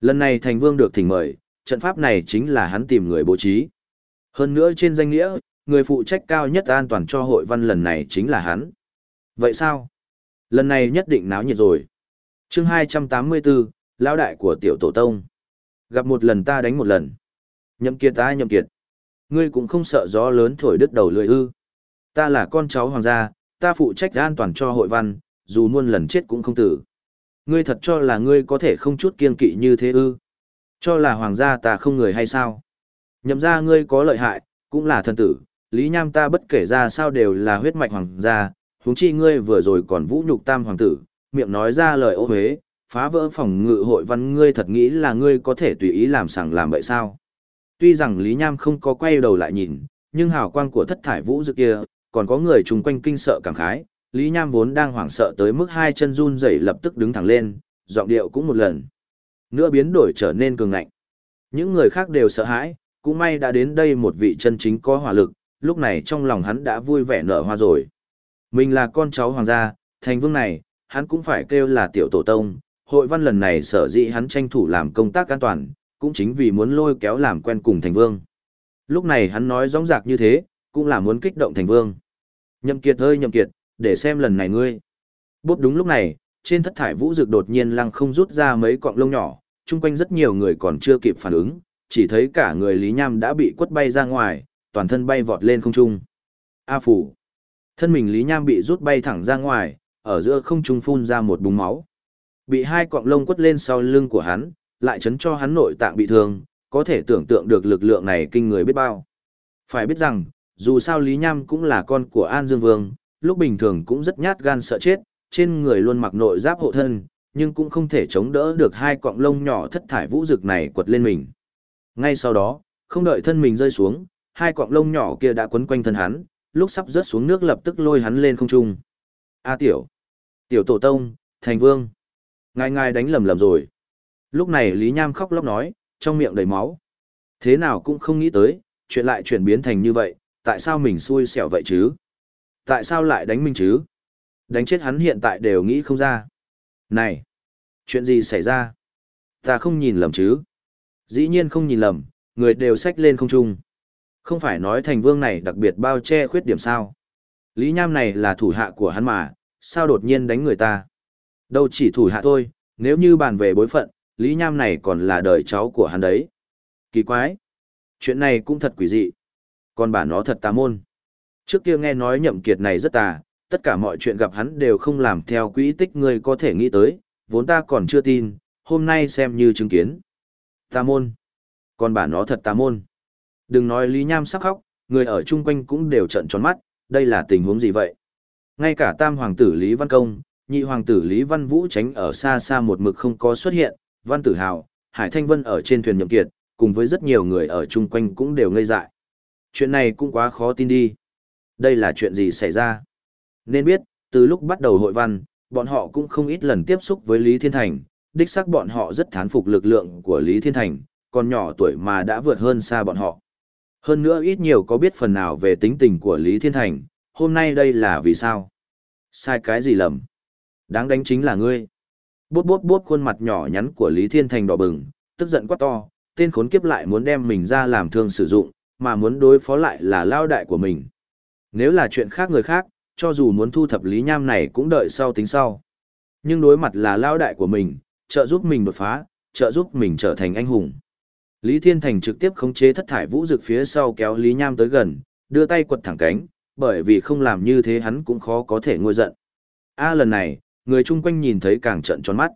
Lần này Thành Vương được thỉnh mời, trận pháp này chính là hắn tìm người bố trí. Hơn nữa trên danh nghĩa, người phụ trách cao nhất an toàn cho hội văn lần này chính là hắn. Vậy sao? Lần này nhất định náo nhiệt rồi chương 284, lão đại của tiểu tổ tông. Gặp một lần ta đánh một lần. Nhậm kiệt ta nhậm kiệt. Ngươi cũng không sợ gió lớn thổi đứt đầu lưỡi ư. Ta là con cháu hoàng gia, ta phụ trách an toàn cho hội văn, dù muôn lần chết cũng không tử. Ngươi thật cho là ngươi có thể không chút kiên kỵ như thế ư? Cho là hoàng gia ta không người hay sao? Nhậm ra ngươi có lợi hại, cũng là thần tử, Lý Nham ta bất kể ra sao đều là huyết mạch hoàng gia, huống chi ngươi vừa rồi còn vũ nhục tam hoàng tử, miệng nói ra lời ô huế, phá vỡ phòng ngự hội văn ngươi thật nghĩ là ngươi có thể tùy ý làm sẵn làm vậy sao? Tuy rằng Lý Nham không có quay đầu lại nhìn, nhưng hào quang của thất thải vũ dực kia, còn có người chung quanh kinh sợ cảm khái, Lý Nham vốn đang hoảng sợ tới mức hai chân run rẩy lập tức đứng thẳng lên, giọng điệu cũng một lần. Nữa biến đổi trở nên cường ngạnh. Những người khác đều sợ hãi, cũng may đã đến đây một vị chân chính có hỏa lực, lúc này trong lòng hắn đã vui vẻ nở hoa rồi. Mình là con cháu hoàng gia, thành vương này, hắn cũng phải kêu là tiểu tổ tông. Hội văn lần này sở dĩ hắn tranh thủ làm công tác an toàn, cũng chính vì muốn lôi kéo làm quen cùng thành vương. Lúc này hắn nói rõ rạc như thế, cũng là muốn kích động thành vương. Nhậm kiệt ơi nhậm kiệt, để xem lần này ngươi. Bốp đúng lúc này, trên thất thải vũ dược đột nhiên lăng không rút ra mấy cọng lông nhỏ, chung quanh rất nhiều người còn chưa kịp phản ứng, chỉ thấy cả người Lý Nham đã bị quất bay ra ngoài, toàn thân bay vọt lên không trung. A phủ. Thân mình Lý Nham bị rút bay thẳng ra ngoài, ở giữa không trung phun ra một búng máu. Bị hai cọng lông quất lên sau lưng của hắn, lại chấn cho hắn nội tạng bị thương, có thể tưởng tượng được lực lượng này kinh người biết bao. Phải biết rằng, dù sao Lý Nham cũng là con của An Dương Vương, lúc bình thường cũng rất nhát gan sợ chết, trên người luôn mặc nội giáp hộ thân, nhưng cũng không thể chống đỡ được hai cọng lông nhỏ thất thải vũ rực này quật lên mình. Ngay sau đó, không đợi thân mình rơi xuống, hai cọng lông nhỏ kia đã quấn quanh thân hắn, lúc sắp rớt xuống nước lập tức lôi hắn lên không trung. A tiểu, tiểu tổ tông, thành vương, ngài ngài đánh lầm lầm rồi. Lúc này Lý Nham khóc lóc nói, trong miệng đầy máu. Thế nào cũng không nghĩ tới, chuyện lại chuyển biến thành như vậy, tại sao mình xui xẻo vậy chứ? Tại sao lại đánh mình chứ? Đánh chết hắn hiện tại đều nghĩ không ra. Này! Chuyện gì xảy ra? Ta không nhìn lầm chứ? Dĩ nhiên không nhìn lầm, người đều xách lên không trung. Không phải nói thành vương này đặc biệt bao che khuyết điểm sao? Lý Nham này là thủ hạ của hắn mà, sao đột nhiên đánh người ta? Đâu chỉ thủ hạ thôi, nếu như bàn về bối phận, Lý Nham này còn là đời cháu của hắn đấy. Kỳ quái! Chuyện này cũng thật quỷ dị. Còn bà nó thật tà môn. Trước kia nghe nói nhậm kiệt này rất tà, tất cả mọi chuyện gặp hắn đều không làm theo quỹ tích người có thể nghĩ tới, vốn ta còn chưa tin, hôm nay xem như chứng kiến. Tà môn. Còn bà nó thật tà môn. Đừng nói Lý Nham sắc khóc, người ở chung quanh cũng đều trợn tròn mắt, đây là tình huống gì vậy? Ngay cả tam hoàng tử Lý Văn Công, nhị hoàng tử Lý Văn Vũ tránh ở xa xa một mực không có xuất hiện, Văn Tử Hào, Hải Thanh Vân ở trên thuyền nhậm kiệt, cùng với rất nhiều người ở chung quanh cũng đều ngây dại. Chuyện này cũng quá khó tin đi. Đây là chuyện gì xảy ra? Nên biết, từ lúc bắt đầu hội văn, bọn họ cũng không ít lần tiếp xúc với Lý Thiên Thành, đích xác bọn họ rất thán phục lực lượng của Lý Thiên Thành, còn nhỏ tuổi mà đã vượt hơn xa bọn họ. Hơn nữa ít nhiều có biết phần nào về tính tình của Lý Thiên Thành, hôm nay đây là vì sao? Sai cái gì lầm? Đáng đánh chính là ngươi. Bốp bốp bốp khuôn mặt nhỏ nhắn của Lý Thiên Thành đỏ bừng, tức giận quá to, tên khốn kiếp lại muốn đem mình ra làm thương sử dụng, mà muốn đối phó lại là lao đại của mình. Nếu là chuyện khác người khác, cho dù muốn thu thập Lý Nham này cũng đợi sau tính sau. Nhưng đối mặt là lao đại của mình, trợ giúp mình đột phá, trợ giúp mình trở thành anh hùng. Lý Thiên Thành trực tiếp khống chế thất thải vũ dực phía sau kéo Lý Nham tới gần, đưa tay quật thẳng cánh, bởi vì không làm như thế hắn cũng khó có thể ngôi giận. A lần này, người chung quanh nhìn thấy càng trận tròn mắt.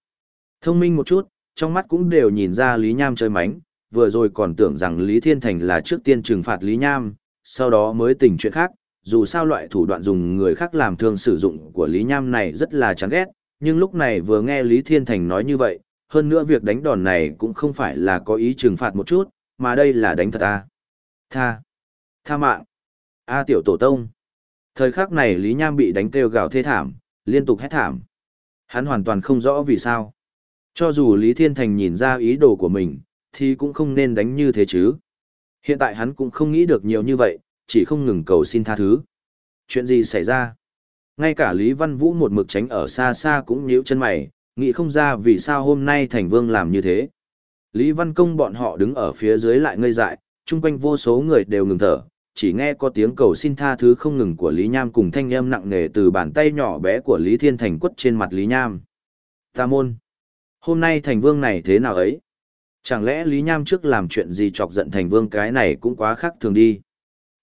Thông minh một chút, trong mắt cũng đều nhìn ra Lý Nham chơi mánh, vừa rồi còn tưởng rằng Lý Thiên Thành là trước tiên trừng phạt Lý Nham, sau đó mới tình chuyện khác, dù sao loại thủ đoạn dùng người khác làm thương sử dụng của Lý Nham này rất là chán ghét, nhưng lúc này vừa nghe Lý Thiên Thành nói như vậy, hơn nữa việc đánh đòn này cũng không phải là có ý trừng phạt một chút, mà đây là đánh thật a. Tha. Tha mạng. A tiểu tổ tông. Thời khắc này Lý Nham bị đánh kêu gào thê thảm, liên tục hét thảm. Hắn hoàn toàn không rõ vì sao. Cho dù Lý Thiên Thành nhìn ra ý đồ của mình, thì cũng không nên đánh như thế chứ. Hiện tại hắn cũng không nghĩ được nhiều như vậy, chỉ không ngừng cầu xin tha thứ. Chuyện gì xảy ra? Ngay cả Lý Văn Vũ một mực tránh ở xa xa cũng nhíu chân mày, nghĩ không ra vì sao hôm nay Thành Vương làm như thế. Lý Văn Công bọn họ đứng ở phía dưới lại ngây dại, chung quanh vô số người đều ngừng thở, chỉ nghe có tiếng cầu xin tha thứ không ngừng của Lý Nham cùng thanh âm nặng nề từ bàn tay nhỏ bé của Lý Thiên Thành quất trên mặt Lý Nham. Ta môn! Hôm nay Thành Vương này thế nào ấy? Chẳng lẽ Lý Nham trước làm chuyện gì chọc giận Thành Vương cái này cũng quá khác thường đi.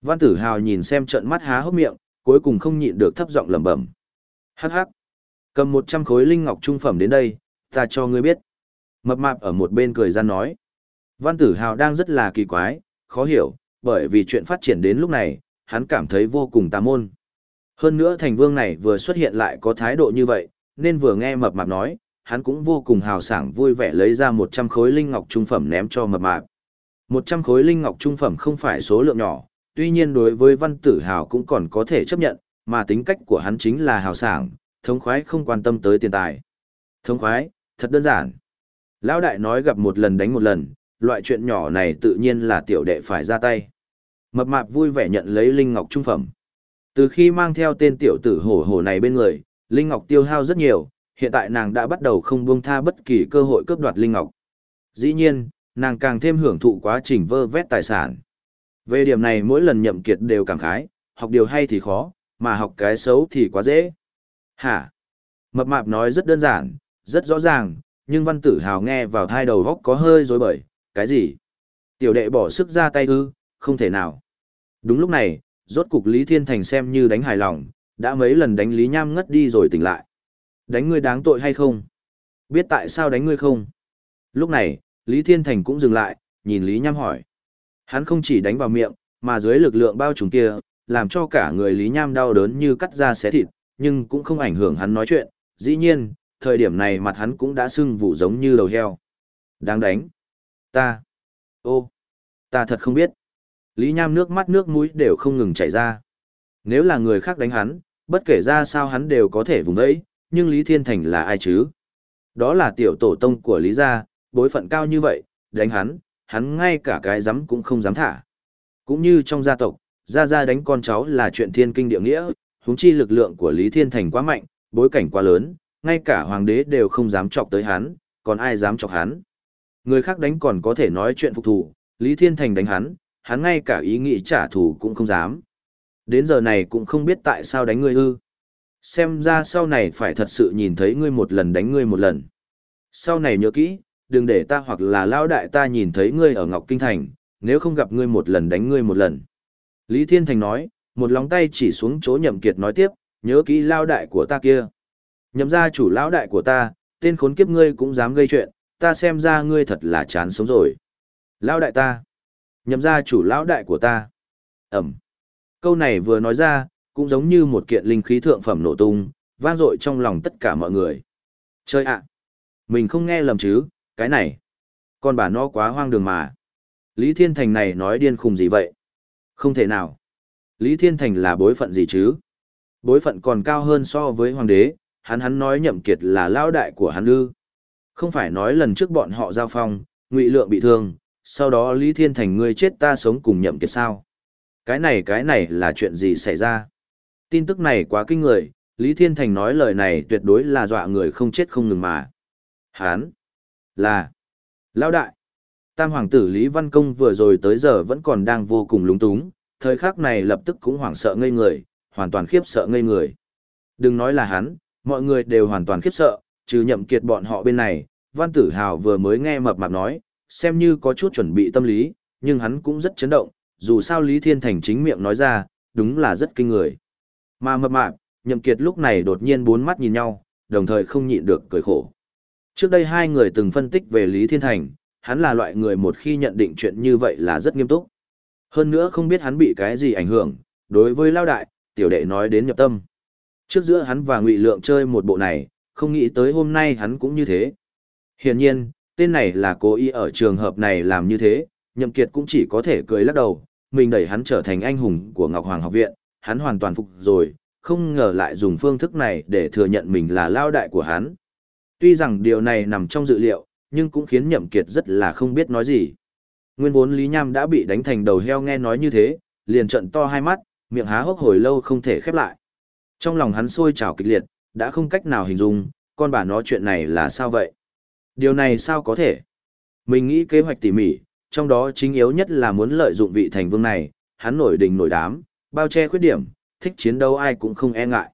Văn Tử Hào nhìn xem trận mắt há hốc miệng, cuối cùng không nhịn được thấp giọng lẩm bẩm. Hắc hắc! Cầm một trăm khối linh ngọc trung phẩm đến đây, ta cho ngươi biết. Mập mạp ở một bên cười ra nói. Văn Tử Hào đang rất là kỳ quái, khó hiểu, bởi vì chuyện phát triển đến lúc này, hắn cảm thấy vô cùng tà môn. Hơn nữa thành vương này vừa xuất hiện lại có thái độ như vậy, nên vừa nghe mập mạp nói, hắn cũng vô cùng hào sảng vui vẻ lấy ra 100 khối linh ngọc trung phẩm ném cho mập mạp. 100 khối linh ngọc trung phẩm không phải số lượng nhỏ, tuy nhiên đối với văn tử hào cũng còn có thể chấp nhận, mà tính cách của hắn chính là hào sảng, thống khoái không quan tâm tới tiền tài. Thống khoái, thật đơn giản. Lão đại nói gặp một lần đánh một lần, loại chuyện nhỏ này tự nhiên là tiểu đệ phải ra tay. Mập mạp vui vẻ nhận lấy Linh Ngọc trung phẩm. Từ khi mang theo tên tiểu tử hổ hổ này bên người, Linh Ngọc tiêu hao rất nhiều, hiện tại nàng đã bắt đầu không buông tha bất kỳ cơ hội cướp đoạt Linh Ngọc. Dĩ nhiên, nàng càng thêm hưởng thụ quá trình vơ vét tài sản. Về điểm này mỗi lần nhậm kiệt đều cảm khái, học điều hay thì khó, mà học cái xấu thì quá dễ. Hả? Mập mạp nói rất đơn giản, rất rõ ràng, nhưng văn tử hào nghe vào thai đầu góc có hơi dối bời, cái gì? Tiểu đệ bỏ sức ra tay ư, không thể nào. Đúng lúc này, rốt cục Lý Thiên Thành xem như đánh hài lòng, đã mấy lần đánh Lý Nham ngất đi rồi tỉnh lại. Đánh ngươi đáng tội hay không? Biết tại sao đánh ngươi không? Lúc này, Lý Thiên Thành cũng dừng lại, nhìn Lý Nham hỏi. Hắn không chỉ đánh vào miệng, mà dưới lực lượng bao trùm kia, làm cho cả người Lý Nham đau đớn như cắt da xé thịt, nhưng cũng không ảnh hưởng hắn nói chuyện. Dĩ nhiên, thời điểm này mặt hắn cũng đã sưng vụ giống như đầu heo. Đáng đánh. Ta. Ô. Ta thật không biết. Lý Nham nước mắt nước mũi đều không ngừng chảy ra. Nếu là người khác đánh hắn, bất kể ra sao hắn đều có thể vùng đấy, nhưng Lý Thiên Thành là ai chứ? Đó là tiểu tổ tông của Lý gia, bối phận cao như vậy, đánh hắn, hắn ngay cả cái dám cũng không dám thả. Cũng như trong gia tộc, gia gia đánh con cháu là chuyện thiên kinh địa nghĩa, huống chi lực lượng của Lý Thiên Thành quá mạnh, bối cảnh quá lớn, ngay cả hoàng đế đều không dám chọc tới hắn, còn ai dám chọc hắn. Người khác đánh còn có thể nói chuyện phục thù, Lý Thiên Thành đánh hắn, hắn ngay cả ý nghĩ trả thù cũng không dám. Đến giờ này cũng không biết tại sao đánh ngươi ư. Xem ra sau này phải thật sự nhìn thấy ngươi một lần đánh ngươi một lần. Sau này nhớ kỹ, đừng để ta hoặc là lao đại ta nhìn thấy ngươi ở Ngọc Kinh Thành, nếu không gặp ngươi một lần đánh ngươi một lần. Lý Thiên Thành nói, một lóng tay chỉ xuống chỗ nhậm kiệt nói tiếp, nhớ kỹ lao đại của ta kia. Nhậm gia chủ lão đại của ta, tên khốn kiếp ngươi cũng dám gây chuyện, ta xem ra ngươi thật là chán sống rồi. Lão đại ta. Nhậm gia chủ lão đại của ta. Ẩm. Câu này vừa nói ra, cũng giống như một kiện linh khí thượng phẩm nổ tung, vang dội trong lòng tất cả mọi người. Chơi ạ! Mình không nghe lầm chứ, cái này. Con bà nó quá hoang đường mà. Lý Thiên Thành này nói điên khùng gì vậy? Không thể nào. Lý Thiên Thành là bối phận gì chứ? Bối phận còn cao hơn so với hoàng đế, hắn hắn nói nhậm kiệt là lão đại của hắn ư. Không phải nói lần trước bọn họ giao phong, ngụy lượng bị thương, sau đó Lý Thiên Thành ngươi chết ta sống cùng nhậm kiệt sao? Cái này cái này là chuyện gì xảy ra? Tin tức này quá kinh người, Lý Thiên Thành nói lời này tuyệt đối là dọa người không chết không ngừng mà. Hán, là, lão đại. Tam hoàng tử Lý Văn Công vừa rồi tới giờ vẫn còn đang vô cùng lúng túng, thời khắc này lập tức cũng hoảng sợ ngây người, hoàn toàn khiếp sợ ngây người. Đừng nói là hắn, mọi người đều hoàn toàn khiếp sợ, trừ nhậm kiệt bọn họ bên này, Văn Tử Hào vừa mới nghe mập mạp nói, xem như có chút chuẩn bị tâm lý, nhưng hắn cũng rất chấn động, dù sao Lý Thiên Thành chính miệng nói ra, đúng là rất kinh người. Mà mập mạp, nhậm kiệt lúc này đột nhiên bốn mắt nhìn nhau, đồng thời không nhịn được cười khổ. Trước đây hai người từng phân tích về Lý Thiên Thành, hắn là loại người một khi nhận định chuyện như vậy là rất nghiêm túc. Hơn nữa không biết hắn bị cái gì ảnh hưởng, đối với lao đại, tiểu đệ nói đến nhập tâm. Trước giữa hắn và Ngụy Lượng chơi một bộ này, không nghĩ tới hôm nay hắn cũng như thế. Hiển nhiên, tên này là cố ý ở trường hợp này làm như thế, Nhậm Kiệt cũng chỉ có thể cười lắc đầu, mình đẩy hắn trở thành anh hùng của Ngọc Hoàng học viện, hắn hoàn toàn phục rồi, không ngờ lại dùng phương thức này để thừa nhận mình là lao đại của hắn. Tuy rằng điều này nằm trong dự liệu, nhưng cũng khiến Nhậm Kiệt rất là không biết nói gì. Nguyên vốn Lý Nham đã bị đánh thành đầu heo nghe nói như thế, liền trợn to hai mắt, miệng há hốc hồi lâu không thể khép lại. Trong lòng hắn sôi trào kịch liệt, đã không cách nào hình dung, con bà nó chuyện này là sao vậy? Điều này sao có thể? Mình nghĩ kế hoạch tỉ mỉ, trong đó chính yếu nhất là muốn lợi dụng vị thành vương này, hắn nổi đình nổi đám, bao che khuyết điểm, thích chiến đấu ai cũng không e ngại.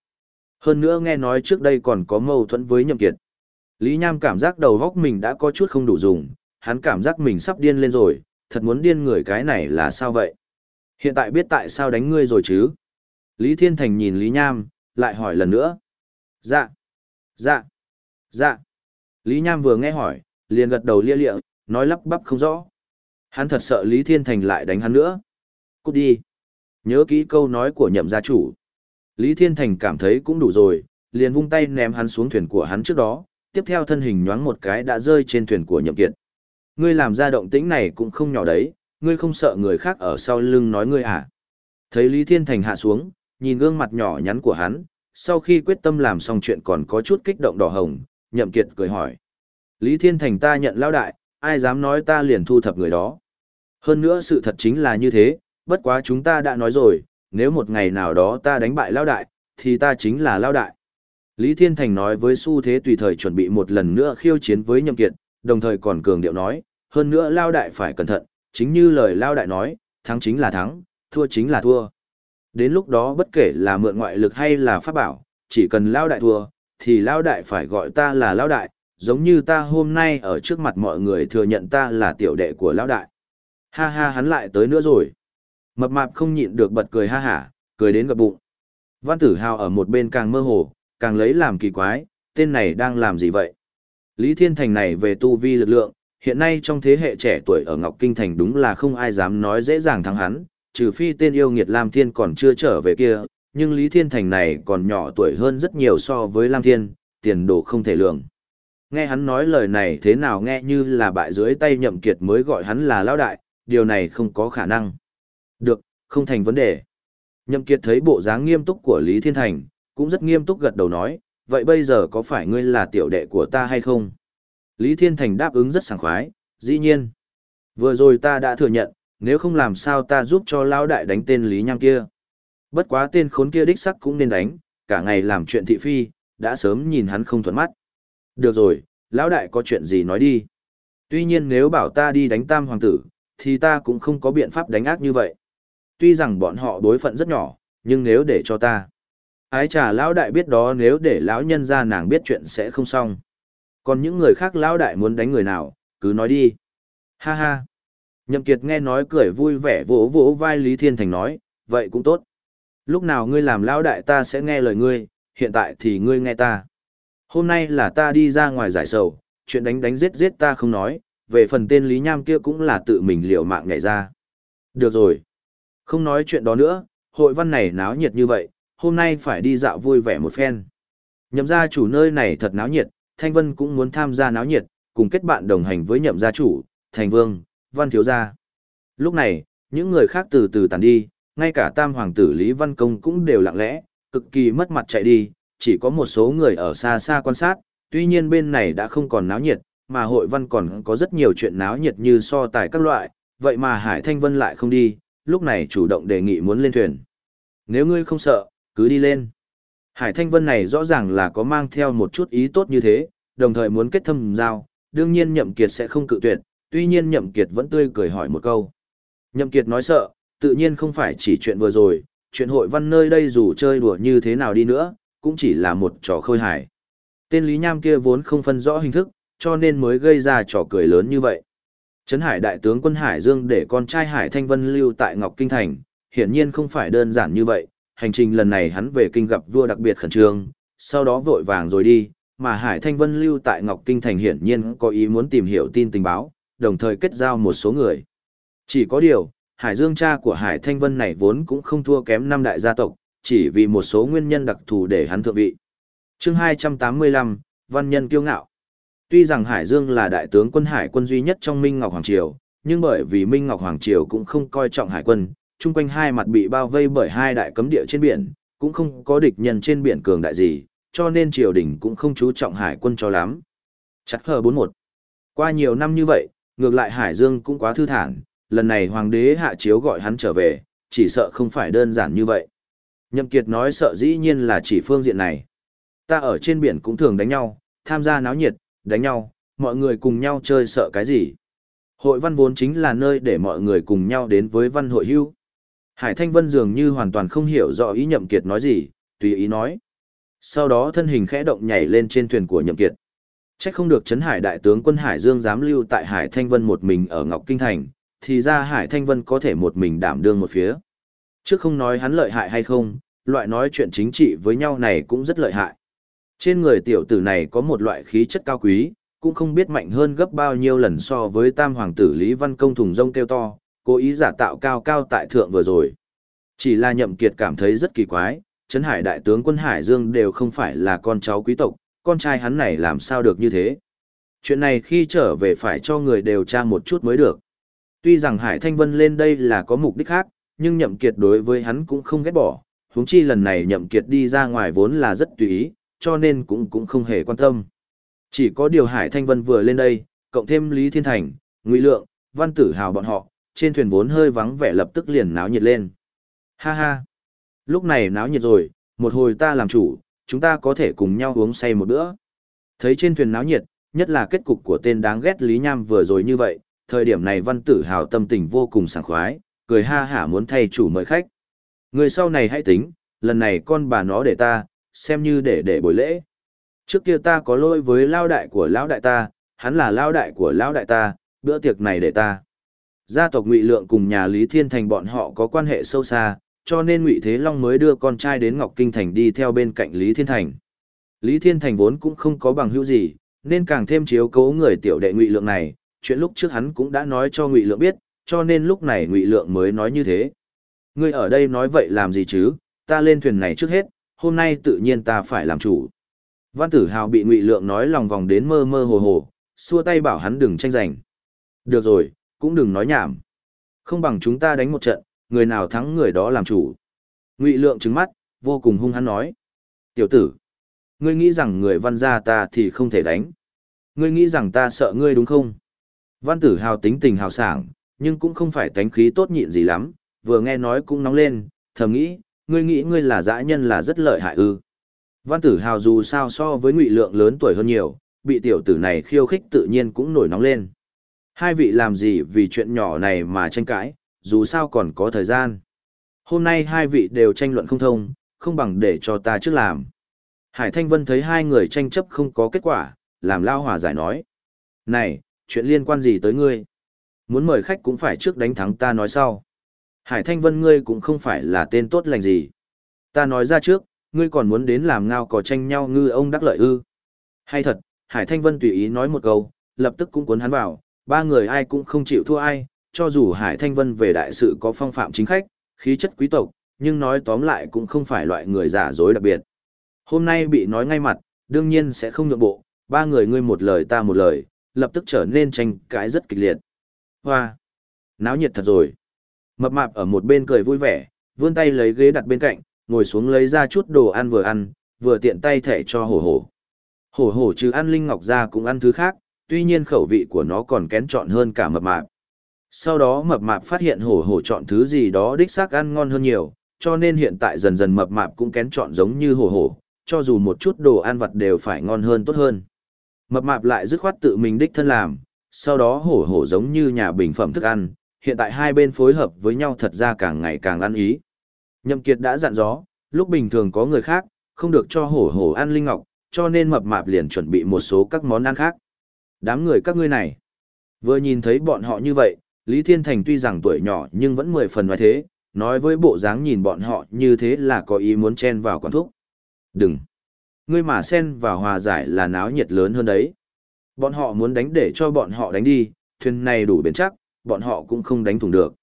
Hơn nữa nghe nói trước đây còn có mâu thuẫn với Nhậm Kiệt. Lý Nham cảm giác đầu óc mình đã có chút không đủ dùng, hắn cảm giác mình sắp điên lên rồi, thật muốn điên người cái này là sao vậy? Hiện tại biết tại sao đánh ngươi rồi chứ? Lý Thiên Thành nhìn Lý Nham, lại hỏi lần nữa. Dạ, dạ, dạ. Lý Nham vừa nghe hỏi, liền gật đầu lia lịa, nói lắp bắp không rõ. Hắn thật sợ Lý Thiên Thành lại đánh hắn nữa. Cút đi. Nhớ kỹ câu nói của nhậm gia chủ. Lý Thiên Thành cảm thấy cũng đủ rồi, liền vung tay ném hắn xuống thuyền của hắn trước đó, tiếp theo thân hình nhoáng một cái đã rơi trên thuyền của nhậm kiệt. Ngươi làm ra động tĩnh này cũng không nhỏ đấy, ngươi không sợ người khác ở sau lưng nói ngươi à. Thấy Lý Thiên Thành hạ xuống, nhìn gương mặt nhỏ nhắn của hắn, sau khi quyết tâm làm xong chuyện còn có chút kích động đỏ hồng, nhậm kiệt cười hỏi. Lý Thiên Thành ta nhận lao đại, ai dám nói ta liền thu thập người đó. Hơn nữa sự thật chính là như thế, bất quá chúng ta đã nói rồi, nếu một ngày nào đó ta đánh bại lao đại, thì ta chính là lao đại. Lý Thiên Thành nói với xu thế tùy thời chuẩn bị một lần nữa khiêu chiến với nhậm kiệt, đồng thời còn cường điệu nói, hơn nữa lao đại phải cẩn thận, chính như lời lao đại nói, thắng chính là thắng, thua chính là thua. Đến lúc đó bất kể là mượn ngoại lực hay là pháp bảo, chỉ cần lao đại thua, thì lão đại phải gọi ta là lão đại, giống như ta hôm nay ở trước mặt mọi người thừa nhận ta là tiểu đệ của lão đại. Ha ha hắn lại tới nữa rồi. Mập mạp không nhịn được bật cười ha hả, cười đến gặp bụng. Văn tử hào ở một bên càng mơ hồ, càng lấy làm kỳ quái, tên này đang làm gì vậy? Lý Thiên Thành này về tu vi lực lượng, hiện nay trong thế hệ trẻ tuổi ở Ngọc Kinh Thành đúng là không ai dám nói dễ dàng thắng hắn, trừ phi tên yêu nghiệt Lam Thiên còn chưa trở về kia, nhưng Lý Thiên Thành này còn nhỏ tuổi hơn rất nhiều so với Lam Thiên, tiền đồ không thể lường. Nghe hắn nói lời này thế nào nghe như là bại dưới tay nhậm kiệt mới gọi hắn là lão đại, điều này không có khả năng. Được, không thành vấn đề. Nhậm kiệt thấy bộ dáng nghiêm túc của Lý Thiên Thành, cũng rất nghiêm túc gật đầu nói, vậy bây giờ có phải ngươi là tiểu đệ của ta hay không? Lý Thiên Thành đáp ứng rất sảng khoái, dĩ nhiên. Vừa rồi ta đã thừa nhận, nếu không làm sao ta giúp cho lão đại đánh tên Lý Nham kia. Bất quá tên khốn kia đích sắc cũng nên đánh, cả ngày làm chuyện thị phi, đã sớm nhìn hắn không thuận mắt. Được rồi, lão đại có chuyện gì nói đi. Tuy nhiên nếu bảo ta đi đánh tam hoàng tử, thì ta cũng không có biện pháp đánh ác như vậy. Tuy rằng bọn họ đối phận rất nhỏ, nhưng nếu để cho ta. Ái trà lão đại biết đó nếu để lão nhân ra nàng biết chuyện sẽ không xong. Còn những người khác lão đại muốn đánh người nào, cứ nói đi. Ha ha. Nhậm Kiệt nghe nói cười vui vẻ vỗ vỗ vai Lý Thiên Thành nói, vậy cũng tốt. Lúc nào ngươi làm lão đại ta sẽ nghe lời ngươi, hiện tại thì ngươi nghe ta. Hôm nay là ta đi ra ngoài giải sầu, chuyện đánh đánh giết giết ta không nói, về phần tên Lý Nham kia cũng là tự mình liều mạng nhảy ra. Được rồi. Không nói chuyện đó nữa, hội văn này náo nhiệt như vậy, hôm nay phải đi dạo vui vẻ một phen. Nhậm gia chủ nơi này thật náo nhiệt, Thanh Vân cũng muốn tham gia náo nhiệt, cùng kết bạn đồng hành với nhậm gia chủ, Thành Vương, Văn Thiếu Gia. Lúc này, những người khác từ từ tàn đi, ngay cả tam hoàng tử Lý Văn Công cũng đều lặng lẽ, cực kỳ mất mặt chạy đi, chỉ có một số người ở xa xa quan sát, tuy nhiên bên này đã không còn náo nhiệt, mà hội văn còn có rất nhiều chuyện náo nhiệt như so tài các loại, vậy mà Hải Thanh Vân lại không đi, lúc này chủ động đề nghị muốn lên thuyền. Nếu ngươi không sợ, Cứ đi lên. Hải Thanh Vân này rõ ràng là có mang theo một chút ý tốt như thế, đồng thời muốn kết thâm giao, đương nhiên Nhậm Kiệt sẽ không cự tuyệt, tuy nhiên Nhậm Kiệt vẫn tươi cười hỏi một câu. Nhậm Kiệt nói sợ, tự nhiên không phải chỉ chuyện vừa rồi, chuyện hội văn nơi đây dù chơi đùa như thế nào đi nữa, cũng chỉ là một trò khơi hài. Tên Lý Nham kia vốn không phân rõ hình thức, cho nên mới gây ra trò cười lớn như vậy. Trấn Hải đại tướng quân Hải Dương để con trai Hải Thanh Vân lưu tại Ngọc Kinh Thành, hiển nhiên không phải đơn giản như vậy, hành trình lần này hắn về kinh gặp vua đặc biệt khẩn trương, sau đó vội vàng rồi đi, mà Hải Thanh Vân lưu tại Ngọc Kinh Thành hiển nhiên có ý muốn tìm hiểu tin tình báo, đồng thời kết giao một số người. Chỉ có điều, Hải Dương cha của Hải Thanh Vân này vốn cũng không thua kém năm đại gia tộc, chỉ vì một số nguyên nhân đặc thù để hắn thượng vị. chương 285, Văn Nhân Kiêu Ngạo Tuy rằng Hải Dương là đại tướng quân hải quân duy nhất trong Minh Ngọc Hoàng Triều, nhưng bởi vì Minh Ngọc Hoàng Triều cũng không coi trọng hải quân, chung quanh hai mặt bị bao vây bởi hai đại cấm địa trên biển, cũng không có địch nhân trên biển cường đại gì, cho nên triều đình cũng không chú trọng hải quân cho lắm. Chắc hờ 41. Qua nhiều năm như vậy, ngược lại Hải Dương cũng quá thư thản, lần này hoàng đế hạ chiếu gọi hắn trở về, chỉ sợ không phải đơn giản như vậy. Nhậm Kiệt nói sợ dĩ nhiên là chỉ phương diện này. Ta ở trên biển cũng thường đánh nhau, tham gia náo nhiệt, đánh nhau, mọi người cùng nhau chơi sợ cái gì. Hội văn vốn chính là nơi để mọi người cùng nhau đến với văn hội hưu. Hải Thanh Vân dường như hoàn toàn không hiểu rõ ý Nhậm Kiệt nói gì, tùy ý nói. Sau đó thân hình khẽ động nhảy lên trên thuyền của Nhậm Kiệt. Chắc không được chấn hải đại tướng quân Hải Dương dám lưu tại Hải Thanh Vân một mình ở Ngọc Kinh Thành, thì ra Hải Thanh Vân có thể một mình đảm đương một phía. Trước không nói hắn lợi hại hay không, loại nói chuyện chính trị với nhau này cũng rất lợi hại. Trên người tiểu tử này có một loại khí chất cao quý, cũng không biết mạnh hơn gấp bao nhiêu lần so với tam hoàng tử Lý Văn Công thùng rông kêu to, cố ý giả tạo cao cao tại thượng vừa rồi. Chỉ là nhậm kiệt cảm thấy rất kỳ quái, Trấn Hải đại tướng quân Hải Dương đều không phải là con cháu quý tộc, con trai hắn này làm sao được như thế. Chuyện này khi trở về phải cho người đều tra một chút mới được. Tuy rằng Hải Thanh Vân lên đây là có mục đích khác, nhưng nhậm kiệt đối với hắn cũng không ghét bỏ, huống chi lần này nhậm kiệt đi ra ngoài vốn là rất tùy ý, cho nên cũng cũng không hề quan tâm. Chỉ có điều Hải Thanh Vân vừa lên đây, cộng thêm Lý Thiên Thành, Ngụy Lượng, Văn Tử Hào bọn họ, trên thuyền vốn hơi vắng vẻ lập tức liền náo nhiệt lên. Ha ha! Lúc này náo nhiệt rồi, một hồi ta làm chủ, chúng ta có thể cùng nhau uống say một bữa. Thấy trên thuyền náo nhiệt, nhất là kết cục của tên đáng ghét Lý Nham vừa rồi như vậy, thời điểm này Văn Tử Hào tâm tình vô cùng sảng khoái, cười ha hả muốn thay chủ mời khách. Người sau này hãy tính, lần này con bà nó để ta, xem như để để buổi lễ. Trước kia ta có lỗi với lao đại của lão đại ta, hắn là lao đại của lão đại ta, bữa tiệc này để ta. Gia tộc Ngụy Lượng cùng nhà Lý Thiên Thành bọn họ có quan hệ sâu xa, cho nên Ngụy Thế Long mới đưa con trai đến Ngọc Kinh Thành đi theo bên cạnh Lý Thiên Thành. Lý Thiên Thành vốn cũng không có bằng hữu gì, nên càng thêm chiếu cố người tiểu đệ Ngụy Lượng này, chuyện lúc trước hắn cũng đã nói cho Ngụy Lượng biết, cho nên lúc này Ngụy Lượng mới nói như thế. Ngươi ở đây nói vậy làm gì chứ, ta lên thuyền này trước hết, hôm nay tự nhiên ta phải làm chủ. Văn tử hào bị ngụy lượng nói lòng vòng đến mơ mơ hồ hồ, xua tay bảo hắn đừng tranh giành. Được rồi, cũng đừng nói nhảm. Không bằng chúng ta đánh một trận, người nào thắng người đó làm chủ. Ngụy lượng trứng mắt, vô cùng hung hắn nói. Tiểu tử, ngươi nghĩ rằng người văn gia ta thì không thể đánh. Ngươi nghĩ rằng ta sợ ngươi đúng không? Văn tử hào tính tình hào sảng, nhưng cũng không phải tánh khí tốt nhịn gì lắm, vừa nghe nói cũng nóng lên, thầm nghĩ, ngươi nghĩ ngươi là dã nhân là rất lợi hại ư. Văn tử hào dù sao so với ngụy lượng lớn tuổi hơn nhiều, bị tiểu tử này khiêu khích tự nhiên cũng nổi nóng lên. Hai vị làm gì vì chuyện nhỏ này mà tranh cãi, dù sao còn có thời gian. Hôm nay hai vị đều tranh luận không thông, không bằng để cho ta trước làm. Hải Thanh Vân thấy hai người tranh chấp không có kết quả, làm lao hòa giải nói. Này, chuyện liên quan gì tới ngươi? Muốn mời khách cũng phải trước đánh thắng ta nói sau. Hải Thanh Vân ngươi cũng không phải là tên tốt lành gì. Ta nói ra trước, ngươi còn muốn đến làm ngao cỏ tranh nhau ngư ông đắc lợi ư. Hay thật, Hải Thanh Vân tùy ý nói một câu, lập tức cũng cuốn hắn vào, ba người ai cũng không chịu thua ai, cho dù Hải Thanh Vân về đại sự có phong phạm chính khách, khí chất quý tộc, nhưng nói tóm lại cũng không phải loại người giả dối đặc biệt. Hôm nay bị nói ngay mặt, đương nhiên sẽ không nhượng bộ, ba người ngươi một lời ta một lời, lập tức trở nên tranh cãi rất kịch liệt. Hoa! Náo nhiệt thật rồi. Mập mạp ở một bên cười vui vẻ, vươn tay lấy ghế đặt bên cạnh, ngồi xuống lấy ra chút đồ ăn vừa ăn, vừa tiện tay thẻ cho hổ hổ. Hổ hổ chứ ăn linh ngọc ra cũng ăn thứ khác, tuy nhiên khẩu vị của nó còn kén chọn hơn cả mập mạp. Sau đó mập mạp phát hiện hổ hổ chọn thứ gì đó đích xác ăn ngon hơn nhiều, cho nên hiện tại dần dần mập mạp cũng kén chọn giống như hổ hổ, cho dù một chút đồ ăn vặt đều phải ngon hơn tốt hơn. Mập mạp lại dứt khoát tự mình đích thân làm, sau đó hổ hổ giống như nhà bình phẩm thức ăn, hiện tại hai bên phối hợp với nhau thật ra càng ngày càng ăn ý. Nhậm Kiệt đã dặn dò, lúc bình thường có người khác, không được cho hổ hổ ăn linh ngọc, cho nên mập mạp liền chuẩn bị một số các món ăn khác. Đám người các ngươi này, vừa nhìn thấy bọn họ như vậy, Lý Thiên Thành tuy rằng tuổi nhỏ nhưng vẫn mười phần nói thế, nói với bộ dáng nhìn bọn họ như thế là có ý muốn chen vào quán thuốc. Đừng! Ngươi mà xen vào hòa giải là náo nhiệt lớn hơn đấy. Bọn họ muốn đánh để cho bọn họ đánh đi, thuyền này đủ bền chắc, bọn họ cũng không đánh thủng được.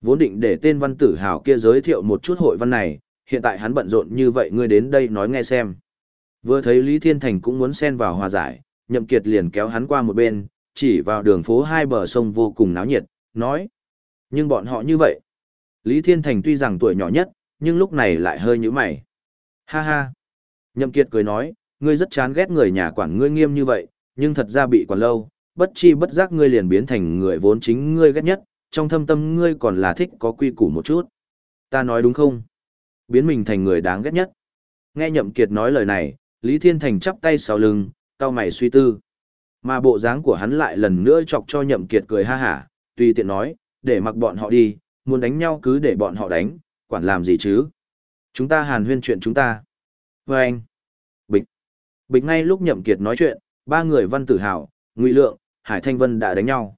Vốn định để tên văn tử hào kia giới thiệu một chút hội văn này, hiện tại hắn bận rộn như vậy ngươi đến đây nói nghe xem. Vừa thấy Lý Thiên Thành cũng muốn xen vào hòa giải, Nhậm Kiệt liền kéo hắn qua một bên, chỉ vào đường phố hai bờ sông vô cùng náo nhiệt, nói. Nhưng bọn họ như vậy. Lý Thiên Thành tuy rằng tuổi nhỏ nhất, nhưng lúc này lại hơi nhíu mày. Ha ha. Nhậm Kiệt cười nói, ngươi rất chán ghét người nhà quản ngươi nghiêm như vậy, nhưng thật ra bị quản lâu, bất chi bất giác ngươi liền biến thành người vốn chính ngươi ghét nhất, trong thâm tâm ngươi còn là thích có quy củ một chút. Ta nói đúng không? Biến mình thành người đáng ghét nhất. Nghe Nhậm Kiệt nói lời này, Lý Thiên Thành chắp tay sau lưng, cao mày suy tư. Mà bộ dáng của hắn lại lần nữa chọc cho Nhậm Kiệt cười ha hả, tùy tiện nói, để mặc bọn họ đi, muốn đánh nhau cứ để bọn họ đánh, quản làm gì chứ? Chúng ta hàn huyên chuyện chúng ta. Và anh. Bịch. Bịch ngay lúc Nhậm Kiệt nói chuyện, ba người văn tử hào, ngụy lượng, Hải Thanh Vân đã đánh nhau.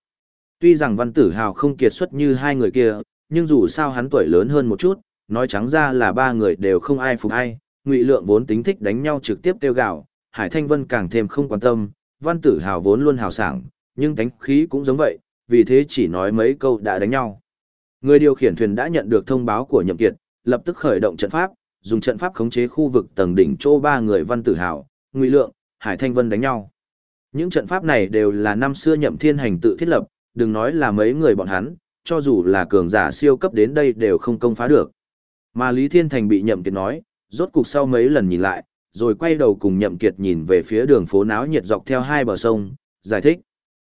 Tuy rằng văn tử hào không kiệt xuất như hai người kia, nhưng dù sao hắn tuổi lớn hơn một chút, nói trắng ra là ba người đều không ai phục ai, ngụy lượng vốn tính thích đánh nhau trực tiếp tiêu gạo, Hải Thanh Vân càng thêm không quan tâm, văn tử hào vốn luôn hào sảng, nhưng tánh khí cũng giống vậy, vì thế chỉ nói mấy câu đã đánh nhau. Người điều khiển thuyền đã nhận được thông báo của Nhậm Kiệt, lập tức khởi động trận pháp, dùng trận pháp khống chế khu vực tầng đỉnh chỗ ba người văn tử hào, ngụy lượng, Hải Thanh Vân đánh nhau. Những trận pháp này đều là năm xưa Nhậm Thiên Hành tự thiết lập, đừng nói là mấy người bọn hắn, cho dù là cường giả siêu cấp đến đây đều không công phá được. Mà Lý Thiên Thành bị Nhậm Kiệt nói, rốt cục sau mấy lần nhìn lại, rồi quay đầu cùng Nhậm Kiệt nhìn về phía đường phố náo nhiệt dọc theo hai bờ sông, giải thích.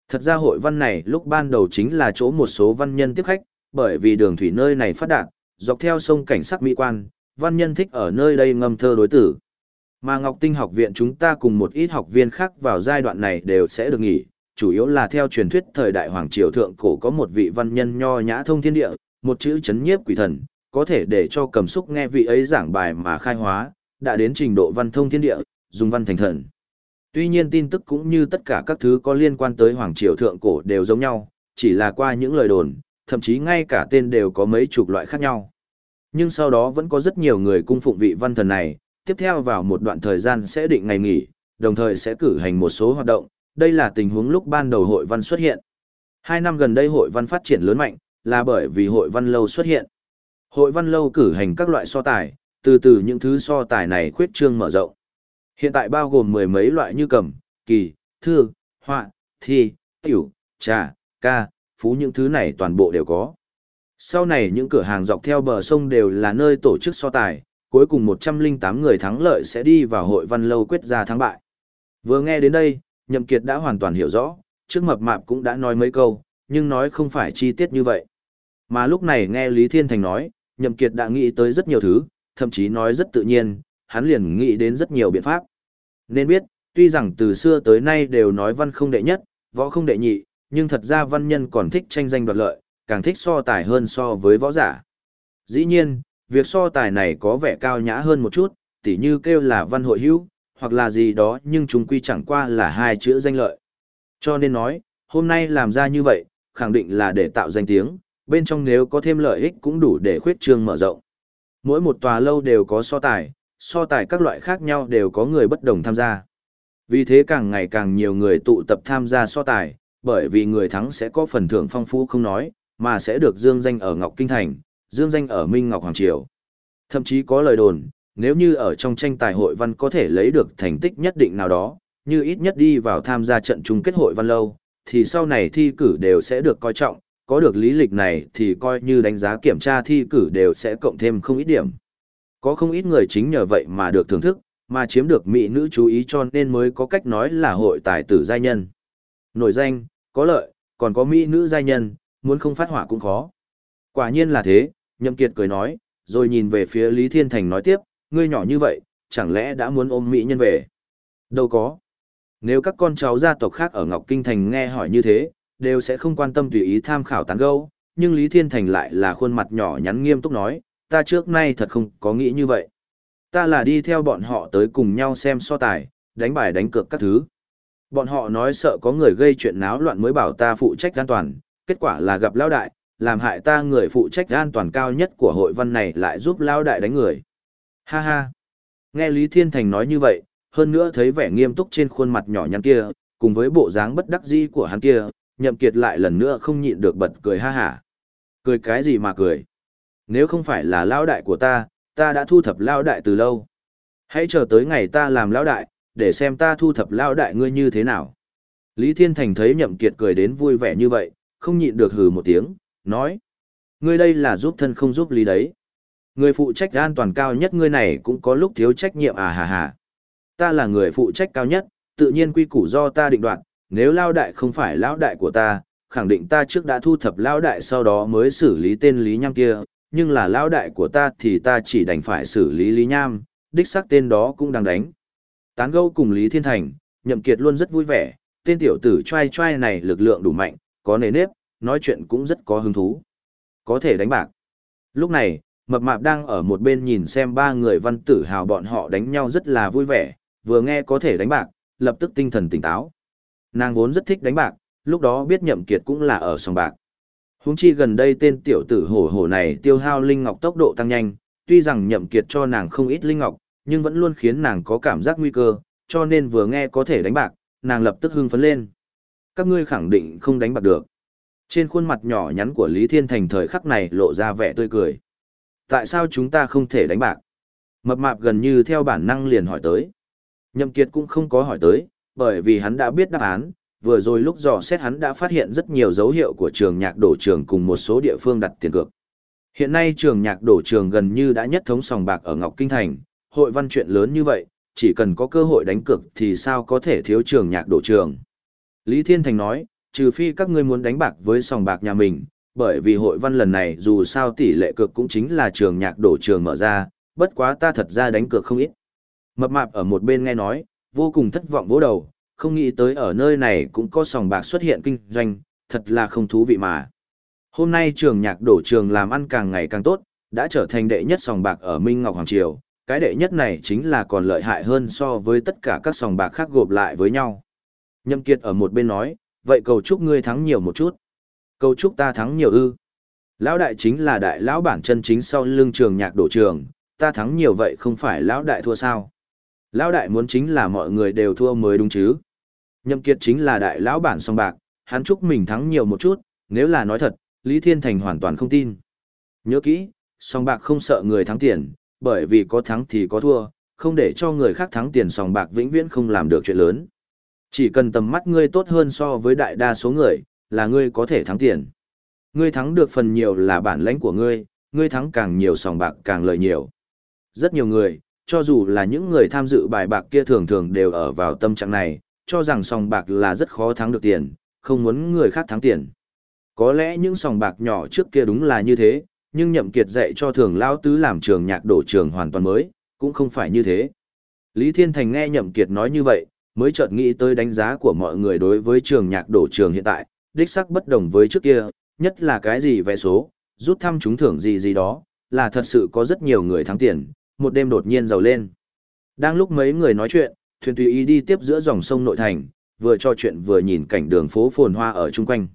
Thật ra hội văn này lúc ban đầu chính là chỗ một số văn nhân tiếp khách, bởi vì đường thủy nơi này phát đạt, dọc theo sông cảnh sắc mỹ quan, văn nhân thích ở nơi đây ngâm thơ đối tử. Mà Ngọc Tinh học viện chúng ta cùng một ít học viên khác vào giai đoạn này đều sẽ được nghỉ, chủ yếu là theo truyền thuyết thời đại Hoàng Triều Thượng Cổ có một vị văn nhân nho nhã thông thiên địa, một chữ chấn nhiếp quỷ thần, có thể để cho cầm xúc nghe vị ấy giảng bài mà khai hóa, đã đến trình độ văn thông thiên địa, dùng văn thành thần. Tuy nhiên tin tức cũng như tất cả các thứ có liên quan tới Hoàng Triều Thượng Cổ đều giống nhau, chỉ là qua những lời đồn, thậm chí ngay cả tên đều có mấy chục loại khác nhau. Nhưng sau đó vẫn có rất nhiều người cung phụng vị văn thần này, tiếp theo vào một đoạn thời gian sẽ định ngày nghỉ, đồng thời sẽ cử hành một số hoạt động, đây là tình huống lúc ban đầu hội văn xuất hiện. Hai năm gần đây hội văn phát triển lớn mạnh, là bởi vì hội văn lâu xuất hiện. Hội văn lâu cử hành các loại so tài, từ từ những thứ so tài này khuyết trương mở rộng. Hiện tại bao gồm mười mấy loại như cầm, kỳ, thư, họa, thi, tiểu, trà, ca, phú những thứ này toàn bộ đều có. Sau này những cửa hàng dọc theo bờ sông đều là nơi tổ chức so tài, cuối cùng 108 người thắng lợi sẽ đi vào hội văn lâu quyết ra thắng bại. Vừa nghe đến đây, Nhậm Kiệt đã hoàn toàn hiểu rõ, trước mập mạp cũng đã nói mấy câu, nhưng nói không phải chi tiết như vậy. Mà lúc này nghe Lý Thiên Thành nói, Nhậm Kiệt đã nghĩ tới rất nhiều thứ, thậm chí nói rất tự nhiên, hắn liền nghĩ đến rất nhiều biện pháp. Nên biết, tuy rằng từ xưa tới nay đều nói văn không đệ nhất, võ không đệ nhị, nhưng thật ra văn nhân còn thích tranh danh đoạt lợi, càng thích so tài hơn so với võ giả. Dĩ nhiên, việc so tài này có vẻ cao nhã hơn một chút, tỉ như kêu là văn hội hữu, hoặc là gì đó nhưng chúng quy chẳng qua là hai chữ danh lợi. Cho nên nói, hôm nay làm ra như vậy, khẳng định là để tạo danh tiếng, bên trong nếu có thêm lợi ích cũng đủ để khuyết trương mở rộng. Mỗi một tòa lâu đều có so tài, so tài các loại khác nhau đều có người bất đồng tham gia. Vì thế càng ngày càng nhiều người tụ tập tham gia so tài, bởi vì người thắng sẽ có phần thưởng phong phú không nói, mà sẽ được dương danh ở Ngọc Kinh Thành, dương danh ở Minh Ngọc Hoàng Triều. Thậm chí có lời đồn, nếu như ở trong tranh tài hội văn có thể lấy được thành tích nhất định nào đó, như ít nhất đi vào tham gia trận chung kết hội văn lâu, thì sau này thi cử đều sẽ được coi trọng, có được lý lịch này thì coi như đánh giá kiểm tra thi cử đều sẽ cộng thêm không ít điểm. Có không ít người chính nhờ vậy mà được thưởng thức, mà chiếm được mỹ nữ chú ý cho nên mới có cách nói là hội tài tử giai nhân. Nổi danh, có lợi, còn có mỹ nữ giai nhân, muốn không phát hỏa cũng khó. Quả nhiên là thế, Nhậm Kiệt cười nói, rồi nhìn về phía Lý Thiên Thành nói tiếp, ngươi nhỏ như vậy, chẳng lẽ đã muốn ôm mỹ nhân về? Đâu có. Nếu các con cháu gia tộc khác ở Ngọc Kinh Thành nghe hỏi như thế, đều sẽ không quan tâm tùy ý tham khảo tán gẫu, nhưng Lý Thiên Thành lại là khuôn mặt nhỏ nhắn nghiêm túc nói, ta trước nay thật không có nghĩ như vậy. Ta là đi theo bọn họ tới cùng nhau xem so tài, đánh bài đánh cược các thứ. Bọn họ nói sợ có người gây chuyện náo loạn mới bảo ta phụ trách an toàn, kết quả là gặp lao đại, làm hại ta người phụ trách an toàn cao nhất của hội văn này lại giúp lao đại đánh người. Ha ha. Nghe Lý Thiên Thành nói như vậy, hơn nữa thấy vẻ nghiêm túc trên khuôn mặt nhỏ nhắn kia, cùng với bộ dáng bất đắc dĩ của hắn kia, nhậm kiệt lại lần nữa không nhịn được bật cười ha ha. Cười cái gì mà cười? Nếu không phải là lao đại của ta, ta đã thu thập lao đại từ lâu. Hãy chờ tới ngày ta làm lao đại, để xem ta thu thập lao đại ngươi như thế nào. Lý Thiên Thành thấy nhậm kiệt cười đến vui vẻ như vậy, không nhịn được hừ một tiếng, nói. Ngươi đây là giúp thân không giúp lý đấy. Người phụ trách an toàn cao nhất ngươi này cũng có lúc thiếu trách nhiệm à hà hà. Ta là người phụ trách cao nhất, tự nhiên quy củ do ta định đoạt, nếu lao đại không phải lão đại của ta, khẳng định ta trước đã thu thập lão đại sau đó mới xử lý tên Lý Nham kia, nhưng là lão đại của ta thì ta chỉ đành phải xử lý Lý Nham, đích xác tên đó cũng đang đánh. Tán gẫu cùng Lý Thiên Thành, Nhậm Kiệt luôn rất vui vẻ, tên tiểu tử trai trai này lực lượng đủ mạnh, có nề nếp, nói chuyện cũng rất có hứng thú. Có thể đánh bạc. Lúc này, Mập Mạp đang ở một bên nhìn xem ba người văn tử hào bọn họ đánh nhau rất là vui vẻ, vừa nghe có thể đánh bạc, lập tức tinh thần tỉnh táo. Nàng vốn rất thích đánh bạc, lúc đó biết Nhậm Kiệt cũng là ở sòng bạc. Huống chi gần đây tên tiểu tử hổ hổ này tiêu hao linh ngọc tốc độ tăng nhanh, tuy rằng Nhậm Kiệt cho nàng không ít linh ngọc, nhưng vẫn luôn khiến nàng có cảm giác nguy cơ, cho nên vừa nghe có thể đánh bạc, nàng lập tức hưng phấn lên. Các ngươi khẳng định không đánh bạc được. Trên khuôn mặt nhỏ nhắn của Lý Thiên Thành thời khắc này lộ ra vẻ tươi cười. Tại sao chúng ta không thể đánh bạc? Mập mạp gần như theo bản năng liền hỏi tới. Nhậm Kiệt cũng không có hỏi tới, bởi vì hắn đã biết đáp án, vừa rồi lúc dò xét hắn đã phát hiện rất nhiều dấu hiệu của trường nhạc đổ trường cùng một số địa phương đặt tiền cược. Hiện nay trường nhạc đổ trường gần như đã nhất thống sòng bạc ở Ngọc Kinh Thành, hội văn chuyện lớn như vậy, chỉ cần có cơ hội đánh cược thì sao có thể thiếu trường nhạc đổ trường. Lý Thiên Thành nói, trừ phi các ngươi muốn đánh bạc với sòng bạc nhà mình, bởi vì hội văn lần này dù sao tỷ lệ cược cũng chính là trường nhạc đổ trường mở ra, bất quá ta thật ra đánh cược không ít. Mập mạp ở một bên nghe nói, vô cùng thất vọng vỗ đầu, không nghĩ tới ở nơi này cũng có sòng bạc xuất hiện kinh doanh, thật là không thú vị mà. Hôm nay trường nhạc đổ trường làm ăn càng ngày càng tốt, đã trở thành đệ nhất sòng bạc ở Minh Ngọc Hoàng Triều, cái đệ nhất này chính là còn lợi hại hơn so với tất cả các sòng bạc khác gộp lại với nhau. Nhâm Kiệt ở một bên nói, vậy cầu chúc ngươi thắng nhiều một chút. Cầu chúc ta thắng nhiều ư. Lão đại chính là đại lão bản chân chính sau lưng trường nhạc đổ trường, ta thắng nhiều vậy không phải lão đại thua sao. Lão đại muốn chính là mọi người đều thua mới đúng chứ. Nhâm Kiệt chính là đại lão bản song bạc, hắn chúc mình thắng nhiều một chút, nếu là nói thật, Lý Thiên Thành hoàn toàn không tin. Nhớ kỹ, song bạc không sợ người thắng tiền, bởi vì có thắng thì có thua, không để cho người khác thắng tiền sòng bạc vĩnh viễn không làm được chuyện lớn. Chỉ cần tầm mắt ngươi tốt hơn so với đại đa số người, là ngươi có thể thắng tiền. Ngươi thắng được phần nhiều là bản lãnh của ngươi, ngươi thắng càng nhiều sòng bạc càng lợi nhiều. Rất nhiều người, cho dù là những người tham dự bài bạc kia thường thường đều ở vào tâm trạng này, cho rằng sòng bạc là rất khó thắng được tiền, không muốn người khác thắng tiền. Có lẽ những sòng bạc nhỏ trước kia đúng là như thế, nhưng nhậm kiệt dạy cho thường lao tứ làm trường nhạc đổ trường hoàn toàn mới, cũng không phải như thế. Lý Thiên Thành nghe nhậm kiệt nói như vậy, mới chợt nghĩ tới đánh giá của mọi người đối với trường nhạc đổ trường hiện tại, đích sắc bất đồng với trước kia, nhất là cái gì vé số, rút thăm trúng thưởng gì gì đó, là thật sự có rất nhiều người thắng tiền, một đêm đột nhiên giàu lên. Đang lúc mấy người nói chuyện, thuyền tùy ý đi tiếp giữa dòng sông nội thành, vừa trò chuyện vừa nhìn cảnh đường phố phồn hoa ở chung quanh.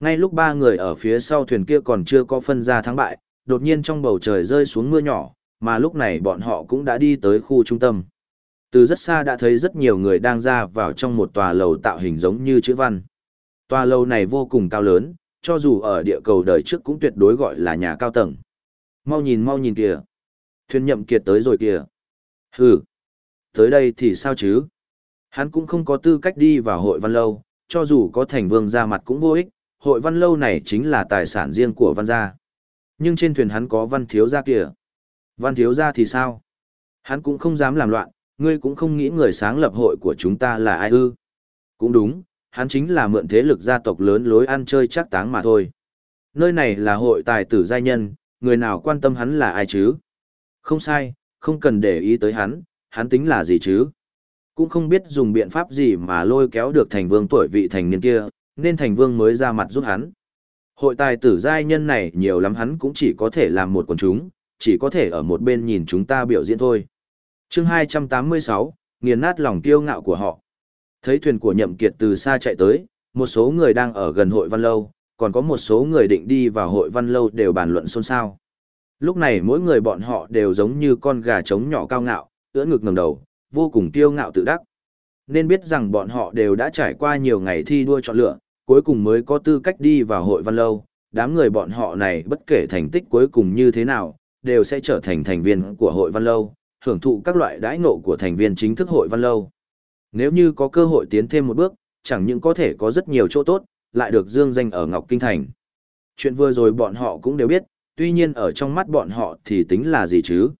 Ngay lúc ba người ở phía sau thuyền kia còn chưa có phân ra thắng bại, đột nhiên trong bầu trời rơi xuống mưa nhỏ, mà lúc này bọn họ cũng đã đi tới khu trung tâm. Từ rất xa đã thấy rất nhiều người đang ra vào trong một tòa lầu tạo hình giống như chữ văn. Tòa lầu này vô cùng cao lớn, cho dù ở địa cầu đời trước cũng tuyệt đối gọi là nhà cao tầng. Mau nhìn mau nhìn kìa. Thuyền nhậm kiệt tới rồi kìa. Hừ. Tới đây thì sao chứ? Hắn cũng không có tư cách đi vào hội văn lâu, cho dù có thành vương ra mặt cũng vô ích, hội văn lâu này chính là tài sản riêng của văn gia. Nhưng trên thuyền hắn có văn thiếu gia kìa. Văn thiếu gia thì sao? Hắn cũng không dám làm loạn, ngươi cũng không nghĩ người sáng lập hội của chúng ta là ai ư. Cũng đúng, hắn chính là mượn thế lực gia tộc lớn lối ăn chơi chắc táng mà thôi. Nơi này là hội tài tử giai nhân, người nào quan tâm hắn là ai chứ? Không sai, không cần để ý tới hắn, hắn tính là gì chứ? Cũng không biết dùng biện pháp gì mà lôi kéo được thành vương tuổi vị thành niên kia, nên thành vương mới ra mặt giúp hắn. Hội tài tử giai nhân này nhiều lắm hắn cũng chỉ có thể làm một quần chúng, chỉ có thể ở một bên nhìn chúng ta biểu diễn thôi chương 286, nghiền nát lòng kiêu ngạo của họ. Thấy thuyền của nhậm kiệt từ xa chạy tới, một số người đang ở gần hội văn lâu, còn có một số người định đi vào hội văn lâu đều bàn luận xôn xao. Lúc này mỗi người bọn họ đều giống như con gà trống nhỏ cao ngạo, ưỡn ngực ngẩng đầu, vô cùng kiêu ngạo tự đắc. Nên biết rằng bọn họ đều đã trải qua nhiều ngày thi đua chọn lựa, cuối cùng mới có tư cách đi vào hội văn lâu. Đám người bọn họ này bất kể thành tích cuối cùng như thế nào, đều sẽ trở thành thành viên của hội văn lâu, hưởng thụ các loại đãi ngộ của thành viên chính thức hội văn lâu. Nếu như có cơ hội tiến thêm một bước, chẳng những có thể có rất nhiều chỗ tốt, lại được dương danh ở Ngọc Kinh Thành. Chuyện vừa rồi bọn họ cũng đều biết, tuy nhiên ở trong mắt bọn họ thì tính là gì chứ?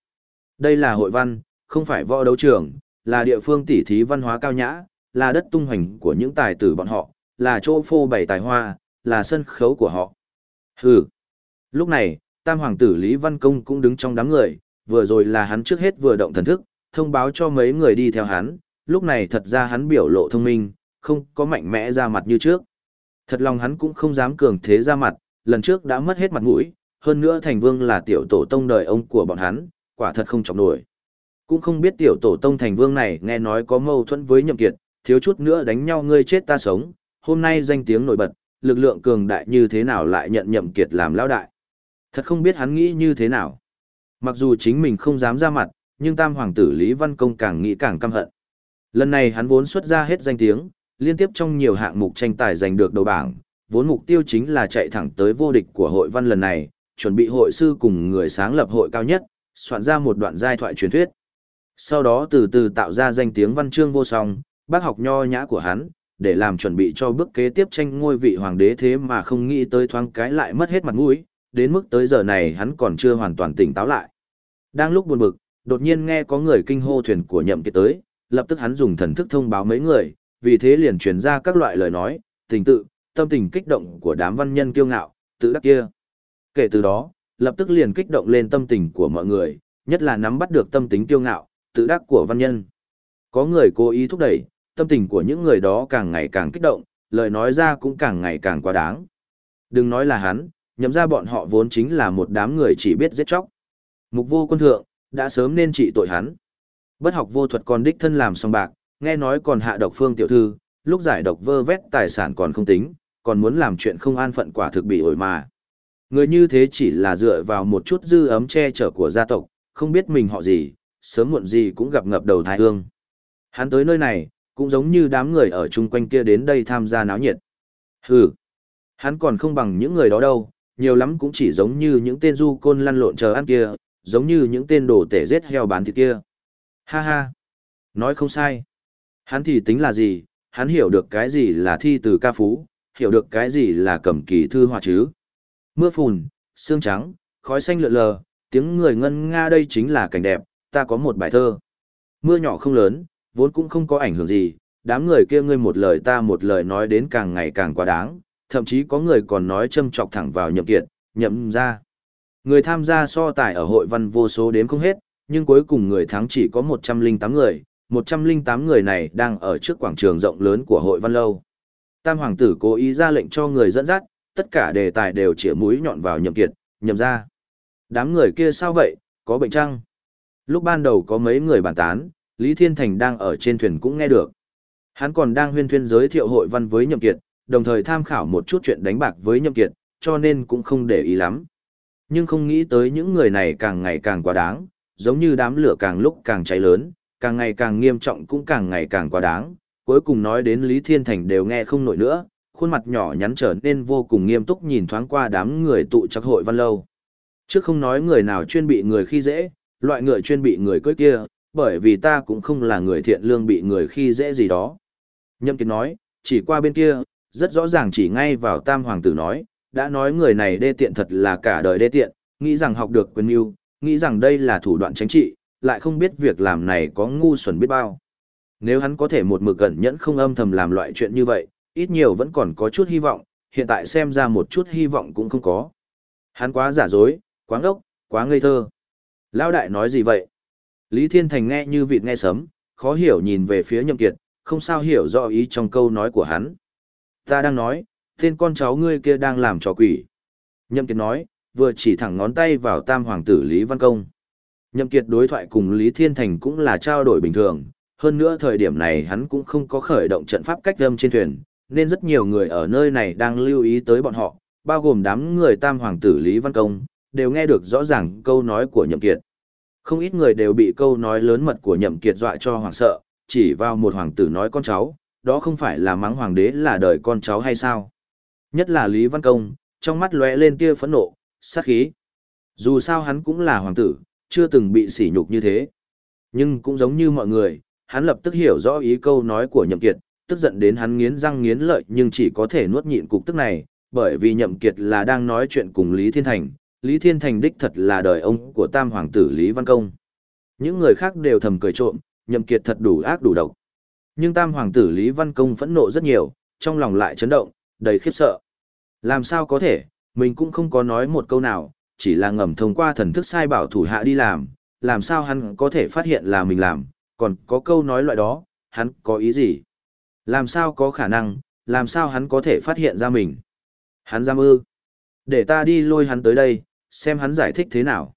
Đây là hội văn, không phải võ đấu trường, là địa phương tỉ thí văn hóa cao nhã, là đất tung hoành của những tài tử bọn họ, là chỗ phô bày tài hoa, là sân khấu của họ. Hừ. Lúc này, Tam Hoàng tử Lý Văn Công cũng đứng trong đám người, vừa rồi là hắn trước hết vừa động thần thức, thông báo cho mấy người đi theo hắn, lúc này thật ra hắn biểu lộ thông minh, không có mạnh mẽ ra mặt như trước. Thật lòng hắn cũng không dám cường thế ra mặt, lần trước đã mất hết mặt mũi, hơn nữa thành vương là tiểu tổ tông đời ông của bọn hắn, quả thật không chọc nổi. Cũng không biết tiểu tổ tông thành vương này nghe nói có mâu thuẫn với nhậm kiệt, thiếu chút nữa đánh nhau ngươi chết ta sống, hôm nay danh tiếng nổi bật, lực lượng cường đại như thế nào lại nhận nhậm kiệt làm lão đại. Thật không biết hắn nghĩ như thế nào. Mặc dù chính mình không dám ra mặt, nhưng tam hoàng tử Lý Văn Công càng nghĩ càng căm hận. Lần này hắn vốn xuất ra hết danh tiếng, liên tiếp trong nhiều hạng mục tranh tài giành được đầu bảng, vốn mục tiêu chính là chạy thẳng tới vô địch của hội văn lần này, chuẩn bị hội sư cùng người sáng lập hội cao nhất, soạn ra một đoạn giai thoại truyền thuyết. Sau đó từ từ tạo ra danh tiếng văn chương vô song, bác học nho nhã của hắn, để làm chuẩn bị cho bước kế tiếp tranh ngôi vị hoàng đế thế mà không nghĩ tới thoáng cái lại mất hết mặt mũi, đến mức tới giờ này hắn còn chưa hoàn toàn tỉnh táo lại. Đang lúc buồn bực, đột nhiên nghe có người kinh hô thuyền của nhậm kiệt tới, lập tức hắn dùng thần thức thông báo mấy người, vì thế liền truyền ra các loại lời nói, tình tự, tâm tình kích động của đám văn nhân kiêu ngạo, tự đắc kia. Kể từ đó, lập tức liền kích động lên tâm tình của mọi người, nhất là nắm bắt được tâm tính kiêu ngạo, tự đắc của văn nhân. Có người cố ý thúc đẩy, tâm tình của những người đó càng ngày càng kích động, lời nói ra cũng càng ngày càng quá đáng. Đừng nói là hắn, nhậm ra bọn họ vốn chính là một đám người chỉ biết giết chóc. Mục vô quân thượng, đã sớm nên trị tội hắn. Bất học vô thuật còn đích thân làm song bạc, nghe nói còn hạ độc phương tiểu thư, lúc giải độc vơ vét tài sản còn không tính, còn muốn làm chuyện không an phận quả thực bị ổi mà. Người như thế chỉ là dựa vào một chút dư ấm che chở của gia tộc, không biết mình họ gì, sớm muộn gì cũng gặp ngập đầu thái hương. Hắn tới nơi này, cũng giống như đám người ở chung quanh kia đến đây tham gia náo nhiệt. Hừ, hắn còn không bằng những người đó đâu, nhiều lắm cũng chỉ giống như những tên du côn lăn lộn chờ ăn kia, giống như những tên đồ tể giết heo bán thịt kia. Ha ha, nói không sai. Hắn thì tính là gì, hắn hiểu được cái gì là thi từ ca phú, hiểu được cái gì là cầm kỳ thư họa chứ. Mưa phùn, sương trắng, khói xanh lượn lờ, tiếng người ngân nga đây chính là cảnh đẹp, ta có một bài thơ. Mưa nhỏ không lớn, vốn cũng không có ảnh hưởng gì, đám người kia ngươi một lời ta một lời nói đến càng ngày càng quá đáng, thậm chí có người còn nói châm chọc thẳng vào nhậm kiệt, nhậm ra. Người tham gia so tài ở hội văn vô số đếm không hết, nhưng cuối cùng người thắng chỉ có 108 người, 108 người này đang ở trước quảng trường rộng lớn của hội văn lâu. Tam hoàng tử cố ý ra lệnh cho người dẫn dắt, tất cả đề tài đều chĩa mũi nhọn vào nhậm kiệt, nhậm ra. Đám người kia sao vậy, có bệnh chăng? Lúc ban đầu có mấy người bàn tán, Lý Thiên Thành đang ở trên thuyền cũng nghe được. Hắn còn đang huyên thuyên giới thiệu hội văn với nhậm kiệt, đồng thời tham khảo một chút chuyện đánh bạc với nhậm kiệt, cho nên cũng không để ý lắm. Nhưng không nghĩ tới những người này càng ngày càng quá đáng, giống như đám lửa càng lúc càng cháy lớn, càng ngày càng nghiêm trọng cũng càng ngày càng quá đáng, cuối cùng nói đến Lý Thiên Thành đều nghe không nổi nữa, khuôn mặt nhỏ nhắn trở nên vô cùng nghiêm túc nhìn thoáng qua đám người tụ chắc hội văn lâu. Trước không nói người nào chuyên bị người khi dễ, loại người chuyên bị người cưới kia, bởi vì ta cũng không là người thiện lương bị người khi dễ gì đó. Nhâm Kiệt nói, chỉ qua bên kia, rất rõ ràng chỉ ngay vào tam hoàng tử nói, đã nói người này đê tiện thật là cả đời đê tiện, nghĩ rằng học được quyền mưu, nghĩ rằng đây là thủ đoạn chính trị, lại không biết việc làm này có ngu xuẩn biết bao. Nếu hắn có thể một mực gần nhẫn không âm thầm làm loại chuyện như vậy, ít nhiều vẫn còn có chút hy vọng, hiện tại xem ra một chút hy vọng cũng không có. Hắn quá giả dối, Quá ngốc, quá ngây thơ. Lão đại nói gì vậy? Lý Thiên Thành nghe như vịt nghe sấm, khó hiểu nhìn về phía Nhậm Kiệt, không sao hiểu rõ ý trong câu nói của hắn. Ta đang nói, tên con cháu ngươi kia đang làm trò quỷ. Nhậm Kiệt nói, vừa chỉ thẳng ngón tay vào tam hoàng tử Lý Văn Công. Nhậm Kiệt đối thoại cùng Lý Thiên Thành cũng là trao đổi bình thường, hơn nữa thời điểm này hắn cũng không có khởi động trận pháp cách âm trên thuyền, nên rất nhiều người ở nơi này đang lưu ý tới bọn họ, bao gồm đám người tam hoàng tử Lý Văn Công, đều nghe được rõ ràng câu nói của Nhậm Kiệt. Không ít người đều bị câu nói lớn mật của Nhậm Kiệt dọa cho hoảng sợ, chỉ vào một hoàng tử nói con cháu, đó không phải là mắng hoàng đế là đời con cháu hay sao? Nhất là Lý Văn Công, trong mắt lóe lên tia phẫn nộ, sát khí. Dù sao hắn cũng là hoàng tử, chưa từng bị sỉ nhục như thế. Nhưng cũng giống như mọi người, hắn lập tức hiểu rõ ý câu nói của Nhậm Kiệt, tức giận đến hắn nghiến răng nghiến lợi nhưng chỉ có thể nuốt nhịn cục tức này, bởi vì Nhậm Kiệt là đang nói chuyện cùng Lý Thiên Thành, Lý Thiên Thành đích thật là đời ông của tam hoàng tử Lý Văn Công. Những người khác đều thầm cười trộm, Nhậm Kiệt thật đủ ác đủ độc. Nhưng tam hoàng tử Lý Văn Công phẫn nộ rất nhiều, trong lòng lại chấn động, đầy khiếp sợ. Làm sao có thể, mình cũng không có nói một câu nào, chỉ là ngầm thông qua thần thức sai bảo thủ hạ đi làm, làm sao hắn có thể phát hiện là mình làm, còn có câu nói loại đó, hắn có ý gì? Làm sao có khả năng, làm sao hắn có thể phát hiện ra mình? Hắn giam ư? Để ta đi lôi hắn tới đây, xem hắn giải thích thế nào.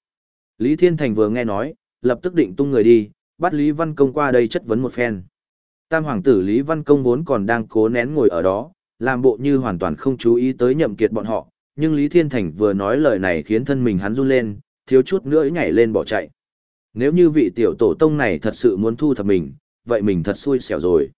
Lý Thiên Thành vừa nghe nói, lập tức định tung người đi, bắt Lý Văn Công qua đây chất vấn một phen. Tam hoàng tử Lý Văn Công vốn còn đang cố nén ngồi ở đó, làm bộ như hoàn toàn không chú ý tới nhậm kiệt bọn họ, nhưng Lý Thiên Thành vừa nói lời này khiến thân mình hắn run lên, thiếu chút nữa nhảy lên bỏ chạy. Nếu như vị tiểu tổ tông này thật sự muốn thu thập mình, vậy mình thật xui xẻo rồi.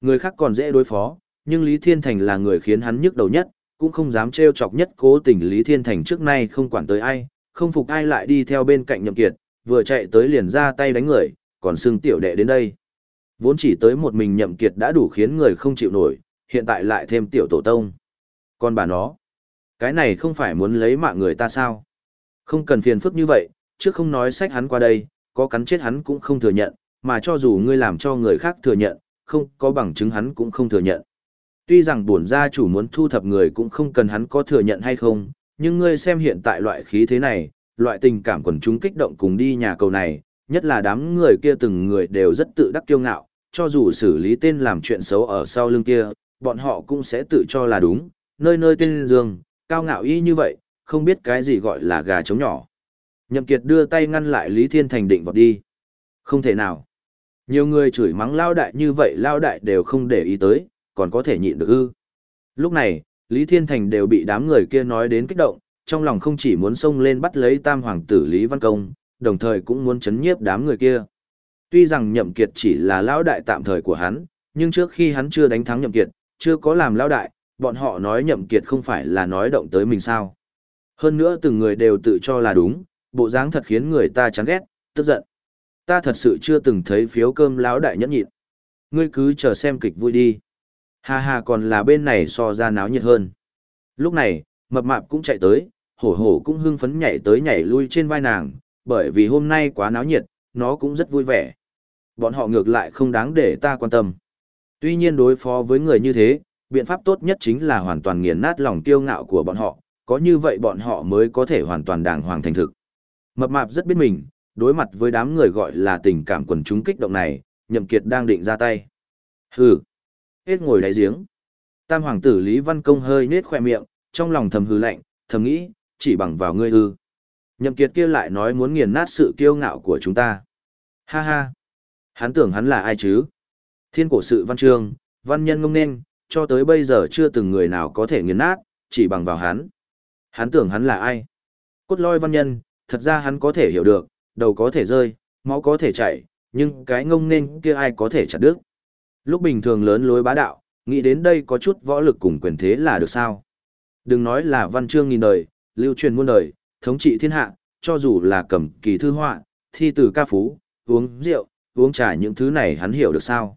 Người khác còn dễ đối phó, nhưng Lý Thiên Thành là người khiến hắn nhức đầu nhất, cũng không dám trêu chọc nhất cố tình Lý Thiên Thành trước nay không quản tới ai, không phục ai lại đi theo bên cạnh nhậm kiệt, vừa chạy tới liền ra tay đánh người, còn xưng tiểu đệ đến đây. Vốn chỉ tới một mình nhậm kiệt đã đủ khiến người không chịu nổi, hiện tại lại thêm tiểu tổ tông. Còn bà nó, cái này không phải muốn lấy mạng người ta sao? Không cần phiền phức như vậy, trước không nói sách hắn qua đây, có cắn chết hắn cũng không thừa nhận, mà cho dù ngươi làm cho người khác thừa nhận, không có bằng chứng hắn cũng không thừa nhận. Tuy rằng bổn gia chủ muốn thu thập người cũng không cần hắn có thừa nhận hay không, nhưng ngươi xem hiện tại loại khí thế này, loại tình cảm quần chúng kích động cùng đi nhà cầu này, nhất là đám người kia từng người đều rất tự đắc kiêu ngạo, cho dù xử lý tên làm chuyện xấu ở sau lưng kia, bọn họ cũng sẽ tự cho là đúng, nơi nơi tên dương, cao ngạo y như vậy, không biết cái gì gọi là gà trống nhỏ. Nhậm Kiệt đưa tay ngăn lại Lý Thiên Thành định vọt đi. Không thể nào. Nhiều người chửi mắng lao đại như vậy lao đại đều không để ý tới, còn có thể nhịn được ư. Lúc này, Lý Thiên Thành đều bị đám người kia nói đến kích động, trong lòng không chỉ muốn xông lên bắt lấy tam hoàng tử Lý Văn Công, đồng thời cũng muốn chấn nhiếp đám người kia. Tuy rằng Nhậm Kiệt chỉ là lão đại tạm thời của hắn, nhưng trước khi hắn chưa đánh thắng Nhậm Kiệt, chưa có làm lão đại, bọn họ nói Nhậm Kiệt không phải là nói động tới mình sao. Hơn nữa từng người đều tự cho là đúng, bộ dáng thật khiến người ta chán ghét, tức giận. Ta thật sự chưa từng thấy phiếu cơm lão đại nhẫn nhịn. Ngươi cứ chờ xem kịch vui đi. Hà hà còn là bên này so ra náo nhiệt hơn. Lúc này, mập mạp cũng chạy tới, hổ hổ cũng hưng phấn nhảy tới nhảy lui trên vai nàng, bởi vì hôm nay quá náo nhiệt, nó cũng rất vui vẻ. Bọn họ ngược lại không đáng để ta quan tâm. Tuy nhiên đối phó với người như thế, biện pháp tốt nhất chính là hoàn toàn nghiền nát lòng kiêu ngạo của bọn họ, có như vậy bọn họ mới có thể hoàn toàn đàng hoàng thành thực. Mập mạp rất biết mình, đối mặt với đám người gọi là tình cảm quần chúng kích động này, Nhậm Kiệt đang định ra tay. Hừ, hết ngồi đáy giếng. Tam hoàng tử Lý Văn Công hơi nết khoe miệng, trong lòng thầm hừ lạnh, thầm nghĩ, chỉ bằng vào ngươi hư. Nhậm Kiệt kia lại nói muốn nghiền nát sự kiêu ngạo của chúng ta. Ha ha, hắn tưởng hắn là ai chứ? Thiên cổ sự văn chương, văn nhân ngông nên, cho tới bây giờ chưa từng người nào có thể nghiền nát, chỉ bằng vào hắn. Hắn tưởng hắn là ai? Cốt lôi văn nhân, thật ra hắn có thể hiểu được, đầu có thể rơi, máu có thể chảy, nhưng cái ngông nên kia ai có thể chặt đứt. Lúc bình thường lớn lối bá đạo, nghĩ đến đây có chút võ lực cùng quyền thế là được sao. Đừng nói là văn chương nghìn đời, lưu truyền muôn đời, thống trị thiên hạ, cho dù là cầm kỳ thư họa, thi từ ca phú, uống rượu, uống trà những thứ này hắn hiểu được sao.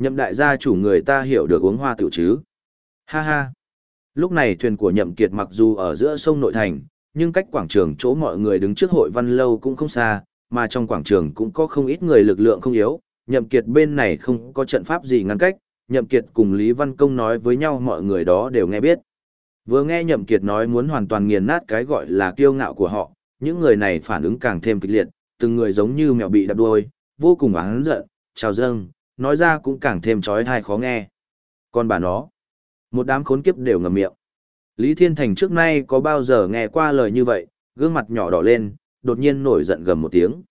Nhậm đại gia chủ người ta hiểu được uống hoa tiểu chứ. Ha ha. Lúc này thuyền của nhậm kiệt mặc dù ở giữa sông nội thành, nhưng cách quảng trường chỗ mọi người đứng trước hội văn lâu cũng không xa, mà trong quảng trường cũng có không ít người lực lượng không yếu, nhậm kiệt bên này không có trận pháp gì ngăn cách, nhậm kiệt cùng Lý Văn Công nói với nhau mọi người đó đều nghe biết. Vừa nghe nhậm kiệt nói muốn hoàn toàn nghiền nát cái gọi là kiêu ngạo của họ, những người này phản ứng càng thêm kịch liệt, từng người giống như mèo bị đạp đuôi, vô cùng oán giận, trào dâng, nói ra cũng càng thêm trói thai khó nghe. Còn bà nó, một đám khốn kiếp đều ngầm miệng. Lý Thiên Thành trước nay có bao giờ nghe qua lời như vậy, gương mặt nhỏ đỏ lên, đột nhiên nổi giận gầm một tiếng.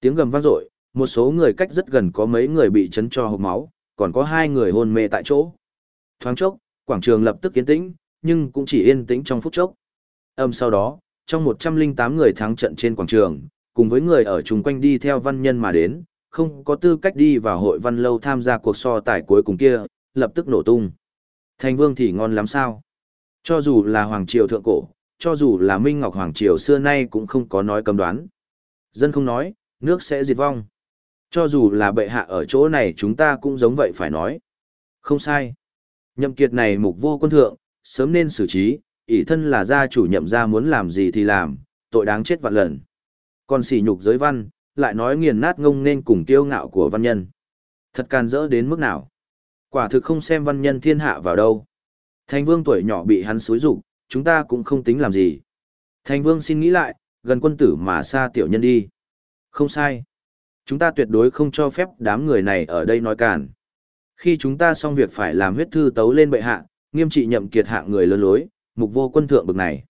Tiếng gầm vang dội, một số người cách rất gần có mấy người bị chấn cho hộc máu, còn có hai người hôn mê tại chỗ. Thoáng chốc, quảng trường lập tức yên tĩnh, nhưng cũng chỉ yên tĩnh trong phút chốc. Âm sau đó, trong 108 người thắng trận trên quảng trường, cùng với người ở chung quanh đi theo văn nhân mà đến, không có tư cách đi vào hội văn lâu tham gia cuộc so tài cuối cùng kia, lập tức nổ tung. Thành vương thì ngon lắm sao? Cho dù là Hoàng Triều Thượng Cổ, cho dù là Minh Ngọc Hoàng Triều xưa nay cũng không có nói cầm đoán. Dân không nói, nước sẽ diệt vong. Cho dù là bệ hạ ở chỗ này chúng ta cũng giống vậy phải nói. Không sai. Nhậm kiệt này mục vô quân thượng, sớm nên xử trí, ỷ thân là gia chủ nhậm gia muốn làm gì thì làm, tội đáng chết vạn lần. Còn sỉ nhục giới văn, lại nói nghiền nát ngông nên cùng kiêu ngạo của văn nhân. Thật can dỡ đến mức nào. Quả thực không xem văn nhân thiên hạ vào đâu. Thành vương tuổi nhỏ bị hắn xúi rục, chúng ta cũng không tính làm gì. Thành vương xin nghĩ lại, gần quân tử mà xa tiểu nhân đi. Không sai. Chúng ta tuyệt đối không cho phép đám người này ở đây nói cản. Khi chúng ta xong việc phải làm huyết thư tấu lên bệ hạ, nghiêm trị nhậm kiệt hạ người lớn lối, mục vô quân thượng bực này.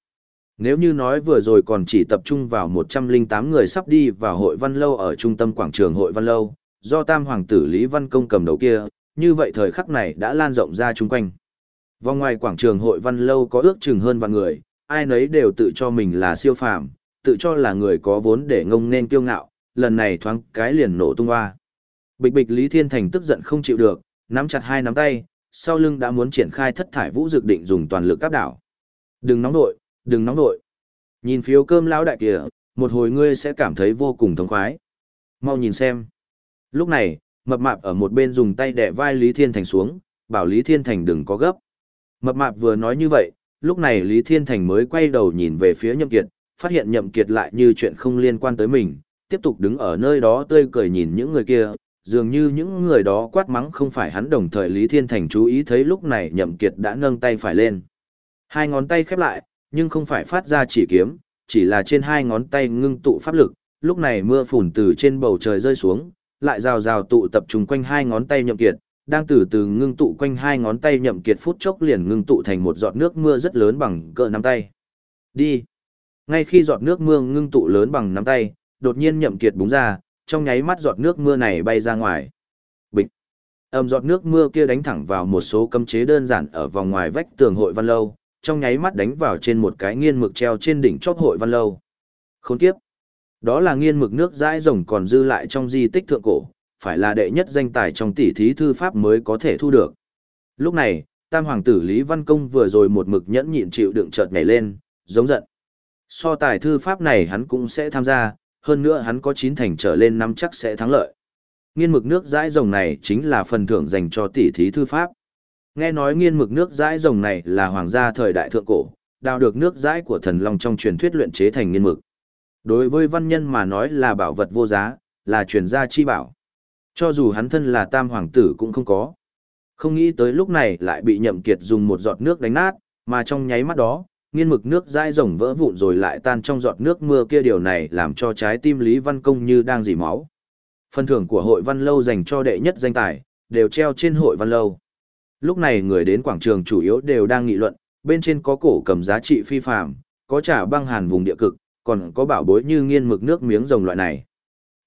Nếu như nói vừa rồi còn chỉ tập trung vào 108 người sắp đi vào hội văn lâu ở trung tâm quảng trường hội văn lâu, do tam hoàng tử Lý Văn Công cầm đầu kia, như vậy thời khắc này đã lan rộng ra chung quanh. Vòng ngoài quảng trường hội văn lâu có ước chừng hơn vạn người, ai nấy đều tự cho mình là siêu phàm, tự cho là người có vốn để ngông nên kiêu ngạo, lần này thoáng cái liền nổ tung hoa. Bịch bịch Lý Thiên Thành tức giận không chịu được, nắm chặt hai nắm tay, sau lưng đã muốn triển khai thất thải vũ dược định dùng toàn lực áp đảo. Đừng nóng nội, đừng nóng nội. Nhìn phiếu cơm lão đại kìa, một hồi ngươi sẽ cảm thấy vô cùng thống khoái. Mau nhìn xem. Lúc này, mập mạp ở một bên dùng tay đè vai Lý Thiên Thành xuống, bảo Lý Thiên Thành đừng có gấp. Mập mạp vừa nói như vậy, lúc này Lý Thiên Thành mới quay đầu nhìn về phía Nhậm Kiệt, phát hiện Nhậm Kiệt lại như chuyện không liên quan tới mình, tiếp tục đứng ở nơi đó tươi cười nhìn những người kia, dường như những người đó quát mắng không phải hắn đồng thời Lý Thiên Thành chú ý thấy lúc này Nhậm Kiệt đã nâng tay phải lên. Hai ngón tay khép lại, nhưng không phải phát ra chỉ kiếm, chỉ là trên hai ngón tay ngưng tụ pháp lực, lúc này mưa phùn từ trên bầu trời rơi xuống, lại rào rào tụ tập trung quanh hai ngón tay Nhậm Kiệt, đang từ từ ngưng tụ quanh hai ngón tay Nhậm Kiệt phút chốc liền ngưng tụ thành một giọt nước mưa rất lớn bằng cỡ nắm tay. Đi! Ngay khi giọt nước mưa ngưng tụ lớn bằng nắm tay, đột nhiên Nhậm Kiệt búng ra, trong nháy mắt giọt nước mưa này bay ra ngoài. Bịch. âm giọt nước mưa kia đánh thẳng vào một số cấm chế đơn giản ở vòng ngoài vách tường hội văn lâu, trong nháy mắt đánh vào trên một cái nghiên mực treo trên đỉnh chóp hội văn lâu. Khốn kiếp. Đó là nghiên mực nước dãi rồng còn dư lại trong di tích thượng cổ, phải là đệ nhất danh tài trong tỷ thí thư pháp mới có thể thu được. Lúc này, tam hoàng tử Lý Văn Công vừa rồi một mực nhẫn nhịn chịu đựng chợt nhảy lên, giống giận. So tài thư pháp này hắn cũng sẽ tham gia, hơn nữa hắn có chín thành trở lên năm chắc sẽ thắng lợi. Nghiên mực nước dãi rồng này chính là phần thưởng dành cho tỷ thí thư pháp. Nghe nói nghiên mực nước dãi rồng này là hoàng gia thời đại thượng cổ, đào được nước dãi của thần long trong truyền thuyết luyện chế thành nghiên mực. Đối với văn nhân mà nói là bảo vật vô giá, là truyền gia chi bảo. Cho dù hắn thân là tam hoàng tử cũng không có. Không nghĩ tới lúc này lại bị nhậm kiệt dùng một giọt nước đánh nát, mà trong nháy mắt đó, nghiên mực nước dãi rồng vỡ vụn rồi lại tan trong giọt nước mưa kia điều này làm cho trái tim Lý Văn Công như đang dỉ máu. Phần thưởng của hội văn lâu dành cho đệ nhất danh tài, đều treo trên hội văn lâu. Lúc này người đến quảng trường chủ yếu đều đang nghị luận, bên trên có cổ cầm giá trị phi phàm, có trả băng hàn vùng địa cực, còn có bảo bối như nghiên mực nước miếng rồng loại này.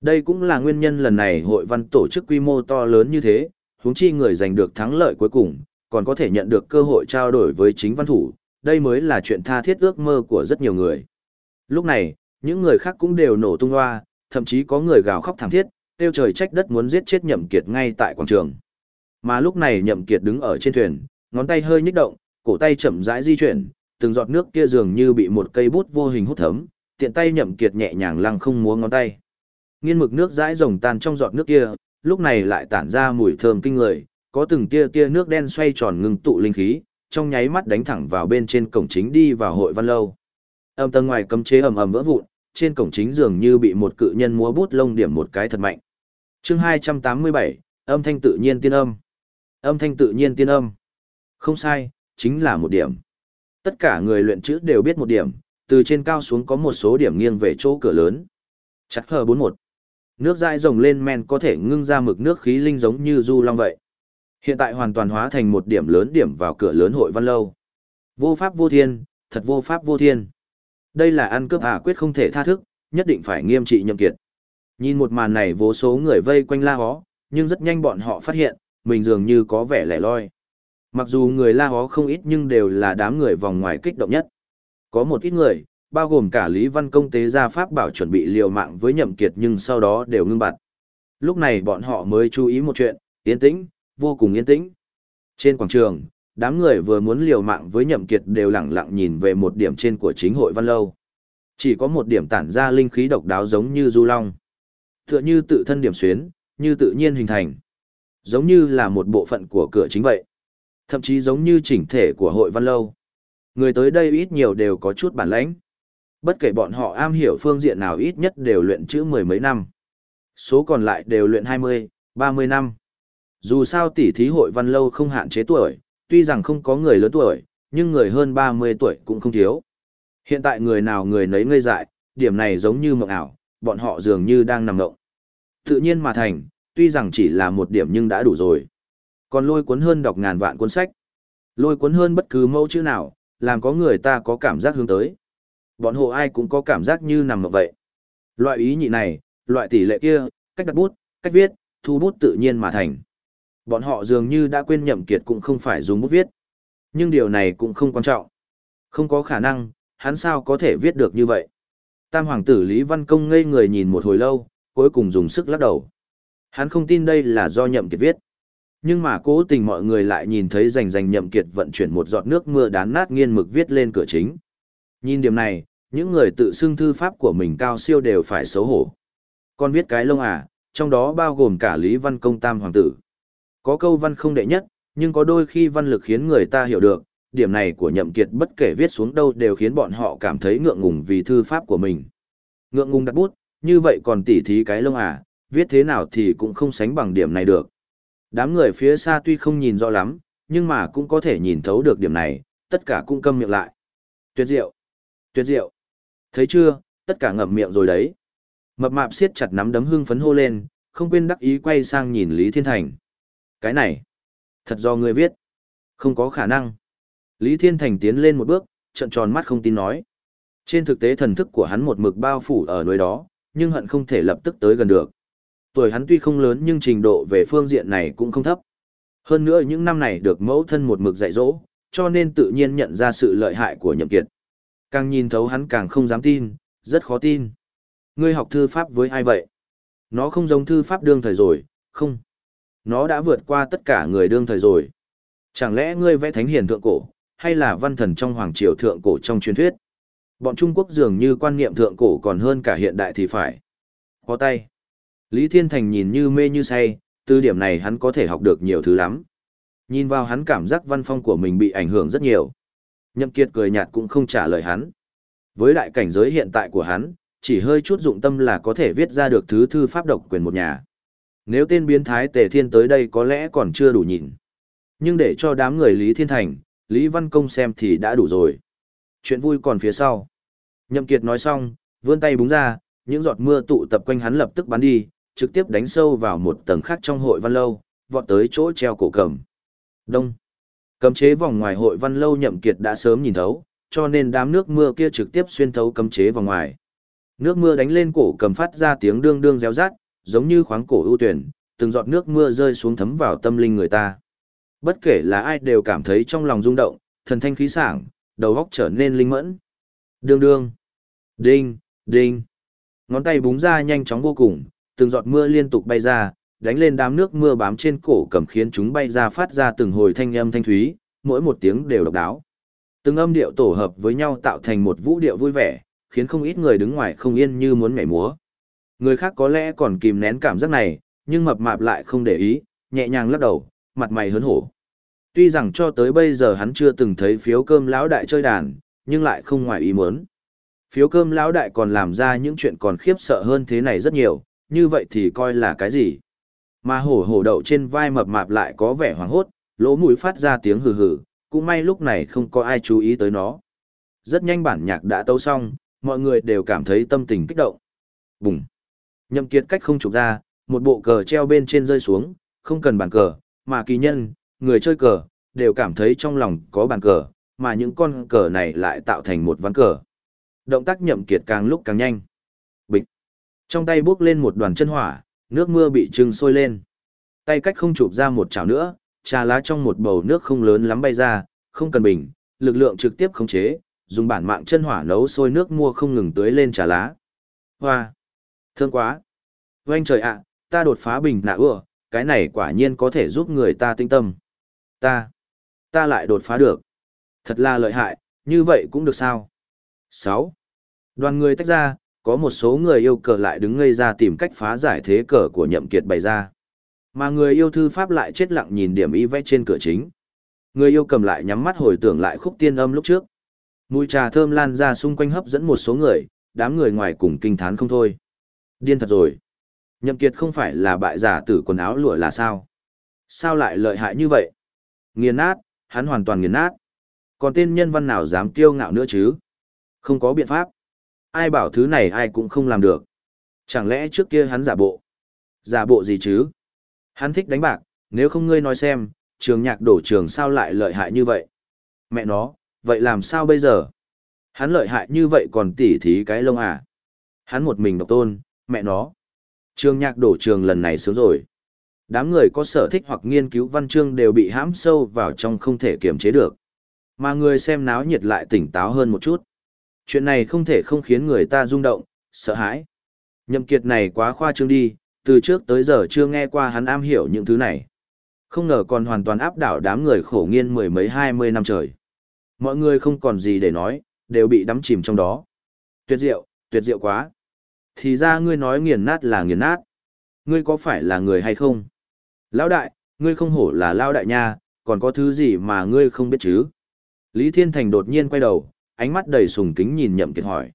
Đây cũng là nguyên nhân lần này hội văn tổ chức quy mô to lớn như thế, huống chi người giành được thắng lợi cuối cùng, còn có thể nhận được cơ hội trao đổi với chính văn thủ, đây mới là chuyện tha thiết ước mơ của rất nhiều người. Lúc này, những người khác cũng đều nổ tung hoa, thậm chí có người gào khóc thảm thiết, tiêu trời trách đất muốn giết chết nhậm kiệt ngay tại quảng trường. Mà lúc này nhậm kiệt đứng ở trên thuyền, ngón tay hơi nhích động, cổ tay chậm rãi di chuyển, từng giọt nước kia dường như bị một cây bút vô hình hút thấm, tiện tay nhậm kiệt nhẹ nhàng lăng không múa ngón tay. Nghiên mực nước rãi rồng tan trong giọt nước kia, lúc này lại tản ra mùi thơm kinh người, có từng tia tia nước đen xoay tròn ngưng tụ linh khí, trong nháy mắt đánh thẳng vào bên trên cổng chính đi vào hội văn lâu. Âm tầng ngoài cấm chế ầm ầm vỡ vụn, trên cổng chính dường như bị một cự nhân múa bút lông điểm một cái thật mạnh. Chương 287, âm thanh tự nhiên tiên âm. Âm thanh tự nhiên tiên âm. Không sai, chính là một điểm. Tất cả người luyện chữ đều biết một điểm, từ trên cao xuống có một số điểm nghiêng về chỗ cửa lớn. Chắc hờ 41. Nước dãi rồng lên men có thể ngưng ra mực nước khí linh giống như du long vậy. Hiện tại hoàn toàn hóa thành một điểm lớn điểm vào cửa lớn hội văn lâu. Vô pháp vô thiên, thật vô pháp vô thiên. Đây là ăn cướp à quyết không thể tha thức, nhất định phải nghiêm trị nhậm kiệt. Nhìn một màn này vô số người vây quanh la hó, nhưng rất nhanh bọn họ phát hiện, mình dường như có vẻ lẻ loi. Mặc dù người la hó không ít nhưng đều là đám người vòng ngoài kích động nhất. Có một ít người, bao gồm cả Lý Văn Công tế gia pháp bảo chuẩn bị liều mạng với nhậm kiệt nhưng sau đó đều ngưng bặt. Lúc này bọn họ mới chú ý một chuyện, yên tĩnh, vô cùng yên tĩnh. Trên quảng trường, đám người vừa muốn liều mạng với nhậm kiệt đều lặng lặng nhìn về một điểm trên của chính hội văn lâu. Chỉ có một điểm tản ra linh khí độc đáo giống như du long. Tựa như tự thân điểm xuyến, như tự nhiên hình thành. Giống như là một bộ phận của cửa chính vậy. Thậm chí giống như chỉnh thể của hội văn lâu. Người tới đây ít nhiều đều có chút bản lãnh. Bất kể bọn họ am hiểu phương diện nào ít nhất đều luyện chữ mười mấy năm. Số còn lại đều luyện 20, 30 năm. Dù sao tỷ thí hội văn lâu không hạn chế tuổi, tuy rằng không có người lớn tuổi, nhưng người hơn 30 tuổi cũng không thiếu. Hiện tại người nào người nấy ngây dại, điểm này giống như mộng ảo, bọn họ dường như đang nằm ngộng. Tự nhiên mà thành, tuy rằng chỉ là một điểm nhưng đã đủ rồi. Còn lôi cuốn hơn đọc ngàn vạn cuốn sách. Lôi cuốn hơn bất cứ mẫu chữ nào, làm có người ta có cảm giác hướng tới. Bọn hộ ai cũng có cảm giác như nằm ở vậy. Loại ý nhị này, loại tỷ lệ kia, cách đặt bút, cách viết, thu bút tự nhiên mà thành. Bọn họ dường như đã quên nhậm kiệt cũng không phải dùng bút viết. Nhưng điều này cũng không quan trọng. Không có khả năng, hắn sao có thể viết được như vậy. Tam hoàng tử Lý Văn Công ngây người nhìn một hồi lâu, cuối cùng dùng sức lắc đầu. Hắn không tin đây là do nhậm kiệt viết. Nhưng mà cố tình mọi người lại nhìn thấy rành rành nhậm kiệt vận chuyển một giọt nước mưa đán nát nghiên mực viết lên cửa chính. Nhìn điểm này, những người tự xưng thư pháp của mình cao siêu đều phải xấu hổ. Con viết cái lông à, trong đó bao gồm cả Lý Văn Công Tam Hoàng tử. Có câu văn không đệ nhất, nhưng có đôi khi văn lực khiến người ta hiểu được, điểm này của nhậm kiệt bất kể viết xuống đâu đều khiến bọn họ cảm thấy ngượng ngùng vì thư pháp của mình. Ngượng ngùng đặt bút, như vậy còn tỉ thí cái lông à, viết thế nào thì cũng không sánh bằng điểm này được. Đám người phía xa tuy không nhìn rõ lắm, nhưng mà cũng có thể nhìn thấu được điểm này, tất cả cũng câm miệng lại. Tuyệt diệu! Tuyệt diệu! Thấy chưa, tất cả ngậm miệng rồi đấy. Mập mạp siết chặt nắm đấm hưng phấn hô lên, không quên đắc ý quay sang nhìn Lý Thiên Thành. Cái này, thật do ngươi viết. Không có khả năng. Lý Thiên Thành tiến lên một bước, trận tròn mắt không tin nói. Trên thực tế thần thức của hắn một mực bao phủ ở nơi đó, nhưng hận không thể lập tức tới gần được. Tuổi hắn tuy không lớn nhưng trình độ về phương diện này cũng không thấp. Hơn nữa những năm này được mẫu thân một mực dạy dỗ, cho nên tự nhiên nhận ra sự lợi hại của nhậm kiệt. Càng nhìn thấu hắn càng không dám tin, rất khó tin. Ngươi học thư pháp với ai vậy? Nó không giống thư pháp đương thời rồi, không. Nó đã vượt qua tất cả người đương thời rồi. Chẳng lẽ ngươi vẽ thánh hiền thượng cổ, hay là văn thần trong hoàng triều thượng cổ trong truyền thuyết? Bọn Trung Quốc dường như quan niệm thượng cổ còn hơn cả hiện đại thì phải. Có tay. Lý Thiên Thành nhìn như mê như say, từ điểm này hắn có thể học được nhiều thứ lắm. Nhìn vào hắn cảm giác văn phong của mình bị ảnh hưởng rất nhiều. Nhậm Kiệt cười nhạt cũng không trả lời hắn. Với đại cảnh giới hiện tại của hắn, chỉ hơi chút dụng tâm là có thể viết ra được thứ thư pháp độc quyền một nhà. Nếu tên biến thái Tề Thiên tới đây có lẽ còn chưa đủ nhìn. Nhưng để cho đám người Lý Thiên Thành, Lý Văn Công xem thì đã đủ rồi. Chuyện vui còn phía sau. Nhậm Kiệt nói xong, vươn tay búng ra, những giọt mưa tụ tập quanh hắn lập tức bắn đi, trực tiếp đánh sâu vào một tầng khác trong hội văn lâu, vọt tới chỗ treo cổ cầm. Đông. Cấm chế vòng ngoài hội văn lâu nhậm kiệt đã sớm nhìn thấu, cho nên đám nước mưa kia trực tiếp xuyên thấu cấm chế vòng ngoài. Nước mưa đánh lên cổ cầm phát ra tiếng đương đương réo rát, giống như khoáng cổ ưu tuyển, từng giọt nước mưa rơi xuống thấm vào tâm linh người ta. Bất kể là ai đều cảm thấy trong lòng rung động, thần thanh khí sảng, đầu óc trở nên linh mẫn. Đương đương. Đinh, đinh. Ngón tay búng ra nhanh chóng vô cùng, từng giọt mưa liên tục bay ra, đánh lên đám nước mưa bám trên cổ cầm khiến chúng bay ra phát ra từng hồi thanh âm thanh thúy, mỗi một tiếng đều độc đáo. Từng âm điệu tổ hợp với nhau tạo thành một vũ điệu vui vẻ, khiến không ít người đứng ngoài không yên như muốn nhảy múa. Người khác có lẽ còn kìm nén cảm giác này, nhưng mập mạp lại không để ý, nhẹ nhàng lắc đầu, mặt mày hớn hổ. Tuy rằng cho tới bây giờ hắn chưa từng thấy phiếu cơm lão đại chơi đàn, nhưng lại không ngoài ý muốn. Phiếu cơm lão đại còn làm ra những chuyện còn khiếp sợ hơn thế này rất nhiều, như vậy thì coi là cái gì? Mà hổ hổ đậu trên vai mập mạp lại có vẻ hoảng hốt, lỗ mũi phát ra tiếng hừ hừ, cũng may lúc này không có ai chú ý tới nó. Rất nhanh bản nhạc đã tấu xong, mọi người đều cảm thấy tâm tình kích động. Bùng. Nhậm kiệt cách không chụp ra, một bộ cờ treo bên trên rơi xuống, không cần bàn cờ, mà kỳ nhân, người chơi cờ, đều cảm thấy trong lòng có bàn cờ, mà những con cờ này lại tạo thành một ván cờ. Động tác nhậm kiệt càng lúc càng nhanh. Trong tay bước lên một đoàn chân hỏa, nước mưa bị trưng sôi lên. Tay cách không chụp ra một chảo nữa, trà lá trong một bầu nước không lớn lắm bay ra, không cần bình, lực lượng trực tiếp khống chế, dùng bản mạng chân hỏa nấu sôi nước mua không ngừng tưới lên trà lá. Hoa! Thương quá! Oanh trời ạ, ta đột phá bình nạ ưa, cái này quả nhiên có thể giúp người ta tinh tâm. Ta! Ta lại đột phá được. Thật là lợi hại, như vậy cũng được sao? 6. Đoàn người tách ra, có một số người yêu cờ lại đứng ngây ra tìm cách phá giải thế cờ của nhậm kiệt bày ra. Mà người yêu thư pháp lại chết lặng nhìn điểm y vẽ trên cửa chính. Người yêu cầm lại nhắm mắt hồi tưởng lại khúc tiên âm lúc trước. Mùi trà thơm lan ra xung quanh hấp dẫn một số người, đám người ngoài cùng kinh thán không thôi. Điên thật rồi. Nhậm kiệt không phải là bại giả tử quần áo lụa là sao? Sao lại lợi hại như vậy? Nghiền nát, hắn hoàn toàn nghiền nát. Còn tên nhân văn nào dám kiêu ngạo nữa chứ? Không có biện pháp. Ai bảo thứ này ai cũng không làm được. Chẳng lẽ trước kia hắn giả bộ? Giả bộ gì chứ? Hắn thích đánh bạc, nếu không ngươi nói xem, trường nhạc đổ trường sao lại lợi hại như vậy? Mẹ nó, vậy làm sao bây giờ? Hắn lợi hại như vậy còn tỉ thí cái lông à? Hắn một mình độc tôn, mẹ nó. Trường nhạc đổ trường lần này sướng rồi. Đám người có sở thích hoặc nghiên cứu văn chương đều bị hãm sâu vào trong không thể kiềm chế được. Mà người xem náo nhiệt lại tỉnh táo hơn một chút. Chuyện này không thể không khiến người ta rung động, sợ hãi. Nhậm kiệt này quá khoa trương đi, từ trước tới giờ chưa nghe qua hắn am hiểu những thứ này. Không ngờ còn hoàn toàn áp đảo đám người khổ nghiên mười mấy hai mươi năm trời. Mọi người không còn gì để nói, đều bị đắm chìm trong đó. Tuyệt diệu, tuyệt diệu quá. Thì ra ngươi nói nghiền nát là nghiền nát. Ngươi có phải là người hay không? Lão đại, ngươi không hổ là lão đại nha, còn có thứ gì mà ngươi không biết chứ? Lý Thiên Thành đột nhiên quay đầu, ánh mắt đầy sùng kính nhìn Nhậm Kiệt hỏi.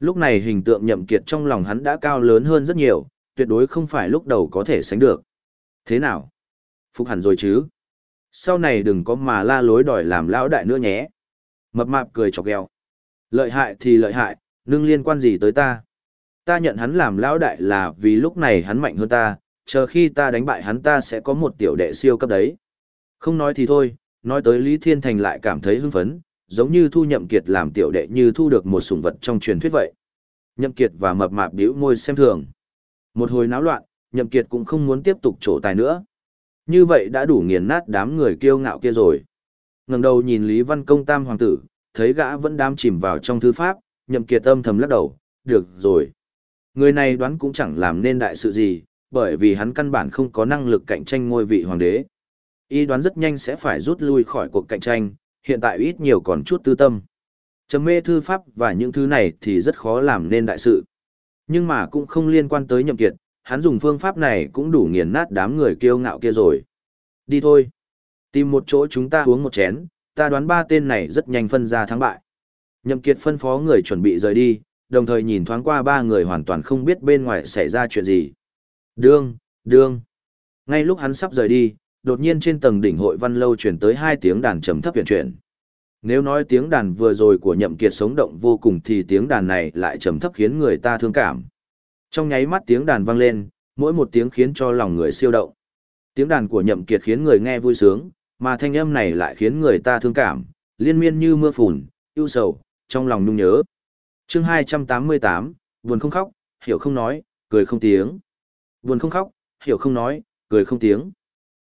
Lúc này hình tượng Nhậm Kiệt trong lòng hắn đã cao lớn hơn rất nhiều, tuyệt đối không phải lúc đầu có thể sánh được. Thế nào? Phục hẳn rồi chứ? Sau này đừng có mà la lối đòi làm lão đại nữa nhé. Mập mạp cười chọc ghẹo. Lợi hại thì lợi hại, nương liên quan gì tới ta? Ta nhận hắn làm lão đại là vì lúc này hắn mạnh hơn ta, chờ khi ta đánh bại hắn ta sẽ có một tiểu đệ siêu cấp đấy. Không nói thì thôi, nói tới Lý Thiên Thành lại cảm thấy hưng phấn, giống như thu nhậm kiệt làm tiểu đệ như thu được một sủng vật trong truyền thuyết vậy. Nhậm kiệt và mập mạp điếu môi xem thường. Một hồi náo loạn, nhậm kiệt cũng không muốn tiếp tục trổ tài nữa. Như vậy đã đủ nghiền nát đám người kiêu ngạo kia rồi. ngẩng đầu nhìn Lý Văn Công Tam Hoàng tử, thấy gã vẫn đám chìm vào trong thư pháp, nhậm kiệt âm thầm lắc đầu, được rồi. Người này đoán cũng chẳng làm nên đại sự gì, bởi vì hắn căn bản không có năng lực cạnh tranh ngôi vị hoàng đế. Y đoán rất nhanh sẽ phải rút lui khỏi cuộc cạnh tranh, hiện tại ít nhiều còn chút tư tâm. Trầm mê thư pháp và những thứ này thì rất khó làm nên đại sự. Nhưng mà cũng không liên quan tới nhậm kiệt, hắn dùng phương pháp này cũng đủ nghiền nát đám người kiêu ngạo kia rồi. Đi thôi. Tìm một chỗ chúng ta uống một chén, ta đoán ba tên này rất nhanh phân ra thắng bại. Nhậm kiệt phân phó người chuẩn bị rời đi, đồng thời nhìn thoáng qua ba người hoàn toàn không biết bên ngoài xảy ra chuyện gì. Đương, đương. Ngay lúc hắn sắp rời đi, đột nhiên trên tầng đỉnh hội văn lâu chuyển tới hai tiếng đàn trầm thấp huyền chuyển. Nếu nói tiếng đàn vừa rồi của nhậm kiệt sống động vô cùng thì tiếng đàn này lại trầm thấp khiến người ta thương cảm. Trong nháy mắt tiếng đàn vang lên, mỗi một tiếng khiến cho lòng người siêu động. Tiếng đàn của nhậm kiệt khiến người nghe vui sướng, mà thanh âm này lại khiến người ta thương cảm, liên miên như mưa phùn, ưu sầu, trong lòng nhung nhớ. Chương 288, buồn không khóc, hiểu không nói, cười không tiếng. Buồn không khóc, hiểu không nói, cười không tiếng.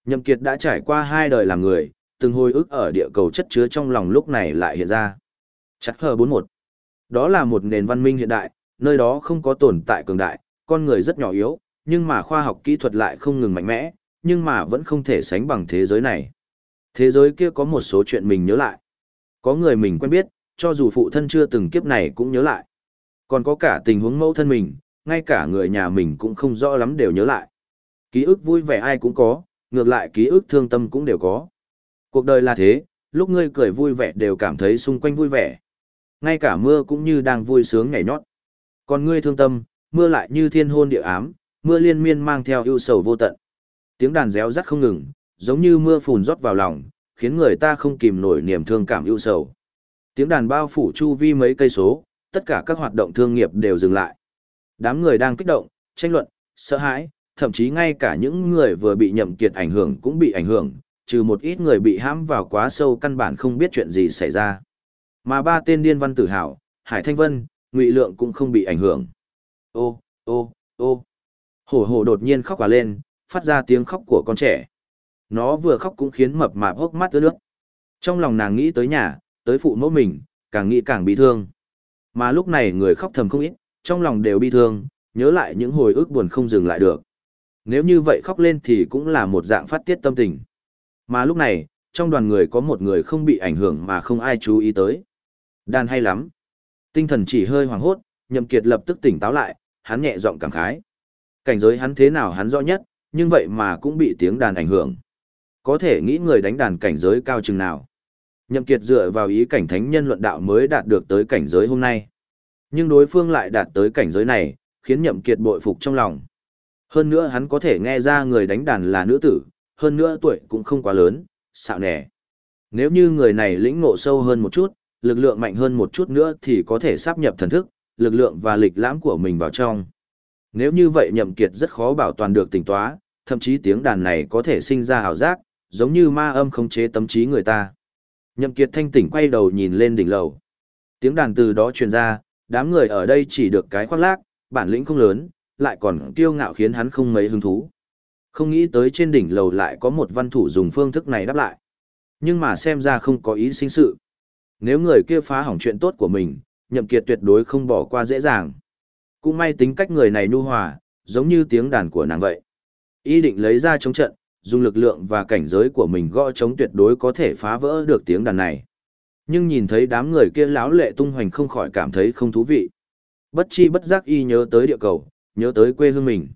Nhậm Kiệt đã trải qua hai đời làm người, từng hồi ức ở địa cầu chất chứa trong lòng lúc này lại hiện ra. Chắc hờ 41. Đó là một nền văn minh hiện đại, nơi đó không có tồn tại cường đại, con người rất nhỏ yếu, nhưng mà khoa học kỹ thuật lại không ngừng mạnh mẽ, nhưng mà vẫn không thể sánh bằng thế giới này. Thế giới kia có một số chuyện mình nhớ lại. Có người mình quen biết, cho dù phụ thân chưa từng kiếp này cũng nhớ lại. Còn có cả tình huống mẫu thân mình, ngay cả người nhà mình cũng không rõ lắm đều nhớ lại. Ký ức vui vẻ ai cũng có, ngược lại ký ức thương tâm cũng đều có. Cuộc đời là thế, lúc ngươi cười vui vẻ đều cảm thấy xung quanh vui vẻ. Ngay cả mưa cũng như đang vui sướng nhảy nhót. Còn ngươi thương tâm, mưa lại như thiên hôn địa ám, mưa liên miên mang theo ưu sầu vô tận. Tiếng đàn réo rắt không ngừng, giống như mưa phùn rót vào lòng, khiến người ta không kìm nổi niềm thương cảm ưu sầu. Tiếng đàn bao phủ chu vi mấy cây số, tất cả các hoạt động thương nghiệp đều dừng lại. Đám người đang kích động, tranh luận, sợ hãi, thậm chí ngay cả những người vừa bị nhậm kiệt ảnh hưởng cũng bị ảnh hưởng, trừ một ít người bị hãm vào quá sâu căn bản không biết chuyện gì xảy ra. Mà ba tên điên văn tử hảo, Hải Thanh Vân, Ngụy Lượng cũng không bị ảnh hưởng. Ô, ô, ô. Hổ hổ đột nhiên khóc quả lên, phát ra tiếng khóc của con trẻ. Nó vừa khóc cũng khiến mập mạp hốc mắt ướt nước. Trong lòng nàng nghĩ tới nhà, tới phụ mẫu mình, càng nghĩ càng bị thương. Mà lúc này người khóc thầm không ít, trong lòng đều bi thương, nhớ lại những hồi ức buồn không dừng lại được. Nếu như vậy khóc lên thì cũng là một dạng phát tiết tâm tình. Mà lúc này, trong đoàn người có một người không bị ảnh hưởng mà không ai chú ý tới. Đàn hay lắm. Tinh thần chỉ hơi hoảng hốt, Nhậm Kiệt lập tức tỉnh táo lại, hắn nhẹ giọng cảm khái. Cảnh giới hắn thế nào hắn rõ nhất, nhưng vậy mà cũng bị tiếng đàn ảnh hưởng. Có thể nghĩ người đánh đàn cảnh giới cao chừng nào. Nhậm Kiệt dựa vào ý cảnh thánh nhân luận đạo mới đạt được tới cảnh giới hôm nay. Nhưng đối phương lại đạt tới cảnh giới này, khiến Nhậm Kiệt bội phục trong lòng. Hơn nữa hắn có thể nghe ra người đánh đàn là nữ tử, hơn nữa tuổi cũng không quá lớn, xạo nẻ. Nếu như người này lĩnh ngộ sâu hơn một chút, lực lượng mạnh hơn một chút nữa thì có thể sắp nhập thần thức, lực lượng và lịch lãm của mình vào trong. Nếu như vậy Nhậm Kiệt rất khó bảo toàn được tỉnh tóa, thậm chí tiếng đàn này có thể sinh ra hào giác, giống như ma âm khống chế tâm trí người ta. Nhậm Kiệt thanh tỉnh quay đầu nhìn lên đỉnh lầu. Tiếng đàn từ đó truyền ra, đám người ở đây chỉ được cái khoác lác, bản lĩnh không lớn, lại còn kiêu ngạo khiến hắn không mấy hứng thú. Không nghĩ tới trên đỉnh lầu lại có một văn thủ dùng phương thức này đáp lại. Nhưng mà xem ra không có ý sinh sự. Nếu người kia phá hỏng chuyện tốt của mình, Nhậm Kiệt tuyệt đối không bỏ qua dễ dàng. Cũng may tính cách người này nu hòa, giống như tiếng đàn của nàng vậy. Ý định lấy ra chống trận, dùng lực lượng và cảnh giới của mình gõ chống tuyệt đối có thể phá vỡ được tiếng đàn này. Nhưng nhìn thấy đám người kia láo lệ tung hoành không khỏi cảm thấy không thú vị. Bất chi bất giác y nhớ tới địa cầu, nhớ tới quê hương mình.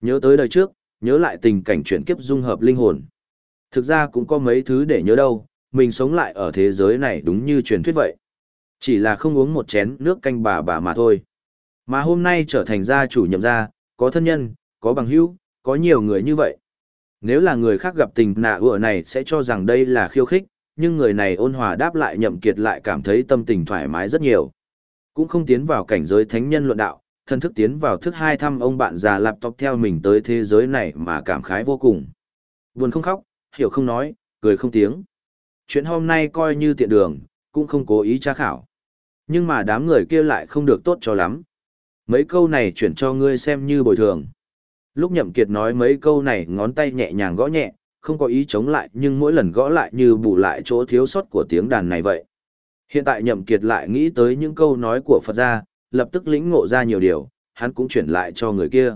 Nhớ tới đời trước, nhớ lại tình cảnh chuyển kiếp dung hợp linh hồn. Thực ra cũng có mấy thứ để nhớ đâu, mình sống lại ở thế giới này đúng như truyền thuyết vậy. Chỉ là không uống một chén nước canh bà bà mà thôi. Mà hôm nay trở thành gia chủ nhậm gia, có thân nhân, có bằng hữu, có nhiều người như vậy. Nếu là người khác gặp tình nạ ựa này sẽ cho rằng đây là khiêu khích, nhưng người này ôn hòa đáp lại nhậm kiệt lại cảm thấy tâm tình thoải mái rất nhiều. Cũng không tiến vào cảnh giới thánh nhân luận đạo, thân thức tiến vào thức hai thăm ông bạn già laptop theo mình tới thế giới này mà cảm khái vô cùng. Buồn không khóc, hiểu không nói, cười không tiếng. Chuyện hôm nay coi như tiện đường, cũng không cố ý tra khảo. Nhưng mà đám người kia lại không được tốt cho lắm. Mấy câu này chuyển cho ngươi xem như bồi thường. Lúc nhậm kiệt nói mấy câu này ngón tay nhẹ nhàng gõ nhẹ, không có ý chống lại nhưng mỗi lần gõ lại như bù lại chỗ thiếu sót của tiếng đàn này vậy. Hiện tại nhậm kiệt lại nghĩ tới những câu nói của Phật gia, lập tức lĩnh ngộ ra nhiều điều, hắn cũng chuyển lại cho người kia.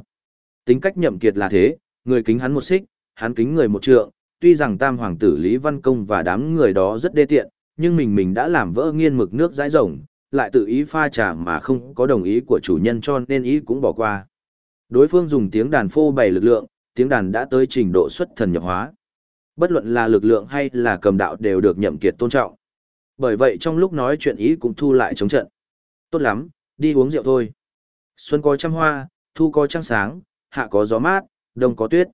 Tính cách nhậm kiệt là thế, người kính hắn một xích, hắn kính người một trượng, tuy rằng tam hoàng tử Lý Văn Công và đám người đó rất đê tiện, nhưng mình mình đã làm vỡ nghiên mực nước dãi rồng, lại tự ý pha trà mà không có đồng ý của chủ nhân cho nên ý cũng bỏ qua. Đối phương dùng tiếng đàn phô bày lực lượng, tiếng đàn đã tới trình độ xuất thần nhập hóa. Bất luận là lực lượng hay là cầm đạo đều được nhậm kiệt tôn trọng. Bởi vậy trong lúc nói chuyện ý cũng thu lại chống trận. Tốt lắm, đi uống rượu thôi. Xuân có trăm hoa, thu có trăng sáng, hạ có gió mát, đông có tuyết.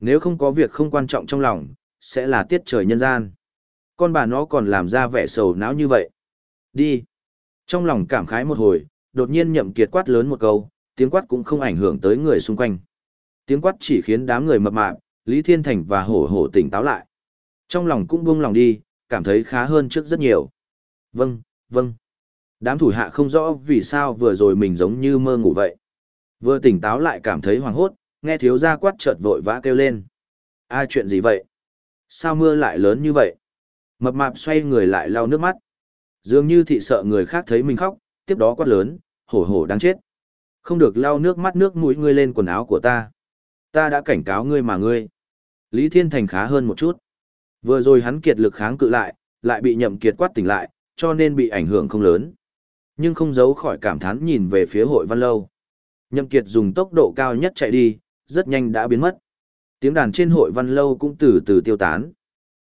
Nếu không có việc không quan trọng trong lòng, sẽ là tiết trời nhân gian. Con bà nó còn làm ra vẻ sầu não như vậy. Đi. Trong lòng cảm khái một hồi, đột nhiên nhậm kiệt quát lớn một câu, tiếng quát cũng không ảnh hưởng tới người xung quanh. Tiếng quát chỉ khiến đám người mập mạp, Lý Thiên Thành và hổ hổ tỉnh táo lại. Trong lòng cũng buông lòng đi, cảm thấy khá hơn trước rất nhiều. Vâng, vâng. Đám thủ hạ không rõ vì sao vừa rồi mình giống như mơ ngủ vậy. Vừa tỉnh táo lại cảm thấy hoảng hốt, nghe thiếu gia quát chợt vội vã kêu lên. a chuyện gì vậy? Sao mưa lại lớn như vậy? Mập mạp xoay người lại lau nước mắt. Dường như thị sợ người khác thấy mình khóc, tiếp đó quát lớn, hổ hổ đáng chết. Không được lau nước mắt nước mũi ngươi lên quần áo của ta. Ta đã cảnh cáo ngươi mà ngươi. Lý Thiên Thành khá hơn một chút. Vừa rồi hắn kiệt lực kháng cự lại, lại bị nhậm kiệt quát tỉnh lại, cho nên bị ảnh hưởng không lớn. Nhưng không giấu khỏi cảm thán nhìn về phía hội văn lâu. Nhậm kiệt dùng tốc độ cao nhất chạy đi, rất nhanh đã biến mất. Tiếng đàn trên hội văn lâu cũng từ từ tiêu tán.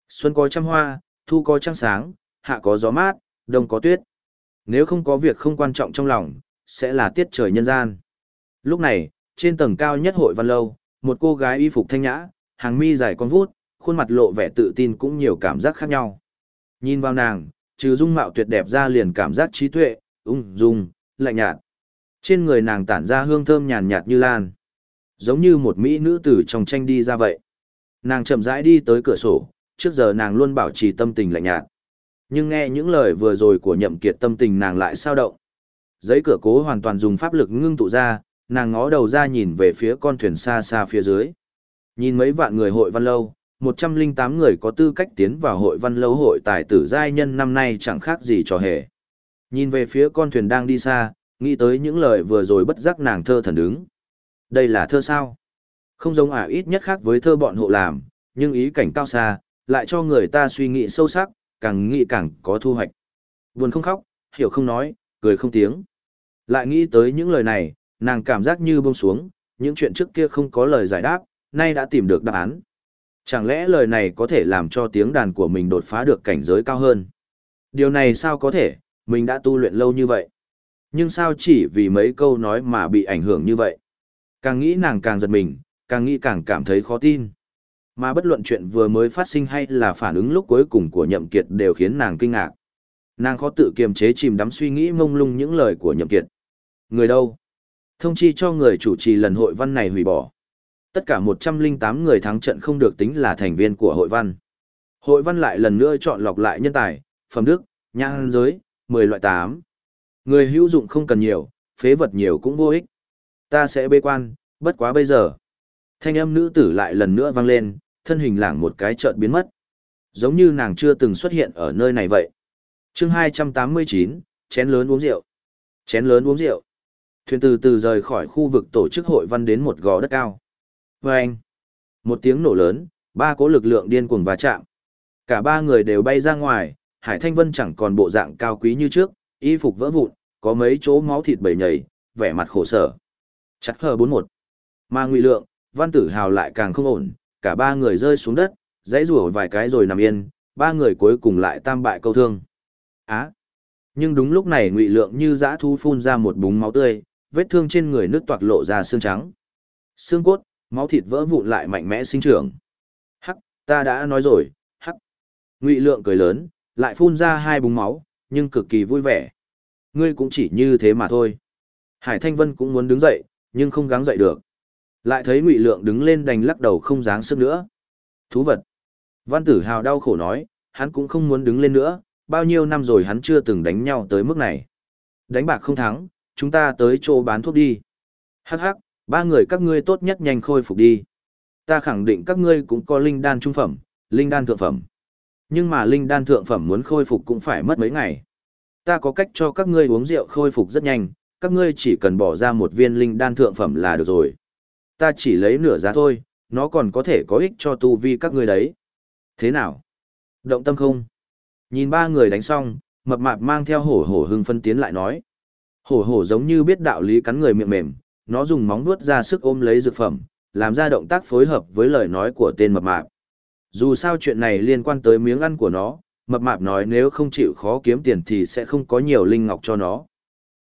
Xuân có trăm hoa, thu có trăng sáng, hạ có gió mát, đông có tuyết. Nếu không có việc không quan trọng trong lòng, sẽ là tiết trời nhân gian. Lúc này, trên tầng cao nhất hội văn lâu, một cô gái y phục thanh nhã, hàng mi dài con vút, khuôn mặt lộ vẻ tự tin cũng nhiều cảm giác khác nhau. Nhìn vào nàng, Trừ dung mạo tuyệt đẹp ra liền cảm giác trí tuệ, ung dung, lạnh nhạt. Trên người nàng tản ra hương thơm nhàn nhạt như lan. Giống như một mỹ nữ tử trong tranh đi ra vậy. Nàng chậm rãi đi tới cửa sổ, trước giờ nàng luôn bảo trì tâm tình lạnh nhạt. Nhưng nghe những lời vừa rồi của nhậm kiệt tâm tình nàng lại sao động. Giấy cửa cố hoàn toàn dùng pháp lực ngưng tụ ra, nàng ngó đầu ra nhìn về phía con thuyền xa xa phía dưới. Nhìn mấy vạn người hội văn lâu, 108 người có tư cách tiến vào hội văn lâu hội tài tử giai nhân năm nay chẳng khác gì trò hề. Nhìn về phía con thuyền đang đi xa, nghĩ tới những lời vừa rồi bất giác nàng thơ thần đứng. Đây là thơ sao? Không giống ả ít nhất khác với thơ bọn hộ làm, nhưng ý cảnh cao xa, lại cho người ta suy nghĩ sâu sắc, càng nghĩ càng có thu hoạch. Buồn không khóc, hiểu không nói, cười không tiếng. Lại nghĩ tới những lời này, nàng cảm giác như buông xuống, những chuyện trước kia không có lời giải đáp, nay đã tìm được đáp án. Chẳng lẽ lời này có thể làm cho tiếng đàn của mình đột phá được cảnh giới cao hơn? Điều này sao có thể, mình đã tu luyện lâu như vậy. Nhưng sao chỉ vì mấy câu nói mà bị ảnh hưởng như vậy? Càng nghĩ nàng càng giật mình, càng nghĩ càng cảm thấy khó tin. Mà bất luận chuyện vừa mới phát sinh hay là phản ứng lúc cuối cùng của nhậm kiệt đều khiến nàng kinh ngạc. Nàng khó tự kiềm chế chìm đắm suy nghĩ mông lung những lời của nhậm kiệt. Người đâu? Thông chi cho người chủ trì lần hội văn này hủy bỏ. Tất cả 108 người thắng trận không được tính là thành viên của hội văn. Hội văn lại lần nữa chọn lọc lại nhân tài, phẩm đức, nhãn giới, 10 loại 8. Người hữu dụng không cần nhiều, phế vật nhiều cũng vô ích. Ta sẽ bê quan, bất quá bây giờ. Thanh âm nữ tử lại lần nữa vang lên, thân hình lảng một cái chợt biến mất. Giống như nàng chưa từng xuất hiện ở nơi này vậy. chương 289, chén lớn uống rượu. Chén lớn uống rượu. Thuyền từ từ rời khỏi khu vực tổ chức hội văn đến một gò đất cao. Vâng! anh, một tiếng nổ lớn, ba cố lực lượng điên cuồng va chạm. Cả ba người đều bay ra ngoài, Hải Thanh Vân chẳng còn bộ dạng cao quý như trước, y phục vỡ vụn, có mấy chỗ máu thịt bầy nhảy, vẻ mặt khổ sở. Chặt hờ 41. Mà Ngụy Lượng, Văn Tử Hào lại càng không ổn, cả ba người rơi xuống đất, dãy rủa vài cái rồi nằm yên, ba người cuối cùng lại tam bại câu thương. Á! Nhưng đúng lúc này Ngụy Lượng như dã thu phun ra một búng máu tươi, vết thương trên người nước toạc lộ ra xương trắng. Xương cốt, máu thịt vỡ vụn lại mạnh mẽ sinh trưởng. Hắc, ta đã nói rồi, hắc. Ngụy Lượng cười lớn, lại phun ra hai búng máu, nhưng cực kỳ vui vẻ. Ngươi cũng chỉ như thế mà thôi. Hải Thanh Vân cũng muốn đứng dậy, nhưng không gắng dậy được. Lại thấy Ngụy Lượng đứng lên đành lắc đầu không dáng sức nữa. Thú vật. Văn Tử Hào đau khổ nói, hắn cũng không muốn đứng lên nữa, bao nhiêu năm rồi hắn chưa từng đánh nhau tới mức này. Đánh bạc không thắng, chúng ta tới chỗ bán thuốc đi. Hắc hắc, ba người các ngươi tốt nhất nhanh khôi phục đi. Ta khẳng định các ngươi cũng có linh đan trung phẩm, linh đan thượng phẩm. Nhưng mà linh đan thượng phẩm muốn khôi phục cũng phải mất mấy ngày. Ta có cách cho các ngươi uống rượu khôi phục rất nhanh, các ngươi chỉ cần bỏ ra một viên linh đan thượng phẩm là được rồi. Ta chỉ lấy nửa giá thôi, nó còn có thể có ích cho tu vi các ngươi đấy. Thế nào? Động tâm không? Nhìn ba người đánh xong, mập mạp mang theo hổ hổ hưng phân tiến lại nói. Hổ hổ giống như biết đạo lý cắn người miệng mềm, nó dùng móng vuốt ra sức ôm lấy dược phẩm, làm ra động tác phối hợp với lời nói của tên mập mạp. Dù sao chuyện này liên quan tới miếng ăn của nó, mập mạp nói nếu không chịu khó kiếm tiền thì sẽ không có nhiều linh ngọc cho nó.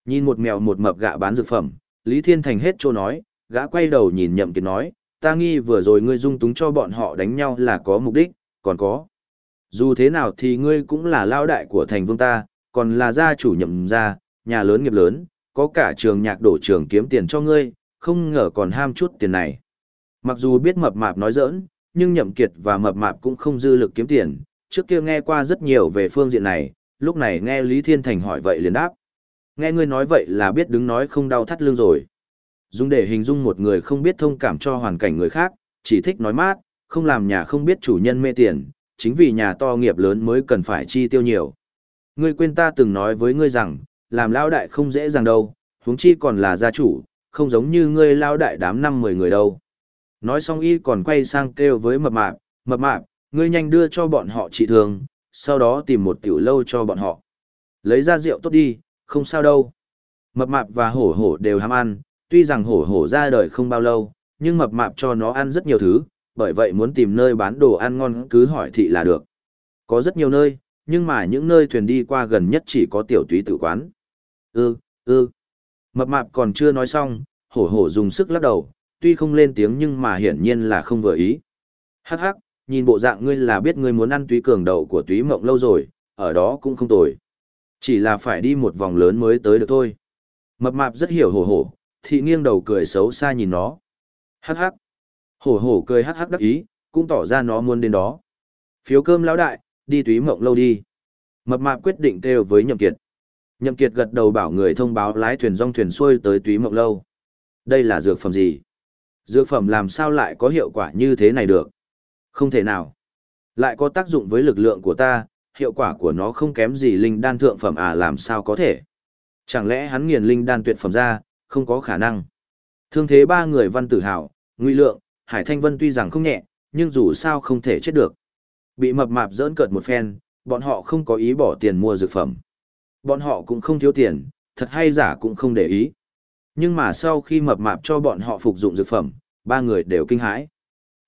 Nhìn một mèo một mập gạ bán dược phẩm, Lý Thiên Thành hết chỗ nói, gã quay đầu nhìn nhậm kiệt nói, ta nghi vừa rồi ngươi dung túng cho bọn họ đánh nhau là có mục đích, còn có. Dù thế nào thì ngươi cũng là lao đại của thành vương ta, còn là gia chủ nhậm gia, nhà lớn nghiệp lớn, có cả trường nhạc đổ trường kiếm tiền cho ngươi, không ngờ còn ham chút tiền này. Mặc dù biết mập mạp nói giỡn, nhưng nhậm kiệt và mập mạp cũng không dư lực kiếm tiền, trước kia nghe qua rất nhiều về phương diện này, lúc này nghe Lý Thiên Thành hỏi vậy liền đáp. Nghe ngươi nói vậy là biết đứng nói không đau thắt lưng rồi. Dùng để hình dung một người không biết thông cảm cho hoàn cảnh người khác, chỉ thích nói mát, không làm nhà không biết chủ nhân mê tiền, chính vì nhà to nghiệp lớn mới cần phải chi tiêu nhiều. Ngươi quên ta từng nói với ngươi rằng, làm lao đại không dễ dàng đâu, huống chi còn là gia chủ, không giống như ngươi lao đại đám năm mười người đâu. Nói xong y còn quay sang kêu với mập mạp, mập mạp, ngươi nhanh đưa cho bọn họ trị thương, sau đó tìm một tiểu lâu cho bọn họ. Lấy ra rượu tốt đi, không sao đâu. Mập mạp và hổ hổ đều ham ăn, tuy rằng hổ hổ ra đời không bao lâu, nhưng mập mạp cho nó ăn rất nhiều thứ, bởi vậy muốn tìm nơi bán đồ ăn ngon cứ hỏi thị là được. Có rất nhiều nơi, nhưng mà những nơi thuyền đi qua gần nhất chỉ có tiểu túy tử quán. Ư, ư. Mập mạp còn chưa nói xong, hổ hổ dùng sức lắc đầu, tuy không lên tiếng nhưng mà hiển nhiên là không vừa ý. Hắc hắc, nhìn bộ dạng ngươi là biết ngươi muốn ăn túy cường đậu của túy mộng lâu rồi, ở đó cũng không tồi. Chỉ là phải đi một vòng lớn mới tới được thôi. Mập mạp rất hiểu hổ hổ, thị nghiêng đầu cười xấu xa nhìn nó. Hắc hắc. Hổ hổ cười hắc hắc đắc ý, cũng tỏ ra nó muốn đến đó. Phiếu cơm lão đại, đi túy mộng lâu đi. Mập mạp quyết định kêu với Nhậm Kiệt. Nhậm Kiệt gật đầu bảo người thông báo lái thuyền rong thuyền xuôi tới túy mộng lâu. Đây là dược phẩm gì? Dược phẩm làm sao lại có hiệu quả như thế này được? Không thể nào. Lại có tác dụng với lực lượng của ta, hiệu quả của nó không kém gì linh đan thượng phẩm à làm sao có thể? Chẳng lẽ hắn nghiền linh đan tuyệt phẩm ra, không có khả năng. Thương thế ba người văn tử hào, nguy lượng, Hải Thanh Vân tuy rằng không nhẹ, nhưng dù sao không thể chết được. Bị mập mạp dỡn cợt một phen, bọn họ không có ý bỏ tiền mua dược phẩm. Bọn họ cũng không thiếu tiền, thật hay giả cũng không để ý. Nhưng mà sau khi mập mạp cho bọn họ phục dụng dược phẩm, ba người đều kinh hãi.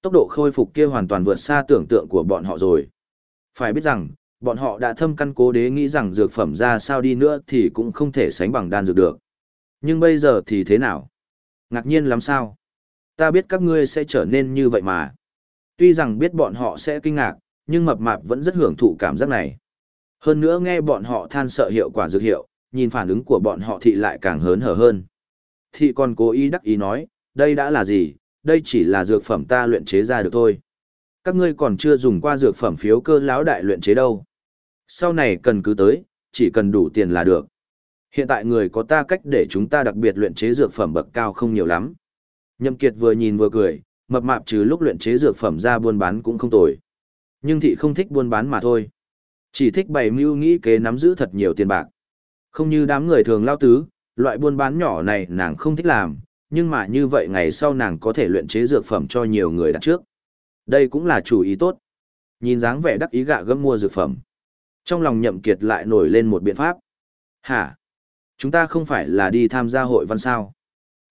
Tốc độ khôi phục kia hoàn toàn vượt xa tưởng tượng của bọn họ rồi. Phải biết rằng, bọn họ đã thâm căn cố đế nghĩ rằng dược phẩm ra sao đi nữa thì cũng không thể sánh bằng đan dược được. Nhưng bây giờ thì thế nào? Ngạc nhiên lắm sao? Ta biết các ngươi sẽ trở nên như vậy mà. Tuy rằng biết bọn họ sẽ kinh ngạc, nhưng mập mạp vẫn rất hưởng thụ cảm giác này. Hơn nữa nghe bọn họ than sợ hiệu quả dược hiệu, nhìn phản ứng của bọn họ thì lại càng hớn hở hơn. Thị còn cố ý đắc ý nói, đây đã là gì, đây chỉ là dược phẩm ta luyện chế ra được thôi. Các ngươi còn chưa dùng qua dược phẩm phiếu cơ lão đại luyện chế đâu. Sau này cần cứ tới, chỉ cần đủ tiền là được. Hiện tại người có ta cách để chúng ta đặc biệt luyện chế dược phẩm bậc cao không nhiều lắm. Nhậm Kiệt vừa nhìn vừa cười, mập mạp trừ lúc luyện chế dược phẩm ra buôn bán cũng không tồi. Nhưng thị không thích buôn bán mà thôi. Chỉ thích bày mưu nghĩ kế nắm giữ thật nhiều tiền bạc. Không như đám người thường lao tứ, loại buôn bán nhỏ này nàng không thích làm, nhưng mà như vậy ngày sau nàng có thể luyện chế dược phẩm cho nhiều người đặt trước. Đây cũng là chủ ý tốt. Nhìn dáng vẻ đắc ý gạ gẫm mua dược phẩm. Trong lòng nhậm kiệt lại nổi lên một biện pháp. Hả? Chúng ta không phải là đi tham gia hội văn sao?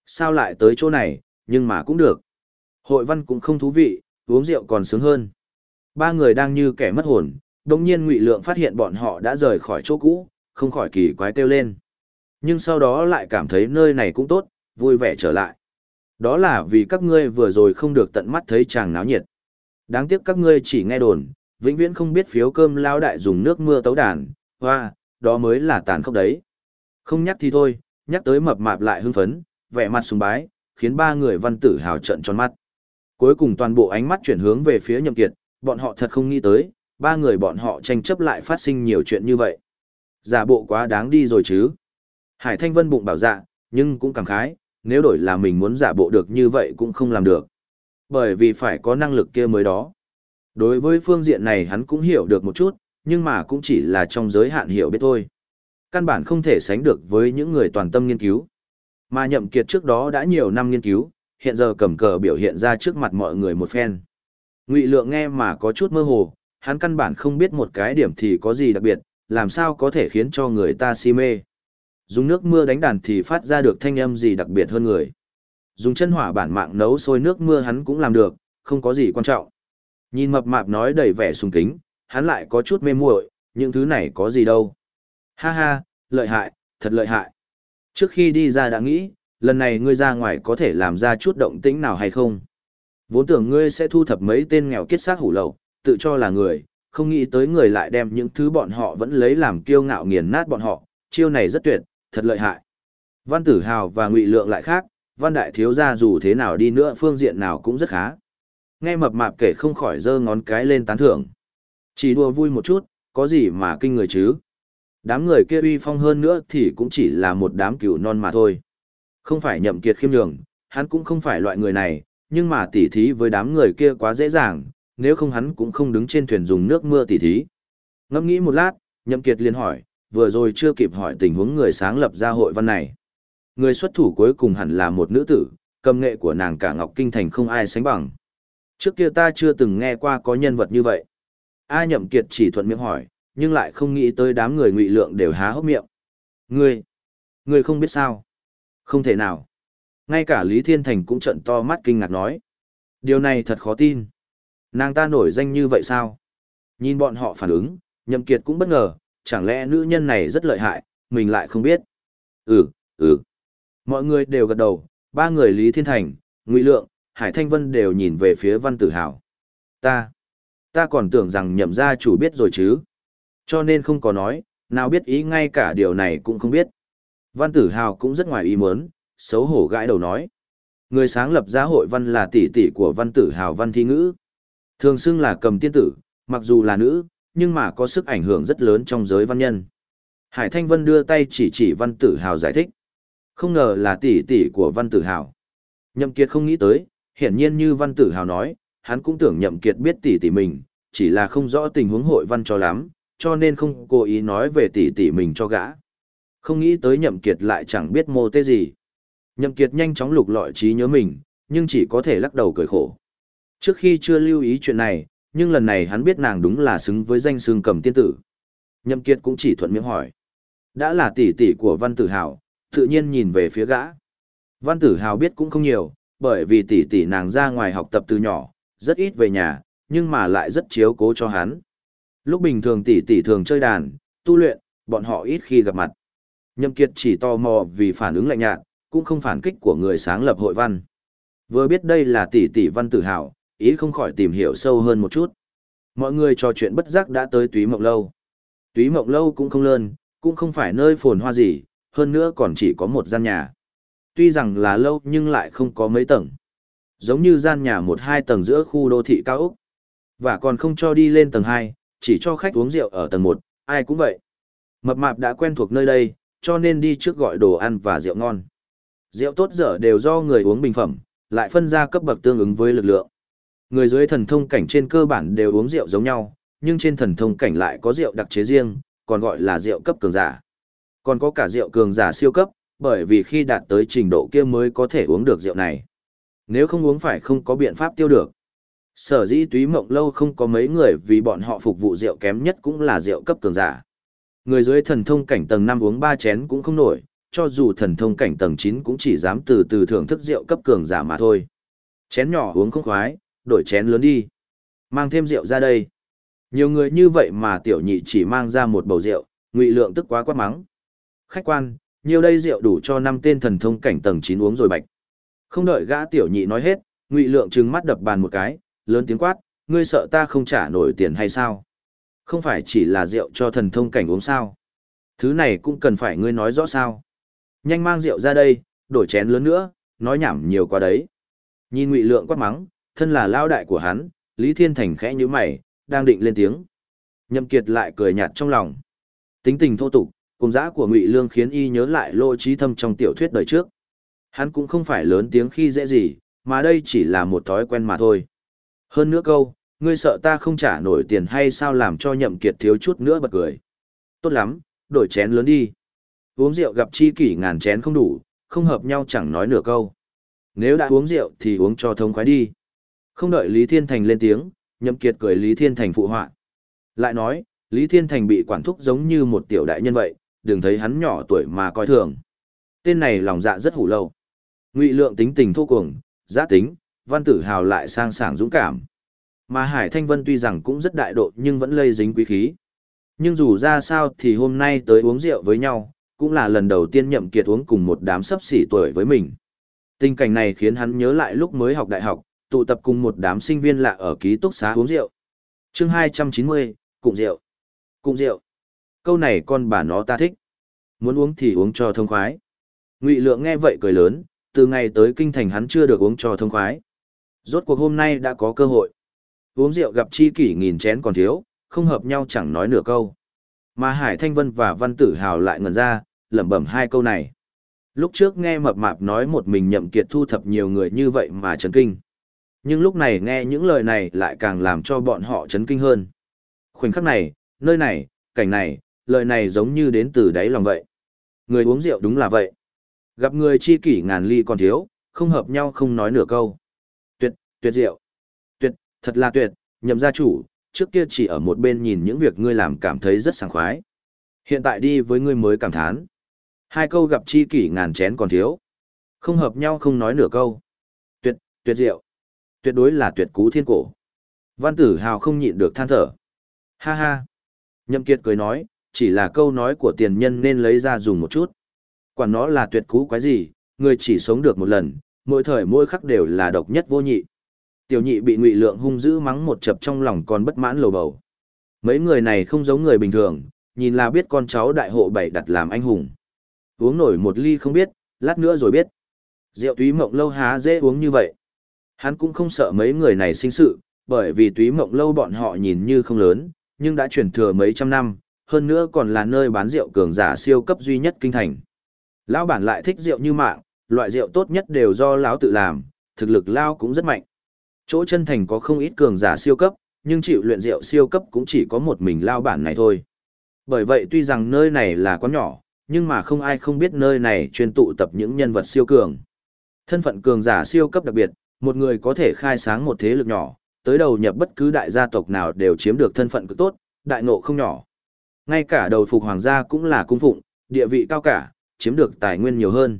Sao lại tới chỗ này, nhưng mà cũng được. Hội văn cũng không thú vị, uống rượu còn sướng hơn. Ba người đang như kẻ mất hồn, đồng nhiên ngụy lượng phát hiện bọn họ đã rời khỏi chỗ cũ, không khỏi kỳ quái kêu lên. Nhưng sau đó lại cảm thấy nơi này cũng tốt, vui vẻ trở lại. Đó là vì các ngươi vừa rồi không được tận mắt thấy chàng náo nhiệt. Đáng tiếc các ngươi chỉ nghe đồn, vĩnh viễn không biết phiếu cơm lao đại dùng nước mưa tấu đàn, hoa, đó mới là tàn khốc đấy. Không nhắc thì thôi, nhắc tới mập mạp lại hưng phấn, vẻ mặt sùng bái, khiến ba người văn tử hào trận tròn mắt. Cuối cùng toàn bộ ánh mắt chuyển hướng về phía nhậm kiệt, bọn họ thật không nghĩ tới, ba người bọn họ tranh chấp lại phát sinh nhiều chuyện như vậy. Giả bộ quá đáng đi rồi chứ. Hải Thanh Vân bụng bảo dạ, nhưng cũng cảm khái, nếu đổi là mình muốn giả bộ được như vậy cũng không làm được. Bởi vì phải có năng lực kia mới đó. Đối với phương diện này hắn cũng hiểu được một chút, nhưng mà cũng chỉ là trong giới hạn hiểu biết thôi. Căn bản không thể sánh được với những người toàn tâm nghiên cứu. Mà nhậm kiệt trước đó đã nhiều năm nghiên cứu, hiện giờ cầm cờ biểu hiện ra trước mặt mọi người một phen. Ngụy lượng nghe mà có chút mơ hồ, hắn căn bản không biết một cái điểm thì có gì đặc biệt, làm sao có thể khiến cho người ta si mê. Dùng nước mưa đánh đàn thì phát ra được thanh âm gì đặc biệt hơn người. Dùng chân hỏa bản mạng nấu sôi nước mưa hắn cũng làm được, không có gì quan trọng. Nhìn mập mạp nói đầy vẻ sùng kính, hắn lại có chút mê muội, những thứ này có gì đâu. Ha ha, lợi hại, thật lợi hại. Trước khi đi ra đã nghĩ, lần này ngươi ra ngoài có thể làm ra chút động tĩnh nào hay không? Vốn tưởng ngươi sẽ thu thập mấy tên nghèo kiết xác hủ lậu, tự cho là người, không nghĩ tới người lại đem những thứ bọn họ vẫn lấy làm kiêu ngạo nghiền nát bọn họ, chiêu này rất tuyệt, thật lợi hại. Văn Tử Hào và Ngụy Lượng lại khác, Văn Đại Thiếu gia dù thế nào đi nữa phương diện nào cũng rất khá. Nghe mập mạp kể không khỏi giơ ngón cái lên tán thưởng. Chỉ đùa vui một chút, có gì mà kinh người chứ. Đám người kia uy phong hơn nữa thì cũng chỉ là một đám cừu non mà thôi. Không phải nhậm kiệt khiêm nhường, hắn cũng không phải loại người này, nhưng mà tỉ thí với đám người kia quá dễ dàng, nếu không hắn cũng không đứng trên thuyền dùng nước mưa tỉ thí. Ngẫm nghĩ một lát, nhậm kiệt liền hỏi, vừa rồi chưa kịp hỏi tình huống người sáng lập ra hội văn này. Người xuất thủ cuối cùng hẳn là một nữ tử, cầm nghệ của nàng cả Ngọc Kinh Thành không ai sánh bằng. Trước kia ta chưa từng nghe qua có nhân vật như vậy. A nhậm kiệt chỉ thuận miệng hỏi, nhưng lại không nghĩ tới đám người ngụy lượng đều há hốc miệng. Ngươi, ngươi không biết sao? Không thể nào. Ngay cả Lý Thiên Thành cũng trợn to mắt kinh ngạc nói. Điều này thật khó tin. Nàng ta nổi danh như vậy sao? Nhìn bọn họ phản ứng, nhậm kiệt cũng bất ngờ, chẳng lẽ nữ nhân này rất lợi hại, mình lại không biết. Ừ, ừ. Mọi người đều gật đầu, ba người Lý Thiên Thành, Ngụy Lượng, Hải Thanh Vân đều nhìn về phía Văn Tử Hào. Ta, ta còn tưởng rằng nhậm gia chủ biết rồi chứ. Cho nên không có nói, nào biết ý ngay cả điều này cũng không biết. Văn tử hào cũng rất ngoài ý muốn, xấu hổ gãi đầu nói. Người sáng lập ra hội văn là tỷ tỷ của văn tử hào văn thi ngữ. Thường xưng là cầm tiên tử, mặc dù là nữ, nhưng mà có sức ảnh hưởng rất lớn trong giới văn nhân. Hải Thanh Vân đưa tay chỉ chỉ văn tử hào giải thích. Không ngờ là tỷ tỷ của văn tử hào. Nhậm Kiệt không nghĩ tới, hiển nhiên như văn tử hào nói, hắn cũng tưởng Nhậm Kiệt biết tỷ tỷ mình, chỉ là không rõ tình huống hội văn cho lắm, cho nên không cố ý nói về tỷ tỷ mình cho gã. Không nghĩ tới Nhậm Kiệt lại chẳng biết mô tê gì. Nhậm Kiệt nhanh chóng lục lọi trí nhớ mình, nhưng chỉ có thể lắc đầu cười khổ. Trước khi chưa lưu ý chuyện này, nhưng lần này hắn biết nàng đúng là xứng với danh xương cầm tiên tử. Nhậm Kiệt cũng chỉ thuận miệng hỏi. Đã là tỷ tỷ của Văn Tử Hào, tự nhiên nhìn về phía gã. Văn Tử Hào biết cũng không nhiều, bởi vì tỷ tỷ nàng ra ngoài học tập từ nhỏ, rất ít về nhà, nhưng mà lại rất chiếu cố cho hắn. Lúc bình thường tỷ tỷ thường chơi đàn, tu luyện, bọn họ ít khi gặp mặt. Nhậm Kiệt chỉ tò mò vì phản ứng lạnh nhạt, cũng không phản kích của người sáng lập hội văn. Vừa biết đây là tỷ tỷ văn tử hào, ý không khỏi tìm hiểu sâu hơn một chút. Mọi người trò chuyện bất giác đã tới túy mộng lâu. Túy mộng lâu cũng không lớn, cũng không phải nơi phồn hoa gì, hơn nữa còn chỉ có một gian nhà. Tuy rằng là lâu nhưng lại không có mấy tầng. Giống như gian nhà một hai tầng giữa khu đô thị cao ốc. Và còn không cho đi lên tầng 2, chỉ cho khách uống rượu ở tầng 1, ai cũng vậy. Mập mạp đã quen thuộc nơi đây, cho nên đi trước gọi đồ ăn và rượu ngon. Rượu tốt dở đều do người uống bình phẩm, lại phân ra cấp bậc tương ứng với lực lượng. Người dưới thần thông cảnh trên cơ bản đều uống rượu giống nhau, nhưng trên thần thông cảnh lại có rượu đặc chế riêng, còn gọi là rượu cấp cường giả. Còn có cả rượu cường giả siêu cấp, bởi vì khi đạt tới trình độ kia mới có thể uống được rượu này. Nếu không uống phải không có biện pháp tiêu được. Sở dĩ túy mộng lâu không có mấy người vì bọn họ phục vụ rượu kém nhất cũng là rượu cấp cường giả. Người dưới thần thông cảnh tầng 5 uống 3 chén cũng không nổi, cho dù thần thông cảnh tầng 9 cũng chỉ dám từ từ thưởng thức rượu cấp cường giả mà thôi. Chén nhỏ uống không khoái, đổi chén lớn đi. Mang thêm rượu ra đây. Nhiều người như vậy mà tiểu nhị chỉ mang ra một bầu rượu, ngụy lượng tức quá quát mắng. Khách quan, nhiều đây rượu đủ cho năm tên thần thông cảnh tầng 9 uống rồi bạch. Không đợi gã tiểu nhị nói hết, ngụy lượng trừng mắt đập bàn một cái, lớn tiếng quát, ngươi sợ ta không trả nổi tiền hay sao? Không phải chỉ là rượu cho thần thông cảnh uống sao? Thứ này cũng cần phải ngươi nói rõ sao? Nhanh mang rượu ra đây, đổi chén lớn nữa, nói nhảm nhiều quá đấy. Nhìn ngụy lượng quát mắng, thân là lao đại của hắn, Lý Thiên Thành khẽ như mày, đang định lên tiếng. Nhậm Kiệt lại cười nhạt trong lòng. Tính tình thô tục, cùng dã của Ngụy Lương khiến y nhớ lại lô trí thâm trong tiểu thuyết đời trước. Hắn cũng không phải lớn tiếng khi dễ gì, mà đây chỉ là một thói quen mà thôi. Hơn nữa câu, ngươi sợ ta không trả nổi tiền hay sao làm cho Nhậm Kiệt thiếu chút nữa bật cười. Tốt lắm, đổi chén lớn đi. Uống rượu gặp chi kỷ ngàn chén không đủ, không hợp nhau chẳng nói nửa câu. Nếu đã uống rượu thì uống cho thông khoái đi. Không đợi Lý Thiên Thành lên tiếng, Nhậm Kiệt cười Lý Thiên Thành phụ họa. Lại nói, Lý Thiên Thành bị quản thúc giống như một tiểu đại nhân vậy, đừng thấy hắn nhỏ tuổi mà coi thường. Tên này lòng dạ rất hủ lâu. Ngụy lượng tính tình thô cuồng, giá tính, văn tử hào lại sang sảng dũng cảm. Mà Hải Thanh Vân tuy rằng cũng rất đại độ nhưng vẫn lây dính quý khí. Nhưng dù ra sao thì hôm nay tới uống rượu với nhau, cũng là lần đầu tiên nhậm kiệt uống cùng một đám sấp xỉ tuổi với mình. Tình cảnh này khiến hắn nhớ lại lúc mới học đại học, tụ tập cùng một đám sinh viên lạ ở ký túc xá uống rượu. Chương 290, cùng rượu. cùng rượu. Câu này con bà nó ta thích. Muốn uống thì uống cho thông khoái. Ngụy Lượng nghe vậy cười lớn, từ ngày tới kinh thành hắn chưa được uống cho thông khoái. Rốt cuộc hôm nay đã có cơ hội. Uống rượu gặp chi kỷ nghìn chén còn thiếu, không hợp nhau chẳng nói nửa câu. Mà Hải Thanh Vân và Văn Tử Hào lại ngẩn ra, lẩm bẩm hai câu này. Lúc trước nghe mập mạp nói một mình nhậm kiệt thu thập nhiều người như vậy mà chấn kinh. Nhưng lúc này nghe những lời này lại càng làm cho bọn họ chấn kinh hơn. Khoảnh khắc này, nơi này, cảnh này, lời này giống như đến từ đáy lòng vậy. Người uống rượu đúng là vậy. Gặp người chi kỷ ngàn ly còn thiếu, không hợp nhau không nói nửa câu. Tuyệt, tuyệt rượu. Tuyệt, thật là tuyệt, nhậm gia chủ, trước kia chỉ ở một bên nhìn những việc ngươi làm cảm thấy rất sảng khoái. Hiện tại đi với ngươi mới cảm thán. Hai câu gặp chi kỷ ngàn chén còn thiếu. Không hợp nhau không nói nửa câu. Tuyệt, tuyệt rượu tuyệt đối là tuyệt cú thiên cổ. Văn tử hào không nhịn được than thở. Ha ha. Nhậm kiệt cười nói, chỉ là câu nói của tiền nhân nên lấy ra dùng một chút. Quả nó là tuyệt cú quái gì, người chỉ sống được một lần, mỗi thời mỗi khắc đều là độc nhất vô nhị. Tiểu nhị bị ngụy lượng hung dữ mắng một chập trong lòng còn bất mãn lầu bầu. Mấy người này không giống người bình thường, nhìn là biết con cháu đại hộ bảy đặt làm anh hùng. Uống nổi một ly không biết, lát nữa rồi biết. Rượu túy mộng lâu há dễ uống như vậy. Hắn cũng không sợ mấy người này sinh sự, bởi vì túy mộng lâu bọn họ nhìn như không lớn, nhưng đã truyền thừa mấy trăm năm, hơn nữa còn là nơi bán rượu cường giả siêu cấp duy nhất kinh thành. Lão bản lại thích rượu như mạng, loại rượu tốt nhất đều do lão tự làm, thực lực lao cũng rất mạnh. Chỗ chân thành có không ít cường giả siêu cấp, nhưng chịu luyện rượu siêu cấp cũng chỉ có một mình lao bản này thôi. Bởi vậy tuy rằng nơi này là quán nhỏ, nhưng mà không ai không biết nơi này chuyên tụ tập những nhân vật siêu cường. Thân phận cường giả siêu cấp đặc biệt, một người có thể khai sáng một thế lực nhỏ, tới đầu nhập bất cứ đại gia tộc nào đều chiếm được thân phận cực tốt, đại ngộ không nhỏ. Ngay cả đầu phục hoàng gia cũng là cung phụng, địa vị cao cả, chiếm được tài nguyên nhiều hơn.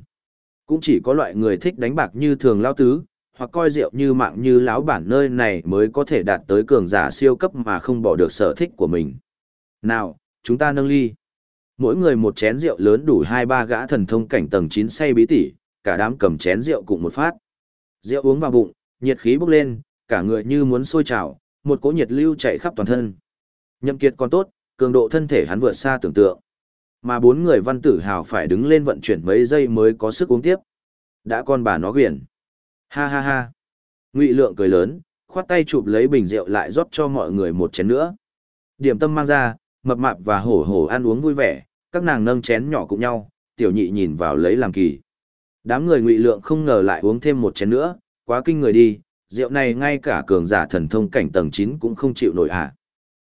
Cũng chỉ có loại người thích đánh bạc như thường lao tứ, hoặc coi rượu như mạng như láo bản nơi này mới có thể đạt tới cường giả siêu cấp mà không bỏ được sở thích của mình. Nào, chúng ta nâng ly. Mỗi người một chén rượu lớn đủ hai ba gã thần thông cảnh tầng 9 say bí tỉ, cả đám cầm chén rượu cùng một phát. Rượu uống vào bụng, nhiệt khí bốc lên, cả người như muốn sôi trào, một cỗ nhiệt lưu chạy khắp toàn thân. Nhậm Kiệt còn tốt, cường độ thân thể hắn vượt xa tưởng tượng. Mà bốn người văn tử hào phải đứng lên vận chuyển mấy giây mới có sức uống tiếp. Đã con bà nó quyển. Ha ha ha. Ngụy Lượng cười lớn, khoát tay chụp lấy bình rượu lại rót cho mọi người một chén nữa. Điểm tâm mang ra, mập mạp và hổ hổ ăn uống vui vẻ, các nàng nâng chén nhỏ cùng nhau, tiểu nhị nhìn vào lấy làm kỳ. Đám người Ngụy Lượng không ngờ lại uống thêm một chén nữa, quá kinh người đi, rượu này ngay cả cường giả thần thông cảnh tầng 9 cũng không chịu nổi à.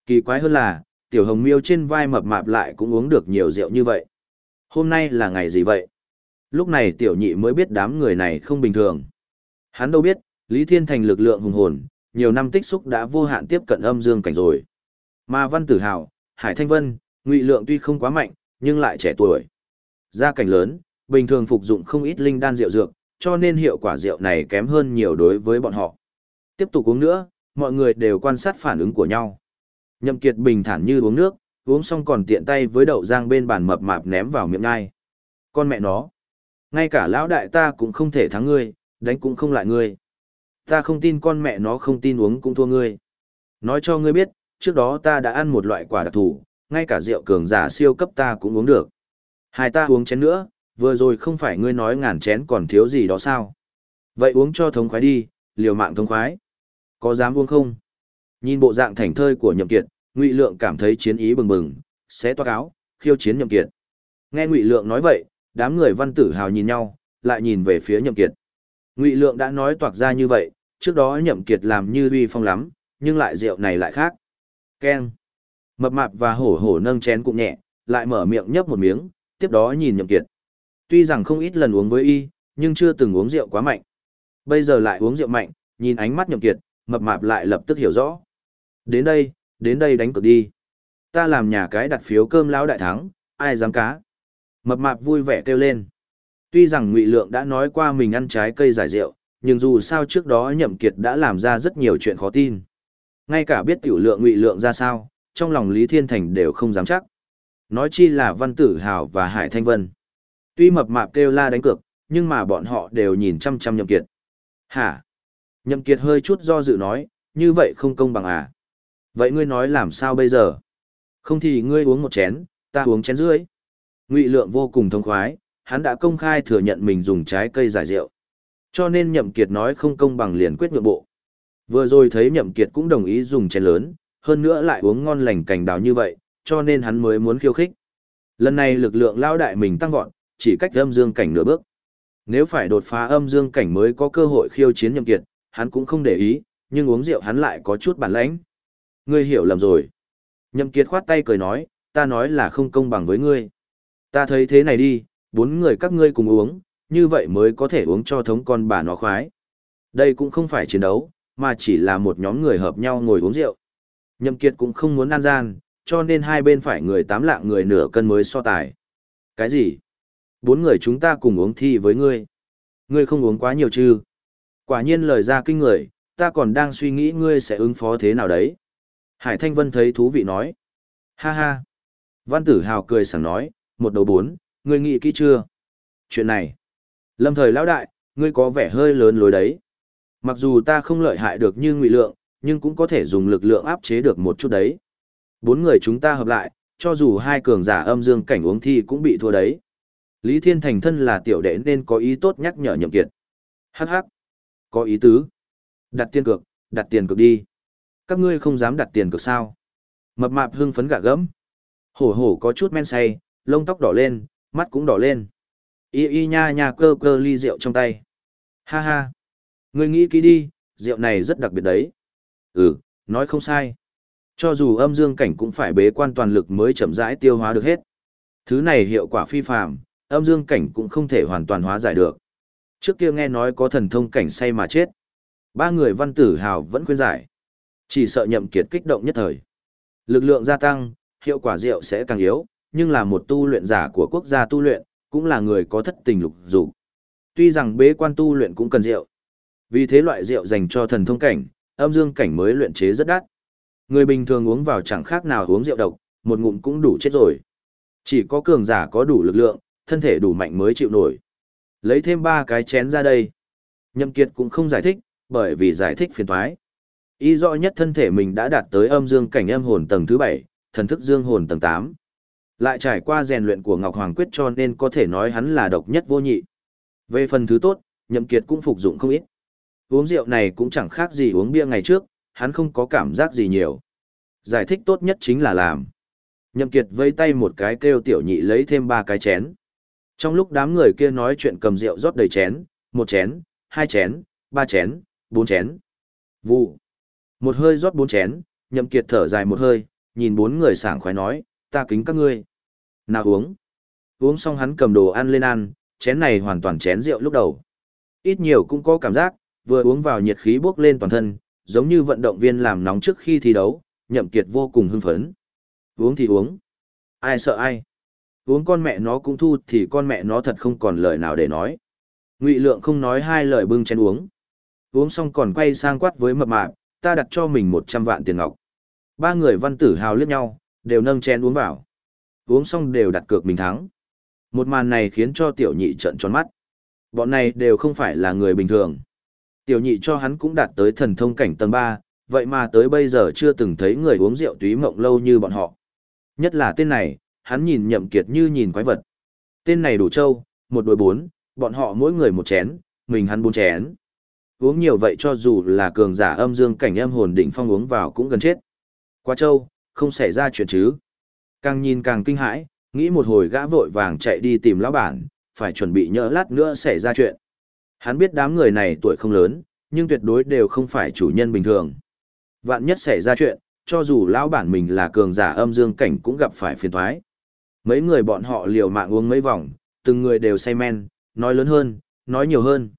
Kỳ quái hơn là, tiểu hồng miêu trên vai mập mạp lại cũng uống được nhiều rượu như vậy. Hôm nay là ngày gì vậy? Lúc này tiểu nhị mới biết đám người này không bình thường. Hắn đâu biết, Lý Thiên Thành lực lượng hùng hồn, nhiều năm tích xúc đã vô hạn tiếp cận âm dương cảnh rồi. Mà Văn Tử Hào, Hải Thanh Vân, Ngụy Lượng tuy không quá mạnh, nhưng lại trẻ tuổi. Gia cảnh lớn, bình thường phục dụng không ít linh đan rượu dược, cho nên hiệu quả rượu này kém hơn nhiều đối với bọn họ. Tiếp tục uống nữa, mọi người đều quan sát phản ứng của nhau. Nhậm Kiệt bình thản như uống nước, uống xong còn tiện tay với đậu rang bên bàn mập mạp ném vào miệng ngay. Con mẹ nó, ngay cả lão đại ta cũng không thể thắng ngươi, đánh cũng không lại ngươi. Ta không tin con mẹ nó không tin uống cũng thua ngươi. Nói cho ngươi biết, trước đó ta đã ăn một loại quả đặc thù, ngay cả rượu cường giả siêu cấp ta cũng uống được. Hai ta uống chén nữa, vừa rồi không phải ngươi nói ngàn chén còn thiếu gì đó sao? Vậy uống cho thống khoái đi, liều mạng thống khoái. Có dám uống không? Nhìn bộ dạng thành thơi của Nhậm Kiệt, Ngụy Lượng cảm thấy chiến ý bừng bừng, xé toạc áo, khiêu chiến Nhậm Kiệt. Nghe Ngụy Lượng nói vậy, đám người văn tử hào nhìn nhau, lại nhìn về phía Nhậm Kiệt. Ngụy Lượng đã nói toạc ra như vậy, trước đó Nhậm Kiệt làm như uy phong lắm, nhưng lại rượu này lại khác. Keng. Mập mạp và hổ hổ nâng chén cũng nhẹ, lại mở miệng nhấp một miếng, tiếp đó nhìn Nhậm Kiệt. Tuy rằng không ít lần uống với y, nhưng chưa từng uống rượu quá mạnh. Bây giờ lại uống rượu mạnh, nhìn ánh mắt Nhậm Kiệt, mập mạp lại lập tức hiểu rõ. Đến đây, đến đây đánh cược đi. Ta làm nhà cái đặt phiếu cơm lão đại thắng, ai dám cá. Mập mạp vui vẻ kêu lên. Tuy rằng Ngụy Lượng đã nói qua mình ăn trái cây giải rượu, nhưng dù sao trước đó Nhậm Kiệt đã làm ra rất nhiều chuyện khó tin. Ngay cả biết tiểu lượng Ngụy Lượng ra sao, trong lòng Lý Thiên Thành đều không dám chắc. Nói chi là Văn Tử Hào và Hải Thanh Vân. Tuy mập mạp kêu la đánh cược, nhưng mà bọn họ đều nhìn chăm chăm Nhậm Kiệt. Hả? Nhậm Kiệt hơi chút do dự nói, như vậy không công bằng à? Vậy ngươi nói làm sao bây giờ? Không thì ngươi uống một chén, ta uống chén rưỡi. Ngụy Lượng vô cùng thông khoái, hắn đã công khai thừa nhận mình dùng trái cây giải rượu. Cho nên Nhậm Kiệt nói không công bằng liền quyết nhượng bộ. Vừa rồi thấy Nhậm Kiệt cũng đồng ý dùng chén lớn, hơn nữa lại uống ngon lành cành đào như vậy, cho nên hắn mới muốn khiêu khích. Lần này lực lượng lao đại mình tăng vọt, chỉ cách âm dương cảnh nửa bước. Nếu phải đột phá âm dương cảnh mới có cơ hội khiêu chiến Nhậm Kiệt, hắn cũng không để ý, nhưng uống rượu hắn lại có chút bản lãnh. Ngươi hiểu lầm rồi. Nhậm Kiệt khoát tay cười nói, ta nói là không công bằng với ngươi. Ta thấy thế này đi, bốn người các ngươi cùng uống, như vậy mới có thể uống cho thống con bà nó khoái. Đây cũng không phải chiến đấu, mà chỉ là một nhóm người hợp nhau ngồi uống rượu. Nhậm Kiệt cũng không muốn an gian, cho nên hai bên phải người tám lạng người nửa cân mới so tài. Cái gì? Bốn người chúng ta cùng uống thi với ngươi. Ngươi không uống quá nhiều chứ? Quả nhiên lời ra kinh người, ta còn đang suy nghĩ ngươi sẽ ứng phó thế nào đấy. Hải Thanh Vân thấy thú vị nói. Ha ha. Văn tử hào cười sảng nói, một đầu bốn, ngươi nghĩ kỹ chưa? Chuyện này. Lâm thời lão đại, ngươi có vẻ hơi lớn lối đấy. Mặc dù ta không lợi hại được như ngụy lượng, nhưng cũng có thể dùng lực lượng áp chế được một chút đấy. Bốn người chúng ta hợp lại, cho dù hai cường giả âm dương cảnh uống thi cũng bị thua đấy. Lý Thiên Thành thân là tiểu đệ nên có ý tốt nhắc nhở nhậm kiệt. Hắc hắc. Có ý tứ. Đặt tiền cược, đặt tiền cược đi. Các ngươi không dám đặt tiền cược sao. Mập mạp hưng phấn gạ gẫm. Hổ hổ có chút men say, lông tóc đỏ lên, mắt cũng đỏ lên. Y y nha nha cơ cơ ly rượu trong tay. Ha ha. Ngươi nghĩ kỹ đi, rượu này rất đặc biệt đấy. Ừ, nói không sai. Cho dù âm dương cảnh cũng phải bế quan toàn lực mới chậm rãi tiêu hóa được hết. Thứ này hiệu quả phi phàm, âm dương cảnh cũng không thể hoàn toàn hóa giải được. Trước kia nghe nói có thần thông cảnh say mà chết. Ba người văn tử hào vẫn khuyên giải. Chỉ sợ nhậm kiệt kích động nhất thời. Lực lượng gia tăng, hiệu quả rượu sẽ càng yếu, nhưng là một tu luyện giả của quốc gia tu luyện, cũng là người có thất tình lục dục. Tuy rằng bế quan tu luyện cũng cần rượu. Vì thế loại rượu dành cho thần thông cảnh, âm dương cảnh mới luyện chế rất đắt. Người bình thường uống vào chẳng khác nào uống rượu độc, một ngụm cũng đủ chết rồi. Chỉ có cường giả có đủ lực lượng, thân thể đủ mạnh mới chịu nổi. Lấy thêm ba cái chén ra đây. Nhậm Kiệt cũng không giải thích, bởi vì giải thích phiền toái. Ý rõ nhất thân thể mình đã đạt tới âm dương cảnh âm hồn tầng thứ 7, thần thức dương hồn tầng 8. Lại trải qua rèn luyện của Ngọc Hoàng Quyết cho nên có thể nói hắn là độc nhất vô nhị. Về phần thứ tốt, Nhậm Kiệt cũng phục dụng không ít. Uống rượu này cũng chẳng khác gì uống bia ngày trước, hắn không có cảm giác gì nhiều. Giải thích tốt nhất chính là làm. Nhậm Kiệt vây tay một cái kêu tiểu nhị lấy thêm ba cái chén. Trong lúc đám người kia nói chuyện cầm rượu rót đầy chén, một chén, hai chén, ba chén, bốn chén. Vụ. Một hơi rót bốn chén, Nhậm Kiệt thở dài một hơi, nhìn bốn người sảng khoái nói, ta kính các ngươi. Nào uống. Uống xong hắn cầm đồ ăn lên ăn, chén này hoàn toàn chén rượu lúc đầu. Ít nhiều cũng có cảm giác, vừa uống vào nhiệt khí bốc lên toàn thân, giống như vận động viên làm nóng trước khi thi đấu, nhậm kiệt vô cùng hưng phấn. Uống thì uống. Ai sợ ai. Uống con mẹ nó cũng thu thì con mẹ nó thật không còn lời nào để nói. Ngụy lượng không nói hai lời bưng chén uống. Uống xong còn quay sang quát với mập mạp, ta đặt cho mình 100 vạn tiền ngọc. Ba người văn tử hào liếc nhau, đều nâng chén uống vào. Uống xong đều đặt cược mình thắng. Một màn này khiến cho tiểu nhị trợn tròn mắt. Bọn này đều không phải là người bình thường. Tiểu nhị cho hắn cũng đạt tới thần thông cảnh tầng ba, vậy mà tới bây giờ chưa từng thấy người uống rượu túy mộng lâu như bọn họ. Nhất là tên này, hắn nhìn nhậm kiệt như nhìn quái vật. Tên này đủ trâu, một đôi bốn, bọn họ mỗi người một chén, mình hắn bốn chén. Uống nhiều vậy cho dù là cường giả âm dương cảnh âm hồn đỉnh phong uống vào cũng gần chết. Quá trâu, không xảy ra chuyện chứ. Càng nhìn càng kinh hãi, nghĩ một hồi gã vội vàng chạy đi tìm lão bản, phải chuẩn bị nhỡ lát nữa xảy ra chuyện. Hắn biết đám người này tuổi không lớn, nhưng tuyệt đối đều không phải chủ nhân bình thường. Vạn nhất xảy ra chuyện, cho dù lão bản mình là cường giả âm dương cảnh cũng gặp phải phiền toái. Mấy người bọn họ liều mạng uống mấy vòng, từng người đều say men, nói lớn hơn, nói nhiều hơn.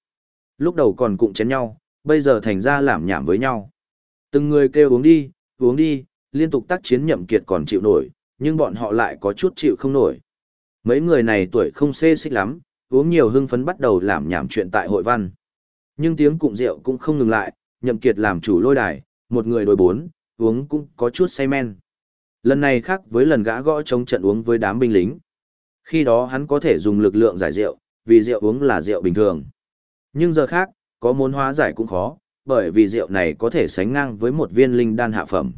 Lúc đầu còn cụng chén nhau, bây giờ thành ra làm nhảm với nhau. Từng người kêu uống đi, uống đi, liên tục tác chiến nhậm kiệt còn chịu nổi, nhưng bọn họ lại có chút chịu không nổi. Mấy người này tuổi không xê xích lắm, uống nhiều hưng phấn bắt đầu làm nhảm chuyện tại hội văn. Nhưng tiếng cụng rượu cũng không ngừng lại, nhậm kiệt làm chủ lôi đài, một người đối bốn, uống cũng có chút say men. Lần này khác với lần gã gõ chống trận uống với đám binh lính. Khi đó hắn có thể dùng lực lượng giải rượu, vì rượu uống là rượu bình thường. Nhưng giờ khác, có muốn hóa giải cũng khó, bởi vì rượu này có thể sánh ngang với một viên linh đan hạ phẩm.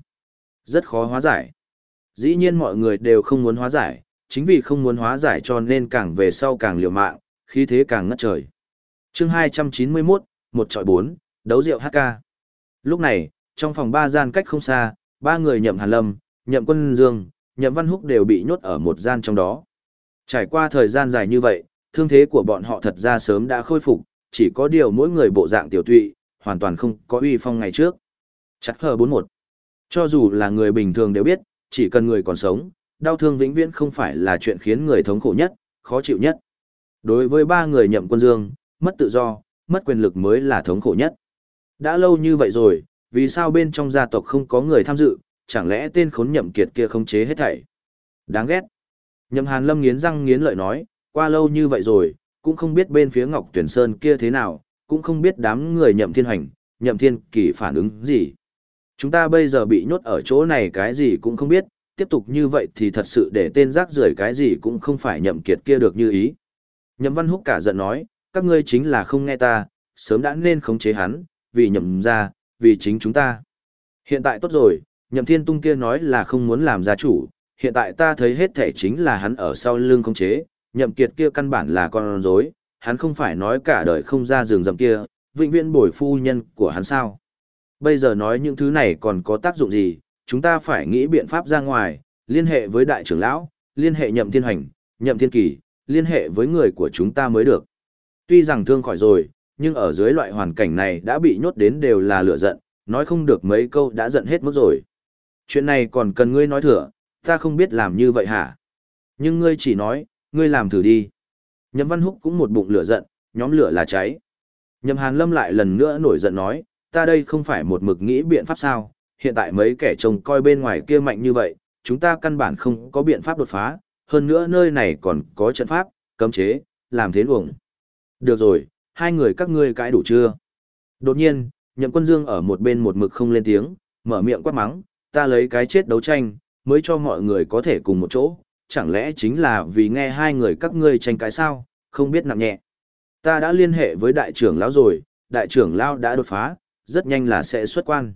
Rất khó hóa giải. Dĩ nhiên mọi người đều không muốn hóa giải, chính vì không muốn hóa giải cho nên càng về sau càng liều mạng, khí thế càng ngất trời. chương 291, một trọi bốn, đấu rượu HK. Lúc này, trong phòng ba gian cách không xa, ba người nhậm Hàn Lâm, nhậm Quân Dương, nhậm Văn Húc đều bị nhốt ở một gian trong đó. Trải qua thời gian dài như vậy, thương thế của bọn họ thật ra sớm đã khôi phục, chỉ có điều mỗi người bộ dạng tiểu tụy, hoàn toàn không có uy phong ngày trước. Chắc hờ 41. Cho dù là người bình thường đều biết, chỉ cần người còn sống, đau thương vĩnh viễn không phải là chuyện khiến người thống khổ nhất, khó chịu nhất. Đối với ba người nhậm quân dương, mất tự do, mất quyền lực mới là thống khổ nhất. Đã lâu như vậy rồi, vì sao bên trong gia tộc không có người tham dự, chẳng lẽ tên khốn nhậm kiệt kia không chế hết thảy? Đáng ghét. Nhậm Hàn Lâm nghiến răng nghiến lợi nói, qua lâu như vậy rồi, cũng không biết bên phía Ngọc Tuyển Sơn kia thế nào, cũng không biết đám người nhậm thiên hành, nhậm thiên kỳ phản ứng gì. Chúng ta bây giờ bị nhốt ở chỗ này cái gì cũng không biết, tiếp tục như vậy thì thật sự để tên rác rưởi cái gì cũng không phải nhậm kiệt kia được như ý. Nhậm Văn Húc cả giận nói, các ngươi chính là không nghe ta, sớm đã nên khống chế hắn, vì nhậm ra, vì chính chúng ta. Hiện tại tốt rồi, nhậm thiên tung kia nói là không muốn làm gia chủ, hiện tại ta thấy hết thể chính là hắn ở sau lưng không chế, nhậm kiệt kia căn bản là con rối, hắn không phải nói cả đời không ra giường dầm kia, vĩnh viễn bồi phu nhân của hắn sao. Bây giờ nói những thứ này còn có tác dụng gì, chúng ta phải nghĩ biện pháp ra ngoài, liên hệ với đại trưởng lão, liên hệ nhậm thiên hành, nhậm thiên kỳ, liên hệ với người của chúng ta mới được. Tuy rằng thương khỏi rồi, nhưng ở dưới loại hoàn cảnh này đã bị nhốt đến đều là lửa giận, nói không được mấy câu đã giận hết mức rồi. Chuyện này còn cần ngươi nói thừa, ta không biết làm như vậy hả? Nhưng ngươi chỉ nói, ngươi làm thử đi. Nhậm Văn Húc cũng một bụng lửa giận, nhóm lửa là cháy. Nhậm Hàn Lâm lại lần nữa nổi giận nói, ta đây không phải một mực nghĩ biện pháp sao, hiện tại mấy kẻ trông coi bên ngoài kia mạnh như vậy, chúng ta căn bản không có biện pháp đột phá, hơn nữa nơi này còn có trận pháp, cấm chế, làm thế luồng. Được rồi, hai người các ngươi cãi đủ chưa? Đột nhiên, Nhậm Quân Dương ở một bên một mực không lên tiếng, mở miệng quát mắng, ta lấy cái chết đấu tranh, mới cho mọi người có thể cùng một chỗ, chẳng lẽ chính là vì nghe hai người các ngươi tranh cãi sao, không biết nặng nhẹ. Ta đã liên hệ với đại trưởng lão rồi, đại trưởng lão đã đột phá, rất nhanh là sẽ xuất quan.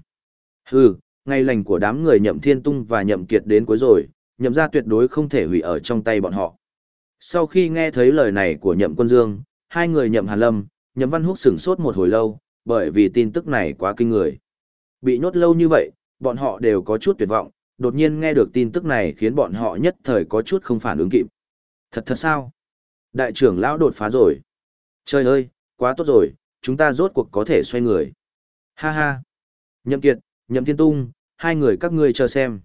Hừ, ngày lành của đám người nhậm thiên tung và nhậm kiệt đến cuối rồi, nhậm gia tuyệt đối không thể hủy ở trong tay bọn họ. Sau khi nghe thấy lời này của nhậm quân dương, hai người nhậm hàn lâm, nhậm văn húc sửng sốt một hồi lâu, bởi vì tin tức này quá kinh người. Bị nhốt lâu như vậy, bọn họ đều có chút tuyệt vọng, đột nhiên nghe được tin tức này khiến bọn họ nhất thời có chút không phản ứng kịp. Thật thật sao? Đại trưởng lão đột phá rồi. Trời ơi, quá tốt rồi, chúng ta rốt cuộc có thể xoay người. Ha ha. Nhậm Kiệt, Nhậm Thiên Tung, hai người các ngươi chờ xem.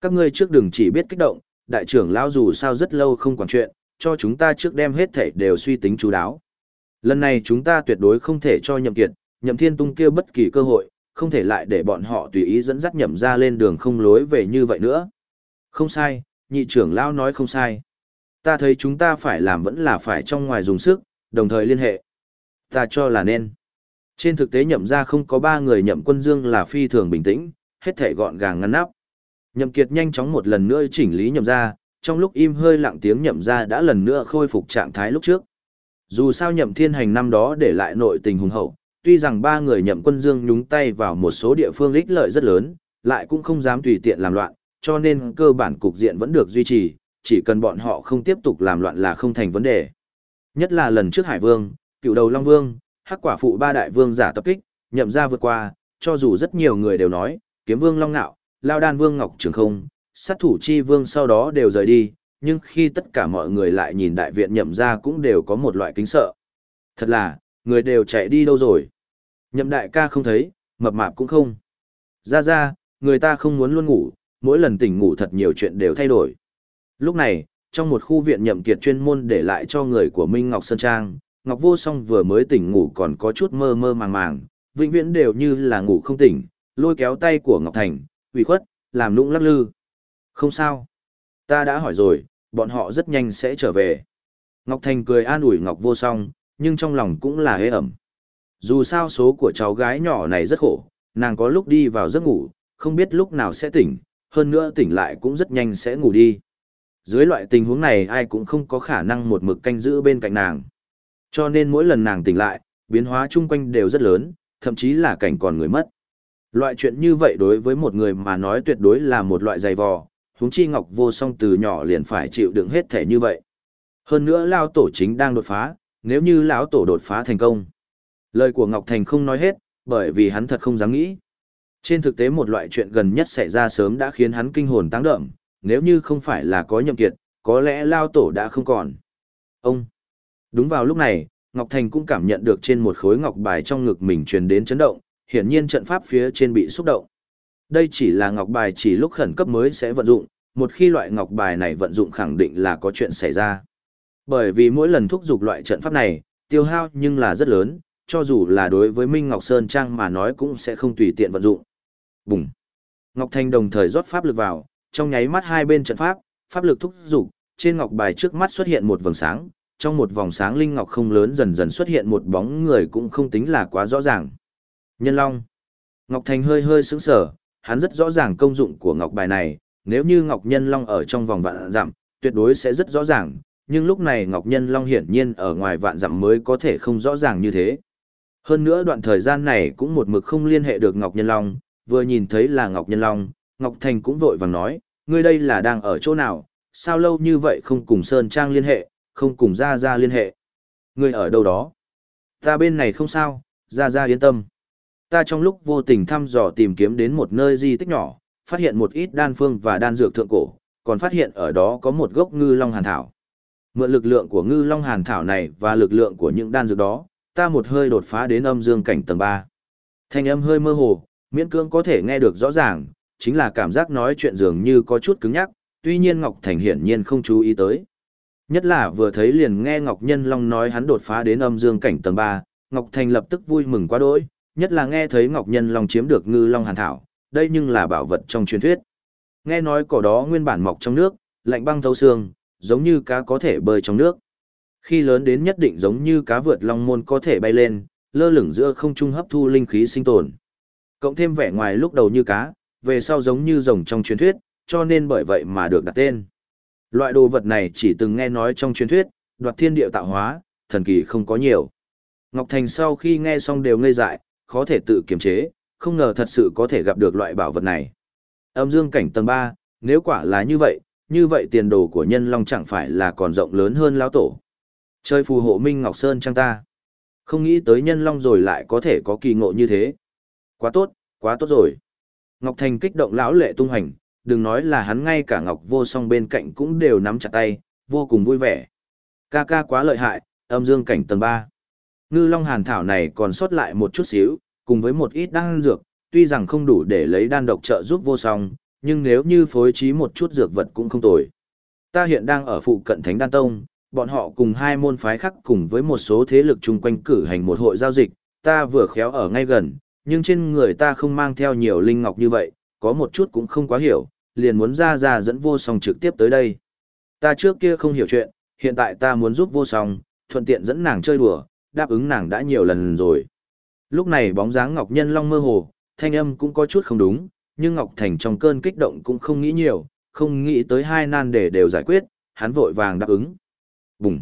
Các ngươi trước đừng chỉ biết kích động, đại trưởng lão dù sao rất lâu không quản chuyện, cho chúng ta trước đem hết thảy đều suy tính chú đáo. Lần này chúng ta tuyệt đối không thể cho Nhậm Kiệt, Nhậm Thiên Tung kia bất kỳ cơ hội, không thể lại để bọn họ tùy ý dẫn dắt nhậm ra lên đường không lối về như vậy nữa. Không sai, nhị trưởng lão nói không sai. Ta thấy chúng ta phải làm vẫn là phải trong ngoài dùng sức, đồng thời liên hệ. Ta cho là nên. Trên thực tế nhậm ra không có ba người nhậm quân dương là phi thường bình tĩnh, hết thể gọn gàng ngăn nắp. Nhậm kiệt nhanh chóng một lần nữa chỉnh lý nhậm ra, trong lúc im hơi lặng tiếng nhậm ra đã lần nữa khôi phục trạng thái lúc trước. Dù sao nhậm thiên hành năm đó để lại nội tình hùng hậu, tuy rằng ba người nhậm quân dương nhúng tay vào một số địa phương ích lợi rất lớn, lại cũng không dám tùy tiện làm loạn, cho nên cơ bản cục diện vẫn được duy trì, chỉ cần bọn họ không tiếp tục làm loạn là không thành vấn đề. Nhất là lần trước Hải Vương, cựu đầu Long Vương, hắc quả phụ ba đại vương giả tập kích, nhậm ra vượt qua, cho dù rất nhiều người đều nói, kiếm vương Long Nạo, Lao Đan Vương Ngọc Trường Không, sát thủ chi vương sau đó đều rời đi, nhưng khi tất cả mọi người lại nhìn đại viện nhậm ra cũng đều có một loại kính sợ. Thật là, người đều chạy đi đâu rồi? Nhậm đại ca không thấy, mập mạp cũng không. Ra ra, người ta không muốn luôn ngủ, mỗi lần tỉnh ngủ thật nhiều chuyện đều thay đổi. Lúc này, trong một khu viện nhậm kiệt chuyên môn để lại cho người của Minh Ngọc Sơn Trang, Ngọc Vô Song vừa mới tỉnh ngủ còn có chút mơ mơ màng màng, vĩnh viễn đều như là ngủ không tỉnh, lôi kéo tay của Ngọc Thành, ủy khuất, làm lũng lắc lư. Không sao. Ta đã hỏi rồi, bọn họ rất nhanh sẽ trở về. Ngọc Thành cười an ủi Ngọc Vô Song, nhưng trong lòng cũng là hế ẩm. Dù sao số của cháu gái nhỏ này rất khổ, nàng có lúc đi vào giấc ngủ, không biết lúc nào sẽ tỉnh, hơn nữa tỉnh lại cũng rất nhanh sẽ ngủ đi. Dưới loại tình huống này ai cũng không có khả năng một mực canh giữ bên cạnh nàng. Cho nên mỗi lần nàng tỉnh lại, biến hóa chung quanh đều rất lớn, thậm chí là cảnh còn người mất. Loại chuyện như vậy đối với một người mà nói tuyệt đối là một loại dày vò, huống chi Ngọc Vô Song từ nhỏ liền phải chịu đựng hết thể như vậy. Hơn nữa lao tổ chính đang đột phá, nếu như lão tổ đột phá thành công. Lời của Ngọc Thành không nói hết, bởi vì hắn thật không dám nghĩ. Trên thực tế một loại chuyện gần nhất xảy ra sớm đã khiến hắn kinh hồn táng đậm, nếu như không phải là có nhậm kiệt, có lẽ lao tổ đã không còn. Ông! Đúng vào lúc này, Ngọc Thành cũng cảm nhận được trên một khối ngọc bài trong ngực mình truyền đến chấn động, hiển nhiên trận pháp phía trên bị xúc động. Đây chỉ là ngọc bài chỉ lúc khẩn cấp mới sẽ vận dụng, một khi loại ngọc bài này vận dụng khẳng định là có chuyện xảy ra. Bởi vì mỗi lần thúc giục loại trận pháp này, tiêu hao nhưng là rất lớn, cho dù là đối với Minh Ngọc Sơn Trang mà nói cũng sẽ không tùy tiện vận dụng. Bùng! Ngọc Thanh đồng thời rót pháp lực vào, trong nháy mắt hai bên trận pháp, pháp lực thúc giục, trên ngọc bài trước mắt xuất hiện một vầng sáng, trong một vòng sáng linh ngọc không lớn dần dần xuất hiện một bóng người cũng không tính là quá rõ ràng. Nhân Long. Ngọc Thành hơi hơi sững sờ, hắn rất rõ ràng công dụng của ngọc bài này, nếu như Ngọc Nhân Long ở trong vòng vạn dặm, tuyệt đối sẽ rất rõ ràng, nhưng lúc này Ngọc Nhân Long hiển nhiên ở ngoài vạn dặm mới có thể không rõ ràng như thế. Hơn nữa đoạn thời gian này cũng một mực không liên hệ được Ngọc Nhân Long, vừa nhìn thấy là Ngọc Nhân Long, Ngọc Thành cũng vội vàng nói, ngươi đây là đang ở chỗ nào, sao lâu như vậy không cùng Sơn Trang liên hệ, không cùng Gia Gia liên hệ. Ngươi ở đâu đó? Ta bên này không sao, Gia Gia yên tâm. Ta trong lúc vô tình thăm dò tìm kiếm đến một nơi di tích nhỏ, phát hiện một ít đan phương và đan dược thượng cổ, còn phát hiện ở đó có một gốc ngư long hàn thảo. Mượn lực lượng của ngư long hàn thảo này và lực lượng của những đan dược đó, ta một hơi đột phá đến âm dương cảnh tầng 3. Thanh âm hơi mơ hồ, miễn cưỡng có thể nghe được rõ ràng, chính là cảm giác nói chuyện dường như có chút cứng nhắc, tuy nhiên Ngọc Thành hiển nhiên không chú ý tới. Nhất là vừa thấy liền nghe Ngọc Nhân Long nói hắn đột phá đến âm dương cảnh tầng 3, Ngọc Thành lập tức vui mừng quá đỗi, nhất là nghe thấy Ngọc Nhân Long chiếm được ngư long hàn thảo, đây nhưng là bảo vật trong truyền thuyết. Nghe nói cỏ đó nguyên bản mọc trong nước, lạnh băng thấu xương, giống như cá có thể bơi trong nước. Khi lớn đến nhất định giống như cá vượt long môn có thể bay lên, lơ lửng giữa không trung hấp thu linh khí sinh tồn. Cộng thêm vẻ ngoài lúc đầu như cá, về sau giống như rồng trong truyền thuyết, cho nên bởi vậy mà được đặt tên. Loại đồ vật này chỉ từng nghe nói trong truyền thuyết, đoạt thiên địa tạo hóa, thần kỳ không có nhiều. Ngọc Thành sau khi nghe xong đều ngây dại, khó thể tự kiềm chế, không ngờ thật sự có thể gặp được loại bảo vật này. Âm dương cảnh tầng 3, nếu quả là như vậy, như vậy tiền đồ của nhân long chẳng phải là còn rộng lớn hơn lão tổ. Chơi phù hộ Minh Ngọc Sơn trang ta. Không nghĩ tới nhân long rồi lại có thể có kỳ ngộ như thế. Quá tốt, quá tốt rồi. Ngọc Thành kích động lão lệ tung hành, đừng nói là hắn ngay cả Ngọc Vô Song bên cạnh cũng đều nắm chặt tay, vô cùng vui vẻ. Ca ca quá lợi hại, âm dương cảnh tầng 3. Ngư Long Hàn Thảo này còn sót lại một chút xíu, cùng với một ít đan dược, tuy rằng không đủ để lấy đan độc trợ giúp vô song, nhưng nếu như phối trí một chút dược vật cũng không tồi. Ta hiện đang ở phụ cận Thánh Đan Tông, bọn họ cùng hai môn phái khác cùng với một số thế lực chung quanh cử hành một hội giao dịch, ta vừa khéo ở ngay gần, nhưng trên người ta không mang theo nhiều linh ngọc như vậy, có một chút cũng không quá hiểu, liền muốn ra ra dẫn vô song trực tiếp tới đây. Ta trước kia không hiểu chuyện, hiện tại ta muốn giúp vô song, thuận tiện dẫn nàng chơi đùa, đáp ứng nàng đã nhiều lần rồi. Lúc này bóng dáng Ngọc Nhân Long mơ hồ, thanh âm cũng có chút không đúng, nhưng Ngọc Thành trong cơn kích động cũng không nghĩ nhiều, không nghĩ tới hai nan để đều giải quyết, hắn vội vàng đáp ứng. Bùng!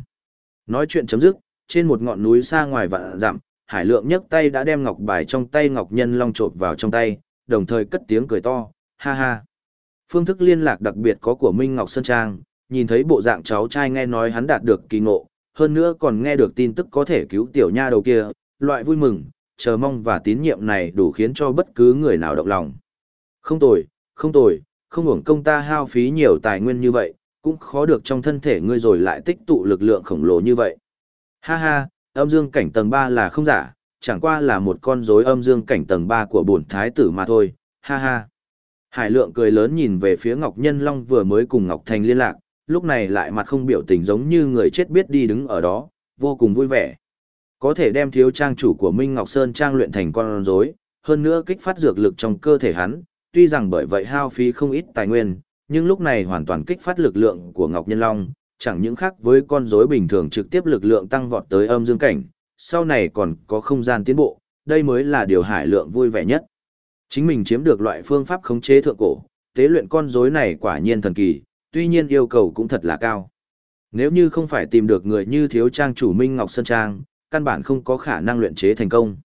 Nói chuyện chấm dứt, trên một ngọn núi xa ngoài vạn dặm, Hải Lượng nhấc tay đã đem ngọc bài trong tay Ngọc Nhân Long trộn vào trong tay, đồng thời cất tiếng cười to, ha ha. Phương thức liên lạc đặc biệt có của Minh Ngọc Sơn Trang, nhìn thấy bộ dạng cháu trai nghe nói hắn đạt được kỳ ngộ, hơn nữa còn nghe được tin tức có thể cứu tiểu nha đầu kia, loại vui mừng, chờ mong và tín nhiệm này đủ khiến cho bất cứ người nào động lòng. Không tồi, không tồi, không hưởng công ta hao phí nhiều tài nguyên như vậy, cũng khó được trong thân thể ngươi rồi lại tích tụ lực lượng khổng lồ như vậy. Ha ha, âm dương cảnh tầng 3 là không giả, chẳng qua là một con rối âm dương cảnh tầng 3 của bổn thái tử mà thôi, ha ha. Hải lượng cười lớn nhìn về phía Ngọc Nhân Long vừa mới cùng Ngọc Thành liên lạc, lúc này lại mặt không biểu tình giống như người chết biết đi đứng ở đó, vô cùng vui vẻ. Có thể đem thiếu trang chủ của Minh Ngọc Sơn trang luyện thành con rối, hơn nữa kích phát dược lực trong cơ thể hắn, tuy rằng bởi vậy hao phí không ít tài nguyên, nhưng lúc này hoàn toàn kích phát lực lượng của Ngọc Nhân Long, chẳng những khác với con rối bình thường trực tiếp lực lượng tăng vọt tới âm dương cảnh, sau này còn có không gian tiến bộ, đây mới là điều hải lượng vui vẻ nhất. Chính mình chiếm được loại phương pháp khống chế thượng cổ, tế luyện con rối này quả nhiên thần kỳ, tuy nhiên yêu cầu cũng thật là cao. Nếu như không phải tìm được người như thiếu trang chủ Minh Ngọc Sơn Trang, căn bản không có khả năng luyện chế thành công.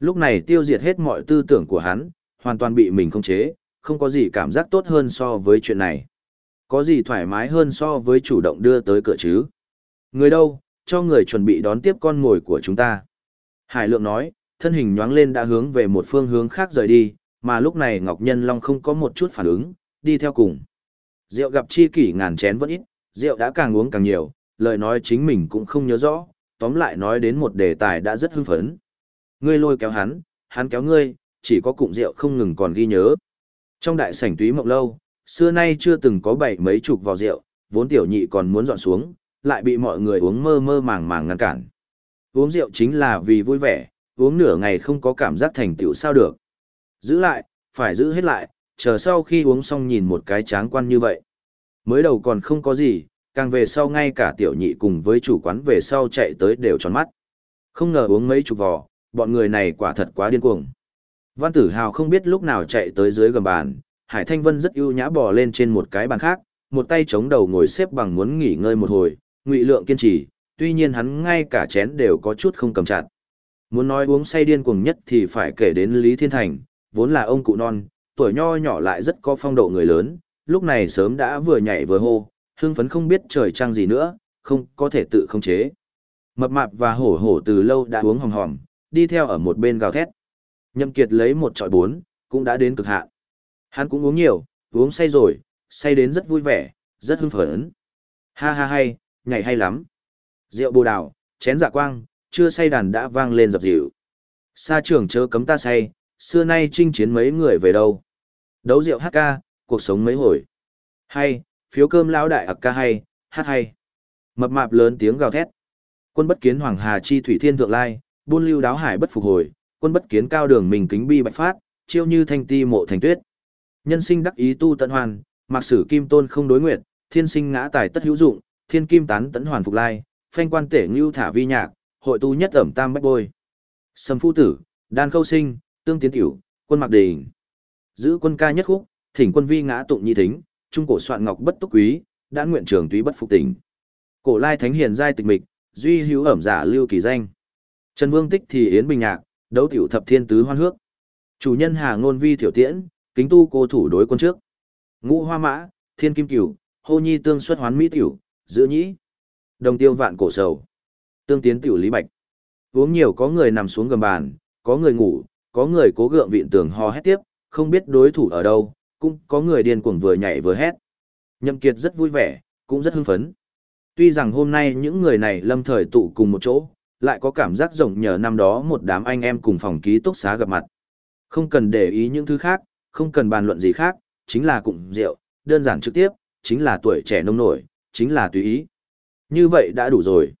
Lúc này tiêu diệt hết mọi tư tưởng của hắn, hoàn toàn bị mình khống chế, không có gì cảm giác tốt hơn so với chuyện này. Có gì thoải mái hơn so với chủ động đưa tới cửa chứ? Người đâu, cho người chuẩn bị đón tiếp con ngồi của chúng ta. Hải lượng nói, thân hình nhoáng lên đã hướng về một phương hướng khác rời đi, mà lúc này Ngọc Nhân Long không có một chút phản ứng, đi theo cùng. Rượu gặp chi kỷ ngàn chén vẫn ít, rượu đã càng uống càng nhiều, lời nói chính mình cũng không nhớ rõ, tóm lại nói đến một đề tài đã rất hưng phấn. Ngươi lôi kéo hắn, hắn kéo ngươi, chỉ có cụm rượu không ngừng còn ghi nhớ. Trong đại sảnh túy mộng lâu, xưa nay chưa từng có bảy mấy chục vò rượu, vốn tiểu nhị còn muốn dọn xuống, lại bị mọi người uống mơ mơ màng màng ngăn cản. Uống rượu chính là vì vui vẻ, uống nửa ngày không có cảm giác thành tựu sao được. Giữ lại, phải giữ hết lại, chờ sau khi uống xong nhìn một cái tráng quan như vậy. Mới đầu còn không có gì, càng về sau ngay cả tiểu nhị cùng với chủ quán về sau chạy tới đều tròn mắt. Không ngờ uống mấy chục vò, bọn người này quả thật quá điên cuồng. Văn tử hào không biết lúc nào chạy tới dưới gầm bàn, Hải Thanh Vân rất ưu nhã bò lên trên một cái bàn khác, một tay chống đầu ngồi xếp bằng muốn nghỉ ngơi một hồi, ngụy lượng kiên trì, tuy nhiên hắn ngay cả chén đều có chút không cầm chặt. Muốn nói uống say điên cuồng nhất thì phải kể đến Lý Thiên Thành, vốn là ông cụ non, tuổi nho nhỏ lại rất có phong độ người lớn, lúc này sớm đã vừa nhảy vừa hô, hưng phấn không biết trời trăng gì nữa, không có thể tự không chế. Mập mạp và hổ hổ từ lâu đã uống hòm hòm, đi theo ở một bên gào thét. Nhậm Kiệt lấy một trọi bốn, cũng đã đến cực hạn. Hắn cũng uống nhiều, uống say rồi, say đến rất vui vẻ, rất hưng phấn. Ha ha hay, nhảy hay lắm. Rượu bồ đào, chén dạ quang, chưa say đàn đã vang lên dập dịu. Sa trưởng chớ cấm ta say, xưa nay chinh chiến mấy người về đâu. Đấu rượu hát ca, cuộc sống mấy hồi. Hay, phiếu cơm lão đại hạc ca hay, hát hay. Mập mạp lớn tiếng gào thét. Quân bất kiến Hoàng Hà chi thủy thiên thượng lai, buôn lưu đáo hải bất phục hồi, quân bất kiến cao đường mình kính bi bạch phát, chiêu như thanh ti mộ thành tuyết. Nhân sinh đắc ý tu tận hoàn, mặc sử kim tôn không đối nguyện, thiên sinh ngã tài tất hữu dụng, thiên kim tán tấn hoàn phục lai, phanh quan tể ngưu thả vi nhạc, hội tu nhất ẩm tam bách bôi. Sầm phu tử, đan khâu sinh, tương tiến tiểu, quân mặc đình. Giữ quân ca nhất khúc, thỉnh quân vi ngã tụng nhi thính, trung cổ soạn ngọc bất túc quý, đã nguyện trường túy bất phục tình. Cổ lai thánh hiền giai tịch mịch, duy hữu ẩm giả lưu kỳ danh. Trần Vương tích thì yến bình nhạc, đấu tiểu thập thiên tứ hoan hước. Chủ nhân Hà Ngôn Vi tiểu tiễn, kính tu cô thủ đối quân trước. Ngũ Hoa Mã, Thiên Kim Cửu, Hô Nhi tương xuất hoán mỹ tiểu, giữ nhĩ. Đồng tiêu vạn cổ sầu. Tương tiến tiểu lý bạch. Uống nhiều có người nằm xuống gầm bàn, có người ngủ, có người cố gượng vịn tường ho hét tiếp, không biết đối thủ ở đâu, cũng có người điên cuồng vừa nhảy vừa hét. Nhậm Kiệt rất vui vẻ, cũng rất hưng phấn. Tuy rằng hôm nay những người này lâm thời tụ cùng một chỗ, lại có cảm giác rộng nhờ năm đó một đám anh em cùng phòng ký túc xá gặp mặt. Không cần để ý những thứ khác, không cần bàn luận gì khác, chính là cụm rượu, đơn giản trực tiếp, chính là tuổi trẻ nông nổi, chính là tùy ý. Như vậy đã đủ rồi.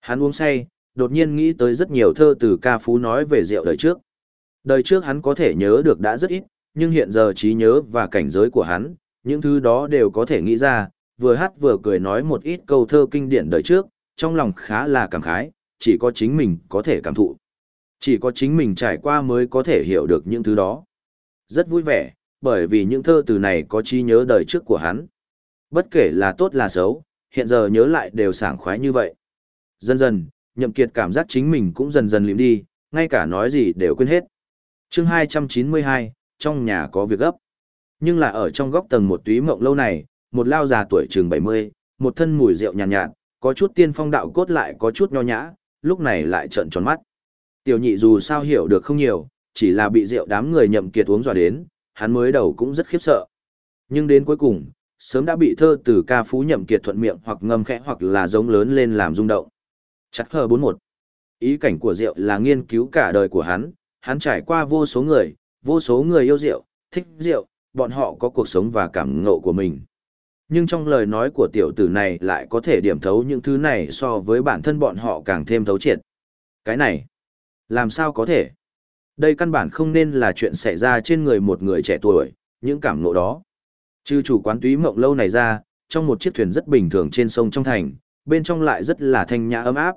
Hắn uống say, đột nhiên nghĩ tới rất nhiều thơ từ ca phú nói về rượu đời trước. Đời trước hắn có thể nhớ được đã rất ít, nhưng hiện giờ trí nhớ và cảnh giới của hắn, những thứ đó đều có thể nghĩ ra, vừa hát vừa cười nói một ít câu thơ kinh điển đời trước, trong lòng khá là cảm khái, chỉ có chính mình có thể cảm thụ. Chỉ có chính mình trải qua mới có thể hiểu được những thứ đó. Rất vui vẻ, bởi vì những thơ từ này có trí nhớ đời trước của hắn. Bất kể là tốt là xấu, hiện giờ nhớ lại đều sảng khoái như vậy. Dần dần, nhậm kiệt cảm giác chính mình cũng dần dần liệm đi, ngay cả nói gì đều quên hết. Chương 292, trong nhà có việc gấp. Nhưng là ở trong góc tầng một túy mộng lâu này, một lao già tuổi chừng 70, một thân mùi rượu nhàn nhạt, nhạt, có chút tiên phong đạo cốt lại có chút nho nhã, lúc này lại trợn tròn mắt. Tiểu nhị dù sao hiểu được không nhiều, chỉ là bị rượu đám người nhậm kiệt uống dọa đến, hắn mới đầu cũng rất khiếp sợ. Nhưng đến cuối cùng, sớm đã bị thơ từ ca phú nhậm kiệt thuận miệng hoặc ngâm khẽ hoặc là giống lớn lên làm rung động. Chắc hờ 41. Ý cảnh của rượu là nghiên cứu cả đời của hắn, hắn trải qua vô số người, vô số người yêu rượu, thích rượu, bọn họ có cuộc sống và cảm ngộ của mình. Nhưng trong lời nói của tiểu tử này lại có thể điểm thấu những thứ này so với bản thân bọn họ càng thêm thấu triệt. Cái này, làm sao có thể? Đây căn bản không nên là chuyện xảy ra trên người một người trẻ tuổi, những cảm ngộ đó. Trừ chủ quán túy mộng lâu này ra, trong một chiếc thuyền rất bình thường trên sông trong thành, bên trong lại rất là thanh nhã ấm áp.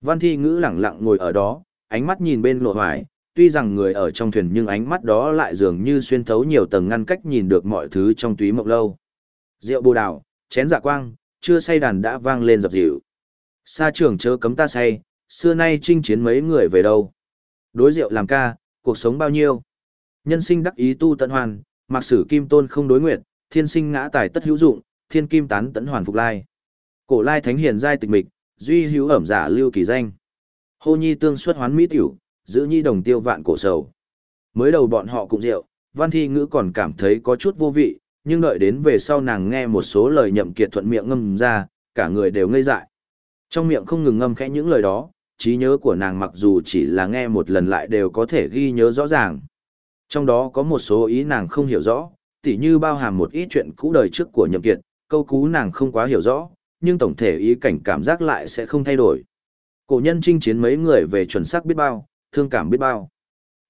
Văn thi ngữ lặng lặng ngồi ở đó, ánh mắt nhìn bên lộ hoài, tuy rằng người ở trong thuyền nhưng ánh mắt đó lại dường như xuyên thấu nhiều tầng ngăn cách nhìn được mọi thứ trong túy mộng lâu. Rượu bồ đào, chén dạ quang, chưa say đàn đã vang lên dập dịu. Sa trưởng chớ cấm ta say, xưa nay chinh chiến mấy người về đâu. Đối rượu làm ca, cuộc sống bao nhiêu. Nhân sinh đắc ý tu tận hoàn, mặc sử kim tôn không đối nguyện, thiên sinh ngã tài tất hữu dụng, thiên kim tán tận hoàn phục lai. Cổ lai thánh hiền giai tịch mịch, duy hữu ẩm giả lưu kỳ danh. Hô nhi tương xuất hoán mỹ tiểu, giữ nhi đồng tiêu vạn cổ sầu. Mới đầu bọn họ cùng rượu, văn thi ngữ còn cảm thấy có chút vô vị, nhưng đợi đến về sau nàng nghe một số lời nhậm kiệt thuận miệng ngâm ra, cả người đều ngây dại. Trong miệng không ngừng ngâm khẽ những lời đó, trí nhớ của nàng mặc dù chỉ là nghe một lần lại đều có thể ghi nhớ rõ ràng. Trong đó có một số ý nàng không hiểu rõ, tỉ như bao hàm một ít chuyện cũ đời trước của nhậm kiệt, câu cú nàng không quá hiểu rõ, nhưng tổng thể ý cảnh cảm giác lại sẽ không thay đổi. Cổ nhân chinh chiến mấy người về chuẩn xác biết bao, thương cảm biết bao.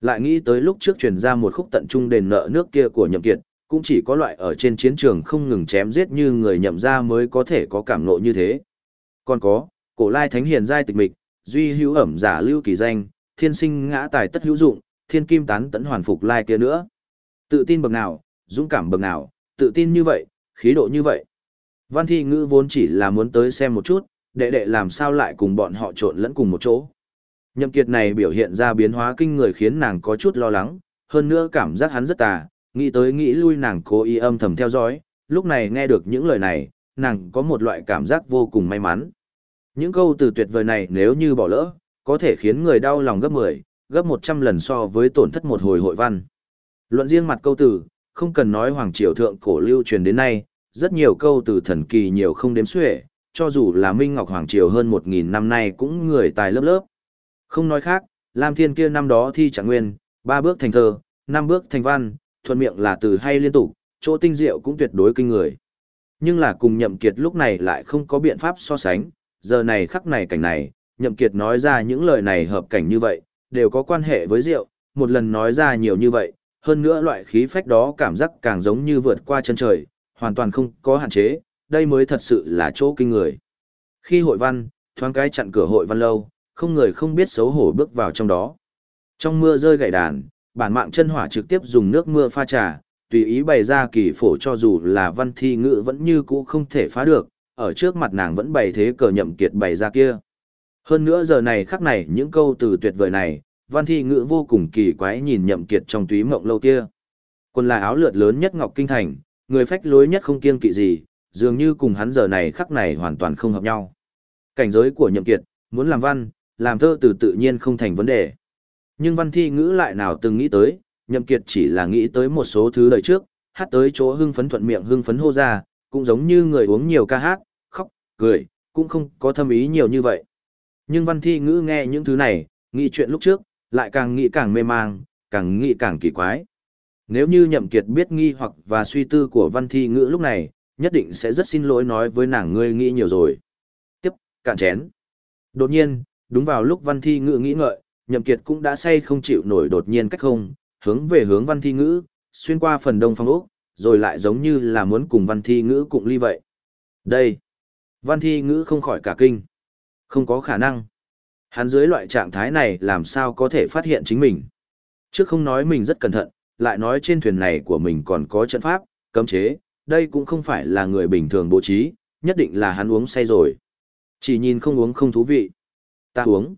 Lại nghĩ tới lúc trước truyền ra một khúc tận trung đền nợ nước kia của nhậm kiệt, cũng chỉ có loại ở trên chiến trường không ngừng chém giết như người nhậm ra mới có thể có cảm nộ như thế. Còn có, cổ lai thánh hiền giai tịch mịch, duy hữu ẩm giả lưu kỳ danh, thiên sinh ngã tài tất hữu dụng, thiên kim tán tấn hoàn phục lai kia nữa. Tự tin bậc nào, dũng cảm bậc nào, tự tin như vậy, khí độ như vậy. Văn thi ngữ vốn chỉ là muốn tới xem một chút, đệ đệ làm sao lại cùng bọn họ trộn lẫn cùng một chỗ. Nhậm kiệt này biểu hiện ra biến hóa kinh người khiến nàng có chút lo lắng, hơn nữa cảm giác hắn rất tà, Nghĩ tới nghĩ lui nàng cố ý âm thầm theo dõi, lúc này nghe được những lời này, nàng có một loại cảm giác vô cùng may mắn. Những câu từ tuyệt vời này nếu như bỏ lỡ, có thể khiến người đau lòng gấp 10, gấp 100 lần so với tổn thất một hồi hội văn. Luận riêng mặt câu từ, không cần nói hoàng triều thượng cổ lưu truyền đến nay, rất nhiều câu từ thần kỳ nhiều không đếm xuể, cho dù là Minh Ngọc Hoàng Triều hơn 1.000 năm nay cũng người tài lớp lớp. Không nói khác, Lam Thiên kia năm đó thi trạng nguyên, ba bước thành thơ, năm bước thành văn, thuận miệng là từ hay liên tục, chỗ tinh diệu cũng tuyệt đối kinh người. Nhưng là cùng nhậm kiệt lúc này lại không có biện pháp so sánh, giờ này khắc này cảnh này, nhậm kiệt nói ra những lời này hợp cảnh như vậy, đều có quan hệ với rượu, một lần nói ra nhiều như vậy, hơn nữa loại khí phách đó cảm giác càng giống như vượt qua chân trời, hoàn toàn không có hạn chế, đây mới thật sự là chỗ kinh người. Khi hội văn, thoáng cái chặn cửa hội văn lâu, không người không biết xấu hổ bước vào trong đó. Trong mưa rơi gãy đàn, bản mạng chân hỏa trực tiếp dùng nước mưa pha trà, tùy ý bày ra kỳ phổ cho dù là văn thi ngữ vẫn như cũ không thể phá được, ở trước mặt nàng vẫn bày thế cờ nhậm kiệt bày ra kia. Hơn nữa giờ này khắc này những câu từ tuyệt vời này, văn thi ngữ vô cùng kỳ quái nhìn nhậm kiệt trong túy mộng lâu kia. quân là áo lượt lớn nhất Ngọc Kinh Thành, người phách lối nhất không kiêng kỵ gì, dường như cùng hắn giờ này khắc này hoàn toàn không hợp nhau. Cảnh giới của nhậm kiệt, muốn làm văn, làm thơ từ tự nhiên không thành vấn đề. Nhưng văn thi ngữ lại nào từng nghĩ tới, nhậm kiệt chỉ là nghĩ tới một số thứ đời trước, hát tới chỗ hưng phấn thuận miệng hưng phấn hô ra, cũng giống như người uống nhiều ca hát, khóc, cười, cũng không có thâm ý nhiều như vậy. Nhưng văn thi ngữ nghe những thứ này, nghĩ chuyện lúc trước, lại càng nghĩ càng mê mang, càng nghĩ càng kỳ quái. Nếu như nhậm kiệt biết nghi hoặc và suy tư của văn thi ngữ lúc này, nhất định sẽ rất xin lỗi nói với nàng ngươi nghĩ nhiều rồi. Tiếp, cạn chén. Đột nhiên, đúng vào lúc văn thi ngữ nghĩ ngợi, nhậm kiệt cũng đã say không chịu nổi đột nhiên cách không, hướng về hướng văn thi ngữ, xuyên qua phần đông phong ốc, rồi lại giống như là muốn cùng văn thi ngữ cùng ly vậy. Đây, văn thi ngữ không khỏi cả kinh. Không có khả năng. Hắn dưới loại trạng thái này làm sao có thể phát hiện chính mình. Trước không nói mình rất cẩn thận, lại nói trên thuyền này của mình còn có trận pháp, cấm chế, đây cũng không phải là người bình thường bố trí, nhất định là hắn uống say rồi. Chỉ nhìn không uống không thú vị. Ta uống.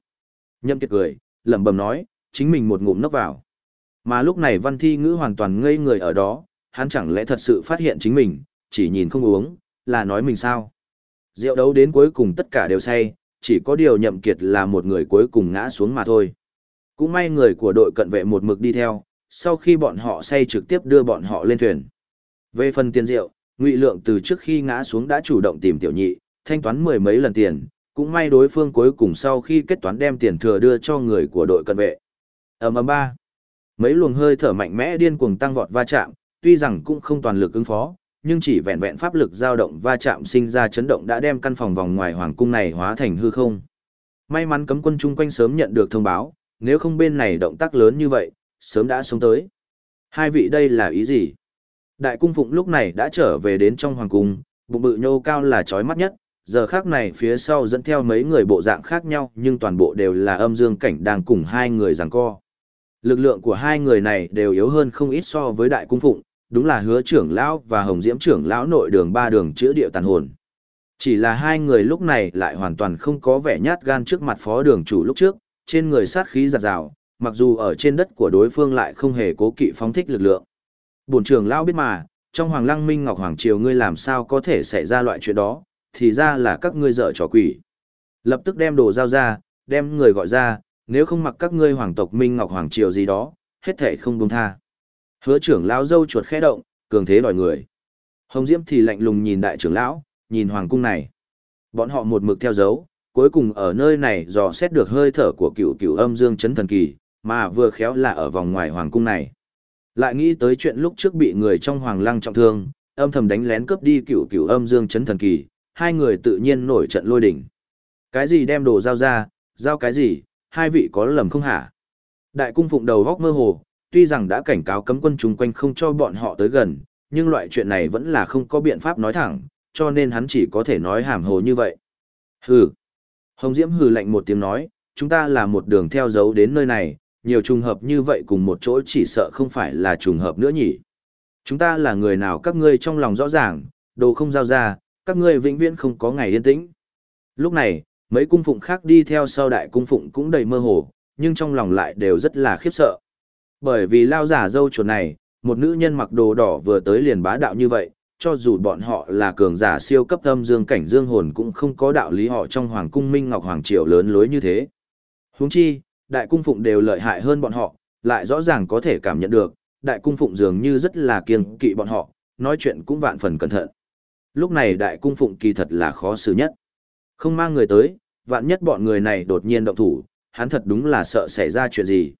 Nhâm kiệt cười, lẩm bẩm nói, chính mình một ngụm nốc vào. Mà lúc này văn thi ngữ hoàn toàn ngây người ở đó, hắn chẳng lẽ thật sự phát hiện chính mình, chỉ nhìn không uống, là nói mình sao. Rượu đấu đến cuối cùng tất cả đều say, chỉ có điều nhậm kiệt là một người cuối cùng ngã xuống mà thôi. Cũng may người của đội cận vệ một mực đi theo, sau khi bọn họ say trực tiếp đưa bọn họ lên thuyền. Về phần tiền rượu, Ngụy Lượng từ trước khi ngã xuống đã chủ động tìm tiểu nhị, thanh toán mười mấy lần tiền, cũng may đối phương cuối cùng sau khi kết toán đem tiền thừa đưa cho người của đội cận vệ. Ầm ầm ba. Mấy luồng hơi thở mạnh mẽ điên cuồng tăng vọt va chạm, tuy rằng cũng không toàn lực ứng phó, nhưng chỉ vẹn vẹn pháp lực dao động va chạm sinh ra chấn động đã đem căn phòng vòng ngoài hoàng cung này hóa thành hư không. May mắn cấm quân chung quanh sớm nhận được thông báo, nếu không bên này động tác lớn như vậy, sớm đã xuống tới. Hai vị đây là ý gì? Đại cung phụng lúc này đã trở về đến trong hoàng cung, bụng bự nhô cao là chói mắt nhất, giờ khác này phía sau dẫn theo mấy người bộ dạng khác nhau nhưng toàn bộ đều là âm dương cảnh đang cùng hai người giằng co. Lực lượng của hai người này đều yếu hơn không ít so với đại cung phụng, đúng là hứa trưởng lão và hồng diễm trưởng lão nội đường ba đường chữa địa tàn hồn. Chỉ là hai người lúc này lại hoàn toàn không có vẻ nhát gan trước mặt phó đường chủ lúc trước, trên người sát khí giặt rào, mặc dù ở trên đất của đối phương lại không hề cố kỵ phóng thích lực lượng. Bổn trưởng lão biết mà, trong Hoàng Lăng Minh Ngọc Hoàng Triều ngươi làm sao có thể xảy ra loại chuyện đó, thì ra là các ngươi dở trò quỷ. Lập tức đem đồ giao ra, đem người gọi ra, nếu không mặc các ngươi hoàng tộc Minh Ngọc Hoàng Triều gì đó, hết thể không buông tha. Hứa trưởng lão dâu chuột khẽ động, cường thế đòi người. Hồng Diễm thì lạnh lùng nhìn đại trưởng lão, nhìn hoàng cung này. Bọn họ một mực theo dấu, cuối cùng ở nơi này dò xét được hơi thở của cựu cựu âm dương chấn thần kỳ, mà vừa khéo là ở vòng ngoài hoàng cung này. Lại nghĩ tới chuyện lúc trước bị người trong hoàng lăng trọng thương, âm thầm đánh lén cướp đi cựu cựu âm dương chấn thần kỳ, hai người tự nhiên nổi trận lôi đỉnh. Cái gì đem đồ giao ra, giao cái gì, hai vị có lầm không hả? Đại cung phụng đầu góc mơ hồ, tuy rằng đã cảnh cáo cấm quân chung quanh không cho bọn họ tới gần, nhưng loại chuyện này vẫn là không có biện pháp nói thẳng, cho nên hắn chỉ có thể nói hàm hồ như vậy. Hừ. Hồng Diễm hừ lạnh một tiếng nói, chúng ta là một đường theo dấu đến nơi này, nhiều trùng hợp như vậy cùng một chỗ chỉ sợ không phải là trùng hợp nữa nhỉ. Chúng ta là người nào các ngươi trong lòng rõ ràng, đồ không giao ra, các ngươi vĩnh viễn không có ngày yên tĩnh. Lúc này, mấy cung phụng khác đi theo sau đại cung phụng cũng đầy mơ hồ, nhưng trong lòng lại đều rất là khiếp sợ. Bởi vì lao giả dâu chuột này, Một nữ nhân mặc đồ đỏ vừa tới liền bá đạo như vậy, cho dù bọn họ là cường giả siêu cấp âm dương cảnh dương hồn cũng không có đạo lý họ trong hoàng cung minh ngọc hoàng triều lớn lối như thế. Huống chi, đại cung phụng đều lợi hại hơn bọn họ, lại rõ ràng có thể cảm nhận được, đại cung phụng dường như rất là kiêng kỵ bọn họ, nói chuyện cũng vạn phần cẩn thận. Lúc này đại cung phụng kỳ thật là khó xử nhất. Không mang người tới, vạn nhất bọn người này đột nhiên động thủ, hắn thật đúng là sợ xảy ra chuyện gì.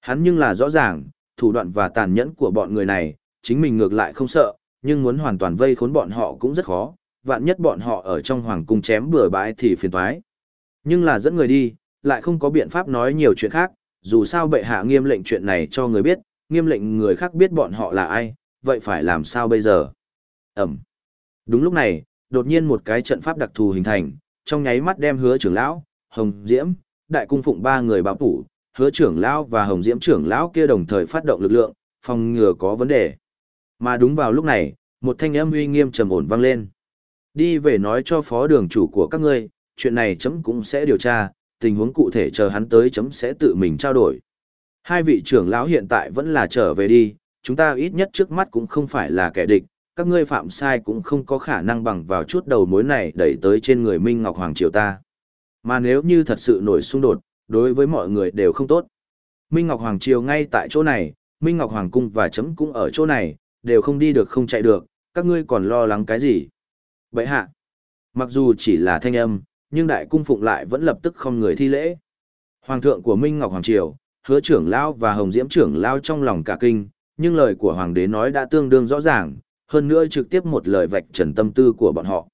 Hắn nhưng là rõ ràng, thủ đoạn và tàn nhẫn của bọn người này, chính mình ngược lại không sợ, nhưng muốn hoàn toàn vây khốn bọn họ cũng rất khó, vạn nhất bọn họ ở trong hoàng cung chém bừa bãi thì phiền toái. Nhưng là dẫn người đi, lại không có biện pháp nói nhiều chuyện khác, dù sao bệ hạ nghiêm lệnh chuyện này cho người biết, nghiêm lệnh người khác biết bọn họ là ai, vậy phải làm sao bây giờ? Ẩm. Đúng lúc này, đột nhiên một cái trận pháp đặc thù hình thành, trong nháy mắt đem hứa trưởng lão, hồng diễm, đại cung phụng ba người bảo phủ, hứa trưởng lão và hồng diễm trưởng lão kia đồng thời phát động lực lượng, phòng ngừa có vấn đề. Mà đúng vào lúc này, một thanh âm uy nghiêm trầm ổn vang lên. Đi về nói cho phó đường chủ của các ngươi, chuyện này chấm cũng sẽ điều tra, tình huống cụ thể chờ hắn tới chấm sẽ tự mình trao đổi. Hai vị trưởng lão hiện tại vẫn là trở về đi, chúng ta ít nhất trước mắt cũng không phải là kẻ địch, các ngươi phạm sai cũng không có khả năng bằng vào chút đầu mối này đẩy tới trên người Minh Ngọc Hoàng Triều ta. Mà nếu như thật sự nổi xung đột, đối với mọi người đều không tốt. Minh Ngọc Hoàng Triều ngay tại chỗ này, Minh Ngọc Hoàng Cung và chấm cũng ở chỗ này, đều không đi được không chạy được, các ngươi còn lo lắng cái gì? Vậy hạ, mặc dù chỉ là thanh âm, nhưng đại cung phụng lại vẫn lập tức không người thi lễ. Hoàng thượng của Minh Ngọc Hoàng Triều, hứa trưởng lao và hồng diễm trưởng lao trong lòng cả kinh, nhưng lời của hoàng đế nói đã tương đương rõ ràng, hơn nữa trực tiếp một lời vạch trần tâm tư của bọn họ.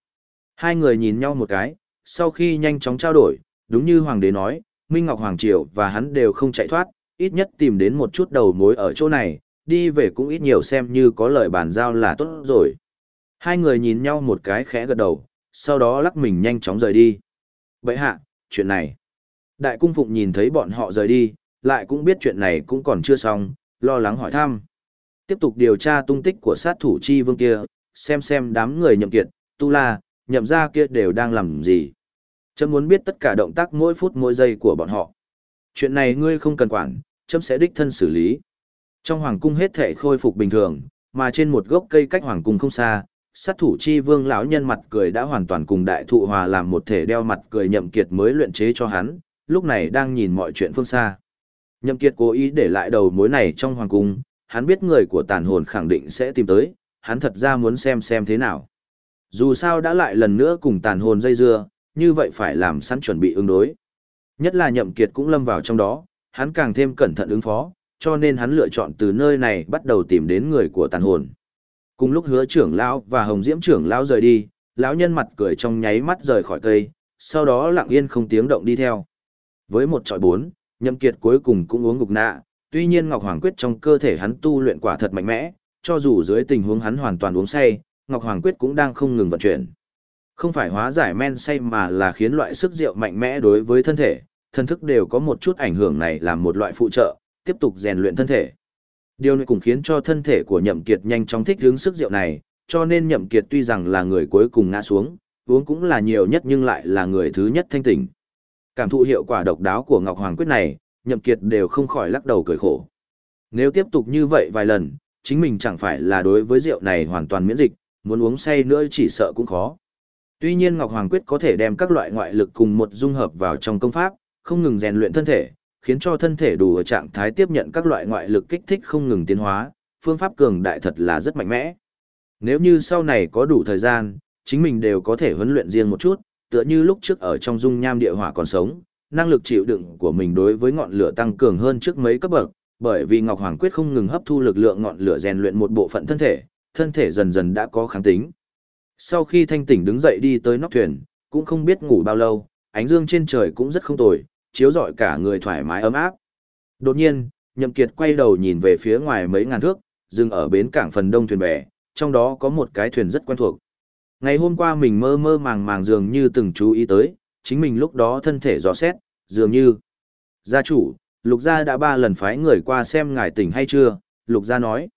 Hai người nhìn nhau một cái, sau khi nhanh chóng trao đổi, đúng như hoàng đế nói, Minh Ngọc Hoàng Triều và hắn đều không chạy thoát, ít nhất tìm đến một chút đầu mối ở chỗ này, đi về cũng ít nhiều xem như có lời bàn giao là tốt rồi. Hai người nhìn nhau một cái khẽ gật đầu, sau đó lắc mình nhanh chóng rời đi. Vậy hạ, chuyện này. Đại cung phụng nhìn thấy bọn họ rời đi, lại cũng biết chuyện này cũng còn chưa xong, lo lắng hỏi thăm. Tiếp tục điều tra tung tích của sát thủ chi vương kia, xem xem đám người nhậm kiệt, tu la, nhậm gia kia đều đang làm gì. Chấm muốn biết tất cả động tác mỗi phút mỗi giây của bọn họ. Chuyện này ngươi không cần quản, chấm sẽ đích thân xử lý. Trong hoàng cung hết thể khôi phục bình thường, mà trên một gốc cây cách hoàng cung không xa, sát thủ chi vương lão nhân mặt cười đã hoàn toàn cùng đại thụ hòa làm một thể đeo mặt cười nhậm kiệt mới luyện chế cho hắn, lúc này đang nhìn mọi chuyện phương xa. Nhậm kiệt cố ý để lại đầu mối này trong hoàng cung, hắn biết người của tàn hồn khẳng định sẽ tìm tới, hắn thật ra muốn xem xem thế nào. Dù sao đã lại lần nữa cùng tàn hồn dây dưa, như vậy phải làm sẵn chuẩn bị ứng đối. Nhất là nhậm kiệt cũng lâm vào trong đó, hắn càng thêm cẩn thận ứng phó, cho nên hắn lựa chọn từ nơi này bắt đầu tìm đến người của tàn hồn. Cùng lúc hứa trưởng lão và hồng diễm trưởng lão rời đi, lão nhân mặt cười trong nháy mắt rời khỏi cây, sau đó lặng yên không tiếng động đi theo. Với một trọi bốn, nhậm kiệt cuối cùng cũng uống ngục nạ, tuy nhiên Ngọc Hoàng Quyết trong cơ thể hắn tu luyện quả thật mạnh mẽ, cho dù dưới tình huống hắn hoàn toàn uống say, Ngọc Hoàng Quyết cũng đang không ngừng vận chuyển. Không phải hóa giải men say mà là khiến loại sức rượu mạnh mẽ đối với thân thể, thân thức đều có một chút ảnh hưởng này làm một loại phụ trợ, tiếp tục rèn luyện thân thể. Điều này cũng khiến cho thân thể của Nhậm Kiệt nhanh chóng thích ứng sức rượu này, cho nên Nhậm Kiệt tuy rằng là người cuối cùng ngã xuống, uống cũng là nhiều nhất nhưng lại là người thứ nhất thanh tỉnh. Cảm thụ hiệu quả độc đáo của Ngọc Hoàng Quyết này, Nhậm Kiệt đều không khỏi lắc đầu cười khổ. Nếu tiếp tục như vậy vài lần, chính mình chẳng phải là đối với rượu này hoàn toàn miễn dịch, muốn uống say nữa chỉ sợ cũng khó. Tuy nhiên Ngọc Hoàng Quyết có thể đem các loại ngoại lực cùng một dung hợp vào trong công pháp, không ngừng rèn luyện thân thể, khiến cho thân thể đủ ở trạng thái tiếp nhận các loại ngoại lực kích thích không ngừng tiến hóa, phương pháp cường đại thật là rất mạnh mẽ. Nếu như sau này có đủ thời gian, chính mình đều có thể huấn luyện riêng một chút, tựa như lúc trước ở trong dung nham địa hỏa còn sống, năng lực chịu đựng của mình đối với ngọn lửa tăng cường hơn trước mấy cấp bậc, bởi vì Ngọc Hoàng Quyết không ngừng hấp thu lực lượng ngọn lửa rèn luyện một bộ phận thân thể, thân thể dần dần đã có kháng tính. Sau khi thanh tỉnh đứng dậy đi tới nóc thuyền, cũng không biết ngủ bao lâu, ánh dương trên trời cũng rất không tồi, chiếu rọi cả người thoải mái ấm áp. Đột nhiên, Nhậm Kiệt quay đầu nhìn về phía ngoài mấy ngàn thước, dừng ở bến cảng phần đông thuyền bè, trong đó có một cái thuyền rất quen thuộc. Ngày hôm qua mình mơ mơ màng màng dường như từng chú ý tới, chính mình lúc đó thân thể dò xét, dường như. Gia chủ, Lục Gia đã ba lần phái người qua xem ngài tỉnh hay chưa, Lục Gia nói.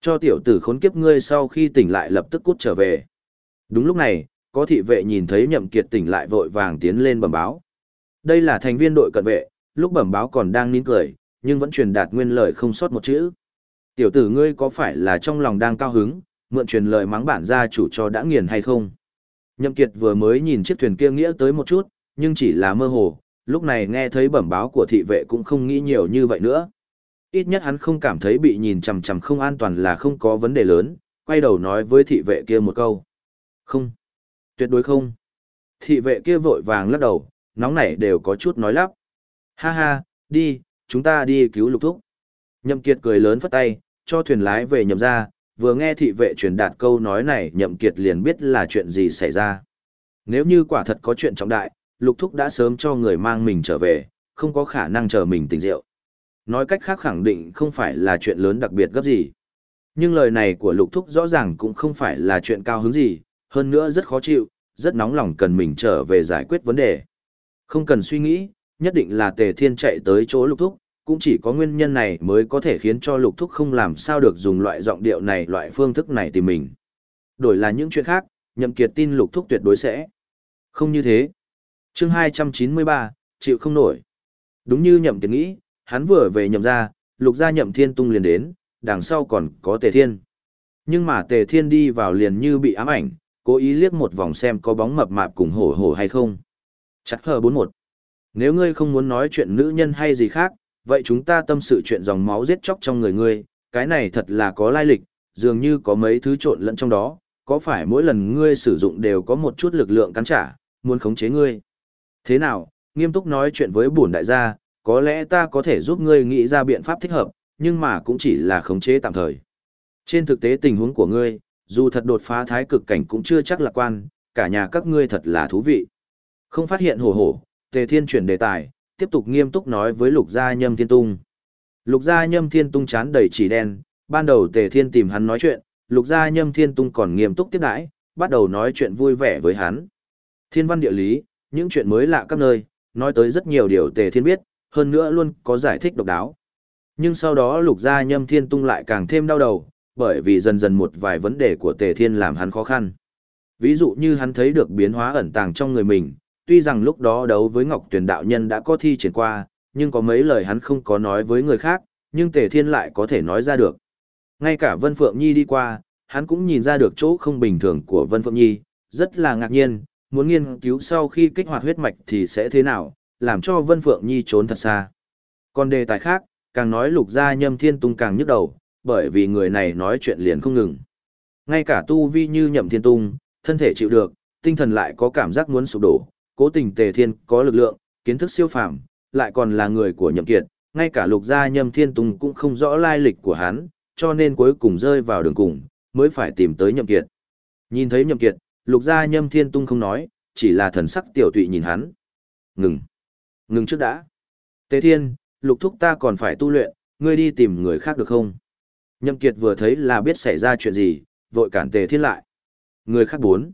Cho tiểu tử khốn kiếp ngươi sau khi tỉnh lại lập tức cút trở về. Đúng lúc này, có thị vệ nhìn thấy nhậm kiệt tỉnh lại vội vàng tiến lên bẩm báo. Đây là thành viên đội cận vệ, lúc bẩm báo còn đang nín cười, nhưng vẫn truyền đạt nguyên lời không sót một chữ. Tiểu tử ngươi có phải là trong lòng đang cao hứng, mượn truyền lời mắng bản gia chủ cho đã nghiền hay không? Nhậm Kiệt vừa mới nhìn chiếc thuyền kia nghĩa tới một chút, nhưng chỉ là mơ hồ, lúc này nghe thấy bẩm báo của thị vệ cũng không nghĩ nhiều như vậy nữa. Ít nhất hắn không cảm thấy bị nhìn chằm chằm không an toàn là không có vấn đề lớn, quay đầu nói với thị vệ kia một câu. Không. Tuyệt đối không. Thị vệ kia vội vàng lắc đầu, nóng nảy đều có chút nói lắp. Ha ha, đi, chúng ta đi cứu lục thúc. Nhậm Kiệt cười lớn phất tay, cho thuyền lái về nhậm ra, vừa nghe thị vệ truyền đạt câu nói này nhậm kiệt liền biết là chuyện gì xảy ra. Nếu như quả thật có chuyện trọng đại, lục thúc đã sớm cho người mang mình trở về, không có khả năng chờ mình tỉnh rượu. Nói cách khác khẳng định không phải là chuyện lớn đặc biệt gấp gì. Nhưng lời này của lục thúc rõ ràng cũng không phải là chuyện cao hứng gì, hơn nữa rất khó chịu, rất nóng lòng cần mình trở về giải quyết vấn đề. Không cần suy nghĩ, nhất định là tề thiên chạy tới chỗ lục thúc, cũng chỉ có nguyên nhân này mới có thể khiến cho lục thúc không làm sao được dùng loại giọng điệu này loại phương thức này tìm mình. Đổi là những chuyện khác, nhậm kiệt tin lục thúc tuyệt đối sẽ. Không như thế. Chương 293, chịu không nổi. Đúng như nhậm kiệt nghĩ, hắn vừa về nhậm gia lục gia nhậm thiên tung liền đến, đằng sau còn có tề thiên. Nhưng mà tề thiên đi vào liền như bị ám ảnh, cố ý liếc một vòng xem có bóng mập mạp cùng hổ hổ hay không. Chắc hờ 41. Nếu ngươi không muốn nói chuyện nữ nhân hay gì khác, vậy chúng ta tâm sự chuyện dòng máu giết chóc trong người ngươi, cái này thật là có lai lịch, dường như có mấy thứ trộn lẫn trong đó, có phải mỗi lần ngươi sử dụng đều có một chút lực lượng cắn trả, muốn khống chế ngươi. Thế nào, nghiêm túc nói chuyện với bổn đại gia, có lẽ ta có thể giúp ngươi nghĩ ra biện pháp thích hợp, nhưng mà cũng chỉ là khống chế tạm thời. Trên thực tế tình huống của ngươi, dù thật đột phá thái cực cảnh cũng chưa chắc lạc quan, cả nhà các ngươi thật là thú vị. Không phát hiện hổ hổ, tề thiên chuyển đề tài, tiếp tục nghiêm túc nói với lục gia nhâm thiên tung. Lục gia nhâm thiên tung chán đầy chỉ đen, ban đầu tề thiên tìm hắn nói chuyện, lục gia nhâm thiên tung còn nghiêm túc tiếp đãi, bắt đầu nói chuyện vui vẻ với hắn. Thiên văn địa lý, những chuyện mới lạ các nơi, nói tới rất nhiều điều tề thiên biết, hơn nữa luôn có giải thích độc đáo. Nhưng sau đó lục gia nhâm thiên tung lại càng thêm đau đầu, bởi vì dần dần một vài vấn đề của tề thiên làm hắn khó khăn. Ví dụ như hắn thấy được biến hóa ẩn tàng trong người mình, tuy rằng lúc đó đấu với Ngọc Tuyền đạo nhân đã có thi triển qua, nhưng có mấy lời hắn không có nói với người khác, nhưng Tề Thiên lại có thể nói ra được. Ngay cả Vân Phượng Nhi đi qua, hắn cũng nhìn ra được chỗ không bình thường của Vân Phượng Nhi, rất là ngạc nhiên, muốn nghiên cứu sau khi kích hoạt huyết mạch thì sẽ thế nào, làm cho Vân Phượng Nhi trốn thật xa. Còn đề tài khác, càng nói lục gia nhâm thiên tung càng nhức đầu, bởi vì người này nói chuyện liền không ngừng. Ngay cả tu vi như nhậm thiên tung, thân thể chịu được, tinh thần lại có cảm giác muốn sụp đổ, cố tình tề thiên có lực lượng, kiến thức siêu phàm, lại còn là người của nhậm kiệt, ngay cả lục gia nhâm thiên tùng cũng không rõ lai lịch của hắn, cho nên cuối cùng rơi vào đường cùng, mới phải tìm tới nhậm kiệt. Nhìn thấy nhậm kiệt, lục gia nhâm thiên tung không nói, chỉ là thần sắc tiểu tụy nhìn hắn. Ngừng. Ngừng trước đã. Tề thiên, lục thúc ta còn phải tu luyện, ngươi đi tìm người khác được không? Nhậm kiệt vừa thấy là biết xảy ra chuyện gì, vội cản tề thiên lại. Người khác bốn.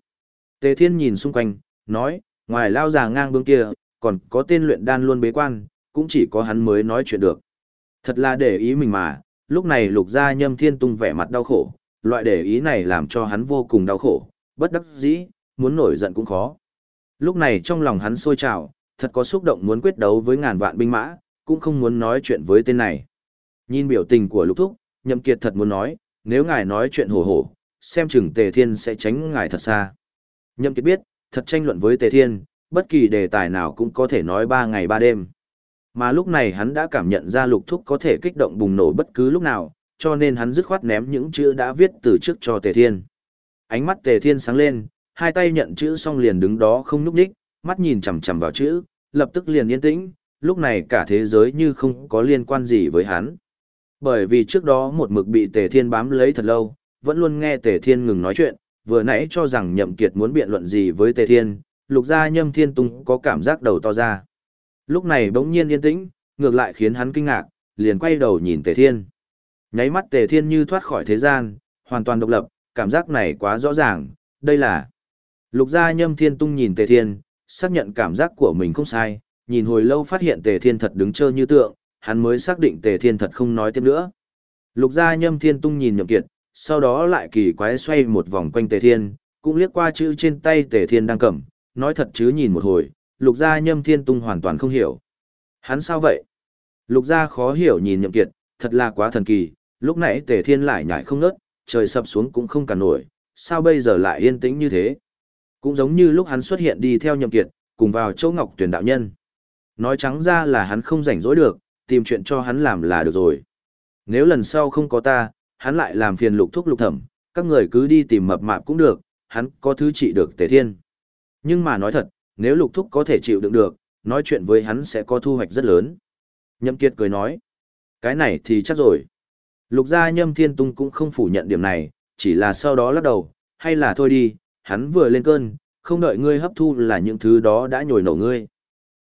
Tề thiên nhìn xung quanh, nói, ngoài lao già ngang bướng kia, còn có tên luyện đan luôn bế quan, cũng chỉ có hắn mới nói chuyện được. Thật là để ý mình mà, lúc này lục gia nhâm thiên tung vẻ mặt đau khổ, loại để ý này làm cho hắn vô cùng đau khổ, bất đắc dĩ, muốn nổi giận cũng khó. Lúc này trong lòng hắn sôi trào, thật có xúc động muốn quyết đấu với ngàn vạn binh mã, cũng không muốn nói chuyện với tên này. Nhìn biểu tình của lục thúc, nhậm kiệt thật muốn nói, nếu ngài nói chuyện hổ hổ, xem chừng tề thiên sẽ tránh ngài thật xa. Nhậm kiệt biết, thật tranh luận với Tề Thiên, bất kỳ đề tài nào cũng có thể nói ba ngày ba đêm. Mà lúc này hắn đã cảm nhận ra lục thúc có thể kích động bùng nổ bất cứ lúc nào, cho nên hắn dứt khoát ném những chữ đã viết từ trước cho Tề Thiên. Ánh mắt Tề Thiên sáng lên, hai tay nhận chữ xong liền đứng đó không nhúc nhích, mắt nhìn chằm chằm vào chữ, lập tức liền yên tĩnh, lúc này cả thế giới như không có liên quan gì với hắn. Bởi vì trước đó một mực bị Tề Thiên bám lấy thật lâu, vẫn luôn nghe Tề Thiên ngừng nói chuyện, vừa nãy cho rằng nhậm kiệt muốn biện luận gì với tề thiên, lục gia nhâm thiên tung có cảm giác đầu to ra. Lúc này bỗng nhiên yên tĩnh, ngược lại khiến hắn kinh ngạc, liền quay đầu nhìn tề thiên. Nháy mắt tề thiên như thoát khỏi thế gian, hoàn toàn độc lập, cảm giác này quá rõ ràng, đây là. Lục gia nhâm thiên tung nhìn tề thiên, xác nhận cảm giác của mình không sai, nhìn hồi lâu phát hiện tề thiên thật đứng trơ như tượng, hắn mới xác định tề thiên thật không nói tiếp nữa. Lục gia nhâm thiên tung nhìn nhậm kiệt, sau đó lại kỳ quái xoay một vòng quanh tề thiên, cũng liếc qua chữ trên tay tề thiên đang cầm, nói thật chứ nhìn một hồi, lục gia nhâm thiên tung hoàn toàn không hiểu. Hắn sao vậy? Lục gia khó hiểu nhìn nhậm kiệt, thật là quá thần kỳ, lúc nãy tề thiên lại nhảy không nớt, trời sập xuống cũng không cả nổi, sao bây giờ lại yên tĩnh như thế? Cũng giống như lúc hắn xuất hiện đi theo nhậm kiệt, cùng vào chỗ ngọc tuyển đạo nhân. Nói trắng ra là hắn không rảnh rỗi được, tìm chuyện cho hắn làm là được rồi. Nếu lần sau không có ta, hắn lại làm phiền lục thúc lục thẩm, các người cứ đi tìm mập mạp cũng được, hắn có thứ trị được tề thiên. Nhưng mà nói thật, nếu lục thúc có thể chịu đựng được, nói chuyện với hắn sẽ có thu hoạch rất lớn. nhâm Kiệt cười nói, cái này thì chắc rồi. Lục gia nhâm thiên tung cũng không phủ nhận điểm này, chỉ là sau đó lắc đầu, hay là thôi đi, hắn vừa lên cơn, không đợi ngươi hấp thu là những thứ đó đã nhồi nổ ngươi.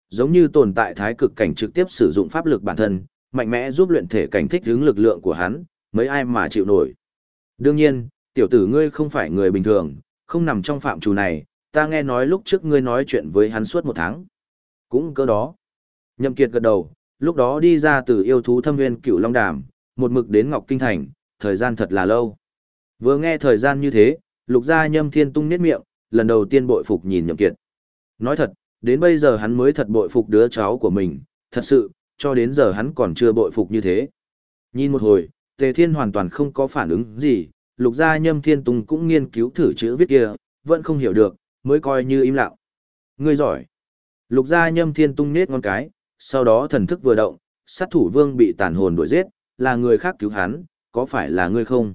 Giống như tồn tại thái cực cảnh trực tiếp sử dụng pháp lực bản thân, mạnh mẽ giúp luyện thể cảnh thích ứng lực lượng của hắn, mấy ai mà chịu nổi. Đương nhiên, tiểu tử ngươi không phải người bình thường, không nằm trong phạm trù này, ta nghe nói lúc trước ngươi nói chuyện với hắn suốt một tháng. Cũng cơ đó. Nhậm Kiệt gật đầu, lúc đó đi ra từ yêu thú thâm nguyên cửu Long Đàm, một mực đến Ngọc Kinh Thành, thời gian thật là lâu. Vừa nghe thời gian như thế, lục gia nhâm thiên tung nét miệng, lần đầu tiên bội phục nhìn Nhậm Kiệt. Nói thật, đến bây giờ hắn mới thật bội phục đứa cháu của mình, thật sự, cho đến giờ hắn còn chưa bội phục như thế. Nhìn một hồi, Tề Thiên hoàn toàn không có phản ứng gì, lục gia nhâm thiên tung cũng nghiên cứu thử chữ viết kia, vẫn không hiểu được, mới coi như im lặng. Ngươi giỏi. Lục gia nhâm thiên tung nết ngón cái, sau đó thần thức vừa động, sát thủ vương bị tàn hồn đuổi giết, là người khác cứu hắn, có phải là ngươi không?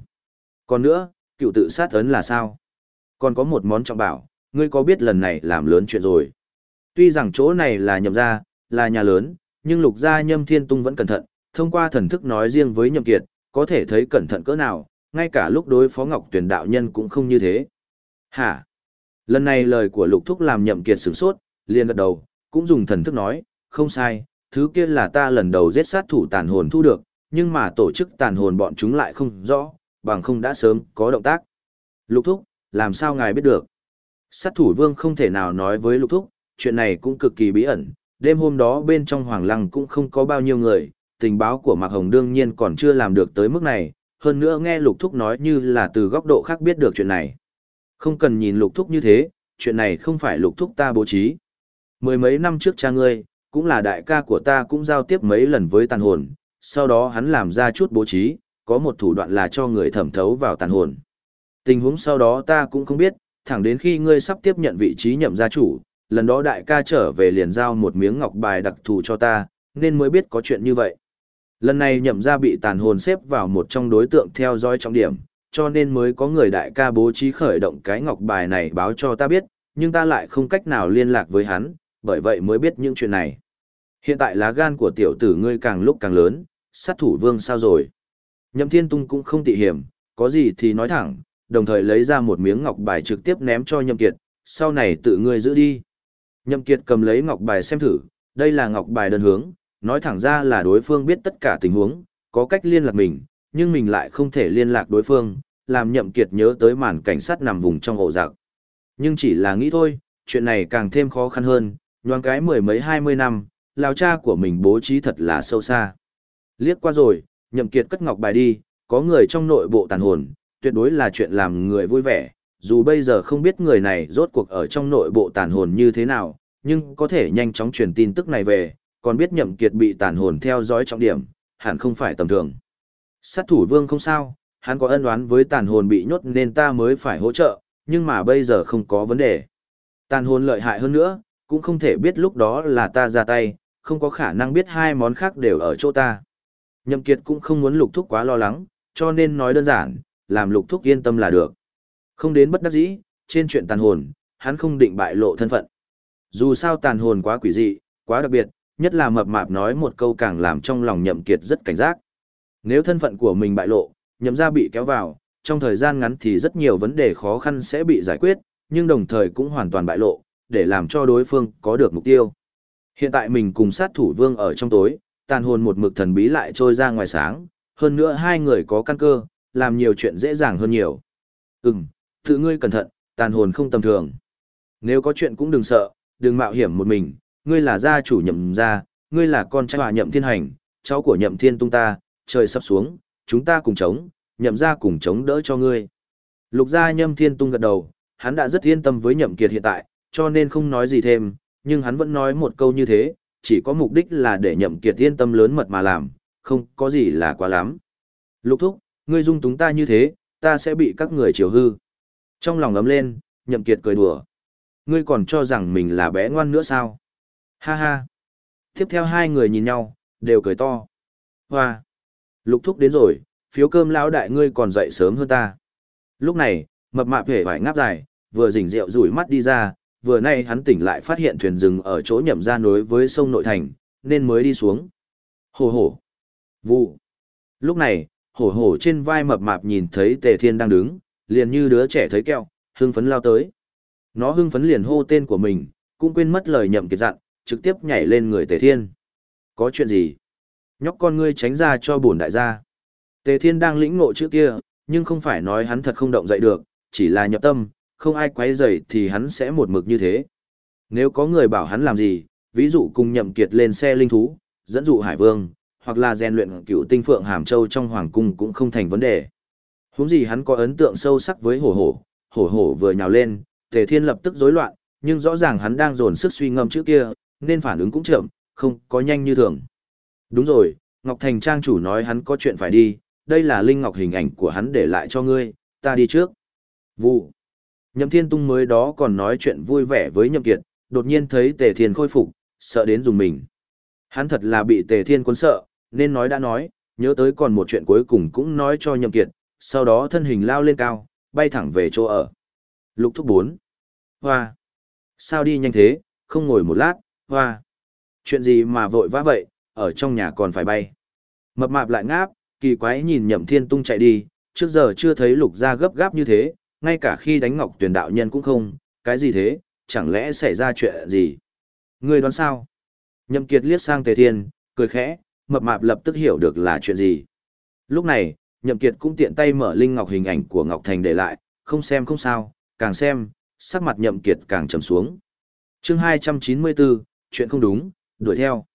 Còn nữa, cựu tự sát ấn là sao? Còn có một món trọng bảo, ngươi có biết lần này làm lớn chuyện rồi. Tuy rằng chỗ này là nhậm gia, là nhà lớn, nhưng lục gia nhâm thiên tung vẫn cẩn thận, thông qua thần thức nói riêng với nhậm kiệt, có thể thấy cẩn thận cỡ nào, ngay cả lúc đối phó ngọc Tuyền đạo nhân cũng không như thế. Hả? Lần này lời của lục thúc làm nhậm kiệt sửng sốt, liền gật đầu, cũng dùng thần thức nói, không sai, thứ kia là ta lần đầu giết sát thủ tàn hồn thu được, nhưng mà tổ chức tàn hồn bọn chúng lại không rõ, bằng không đã sớm có động tác. Lục thúc, làm sao ngài biết được? Sát thủ vương không thể nào nói với lục thúc, chuyện này cũng cực kỳ bí ẩn, đêm hôm đó bên trong hoàng lăng cũng không có bao nhiêu người, tình báo của Mạc Hồng đương nhiên còn chưa làm được tới mức này, hơn nữa nghe lục thúc nói như là từ góc độ khác biết được chuyện này. Không cần nhìn lục thúc như thế, chuyện này không phải lục thúc ta bố trí. Mười mấy năm trước cha ngươi, cũng là đại ca của ta cũng giao tiếp mấy lần với tàn hồn, sau đó hắn làm ra chút bố trí, có một thủ đoạn là cho người thẩm thấu vào tàn hồn. Tình huống sau đó ta cũng không biết, thẳng đến khi ngươi sắp tiếp nhận vị trí nhậm gia chủ, lần đó đại ca trở về liền giao một miếng ngọc bài đặc thù cho ta, nên mới biết có chuyện như vậy. Lần này nhậm gia bị tàn hồn xếp vào một trong đối tượng theo dõi trọng điểm, cho nên mới có người đại ca bố trí khởi động cái ngọc bài này báo cho ta biết, nhưng ta lại không cách nào liên lạc với hắn, bởi vậy mới biết những chuyện này. Hiện tại lá gan của tiểu tử ngươi càng lúc càng lớn, sát thủ vương sao rồi? Nhậm Thiên Tung cũng không tị hiểm, có gì thì nói thẳng, đồng thời lấy ra một miếng ngọc bài trực tiếp ném cho Nhậm Kiệt, sau này tự ngươi giữ đi. Nhậm Kiệt cầm lấy ngọc bài xem thử, đây là ngọc bài đơn hướng, nói thẳng ra là đối phương biết tất cả tình huống, có cách liên lạc mình, nhưng mình lại không thể liên lạc đối phương, làm Nhậm Kiệt nhớ tới màn cảnh sát nằm vùng trong ổ giặc. Nhưng chỉ là nghĩ thôi, chuyện này càng thêm khó khăn hơn, nhoang cái mười mấy hai mươi năm, lão cha của mình bố trí thật là sâu xa. Liếc qua rồi, nhậm kiệt cất ngọc bài đi, có người trong nội bộ tàn hồn, tuyệt đối là chuyện làm người vui vẻ, dù bây giờ không biết người này rốt cuộc ở trong nội bộ tàn hồn như thế nào, nhưng có thể nhanh chóng truyền tin tức này về, còn biết nhậm kiệt bị tàn hồn theo dõi trọng điểm, hẳn không phải tầm thường. Sát thủ vương không sao, hắn có ân oán với tàn hồn bị nhốt nên ta mới phải hỗ trợ, nhưng mà bây giờ không có vấn đề. Tàn hồn lợi hại hơn nữa, cũng không thể biết lúc đó là ta ra tay, không có khả năng biết hai món khác đều ở chỗ ta. Nhậm Kiệt cũng không muốn lục thúc quá lo lắng, cho nên nói đơn giản, làm lục thúc yên tâm là được. Không đến bất đắc dĩ, trên chuyện tàn hồn, hắn không định bại lộ thân phận. Dù sao tàn hồn quá quỷ dị, quá đặc biệt, nhất là mập mạp nói một câu càng làm trong lòng nhậm kiệt rất cảnh giác. Nếu thân phận của mình bại lộ, nhậm ra bị kéo vào, trong thời gian ngắn thì rất nhiều vấn đề khó khăn sẽ bị giải quyết, nhưng đồng thời cũng hoàn toàn bại lộ, để làm cho đối phương có được mục tiêu. Hiện tại mình cùng sát thủ vương ở trong tối, tàn hồn một mực thần bí lại trôi ra ngoài sáng, hơn nữa hai người có căn cơ, làm nhiều chuyện dễ dàng hơn nhiều. Ừm, tự ngươi cẩn thận, tàn hồn không tầm thường. Nếu có chuyện cũng đừng sợ, đừng mạo hiểm một mình, ngươi là gia chủ nhậm gia, ngươi là con trai hòa nhậm thiên hành, cháu của nhậm thiên tung ta, trời sắp xuống, chúng ta cùng chống, nhậm gia cùng chống đỡ cho ngươi. Lục gia nhậm thiên tung gật đầu, hắn đã rất yên tâm với nhậm kiệt hiện tại, cho nên không nói gì thêm, nhưng hắn vẫn nói một câu như thế, chỉ có mục đích là để nhậm kiệt yên tâm lớn mật mà làm, không có gì là quá lắm. Lục thúc, ngươi dung túng ta như thế, ta sẽ bị các người chiều hư. Trong lòng ấm lên, nhậm kiệt cười đùa. Ngươi còn cho rằng mình là bé ngoan nữa sao? Ha ha. Tiếp theo hai người nhìn nhau, đều cười to. Hoa. Lục thúc đến rồi, phiếu cơm lão đại ngươi còn dậy sớm hơn ta. Lúc này, mập mạp hề vải ngáp dài, vừa rỉnh rượu rủi mắt đi ra, vừa nay hắn tỉnh lại phát hiện thuyền rừng ở chỗ nhậm ra nối với sông nội thành, nên mới đi xuống. Hổ hổ. Vụ. Lúc này, hổ hổ trên vai mập mạp nhìn thấy tề thiên đang đứng, liền như đứa trẻ thấy kẹo, hưng phấn lao tới. Nó hưng phấn liền hô tên của mình, cũng quên mất lời nhậm kiệt dặn, trực tiếp nhảy lên người tề thiên. Có chuyện gì? Nhóc con ngươi tránh ra cho bổn đại gia. Tề thiên đang lĩnh ngộ chữ kia, nhưng không phải nói hắn thật không động dậy được, chỉ là nhập tâm, không ai quấy rầy thì hắn sẽ một mực như thế. Nếu có người bảo hắn làm gì, ví dụ cùng nhậm kiệt lên xe linh thú, dẫn dụ hải vương, hoặc là rèn luyện cựu tinh phượng hàm châu trong hoàng cung cũng không thành vấn đề. Huống gì hắn có ấn tượng sâu sắc với hổ hổ, hổ hổ vừa nhào lên, tề thiên lập tức rối loạn, nhưng rõ ràng hắn đang dồn sức suy ngâm chữ kia, nên phản ứng cũng chậm, không có nhanh như thường. Đúng rồi, Ngọc Thành Trang chủ nói hắn có chuyện phải đi, đây là Linh Ngọc hình ảnh của hắn để lại cho ngươi, ta đi trước. Vụ. Nhậm Thiên Tung mới đó còn nói chuyện vui vẻ với Nhậm Kiệt, đột nhiên thấy Tề Thiên khôi phục, sợ đến dùng mình. Hắn thật là bị Tề Thiên cuốn sợ, nên nói đã nói, nhớ tới còn một chuyện cuối cùng cũng nói cho Nhậm Kiệt, sau đó thân hình lao lên cao, bay thẳng về chỗ ở. Lục thúc 4. Hoa. Sao đi nhanh thế, không ngồi một lát, hoa. Chuyện gì mà vội vã vậy, ở trong nhà còn phải bay. Mập mạp lại ngáp, kỳ quái nhìn nhậm thiên tung chạy đi, trước giờ chưa thấy lục gia gấp gáp như thế, ngay cả khi đánh ngọc tuyển đạo nhân cũng không, cái gì thế, chẳng lẽ xảy ra chuyện gì. Người đoán sao? Nhậm kiệt liếc sang tề thiên, cười khẽ, mập mạp lập tức hiểu được là chuyện gì. Lúc này, nhậm kiệt cũng tiện tay mở linh ngọc hình ảnh của ngọc thành để lại, không xem không sao, càng xem, sắc mặt nhậm kiệt càng trầm xuống. Chương 294, chuyện không đúng, đuổi theo.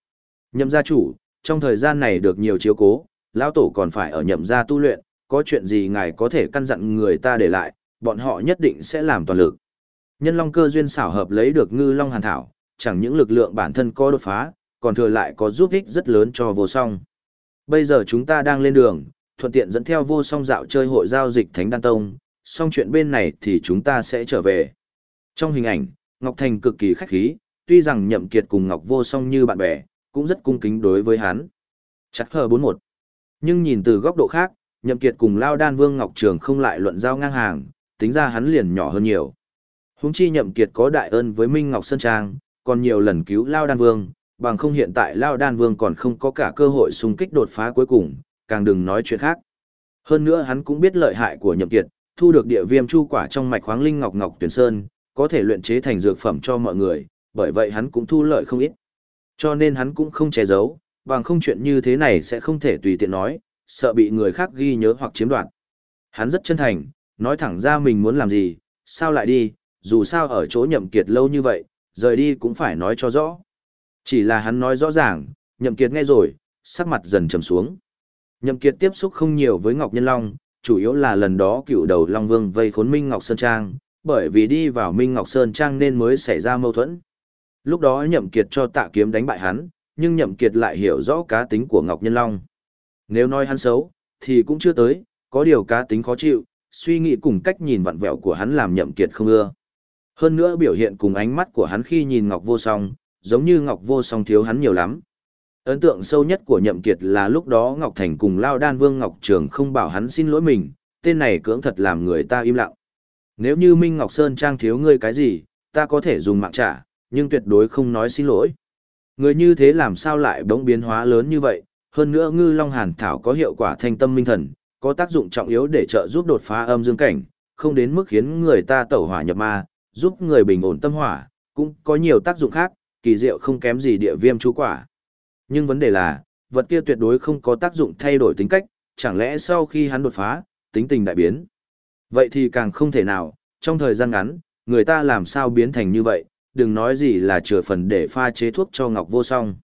Nhậm gia chủ, trong thời gian này được nhiều chiếu cố, lão tổ còn phải ở nhậm gia tu luyện, có chuyện gì ngài có thể căn dặn người ta để lại, bọn họ nhất định sẽ làm toàn lực. Nhân long cơ duyên xảo hợp lấy được ngư long hàn thảo, chẳng những lực lượng bản thân có đột phá, còn thừa lại có giúp ích rất lớn cho vô song. Bây giờ chúng ta đang lên đường, thuận tiện dẫn theo vô song dạo chơi hội giao dịch Thánh Đan Tông, xong chuyện bên này thì chúng ta sẽ trở về. Trong hình ảnh, Ngọc Thành cực kỳ khách khí, tuy rằng nhậm kiệt cùng Ngọc vô song như bạn bè, cũng rất cung kính đối với hắn. Chắc hờ 41. Nhưng nhìn từ góc độ khác, nhậm kiệt cùng Lao Đan Vương Ngọc Trường không lại luận giao ngang hàng, tính ra hắn liền nhỏ hơn nhiều. Huống chi nhậm kiệt có đại ơn với Minh Ngọc Sơn Trang, còn nhiều lần cứu Lao Đan Vương, bằng không hiện tại Lao Đan Vương còn không có cả cơ hội xung kích đột phá cuối cùng, càng đừng nói chuyện khác. Hơn nữa hắn cũng biết lợi hại của nhậm kiệt, thu được địa viêm chu quả trong mạch khoáng linh ngọc ngọc tuyển sơn, có thể luyện chế thành dược phẩm cho mọi người, bởi vậy hắn cũng thu lợi không ít. Cho nên hắn cũng không che giấu, bằng không chuyện như thế này sẽ không thể tùy tiện nói, sợ bị người khác ghi nhớ hoặc chiếm đoạt. Hắn rất chân thành, nói thẳng ra mình muốn làm gì, sao lại đi, dù sao ở chỗ nhậm kiệt lâu như vậy, rời đi cũng phải nói cho rõ. Chỉ là hắn nói rõ ràng, nhậm kiệt nghe rồi, sắc mặt dần trầm xuống. Nhậm kiệt tiếp xúc không nhiều với Ngọc Nhân Long, chủ yếu là lần đó cựu đầu Long Vương vây khốn Minh Ngọc Sơn Trang, bởi vì đi vào Minh Ngọc Sơn Trang nên mới xảy ra mâu thuẫn. Lúc đó Nhậm Kiệt cho tạ kiếm đánh bại hắn, nhưng Nhậm Kiệt lại hiểu rõ cá tính của Ngọc Nhân Long. Nếu nói hắn xấu, thì cũng chưa tới, có điều cá tính khó chịu, suy nghĩ cùng cách nhìn vặn vẹo của hắn làm Nhậm Kiệt không ưa. Hơn nữa biểu hiện cùng ánh mắt của hắn khi nhìn Ngọc Vô Song, giống như Ngọc Vô Song thiếu hắn nhiều lắm. Ấn tượng sâu nhất của Nhậm Kiệt là lúc đó Ngọc Thành cùng Lao Đan Vương Ngọc Trường không bảo hắn xin lỗi mình, tên này cưỡng thật làm người ta im lặng. Nếu như Minh Ngọc Sơn Trang thiếu ngươi cái gì, ta có thể dùng mạng trả, nhưng tuyệt đối không nói xin lỗi. Người như thế làm sao lại bỗng biến hóa lớn như vậy, hơn nữa ngư long hàn thảo có hiệu quả thanh tâm minh thần, có tác dụng trọng yếu để trợ giúp đột phá âm dương cảnh, không đến mức khiến người ta tẩu hỏa nhập ma, giúp người bình ổn tâm hỏa, cũng có nhiều tác dụng khác, kỳ diệu không kém gì địa viêm chú quả. Nhưng vấn đề là, vật kia tuyệt đối không có tác dụng thay đổi tính cách, chẳng lẽ sau khi hắn đột phá, tính tình đại biến. Vậy thì càng không thể nào, trong thời gian ngắn, người ta làm sao biến thành như vậy, đừng nói gì là chừa phần để pha chế thuốc cho Ngọc Vô Song.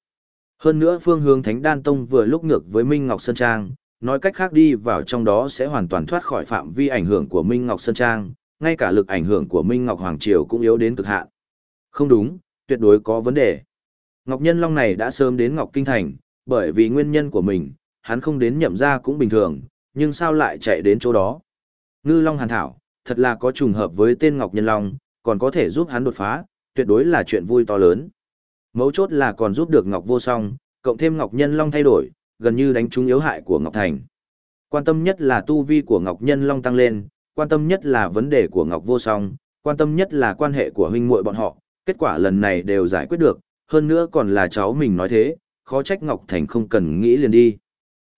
Hơn nữa phương hướng Thánh Đan Tông vừa lúc ngược với Minh Ngọc Sơn Trang, nói cách khác đi vào trong đó sẽ hoàn toàn thoát khỏi phạm vi ảnh hưởng của Minh Ngọc Sơn Trang, ngay cả lực ảnh hưởng của Minh Ngọc Hoàng Triều cũng yếu đến cực hạn. Không đúng, tuyệt đối có vấn đề. Ngọc Nhân Long này đã sớm đến Ngọc Kinh Thành, bởi vì nguyên nhân của mình, hắn không đến nhậm ra cũng bình thường, nhưng sao lại chạy đến chỗ đó? Ngư Long Hàn Thảo, thật là có trùng hợp với tên Ngọc Nhân Long, còn có thể giúp hắn đột phá, tuyệt đối là chuyện vui to lớn. Mấu chốt là còn giúp được Ngọc Vô Song, cộng thêm Ngọc Nhân Long thay đổi, gần như đánh trúng yếu hại của Ngọc Thành. Quan tâm nhất là tu vi của Ngọc Nhân Long tăng lên, quan tâm nhất là vấn đề của Ngọc Vô Song, quan tâm nhất là quan hệ của huynh muội bọn họ, kết quả lần này đều giải quyết được, hơn nữa còn là cháu mình nói thế, khó trách Ngọc Thành không cần nghĩ liền đi.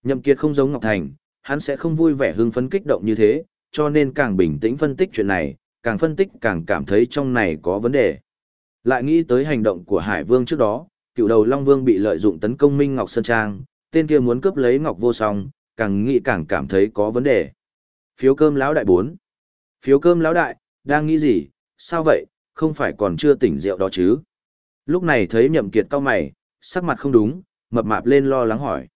Nhậm Kiệt không giống Ngọc Thành, hắn sẽ không vui vẻ hưng phấn kích động như thế, cho nên càng bình tĩnh phân tích chuyện này, càng phân tích càng cảm thấy trong này có vấn đề. Lại nghĩ tới hành động của Hải Vương trước đó, cựu đầu Long Vương bị lợi dụng tấn công Minh Ngọc Sơn Trang, tên kia muốn cướp lấy Ngọc Vô Song, càng nghĩ càng cảm thấy có vấn đề. Phiếu cơm lão đại 4. Phiếu cơm lão đại, đang nghĩ gì, sao vậy, không phải còn chưa tỉnh rượu đó chứ? Lúc này thấy nhậm kiệt cao mày, sắc mặt không đúng, mập mạp lên lo lắng hỏi.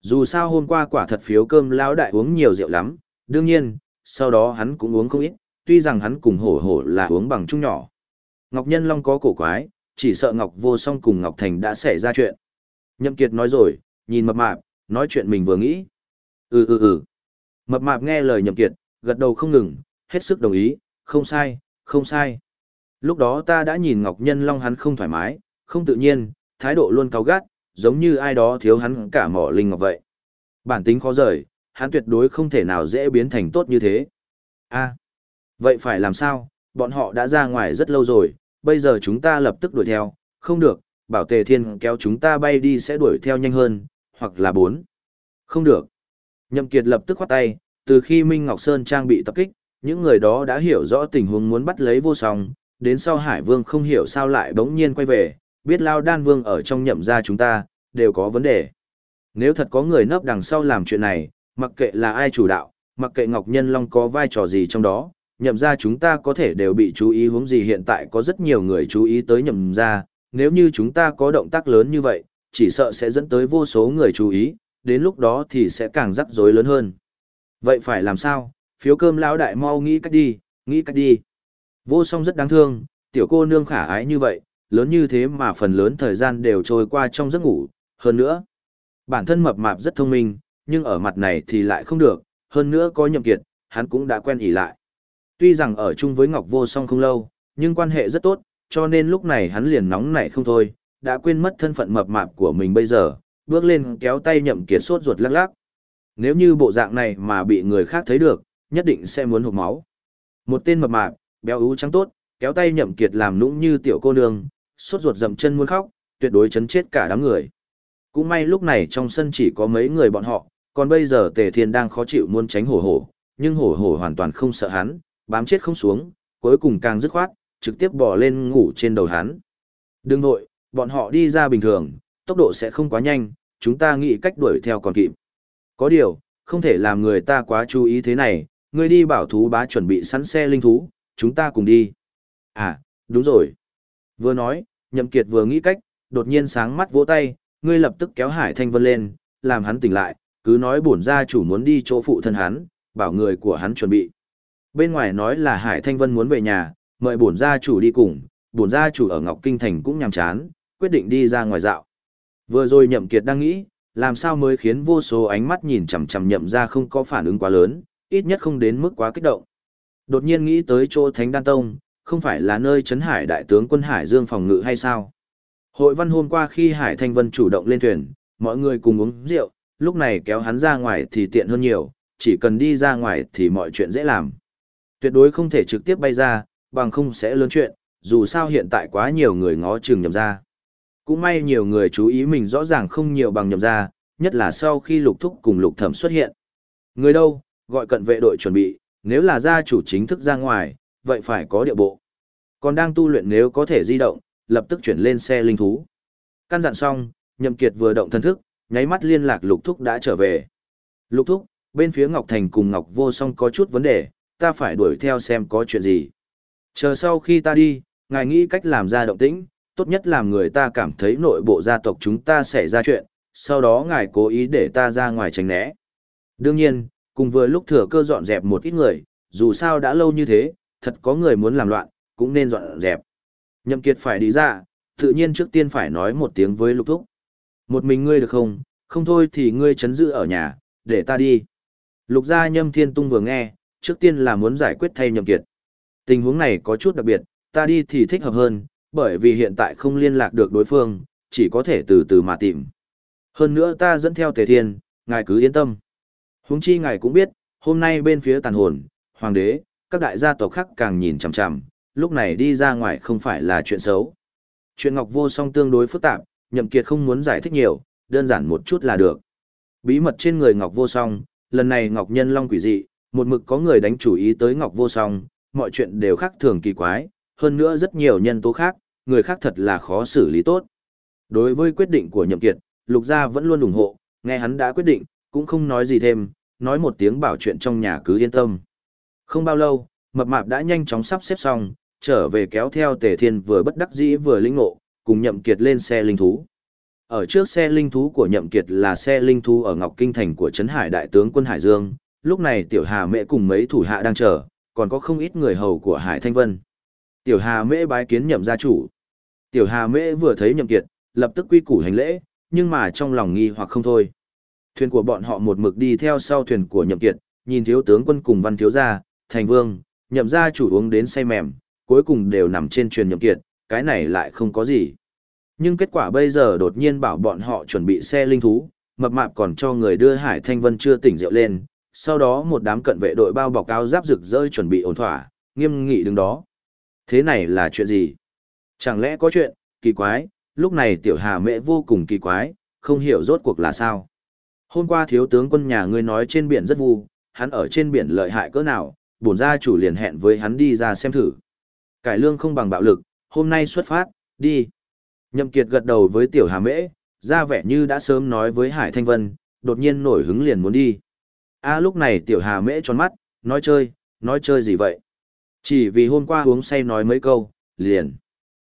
Dù sao hôm qua quả thật phiếu cơm lão đại uống nhiều rượu lắm, đương nhiên, sau đó hắn cũng uống không ít, tuy rằng hắn cùng hổ hổ là uống bằng chung nhỏ. Ngọc Nhân Long có cổ quái, chỉ sợ Ngọc Vô Song cùng Ngọc Thành đã xảy ra chuyện. Nhậm Kiệt nói rồi, nhìn mập mạp, nói chuyện mình vừa nghĩ. Ừ ừ ừ. Mập mạp nghe lời Nhậm Kiệt, gật đầu không ngừng, hết sức đồng ý, không sai, không sai. Lúc đó ta đã nhìn Ngọc Nhân Long hắn không thoải mái, không tự nhiên, thái độ luôn cao gắt, giống như ai đó thiếu hắn cả mỏ linh ngọc vậy. Bản tính khó rời, hắn tuyệt đối không thể nào dễ biến thành tốt như thế. A, vậy phải làm sao? Bọn họ đã ra ngoài rất lâu rồi, bây giờ chúng ta lập tức đuổi theo, không được, bảo tề thiên kéo chúng ta bay đi sẽ đuổi theo nhanh hơn, hoặc là bốn. Không được. Nhậm Kiệt lập tức khoát tay, từ khi Minh Ngọc Sơn trang bị tập kích, những người đó đã hiểu rõ tình huống muốn bắt lấy vô song, đến sau Hải Vương không hiểu sao lại bỗng nhiên quay về, biết Lao Đan Vương ở trong nhậm gia chúng ta, đều có vấn đề. Nếu thật có người nấp đằng sau làm chuyện này, mặc kệ là ai chủ đạo, mặc kệ Ngọc Nhân Long có vai trò gì trong đó, nhậm ra chúng ta có thể đều bị chú ý hướng gì hiện tại có rất nhiều người chú ý tới nhậm ra. nếu như chúng ta có động tác lớn như vậy, chỉ sợ sẽ dẫn tới vô số người chú ý, đến lúc đó thì sẽ càng rắc rối lớn hơn. Vậy phải làm sao? Phiếu cơm lão đại mau nghĩ cách đi, nghĩ cách đi. Vô song rất đáng thương, tiểu cô nương khả ái như vậy, lớn như thế mà phần lớn thời gian đều trôi qua trong giấc ngủ, hơn nữa. Bản thân mập mạp rất thông minh, nhưng ở mặt này thì lại không được, hơn nữa có nhậm kiệt, hắn cũng đã quen ỉ lại. Tuy rằng ở chung với Ngọc Vô Song không lâu, nhưng quan hệ rất tốt, cho nên lúc này hắn liền nóng nảy không thôi, đã quên mất thân phận mập mạp của mình bây giờ, bước lên kéo tay nhậm kiệt sốt ruột lắc lắc. Nếu như bộ dạng này mà bị người khác thấy được, nhất định sẽ muốn hụt máu. Một tên mập mạp, béo ú trắng tốt, kéo tay nhậm kiệt làm nũng như tiểu cô nương, sốt ruột dậm chân muốn khóc, tuyệt đối chấn chết cả đám người. Cũng may lúc này trong sân chỉ có mấy người bọn họ, còn bây giờ Tề Thiên đang khó chịu muốn tránh hổ hổ, nhưng hổ hổ hoàn toàn không sợ hắn, bám chết không xuống, cuối cùng càng dứt khoát, trực tiếp bỏ lên ngủ trên đầu hắn. Đừng vội, bọn họ đi ra bình thường, tốc độ sẽ không quá nhanh, chúng ta nghĩ cách đuổi theo còn kịp. Có điều, không thể làm người ta quá chú ý thế này, ngươi đi bảo thú bá chuẩn bị sẵn xe linh thú, chúng ta cùng đi. À, đúng rồi. Vừa nói, Nhậm Kiệt vừa nghĩ cách, đột nhiên sáng mắt vỗ tay, ngươi lập tức kéo Hải Thanh Vân lên, làm hắn tỉnh lại, cứ nói bổn gia chủ muốn đi chỗ phụ thân hắn, bảo người của hắn chuẩn bị. Bên ngoài nói là Hải Thanh Vân muốn về nhà, mời bổn gia chủ đi cùng, bổn gia chủ ở Ngọc Kinh Thành cũng nhàm chán, quyết định đi ra ngoài dạo. Vừa rồi Nhậm Kiệt đang nghĩ, làm sao mới khiến vô số ánh mắt nhìn chằm chằm nhậm gia không có phản ứng quá lớn, ít nhất không đến mức quá kích động. Đột nhiên nghĩ tới chỗ Thánh Đan Tông, không phải là nơi chấn hải đại tướng quân Hải Dương phòng ngự hay sao? Hội văn hôm qua khi Hải Thanh Vân chủ động lên thuyền, mọi người cùng uống rượu, lúc này kéo hắn ra ngoài thì tiện hơn nhiều, chỉ cần đi ra ngoài thì mọi chuyện dễ làm. Tuyệt đối không thể trực tiếp bay ra, bằng không sẽ lớn chuyện, dù sao hiện tại quá nhiều người ngó chừng nhầm ra. Cũng may nhiều người chú ý mình rõ ràng không nhiều bằng nhầm ra, nhất là sau khi lục thúc cùng lục thẩm xuất hiện. Người đâu, gọi cận vệ đội chuẩn bị, nếu là gia chủ chính thức ra ngoài, vậy phải có địa bộ. Còn đang tu luyện nếu có thể di động, lập tức chuyển lên xe linh thú. Căn dặn xong, Nhậm Kiệt vừa động thân thức, nháy mắt liên lạc Lục Thúc đã trở về. Lục Thúc, bên phía Ngọc Thành cùng Ngọc Vô Song có chút vấn đề, ta phải đuổi theo xem có chuyện gì. Chờ sau khi ta đi, ngài nghĩ cách làm ra động tĩnh, tốt nhất làm người ta cảm thấy nội bộ gia tộc chúng ta xảy ra chuyện, sau đó ngài cố ý để ta ra ngoài tránh né. Đương nhiên, cùng vừa lúc thừa cơ dọn dẹp một ít người, dù sao đã lâu như thế, thật có người muốn làm loạn, cũng nên dọn dẹp. Nhậm Kiệt phải đi ra, tự nhiên trước tiên phải nói một tiếng với Lục Thúc. Một mình ngươi được không, không thôi thì ngươi chấn giữ ở nhà, để ta đi. Lục gia nhâm thiên tung vừa nghe, trước tiên là muốn giải quyết thay nhậm kiệt. Tình huống này có chút đặc biệt, ta đi thì thích hợp hơn, bởi vì hiện tại không liên lạc được đối phương, chỉ có thể từ từ mà tìm. Hơn nữa ta dẫn theo tề thiên, ngài cứ yên tâm. Huống chi ngài cũng biết, hôm nay bên phía tàn hồn, hoàng đế, các đại gia tộc khác càng nhìn chằm chằm, lúc này đi ra ngoài không phải là chuyện xấu. Chuyện Ngọc Vô Song tương đối phức tạp, Nhậm Kiệt không muốn giải thích nhiều, đơn giản một chút là được. Bí mật trên người Ngọc Vô Song, lần này Ngọc Nhân Long quỷ dị, một mực có người đánh chủ ý tới Ngọc Vô Song, mọi chuyện đều khác thường kỳ quái, hơn nữa rất nhiều nhân tố khác, người khác thật là khó xử lý tốt. Đối với quyết định của Nhậm Kiệt, Lục Gia vẫn luôn ủng hộ, nghe hắn đã quyết định, cũng không nói gì thêm, nói một tiếng bảo chuyện trong nhà cứ yên tâm. Không bao lâu, mập mạp đã nhanh chóng sắp xếp xong, trở về kéo theo Tề Thiên vừa bất đắc dĩ vừa linh ngộ, cùng Nhậm Kiệt lên xe linh thú. Ở trước xe linh thú của Nhậm Kiệt là xe linh thú ở Ngọc Kinh Thành của Trấn Hải Đại tướng quân Hải Dương, lúc này Tiểu Hà Mễ cùng mấy thủ hạ đang chờ, còn có không ít người hầu của Hải Thanh Vân. Tiểu Hà Mễ bái kiến Nhậm gia chủ. Tiểu Hà Mễ vừa thấy Nhậm Kiệt, lập tức quy củ hành lễ, nhưng mà trong lòng nghi hoặc không thôi. Thuyền của bọn họ một mực đi theo sau thuyền của Nhậm Kiệt, nhìn thiếu tướng quân cùng văn thiếu gia, thành vương, Nhậm gia chủ uống đến say mềm, cuối cùng đều nằm trên truyền Nhậm Kiệt, cái này lại không có gì. Nhưng kết quả bây giờ đột nhiên bảo bọn họ chuẩn bị xe linh thú, mập mạp còn cho người đưa Hải Thanh Vân chưa tỉnh rượu lên, sau đó một đám cận vệ đội bao bọc áo giáp rực rỡ chuẩn bị ổn thỏa, nghiêm nghị đứng đó. Thế này là chuyện gì? Chẳng lẽ có chuyện, kỳ quái, lúc này tiểu hà mẹ vô cùng kỳ quái, không hiểu rốt cuộc là sao. Hôm qua thiếu tướng quân nhà ngươi nói trên biển rất vu, hắn ở trên biển lợi hại cỡ nào, bổn gia chủ liền hẹn với hắn đi ra xem thử. Cải lương không bằng bạo lực, hôm nay xuất phát, đi. Nhậm Kiệt gật đầu với tiểu hà mễ, ra vẻ như đã sớm nói với Hải Thanh Vân, đột nhiên nổi hứng liền muốn đi. A lúc này tiểu hà mễ tròn mắt, nói chơi, nói chơi gì vậy? Chỉ vì hôm qua uống say nói mấy câu, liền.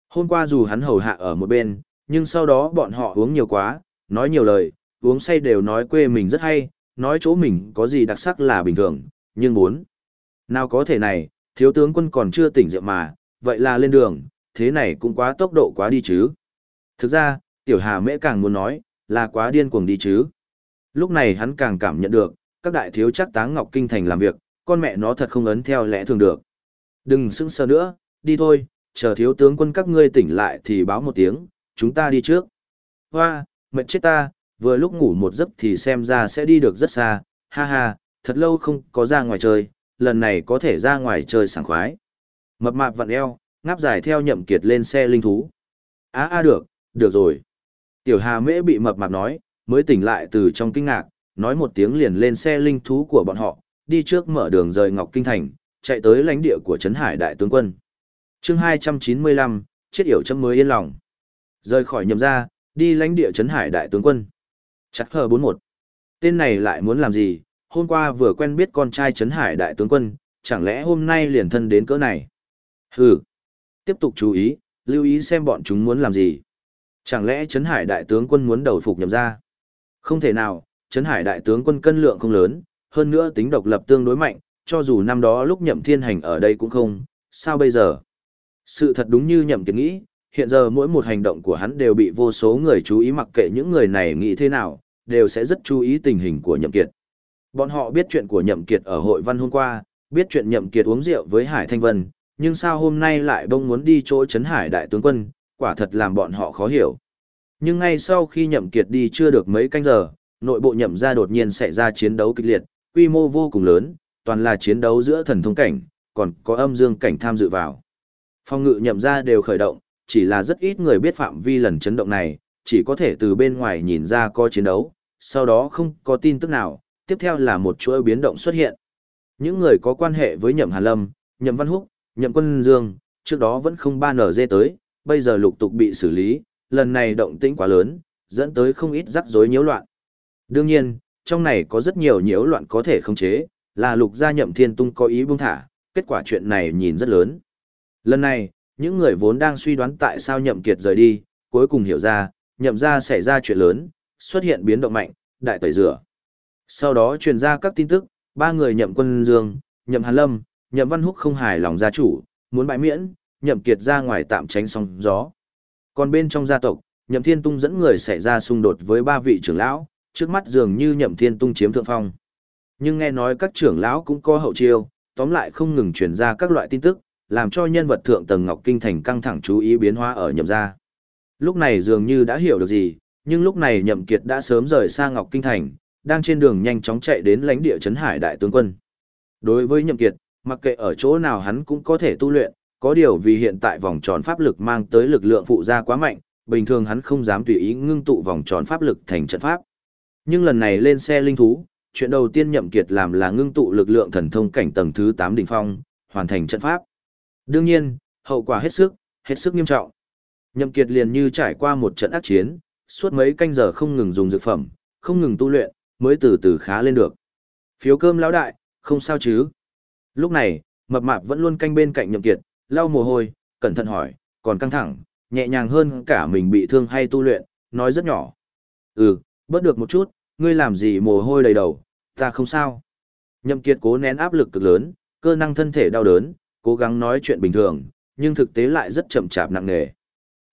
Hôm qua dù hắn hầu hạ ở một bên, nhưng sau đó bọn họ uống nhiều quá, nói nhiều lời, uống say đều nói quê mình rất hay, nói chỗ mình có gì đặc sắc là bình thường, nhưng muốn. Nào có thể này, thiếu tướng quân còn chưa tỉnh rượu mà, vậy là lên đường, thế này cũng quá tốc độ quá đi chứ. Thực ra, tiểu hà mễ càng muốn nói, là quá điên cuồng đi chứ. Lúc này hắn càng cảm nhận được, các đại thiếu chắc táng ngọc kinh thành làm việc, con mẹ nó thật không ấn theo lẽ thường được. Đừng sững sờ nữa, đi thôi, chờ thiếu tướng quân các ngươi tỉnh lại thì báo một tiếng, chúng ta đi trước. Hoa, mệt chết ta, vừa lúc ngủ một giấc thì xem ra sẽ đi được rất xa, ha ha, thật lâu không có ra ngoài chơi, lần này có thể ra ngoài chơi sảng khoái. Mập mạp vặn eo, ngáp dài theo nhậm kiệt lên xe linh thú. Á a được, được rồi. Tiểu Hà Mễ bị mập mạp nói, mới tỉnh lại từ trong kinh ngạc, nói một tiếng liền lên xe linh thú của bọn họ, đi trước mở đường rời Ngọc Kinh Thành, chạy tới lãnh địa của Trấn Hải Đại Tướng Quân. chương 295, chết yểu chấm mới yên lòng. Rời khỏi nhầm ra, đi lãnh địa Trấn Hải Đại Tướng Quân. Chắc hờ 41. Tên này lại muốn làm gì, hôm qua vừa quen biết con trai Trấn Hải Đại Tướng Quân, chẳng lẽ hôm nay liền thân đến cỡ này? Hừ. Tiếp tục chú ý, lưu ý xem bọn chúng muốn làm gì. Chẳng lẽ Trấn Hải Đại Tướng Quân muốn đầu phục nhầm ra? Không thể nào, Trấn Hải Đại Tướng Quân cân lượng không lớn, hơn nữa tính độc lập tương đối mạnh, cho dù năm đó lúc nhậm thiên hành ở đây cũng không, sao bây giờ? Sự thật đúng như nhậm kiệt nghĩ, hiện giờ mỗi một hành động của hắn đều bị vô số người chú ý mặc kệ những người này nghĩ thế nào, đều sẽ rất chú ý tình hình của nhậm kiệt. Bọn họ biết chuyện của nhậm kiệt ở hội văn hôm qua, biết chuyện nhậm kiệt uống rượu với Hải Thanh Vân, nhưng sao hôm nay lại bông muốn đi chỗ Trấn hải đại tướng quân, quả thật làm bọn họ khó hiểu. Nhưng ngay sau khi nhậm kiệt đi chưa được mấy canh giờ, nội bộ nhậm ra đột nhiên xảy ra chiến đấu kịch liệt, quy mô vô cùng lớn, toàn là chiến đấu giữa thần thông cảnh, còn có âm dương cảnh tham dự vào. Phong ngự nhậm ra đều khởi động, chỉ là rất ít người biết phạm vi lần chấn động này, chỉ có thể từ bên ngoài nhìn ra có chiến đấu, sau đó không có tin tức nào, tiếp theo là một chuỗi biến động xuất hiện. Những người có quan hệ với nhậm Hàn Lâm, nhậm Văn Húc, nhậm Quân Dương, trước đó vẫn không ba nở dê tới, bây giờ lục tục bị xử lý, lần này động tĩnh quá lớn, dẫn tới không ít rắc rối nhiễu loạn. Đương nhiên, trong này có rất nhiều nhiễu loạn có thể khống chế, là lục gia nhậm thiên tung có ý buông thả, kết quả chuyện này nhìn rất lớn. Lần này, những người vốn đang suy đoán tại sao nhậm kiệt rời đi, cuối cùng hiểu ra, nhậm gia xảy ra chuyện lớn, xuất hiện biến động mạnh, đại tẩy rửa. Sau đó truyền ra các tin tức, ba người nhậm quân dương, nhậm hàn lâm, nhậm văn húc không hài lòng gia chủ, muốn bãi miễn, nhậm kiệt ra ngoài tạm tránh sóng gió. Còn bên trong gia tộc, nhậm thiên tung dẫn người xảy ra xung đột với ba vị trưởng lão, trước mắt dường như nhậm thiên tung chiếm thượng phong. Nhưng nghe nói các trưởng lão cũng có hậu chiêu, tóm lại không ngừng truyền ra các loại tin tức, làm cho nhân vật thượng tầng Ngọc Kinh Thành căng thẳng chú ý biến hóa ở nhậm gia. Lúc này dường như đã hiểu được gì, nhưng lúc này Nhậm Kiệt đã sớm rời xa Ngọc Kinh Thành, đang trên đường nhanh chóng chạy đến lãnh địa Trấn Hải Đại Tướng Quân. Đối với Nhậm Kiệt, mặc kệ ở chỗ nào hắn cũng có thể tu luyện, có điều vì hiện tại vòng tròn pháp lực mang tới lực lượng phụ gia quá mạnh, bình thường hắn không dám tùy ý ngưng tụ vòng tròn pháp lực thành trận pháp. Nhưng lần này lên xe linh thú, chuyện đầu tiên Nhậm Kiệt làm là ngưng tụ lực lượng thần thông cảnh tầng thứ 8 đỉnh phong, hoàn thành trận pháp. Đương nhiên, hậu quả hết sức, hết sức nghiêm trọng. Nhậm Kiệt liền như trải qua một trận ác chiến, suốt mấy canh giờ không ngừng dùng dược phẩm, không ngừng tu luyện, mới từ từ khá lên được. Phiếu cơm lão đại, không sao chứ? Lúc này, mập mạp vẫn luôn canh bên cạnh Nhậm Kiệt, lau mồ hôi, cẩn thận hỏi, còn căng thẳng, nhẹ nhàng hơn cả mình bị thương hay tu luyện, nói rất nhỏ. Ừ, bớt được một chút, ngươi làm gì mồ hôi đầy đầu, ta không sao. Nhậm Kiệt cố nén áp lực cực lớn, cơ năng thân thể đau đớn, cố gắng nói chuyện bình thường, nhưng thực tế lại rất chậm chạp nặng nề.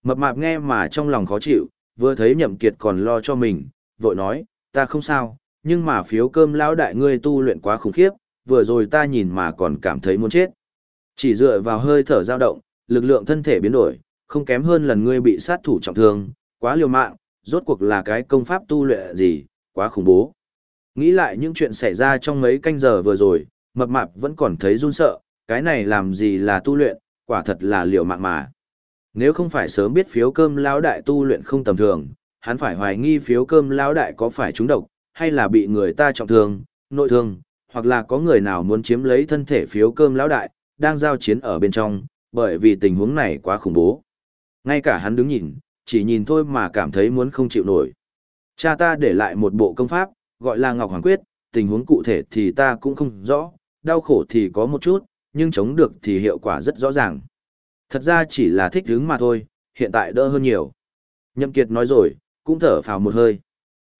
Mập mạp nghe mà trong lòng khó chịu, vừa thấy nhậm kiệt còn lo cho mình, vội nói, ta không sao, nhưng mà phiếu cơm lão đại ngươi tu luyện quá khủng khiếp, vừa rồi ta nhìn mà còn cảm thấy muốn chết. Chỉ dựa vào hơi thở dao động, lực lượng thân thể biến đổi, không kém hơn lần ngươi bị sát thủ trọng thương, quá liều mạng, rốt cuộc là cái công pháp tu luyện gì, quá khủng bố. Nghĩ lại những chuyện xảy ra trong mấy canh giờ vừa rồi, mập mạp vẫn còn thấy run sợ, cái này làm gì là tu luyện, quả thật là liều mạng mà. Nếu không phải sớm biết phiếu cơm lão đại tu luyện không tầm thường, hắn phải hoài nghi phiếu cơm lão đại có phải trúng độc, hay là bị người ta trọng thương, nội thương, hoặc là có người nào muốn chiếm lấy thân thể phiếu cơm lão đại, đang giao chiến ở bên trong, bởi vì tình huống này quá khủng bố. Ngay cả hắn đứng nhìn, chỉ nhìn thôi mà cảm thấy muốn không chịu nổi. Cha ta để lại một bộ công pháp, gọi là Ngọc Hoàng Quyết, tình huống cụ thể thì ta cũng không rõ, đau khổ thì có một chút, nhưng chống được thì hiệu quả rất rõ ràng. Thật ra chỉ là thích hứng mà thôi, hiện tại đỡ hơn nhiều. Nhậm Kiệt nói rồi, cũng thở phào một hơi.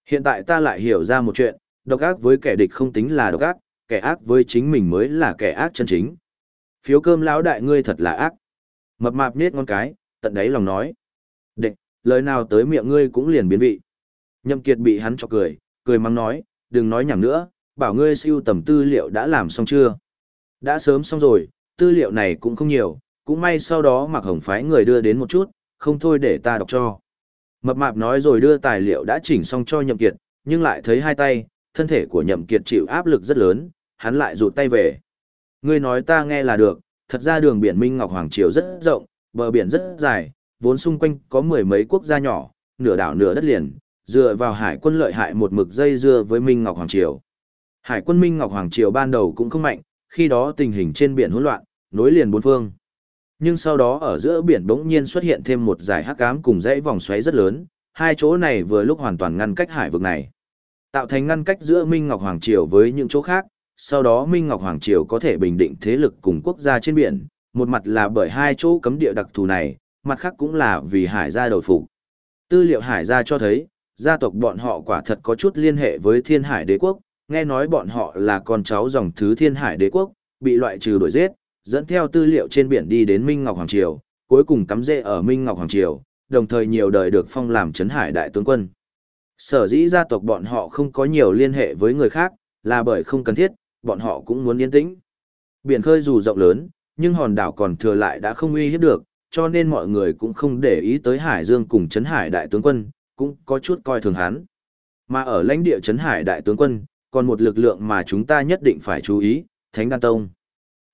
Hiện tại ta lại hiểu ra một chuyện, độc ác với kẻ địch không tính là độc ác, kẻ ác với chính mình mới là kẻ ác chân chính. Phiếu cơm lão đại ngươi thật là ác. Mập mạp nết ngon cái, tận đáy lòng nói. Đệ, lời nào tới miệng ngươi cũng liền biến vị. Nhậm Kiệt bị hắn cho cười, cười mắng nói, đừng nói nhảm nữa, bảo ngươi siêu tầm tư liệu đã làm xong chưa? Đã sớm xong rồi, tư liệu này cũng không nhiều, cũng may sau đó mặc hồng phái người đưa đến một chút, không thôi để ta đọc cho. Mập mạp nói rồi đưa tài liệu đã chỉnh xong cho nhậm kiệt, nhưng lại thấy hai tay, thân thể của nhậm kiệt chịu áp lực rất lớn, hắn lại rụt tay về. Ngươi nói ta nghe là được, thật ra đường biển Minh Ngọc Hoàng Triều rất rộng, bờ biển rất dài, vốn xung quanh có mười mấy quốc gia nhỏ, nửa đảo nửa đất liền, dựa vào hải quân lợi hại một mực dây dưa với Minh Ngọc Hoàng Triều. Hải quân Minh Ngọc Hoàng Triều ban đầu cũng không mạnh, khi đó tình hình trên biển hỗn loạn, nối liền bốn phương. Nhưng sau đó ở giữa biển bỗng nhiên xuất hiện thêm một dải hắc ám cùng dãy vòng xoáy rất lớn, hai chỗ này vừa lúc hoàn toàn ngăn cách hải vực này. Tạo thành ngăn cách giữa Minh Ngọc Hoàng Triều với những chỗ khác, sau đó Minh Ngọc Hoàng Triều có thể bình định thế lực cùng quốc gia trên biển, một mặt là bởi hai chỗ cấm địa đặc thù này, mặt khác cũng là vì hải gia đầu phục. Tư liệu hải gia cho thấy, gia tộc bọn họ quả thật có chút liên hệ với thiên hải đế quốc, nghe nói bọn họ là con cháu dòng thứ thiên hải đế quốc, bị loại trừ đổi giết, dẫn theo tư liệu trên biển đi đến Minh Ngọc Hoàng Triều, cuối cùng cắm rễ ở Minh Ngọc Hoàng Triều, đồng thời nhiều đời được phong làm Trấn Hải Đại Tướng Quân. Sở dĩ gia tộc bọn họ không có nhiều liên hệ với người khác, là bởi không cần thiết, bọn họ cũng muốn yên tĩnh. Biển khơi dù rộng lớn, nhưng hòn đảo còn thừa lại đã không uy hiếp được, cho nên mọi người cũng không để ý tới Hải Dương cùng Trấn Hải Đại Tướng Quân, cũng có chút coi thường hắn. Mà ở lãnh địa Trấn Hải Đại Tướng Quân, còn một lực lượng mà chúng ta nhất định phải chú ý, Thánh Đan Tông.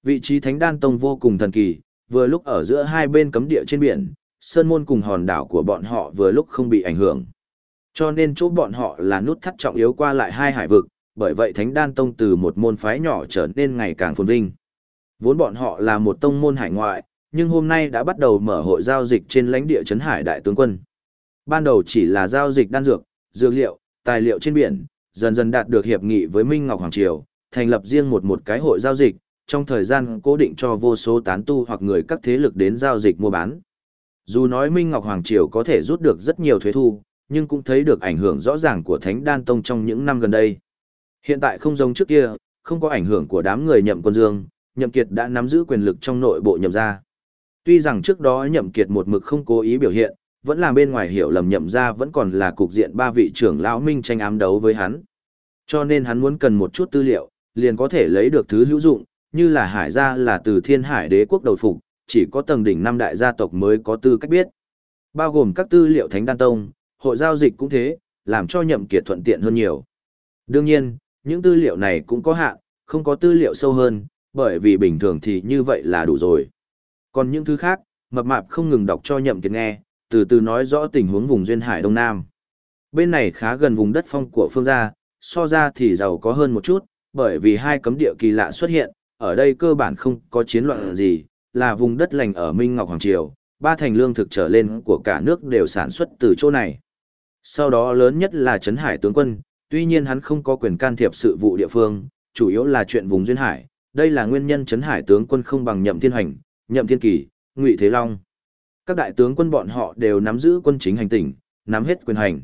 Vị trí Thánh Đan Tông vô cùng thần kỳ, vừa lúc ở giữa hai bên cấm địa trên biển, sơn môn cùng hòn đảo của bọn họ vừa lúc không bị ảnh hưởng. Cho nên chỗ bọn họ là nút thắt trọng yếu qua lại hai hải vực, bởi vậy Thánh Đan Tông từ một môn phái nhỏ trở nên ngày càng phồn vinh. Vốn bọn họ là một tông môn hải ngoại, nhưng hôm nay đã bắt đầu mở hội giao dịch trên lãnh địa trấn hải đại tướng quân. Ban đầu chỉ là giao dịch đan dược, dược liệu, tài liệu trên biển, dần dần đạt được hiệp nghị với Minh Ngọc Hoàng Triều, thành lập riêng một một cái hội giao dịch, trong thời gian cố định cho vô số tán tu hoặc người các thế lực đến giao dịch mua bán. Dù nói Minh Ngọc Hoàng Triều có thể rút được rất nhiều thuế thu, nhưng cũng thấy được ảnh hưởng rõ ràng của Thánh Đan Tông trong những năm gần đây. Hiện tại không giống trước kia, không có ảnh hưởng của đám người nhậm quân dương, nhậm kiệt đã nắm giữ quyền lực trong nội bộ nhậm gia. Tuy rằng trước đó nhậm kiệt một mực không cố ý biểu hiện, vẫn là bên ngoài hiểu lầm nhậm ra vẫn còn là cục diện ba vị trưởng lão minh tranh ám đấu với hắn. Cho nên hắn muốn cần một chút tư liệu, liền có thể lấy được thứ hữu dụng, như là hải gia là từ thiên hải đế quốc đầu phục, chỉ có tầng đỉnh năm đại gia tộc mới có tư cách biết. Bao gồm các tư liệu thánh đan tông, hội giao dịch cũng thế, làm cho nhậm kiệt thuận tiện hơn nhiều. Đương nhiên, những tư liệu này cũng có hạn, không có tư liệu sâu hơn, bởi vì bình thường thì như vậy là đủ rồi. Còn những thứ khác, mập mạp không ngừng đọc cho nhậm kiệt nghe, từ từ nói rõ tình huống vùng duyên hải đông nam. Bên này khá gần vùng đất phong của phương gia, so ra thì giàu có hơn một chút, bởi vì hai cấm địa kỳ lạ xuất hiện, ở đây cơ bản không có chiến loạn gì, là vùng đất lành ở Minh Ngọc Hoàng Triều, ba thành lương thực trở lên của cả nước đều sản xuất từ chỗ này. Sau đó lớn nhất là Trấn Hải tướng quân, tuy nhiên hắn không có quyền can thiệp sự vụ địa phương, chủ yếu là chuyện vùng duyên hải, đây là nguyên nhân Trấn Hải tướng quân không bằng Nhậm Thiên Hành, Nhậm Thiên Kỳ, Ngụy Thế Long. Các đại tướng quân bọn họ đều nắm giữ quân chính hành tỉnh, nắm hết quyền hành.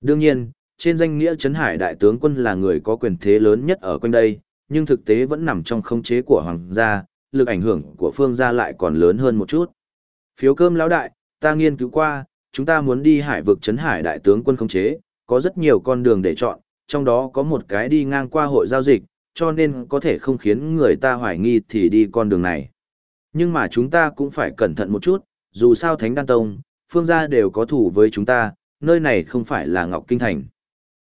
Đương nhiên, trên danh nghĩa Trấn Hải đại tướng quân là người có quyền thế lớn nhất ở quanh đây, nhưng thực tế vẫn nằm trong khống chế của hoàng gia, lực ảnh hưởng của phương gia lại còn lớn hơn một chút. Phiếu cơm lão đại, ta nghiên cứu qua, chúng ta muốn đi hải vực Trấn Hải đại tướng quân khống chế, có rất nhiều con đường để chọn, trong đó có một cái đi ngang qua hội giao dịch, cho nên có thể không khiến người ta hoài nghi thì đi con đường này. Nhưng mà chúng ta cũng phải cẩn thận một chút, dù sao Thánh Đan Tông, phương gia đều có thủ với chúng ta, nơi này không phải là Ngọc Kinh Thành.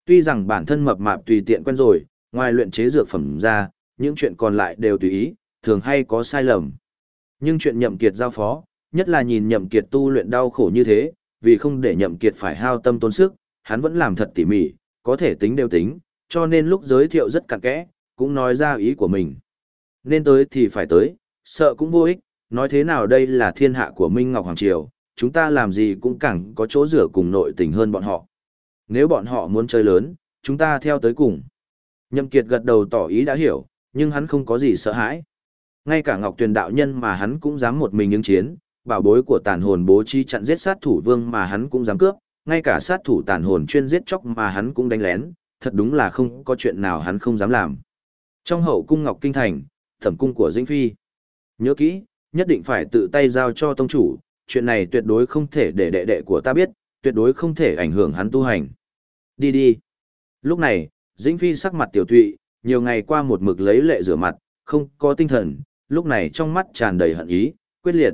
Tuy rằng bản thân mập mạp tùy tiện quen rồi, ngoài luyện chế dược phẩm ra, những chuyện còn lại đều tùy ý, thường hay có sai lầm. Nhưng chuyện nhậm kiệt giao phó, nhất là nhìn nhậm kiệt tu luyện đau khổ như thế, vì không để nhậm kiệt phải hao tâm tốn sức, hắn vẫn làm thật tỉ mỉ, có thể tính đều tính, cho nên lúc giới thiệu rất cặn kẽ, cũng nói ra ý của mình. Nên tới thì phải tới, sợ cũng vô ích, nói thế nào đây là thiên hạ của Minh Ngọc Hoàng Triều, chúng ta làm gì cũng cẳng có chỗ rửa cùng nội tình hơn bọn họ. Nếu bọn họ muốn chơi lớn, chúng ta theo tới cùng. Nhậm Kiệt gật đầu tỏ ý đã hiểu, nhưng hắn không có gì sợ hãi. Ngay cả Ngọc Tuyền đạo nhân mà hắn cũng dám một mình ứng chiến, bảo bối của tàn hồn bố trí chặn giết sát thủ vương mà hắn cũng dám cướp, ngay cả sát thủ tàn hồn chuyên giết chóc mà hắn cũng đánh lén, thật đúng là không có chuyện nào hắn không dám làm. Trong hậu cung Ngọc Kinh Thành, thẩm cung của Dĩnh Phi. Nhớ kỹ, nhất định phải tự tay giao cho tông chủ, chuyện này tuyệt đối không thể để đệ đệ của ta biết, tuyệt đối không thể ảnh hưởng hắn tu hành. Đi đi. Lúc này, Dĩnh Phi sắc mặt tiểu tụy, nhiều ngày qua một mực lấy lệ rửa mặt, không có tinh thần, lúc này trong mắt tràn đầy hận ý, quyết liệt.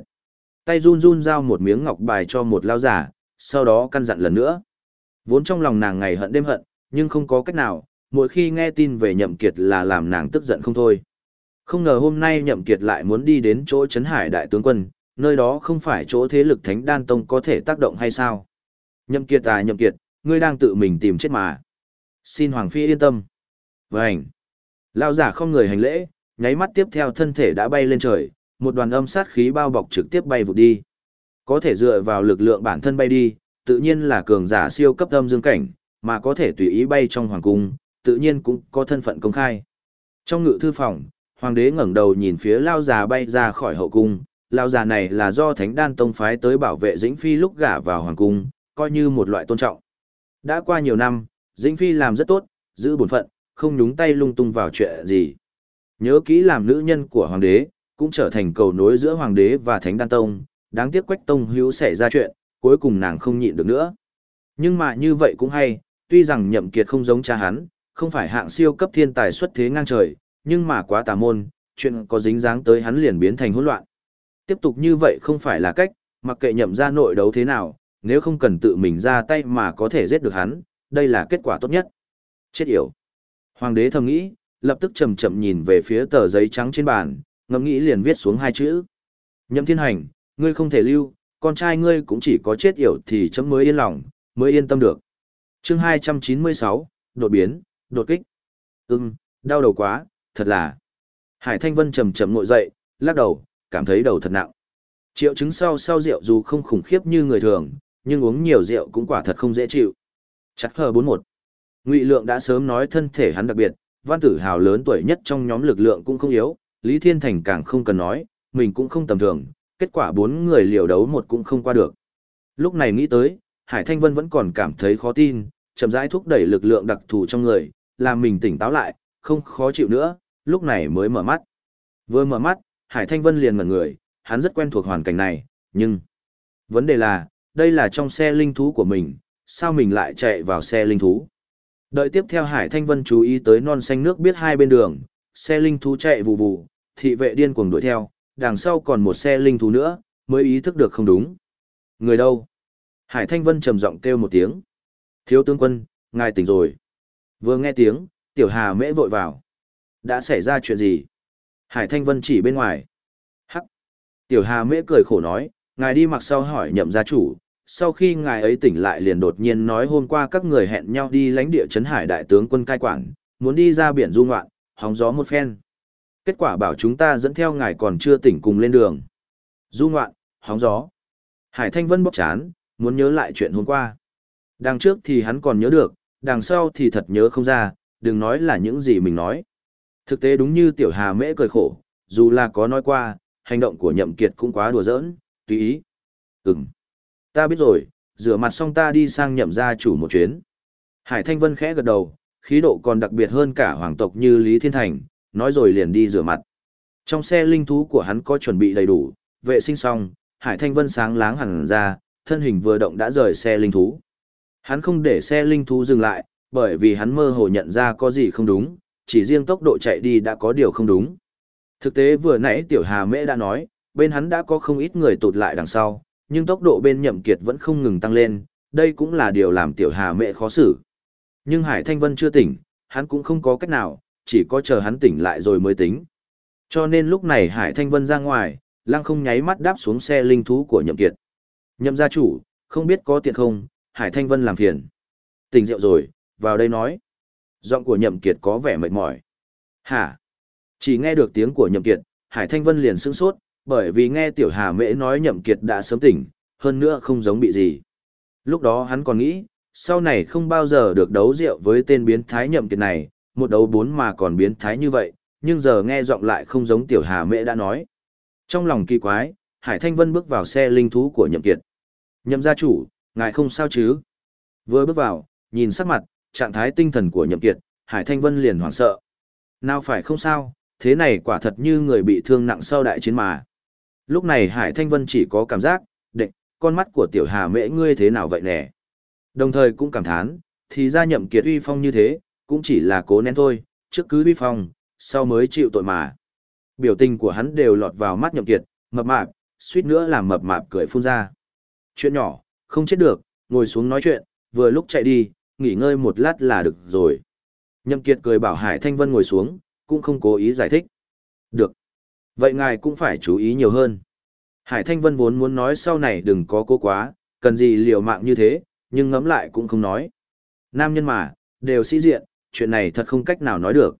Tay run run giao một miếng ngọc bài cho một lao giả, sau đó căn dặn lần nữa. Vốn trong lòng nàng ngày hận đêm hận, nhưng không có cách nào, mỗi khi nghe tin về nhậm kiệt là làm nàng tức giận không thôi. Không ngờ hôm nay nhậm kiệt lại muốn đi đến chỗ chấn hải đại tướng quân, nơi đó không phải chỗ thế lực thánh đan tông có thể tác động hay sao. Nhậm kiệt à nhậm kiệt, ngươi đang tự mình tìm chết mà. Xin Hoàng Phi yên tâm. Vânh. Lao giả không người hành lễ, nháy mắt tiếp theo thân thể đã bay lên trời, một đoàn âm sát khí bao bọc trực tiếp bay vụt đi. Có thể dựa vào lực lượng bản thân bay đi, tự nhiên là cường giả siêu cấp âm dương cảnh, mà có thể tùy ý bay trong hoàng cung, tự nhiên cũng có thân phận công khai. Trong ngự thư phòng, hoàng đế ngẩng đầu nhìn phía lao già bay ra khỏi hậu cung, lao già này là do thánh đan tông phái tới bảo vệ dĩnh phi lúc gả vào hoàng cung, coi như một loại tôn trọng. Đã qua nhiều năm, dĩnh phi làm rất tốt, giữ bổn phận, không nhúng tay lung tung vào chuyện gì. Nhớ kỹ làm nữ nhân của hoàng đế, cũng trở thành cầu nối giữa hoàng đế và thánh đan tông, đáng tiếc quách tông hữu xảy ra chuyện, cuối cùng nàng không nhịn được nữa. Nhưng mà như vậy cũng hay, tuy rằng nhậm kiệt không giống cha hắn, không phải hạng siêu cấp thiên tài xuất thế ngang trời, nhưng mà quá tà môn, chuyện có dính dáng tới hắn liền biến thành hỗn loạn. Tiếp tục như vậy không phải là cách, mặc kệ nhậm ra nội đấu thế nào, nếu không cần tự mình ra tay mà có thể giết được hắn, đây là kết quả tốt nhất. Chết yểu. Hoàng đế thầm nghĩ, lập tức chậm chậm nhìn về phía tờ giấy trắng trên bàn, ngẫm nghĩ liền viết xuống hai chữ. Nhậm thiên hành, ngươi không thể lưu, con trai ngươi cũng chỉ có chết yểu thì chấm mới yên lòng, mới yên tâm được. chương 296, đột biến, đột kích. Ừm, đau đầu quá, thật là. Hải Thanh Vân chầm chậm ngồi dậy, lắc đầu, cảm thấy đầu thật nặng. Triệu chứng sau sau rượu dù không khủng khiếp như người thường, nhưng uống nhiều rượu cũng quả thật không dễ chịu. Chắc hờ 41. Ngụy Lượng đã sớm nói thân thể hắn đặc biệt, văn tử hào lớn tuổi nhất trong nhóm lực lượng cũng không yếu, Lý Thiên Thành càng không cần nói, mình cũng không tầm thường, kết quả bốn người liều đấu một cũng không qua được. Lúc này nghĩ tới, Hải Thanh Vân vẫn còn cảm thấy khó tin, chậm rãi thúc đẩy lực lượng đặc thù trong người, làm mình tỉnh táo lại, không khó chịu nữa, lúc này mới mở mắt. Vừa mở mắt, Hải Thanh Vân liền ngẩn người, hắn rất quen thuộc hoàn cảnh này, nhưng... Vấn đề là, đây là trong xe linh thú của mình, sao mình lại chạy vào xe linh thú? Đợi tiếp theo Hải Thanh Vân chú ý tới non xanh nước biết hai bên đường, xe linh thú chạy vù vù, thị vệ điên cuồng đuổi theo, đằng sau còn một xe linh thú nữa, mới ý thức được không đúng. Người đâu? Hải Thanh Vân trầm giọng kêu một tiếng. Thiếu tướng quân, ngài tỉnh rồi. Vừa nghe tiếng, Tiểu Hà mễ vội vào. Đã xảy ra chuyện gì? Hải Thanh Vân chỉ bên ngoài. Hắc. Tiểu Hà mễ cười khổ nói, ngài đi mặc sau hỏi nhậm gia chủ. Sau khi ngài ấy tỉnh lại liền đột nhiên nói hôm qua các người hẹn nhau đi lãnh địa trấn hải đại tướng quân cai quản, muốn đi ra biển du ngoạn, hóng gió một phen. Kết quả bảo chúng ta dẫn theo ngài còn chưa tỉnh cùng lên đường. Du ngoạn, hóng gió. Hải Thanh Vân bóc chán, muốn nhớ lại chuyện hôm qua. Đằng trước thì hắn còn nhớ được, đằng sau thì thật nhớ không ra, đừng nói là những gì mình nói. Thực tế đúng như tiểu hà mễ cười khổ, dù là có nói qua, hành động của nhậm kiệt cũng quá đùa giỡn, tùy ý. Ừm, ta biết rồi, rửa mặt xong ta đi sang nhậm gia chủ một chuyến. Hải Thanh Vân khẽ gật đầu, khí độ còn đặc biệt hơn cả hoàng tộc như Lý Thiên Thành, nói rồi liền đi rửa mặt. Trong xe linh thú của hắn có chuẩn bị đầy đủ, vệ sinh xong, Hải Thanh Vân sáng láng hẳn ra, thân hình vừa động đã rời xe linh thú. Hắn không để xe linh thú dừng lại, bởi vì hắn mơ hồ nhận ra có gì không đúng, chỉ riêng tốc độ chạy đi đã có điều không đúng. Thực tế vừa nãy Tiểu Hà Mễ đã nói, bên hắn đã có không ít người tụt lại đằng sau, nhưng tốc độ bên Nhậm Kiệt vẫn không ngừng tăng lên, đây cũng là điều làm Tiểu Hà Mễ khó xử. Nhưng Hải Thanh Vân chưa tỉnh, hắn cũng không có cách nào, chỉ có chờ hắn tỉnh lại rồi mới tính. Cho nên lúc này Hải Thanh Vân ra ngoài, lăng không nháy mắt đáp xuống xe linh thú của Nhậm Kiệt. Nhậm gia chủ, không biết có tiện không, Hải Thanh Vân làm phiền. Tỉnh rượu rồi, vào đây nói. Giọng của Nhậm Kiệt có vẻ mệt mỏi. Hả? Chỉ nghe được tiếng của Nhậm Kiệt, Hải Thanh Vân liền sững sốt, bởi vì nghe Tiểu Hà Mễ nói Nhậm Kiệt đã sớm tỉnh, hơn nữa không giống bị gì. Lúc đó hắn còn nghĩ, sau này không bao giờ được đấu rượu với tên biến thái Nhậm Kiệt này, một đấu bốn mà còn biến thái như vậy, nhưng giờ nghe giọng lại không giống Tiểu Hà Mễ đã nói. Trong lòng kỳ quái, Hải Thanh Vân bước vào xe linh thú của Nhậm Kiệt. Nhậm gia chủ, ngài không sao chứ? Vừa bước vào, nhìn sắc mặt, trạng thái tinh thần của Nhậm Kiệt, Hải Thanh Vân liền hoảng sợ. Nào phải không sao, thế này quả thật như người bị thương nặng sau đại chiến mà. Lúc này Hải Thanh Vân chỉ có cảm giác, định, con mắt của tiểu hà mễ ngươi thế nào vậy nè. Đồng thời cũng cảm thán, thì ra Nhậm Kiệt uy phong như thế, cũng chỉ là cố nén thôi, trước cứ uy phong, sau mới chịu tội mà. Biểu tình của hắn đều lọt vào mắt Nhậm Kiệt, mập mạp, suýt nữa làm mập mạp cười phun ra. Chuyện nhỏ, không chết được, ngồi xuống nói chuyện, vừa lúc chạy đi, nghỉ ngơi một lát là được rồi. Nhậm Kiệt cười bảo Hải Thanh Vân ngồi xuống, cũng không cố ý giải thích. Được. Vậy ngài cũng phải chú ý nhiều hơn. Hải Thanh Vân vốn muốn nói sau này đừng có cố quá, cần gì liều mạng như thế, nhưng ngẫm lại cũng không nói. Nam nhân mà, đều sĩ diện, chuyện này thật không cách nào nói được.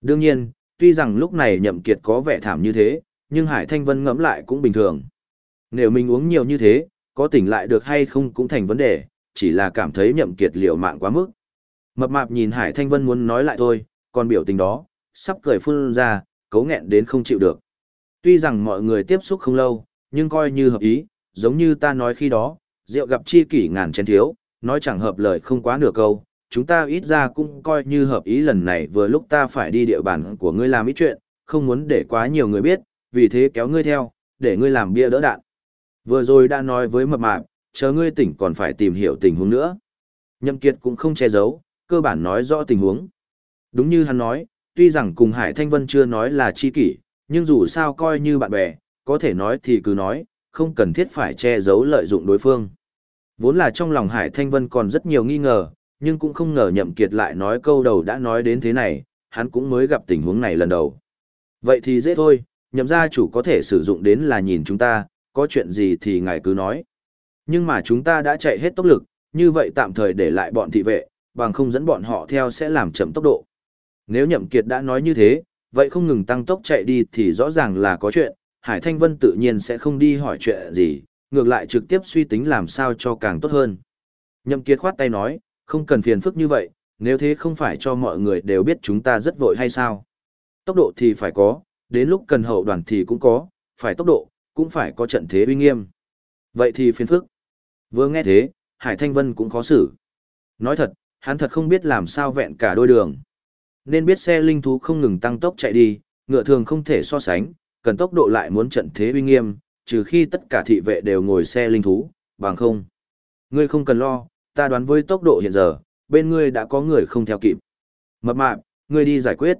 Đương nhiên, tuy rằng lúc này Nhậm Kiệt có vẻ thảm như thế, nhưng Hải Thanh Vân ngẫm lại cũng bình thường. Nếu mình uống nhiều như thế, có tỉnh lại được hay không cũng thành vấn đề, chỉ là cảm thấy nhậm kiệt liều mạng quá mức. Mập mạp nhìn Hải Thanh Vân muốn nói lại thôi, còn biểu tình đó, sắp cười phun ra, cấu nghẹn đến không chịu được. Tuy rằng mọi người tiếp xúc không lâu, nhưng coi như hợp ý, giống như ta nói khi đó, rượu gặp chi kỷ ngàn chén thiếu, nói chẳng hợp lời không quá nửa câu, chúng ta ít ra cũng coi như hợp ý lần này vừa lúc ta phải đi địa bàn của ngươi làm ít chuyện, không muốn để quá nhiều người biết, vì thế kéo ngươi theo, để ngươi làm bia đỡ đạn. Vừa rồi đã nói với mập mạp, chờ ngươi tỉnh còn phải tìm hiểu tình huống nữa. Nhậm Kiệt cũng không che giấu, cơ bản nói rõ tình huống. Đúng như hắn nói, tuy rằng cùng Hải Thanh Vân chưa nói là chi kỷ, nhưng dù sao coi như bạn bè, có thể nói thì cứ nói, không cần thiết phải che giấu lợi dụng đối phương. Vốn là trong lòng Hải Thanh Vân còn rất nhiều nghi ngờ, nhưng cũng không ngờ Nhậm Kiệt lại nói câu đầu đã nói đến thế này, hắn cũng mới gặp tình huống này lần đầu. Vậy thì dễ thôi, nhậm gia chủ có thể sử dụng đến là nhìn chúng ta, có chuyện gì thì ngài cứ nói. Nhưng mà chúng ta đã chạy hết tốc lực, như vậy tạm thời để lại bọn thị vệ, bằng không dẫn bọn họ theo sẽ làm chậm tốc độ. Nếu Nhậm Kiệt đã nói như thế, vậy không ngừng tăng tốc chạy đi thì rõ ràng là có chuyện, Hải Thanh Vân tự nhiên sẽ không đi hỏi chuyện gì, ngược lại trực tiếp suy tính làm sao cho càng tốt hơn. Nhậm Kiệt khoát tay nói, không cần phiền phức như vậy, nếu thế không phải cho mọi người đều biết chúng ta rất vội hay sao. Tốc độ thì phải có, đến lúc cần hậu đoàn thì cũng có, phải tốc độ, cũng phải có trận thế uy nghiêm. Vậy thì phiền phức. Vừa nghe thế, Hải Thanh Vân cũng khó xử. Nói thật, hắn thật không biết làm sao vẹn cả đôi đường. Nên biết xe linh thú không ngừng tăng tốc chạy đi, ngựa thường không thể so sánh, cần tốc độ lại muốn trận thế uy nghiêm, trừ khi tất cả thị vệ đều ngồi xe linh thú, bằng không. Ngươi không cần lo, ta đoán với tốc độ hiện giờ, bên ngươi đã có người không theo kịp. Mập mạp, ngươi đi giải quyết.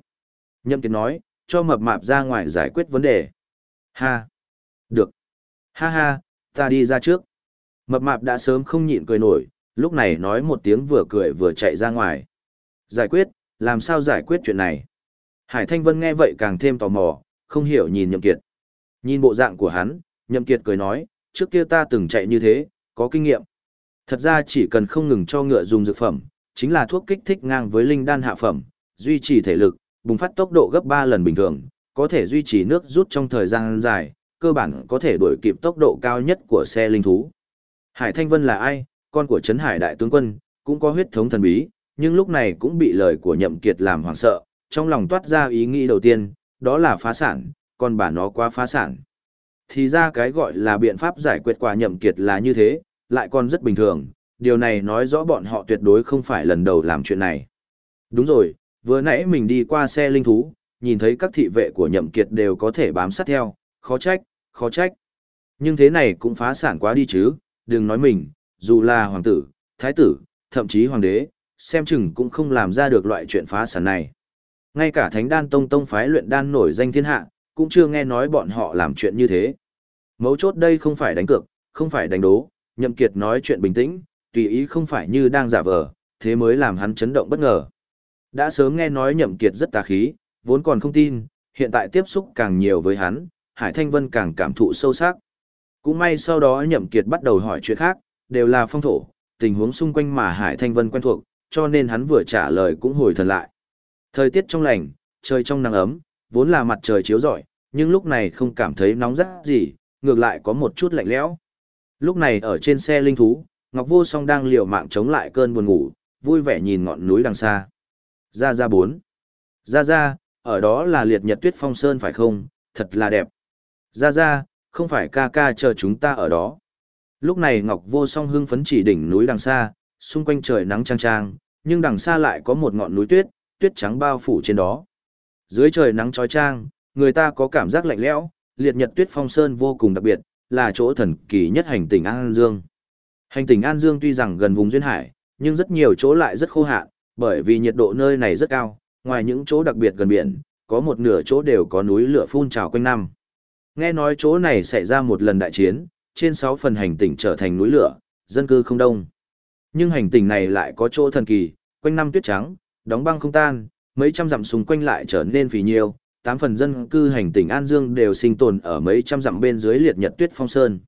Nhậm Kiệt nói, cho mập mạp ra ngoài giải quyết vấn đề. Ha. Được. Ha ha, ta đi ra trước. Mập mạp đã sớm không nhịn cười nổi, lúc này nói một tiếng vừa cười vừa chạy ra ngoài. Giải quyết, làm sao giải quyết chuyện này? Hải Thanh Vân nghe vậy càng thêm tò mò, không hiểu nhìn Nhậm Kiệt. Nhìn bộ dạng của hắn, Nhậm Kiệt cười nói, trước kia ta từng chạy như thế, có kinh nghiệm. Thật ra chỉ cần không ngừng cho ngựa dùng dược phẩm, chính là thuốc kích thích ngang với linh đan hạ phẩm, duy trì thể lực, bùng phát tốc độ gấp 3 lần bình thường, có thể duy trì nước rút trong thời gian dài, cơ bản có thể đuổi kịp tốc độ cao nhất của xe linh thú. Hải Thanh Vân là ai? Con của Trấn Hải Đại Tướng Quân, cũng có huyết thống thần bí, nhưng lúc này cũng bị lời của Nhậm Kiệt làm hoảng sợ, trong lòng toát ra ý nghĩ đầu tiên, đó là phá sản, còn bà nó quá phá sản. Thì ra cái gọi là biện pháp giải quyết quả Nhậm Kiệt là như thế, lại còn rất bình thường, điều này nói rõ bọn họ tuyệt đối không phải lần đầu làm chuyện này. Đúng rồi, vừa nãy mình đi qua xe linh thú, nhìn thấy các thị vệ của Nhậm Kiệt đều có thể bám sát theo, khó trách, khó trách. Nhưng thế này cũng phá sản quá đi chứ, đừng nói mình, dù là hoàng tử, thái tử, thậm chí hoàng đế, xem chừng cũng không làm ra được loại chuyện phá sản này. Ngay cả thánh đan tông tông phái luyện đan nổi danh thiên hạ, cũng chưa nghe nói bọn họ làm chuyện như thế. Mấu chốt đây không phải đánh cược, không phải đánh đố, nhậm kiệt nói chuyện bình tĩnh, tùy ý không phải như đang giả vờ, thế mới làm hắn chấn động bất ngờ. Đã sớm nghe nói nhậm kiệt rất tà khí, vốn còn không tin, hiện tại tiếp xúc càng nhiều với hắn, Hải Thanh Vân càng cảm thụ sâu sắc. Cũng may sau đó nhậm kiệt bắt đầu hỏi chuyện khác, đều là phong thổ, tình huống xung quanh mà Hải Thanh Vân quen thuộc, cho nên hắn vừa trả lời cũng hồi thần lại. Thời tiết trong lành, trời trong nắng ấm, vốn là mặt trời chiếu rọi, nhưng lúc này không cảm thấy nóng rất gì, ngược lại có một chút lạnh lẽo. Lúc này ở trên xe linh thú, Ngọc Vô Song đang liều mạng chống lại cơn buồn ngủ, vui vẻ nhìn ngọn núi đằng xa. Ra ra bốn. Ra ra, ở đó là liệt nhật tuyết phong sơn phải không, thật là đẹp. Ra ra, không phải ca ca chờ chúng ta ở đó. Lúc này Ngọc Vô Song hưng phấn chỉ đỉnh núi đằng xa, xung quanh trời nắng trang trang, nhưng đằng xa lại có một ngọn núi tuyết, tuyết trắng bao phủ trên đó. Dưới trời nắng trói trang, người ta có cảm giác lạnh lẽo, liệt nhật tuyết phong sơn vô cùng đặc biệt, là chỗ thần kỳ nhất hành tinh An Dương. Hành tinh An Dương tuy rằng gần vùng duyên hải, nhưng rất nhiều chỗ lại rất khô hạn, bởi vì nhiệt độ nơi này rất cao, ngoài những chỗ đặc biệt gần biển, có một nửa chỗ đều có núi lửa phun trào quanh năm. Nghe nói chỗ này xảy ra một lần đại chiến, trên 6 phần hành tinh trở thành núi lửa, dân cư không đông. Nhưng hành tinh này lại có chỗ thần kỳ, quanh năm tuyết trắng, đóng băng không tan, mấy trăm dặm xung quanh lại trở nên phì nhiêu, tám phần dân cư hành tinh An Dương đều sinh tồn ở mấy trăm dặm bên dưới liệt nhật tuyết phong sơn.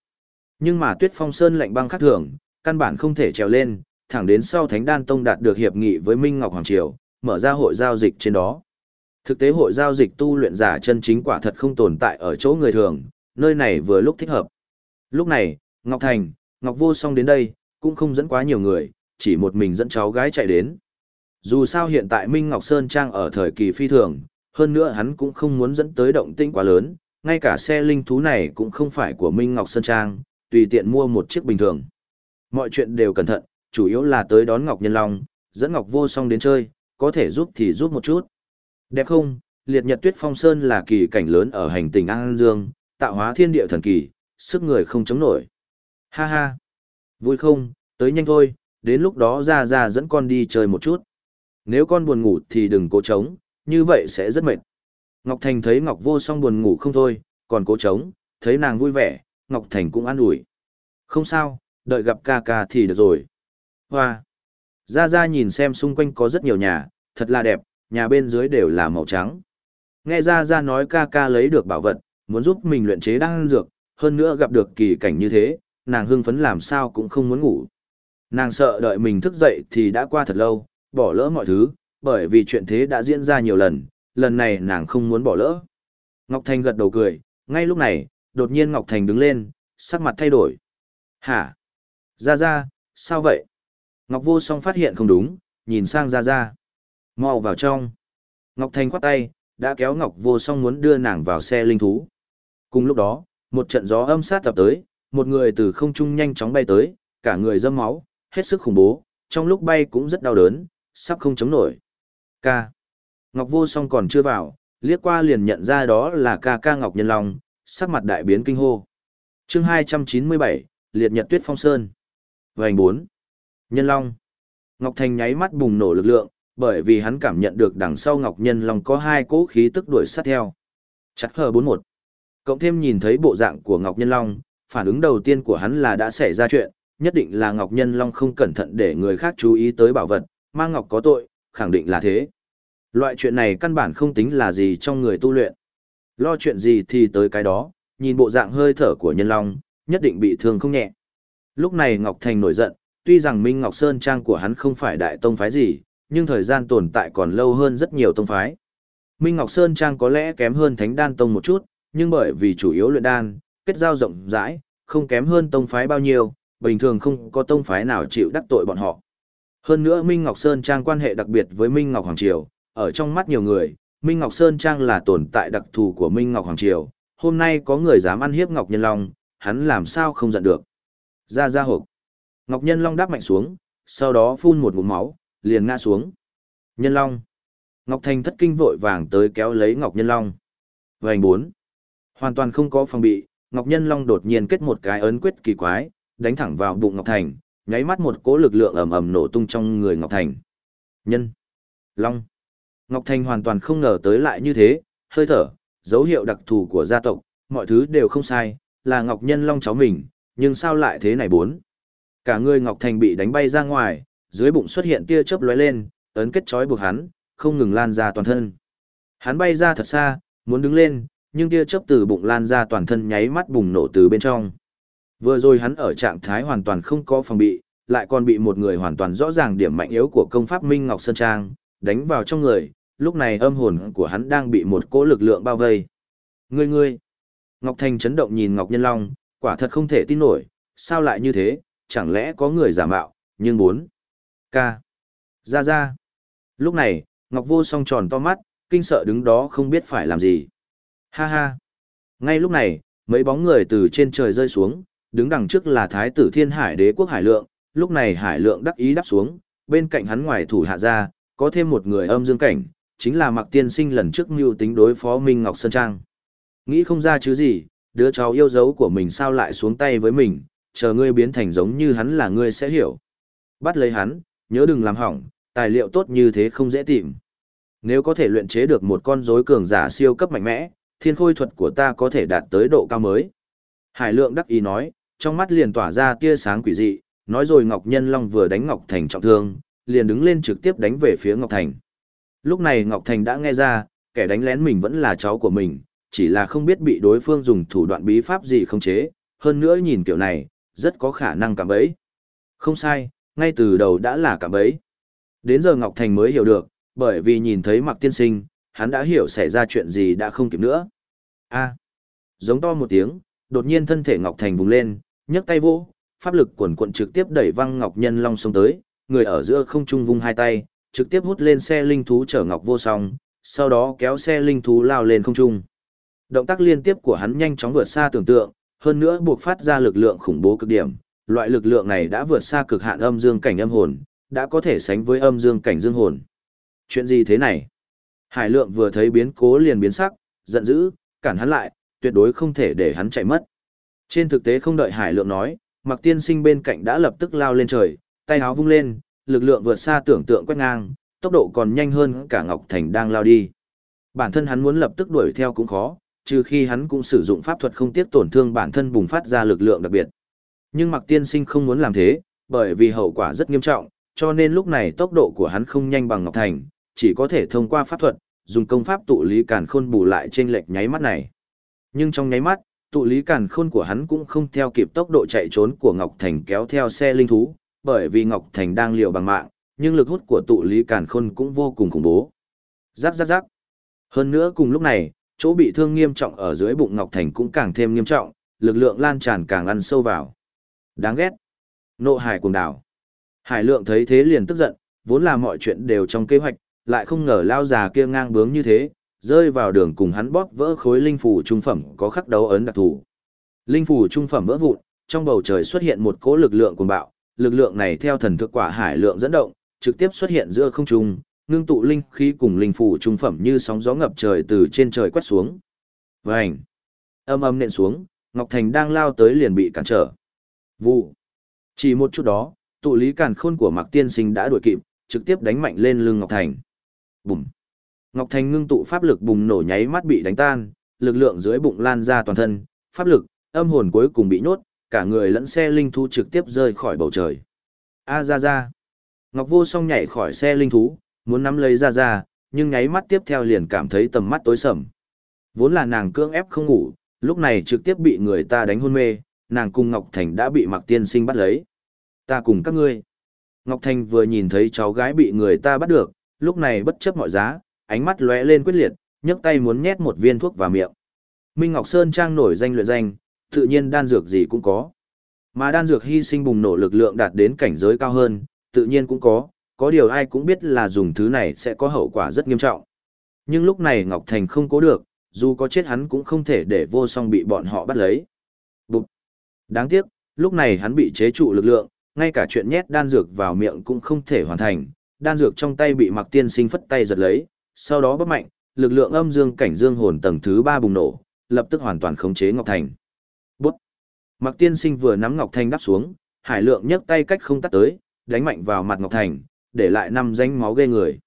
Nhưng mà tuyết phong sơn lạnh băng khác thường, căn bản không thể trèo lên, thẳng đến sau Thánh Đan Tông đạt được hiệp nghị với Minh Ngọc Hoàng Triều, mở ra hội giao dịch trên đó. Thực tế hội giao dịch tu luyện giả chân chính quả thật không tồn tại ở chỗ người thường, nơi này vừa lúc thích hợp. Lúc này, Ngọc Thành, Ngọc Vô Song đến đây, cũng không dẫn quá nhiều người, chỉ một mình dẫn cháu gái chạy đến. Dù sao hiện tại Minh Ngọc Sơn Trang ở thời kỳ phi thường, hơn nữa hắn cũng không muốn dẫn tới động tĩnh quá lớn, ngay cả xe linh thú này cũng không phải của Minh Ngọc Sơn Trang, tùy tiện mua một chiếc bình thường. Mọi chuyện đều cẩn thận, chủ yếu là tới đón Ngọc Nhân Long, dẫn Ngọc Vô Song đến chơi, có thể giúp thì giúp một chút. Đẹp không, liệt nhật tuyết phong sơn là kỳ cảnh lớn ở hành tinh An Dương, tạo hóa thiên địa thần kỳ, sức người không chống nổi. Ha ha, vui không, tới nhanh thôi, đến lúc đó ra ra dẫn con đi chơi một chút. Nếu con buồn ngủ thì đừng cố chống, như vậy sẽ rất mệt. Ngọc Thành thấy Ngọc Vô Song buồn ngủ không thôi, còn cố chống, thấy nàng vui vẻ, Ngọc Thành cũng an ủi. Không sao, đợi gặp ca ca thì được rồi. Hoa! Ra ra nhìn xem xung quanh có rất nhiều nhà, thật là đẹp, nhà bên dưới đều là màu trắng. Nghe ra ra nói ca ca lấy được bảo vật, muốn giúp mình luyện chế đan dược, hơn nữa gặp được kỳ cảnh như thế, nàng hưng phấn làm sao cũng không muốn ngủ. Nàng sợ đợi mình thức dậy thì đã qua thật lâu, bỏ lỡ mọi thứ, bởi vì chuyện thế đã diễn ra nhiều lần, lần này nàng không muốn bỏ lỡ. Ngọc Thành gật đầu cười, ngay lúc này, đột nhiên Ngọc Thành đứng lên, sắc mặt thay đổi. Hả? Ra ra, sao vậy? Ngọc Vô Song phát hiện không đúng, nhìn sang Ra Ra. Mau vào trong. Ngọc Thành khoát tay, đã kéo Ngọc Vô Song muốn đưa nàng vào xe linh thú. Cùng lúc đó, một trận gió âm sát tập tới, một người từ không trung nhanh chóng bay tới, cả người dâm máu, hết sức khủng bố, trong lúc bay cũng rất đau đớn, sắp không chống nổi. Ca. Ngọc Vô Song còn chưa vào, liếc qua liền nhận ra đó là ca ca Ngọc Nhân Long, sắc mặt đại biến kinh hô. chương 297, Liệt Nhật Tuyết Phong Sơn. Vành 4. Nhân Long. Ngọc Thành nháy mắt bùng nổ lực lượng, bởi vì hắn cảm nhận được đằng sau Ngọc Nhân Long có hai cỗ khí tức đuổi sát theo. Chặt hờ 41. Cộng thêm nhìn thấy bộ dạng của Ngọc Nhân Long, phản ứng đầu tiên của hắn là đã xảy ra chuyện, nhất định là Ngọc Nhân Long không cẩn thận để người khác chú ý tới bảo vật, mang Ngọc có tội, khẳng định là thế. Loại chuyện này căn bản không tính là gì trong người tu luyện. Lo chuyện gì thì tới cái đó, nhìn bộ dạng hơi thở của Nhân Long, nhất định bị thương không nhẹ. Lúc này Ngọc Thành nổi giận, tuy rằng Minh Ngọc Sơn Trang của hắn không phải đại tông phái gì, nhưng thời gian tồn tại còn lâu hơn rất nhiều tông phái. Minh Ngọc Sơn Trang có lẽ kém hơn Thánh Đan Tông một chút, nhưng bởi vì chủ yếu luyện đan, kết giao rộng rãi, không kém hơn tông phái bao nhiêu, bình thường không có tông phái nào chịu đắc tội bọn họ. Hơn nữa Minh Ngọc Sơn Trang quan hệ đặc biệt với Minh Ngọc Hoàng Triều, ở trong mắt nhiều người, Minh Ngọc Sơn Trang là tồn tại đặc thù của Minh Ngọc Hoàng Triều, hôm nay có người dám ăn hiếp Ngọc Nhân Long, hắn làm sao không giận được. Ra ra hộp. Ngọc Nhân Long đáp mạnh xuống, sau đó phun một ngụm máu, liền ngã xuống. Nhân Long. Ngọc Thành thất kinh vội vàng tới kéo lấy Ngọc Nhân Long. Vành bốn. Hoàn toàn không có phòng bị, Ngọc Nhân Long đột nhiên kết một cái ấn quyết kỳ quái, đánh thẳng vào bụng Ngọc Thành, nháy mắt một cỗ lực lượng ầm ầm nổ tung trong người Ngọc Thành. Nhân. Long. Ngọc Thành hoàn toàn không ngờ tới lại như thế, hơi thở, dấu hiệu đặc thù của gia tộc, mọi thứ đều không sai, là Ngọc Nhân Long cháu mình, nhưng sao lại thế này bốn? Cả người Ngọc Thành bị đánh bay ra ngoài, dưới bụng xuất hiện tia chớp lóe lên, ấn kết trói buộc hắn, không ngừng lan ra toàn thân. Hắn bay ra thật xa, muốn đứng lên, nhưng tia chớp từ bụng lan ra toàn thân nháy mắt bùng nổ từ bên trong. Vừa rồi hắn ở trạng thái hoàn toàn không có phòng bị, lại còn bị một người hoàn toàn rõ ràng điểm mạnh yếu của công pháp Minh Ngọc Sơn Trang, đánh vào trong người, lúc này âm hồn của hắn đang bị một cỗ lực lượng bao vây. Ngươi ngươi! Ngọc Thành chấn động nhìn Ngọc Nhân Long, quả thật không thể tin nổi, sao lại như thế, chẳng lẽ có người giả mạo, nhưng bốn. Ca. Ra ra. Lúc này, Ngọc Vô song tròn to mắt, kinh sợ đứng đó không biết phải làm gì. Ha ha. Ngay lúc này, mấy bóng người từ trên trời rơi xuống, đứng đằng trước là Thái tử Thiên Hải Đế quốc Hải Lượng, lúc này Hải Lượng đắc ý đáp xuống, bên cạnh hắn ngoài thủ hạ ra, có thêm một người âm dương cảnh, chính là Mạc Tiên Sinh lần trước mưu tính đối phó Minh Ngọc Sơn Trang. Nghĩ không ra chứ gì, đứa cháu yêu dấu của mình sao lại xuống tay với mình, chờ ngươi biến thành giống như hắn là ngươi sẽ hiểu. Bắt lấy hắn, nhớ đừng làm hỏng, tài liệu tốt như thế không dễ tìm. Nếu có thể luyện chế được một con rối cường giả siêu cấp mạnh mẽ, thiên khôi thuật của ta có thể đạt tới độ cao mới. Hải lượng đắc ý nói, trong mắt liền tỏa ra tia sáng quỷ dị, nói rồi Ngọc Nhân Long vừa đánh Ngọc Thành trọng thương, liền đứng lên trực tiếp đánh về phía Ngọc Thành. Lúc này Ngọc Thành đã nghe ra, kẻ đánh lén mình vẫn là cháu của mình, chỉ là không biết bị đối phương dùng thủ đoạn bí pháp gì không chế, hơn nữa nhìn kiểu này, rất có khả năng cảm ấy. Không sai, ngay từ đầu đã là cảm ấy. Đến giờ Ngọc Thành mới hiểu được, bởi vì nhìn thấy Mạc Tiên Sinh, hắn đã hiểu xảy ra chuyện gì đã không kịp nữa. A. giống to một tiếng, đột nhiên thân thể Ngọc Thành vùng lên, nhấc tay vỗ, pháp lực quần quận trực tiếp đẩy văng Ngọc Nhân Long sông tới, người ở giữa không trung vung hai tay, trực tiếp hút lên xe linh thú chở Ngọc Vô Song, sau đó kéo xe linh thú lao lên không trung. Động tác liên tiếp của hắn nhanh chóng vượt xa tưởng tượng, hơn nữa buộc phát ra lực lượng khủng bố cực điểm. Loại lực lượng này đã vượt xa cực hạn âm dương cảnh âm hồn, đã có thể sánh với âm dương cảnh dương hồn. Chuyện gì thế này? Hải lượng vừa thấy biến cố liền biến sắc, giận dữ, cản hắn lại, tuyệt đối không thể để hắn chạy mất. Trên thực tế không đợi Hải lượng nói, mặc tiên sinh bên cạnh đã lập tức lao lên trời, tay áo vung lên, lực lượng vượt xa tưởng tượng quét ngang, tốc độ còn nhanh hơn cả Ngọc Thành đang lao đi. Bản thân hắn muốn lập tức đuổi theo cũng khó, trừ khi hắn cũng sử dụng pháp thuật không tiếc tổn thương bản thân bùng phát ra lực lượng đặc biệt. Nhưng Mặc Tiên Sinh không muốn làm thế, bởi vì hậu quả rất nghiêm trọng, cho nên lúc này tốc độ của hắn không nhanh bằng Ngọc Thành, chỉ có thể thông qua pháp thuật, dùng công pháp tụ lý càn khôn bù lại trên lệch nháy mắt này. Nhưng trong nháy mắt, tụ lý càn khôn của hắn cũng không theo kịp tốc độ chạy trốn của Ngọc Thành kéo theo xe linh thú, bởi vì Ngọc Thành đang liều bằng mạng, nhưng lực hút của tụ lý càn khôn cũng vô cùng khủng bố. Giáp giáp giáp. Hơn nữa cùng lúc này, chỗ bị thương nghiêm trọng ở dưới bụng Ngọc Thành cũng càng thêm nghiêm trọng, lực lượng lan tràn càng ăn sâu vào. Đáng ghét. Nộ hải cuồng đảo. Hải lượng thấy thế liền tức giận, vốn là mọi chuyện đều trong kế hoạch, lại không ngờ lao già kia ngang bướng như thế, rơi vào đường cùng hắn bóp vỡ khối linh phủ trung phẩm có khắc đấu ấn đặc thù. Linh phủ trung phẩm vỡ vụn, trong bầu trời xuất hiện một cỗ lực lượng cuồng bạo, lực lượng này theo thần thực quả hải lượng dẫn động, trực tiếp xuất hiện giữa không trung, ngưng tụ linh khí cùng linh phủ trung phẩm như sóng gió ngập trời từ trên trời quét xuống. Vành! Âm âm nện xuống, Ngọc Thành đang lao tới liền bị cản trở. Vụ! Chỉ một chút đó, Tụ lý càn khôn của Mạc Tiên Sinh đã đuổi kịp, trực tiếp đánh mạnh lên lưng Ngọc Thành. Bùm! Ngọc Thành ngưng tụ pháp lực bùng nổ nháy mắt bị đánh tan, lực lượng dưới bụng lan ra toàn thân, pháp lực, âm hồn cuối cùng bị nhốt, cả người lẫn xe linh thú trực tiếp rơi khỏi bầu trời. A ra ra! Ngọc Vô Song nhảy khỏi xe linh thú, muốn nắm lấy ra ra, nhưng nháy mắt tiếp theo liền cảm thấy tầm mắt tối sầm. Vốn là nàng cưỡng ép không ngủ, lúc này trực tiếp bị người ta đánh hôn mê, nàng cùng Ngọc Thành đã bị Mạc Tiên Sinh bắt lấy. Ta cùng các ngươi. Ngọc Thành vừa nhìn thấy cháu gái bị người ta bắt được, lúc này bất chấp mọi giá, ánh mắt lóe lên quyết liệt, nhấc tay muốn nhét một viên thuốc vào miệng. Minh Ngọc Sơn trang nổi danh luyện danh, tự nhiên đan dược gì cũng có. Mà đan dược hy sinh bùng nổ lực lượng đạt đến cảnh giới cao hơn, tự nhiên cũng có, có điều ai cũng biết là dùng thứ này sẽ có hậu quả rất nghiêm trọng. Nhưng lúc này Ngọc Thành không cố được, dù có chết hắn cũng không thể để vô song bị bọn họ bắt lấy. Đáng tiếc, lúc này hắn bị chế trụ lực lượng, ngay cả chuyện nhét đan dược vào miệng cũng không thể hoàn thành, đan dược trong tay bị Mặc Tiên Sinh phất tay giật lấy, sau đó bất mạnh, lực lượng âm dương cảnh dương hồn tầng thứ 3 bùng nổ, lập tức hoàn toàn khống chế Ngọc Thành. Bút. Mặc Tiên Sinh vừa nắm Ngọc Thành đắp xuống, Hải Lượng nhấc tay cách không tắt tới, đánh mạnh vào mặt Ngọc Thành, để lại năm danh máu ghê người.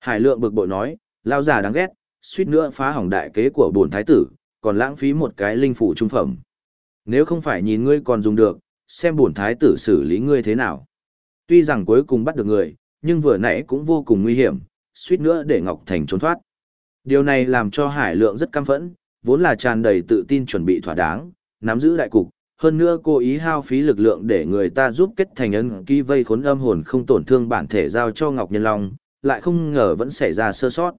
Hải Lượng bực bội nói, lao già đáng ghét, suýt nữa phá hỏng đại kế của bổn thái tử, còn lãng phí một cái linh phủ trung phẩm. Nếu không phải nhìn ngươi còn dùng được, xem bổn thái tử xử lý ngươi thế nào. Tuy rằng cuối cùng bắt được người, nhưng vừa nãy cũng vô cùng nguy hiểm, suýt nữa để Ngọc Thành trốn thoát. Điều này làm cho Hải Lượng rất căm phẫn, vốn là tràn đầy tự tin chuẩn bị thỏa đáng, nắm giữ đại cục, hơn nữa cố ý hao phí lực lượng để người ta giúp kết thành ân ký vây khốn âm hồn không tổn thương bản thể giao cho Ngọc Nhân Long, lại không ngờ vẫn xảy ra sơ sót.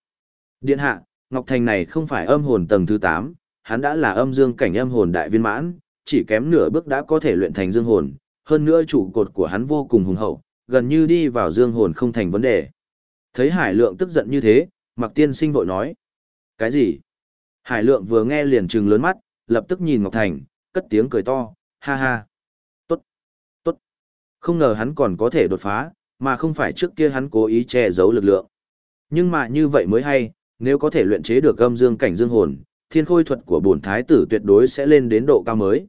Điện hạ, Ngọc Thành này không phải âm hồn tầng thứ 8, hắn đã là âm dương cảnh âm hồn đại viên mãn, chỉ kém nửa bước đã có thể luyện thành dương hồn, hơn nữa trụ cột của hắn vô cùng hùng hậu, gần như đi vào dương hồn không thành vấn đề. Thấy Hải Lượng tức giận như thế, Mặc Tiên Sinh vội nói. Cái gì? Hải Lượng vừa nghe liền trừng lớn mắt, lập tức nhìn Ngọc Thành, cất tiếng cười to, ha ha. Tốt, tốt. Không ngờ hắn còn có thể đột phá, mà không phải trước kia hắn cố ý che giấu lực lượng. Nhưng mà như vậy mới hay, nếu có thể luyện chế được âm dương cảnh dương hồn, thiên khôi thuật của bổn thái tử tuyệt đối sẽ lên đến độ cao mới.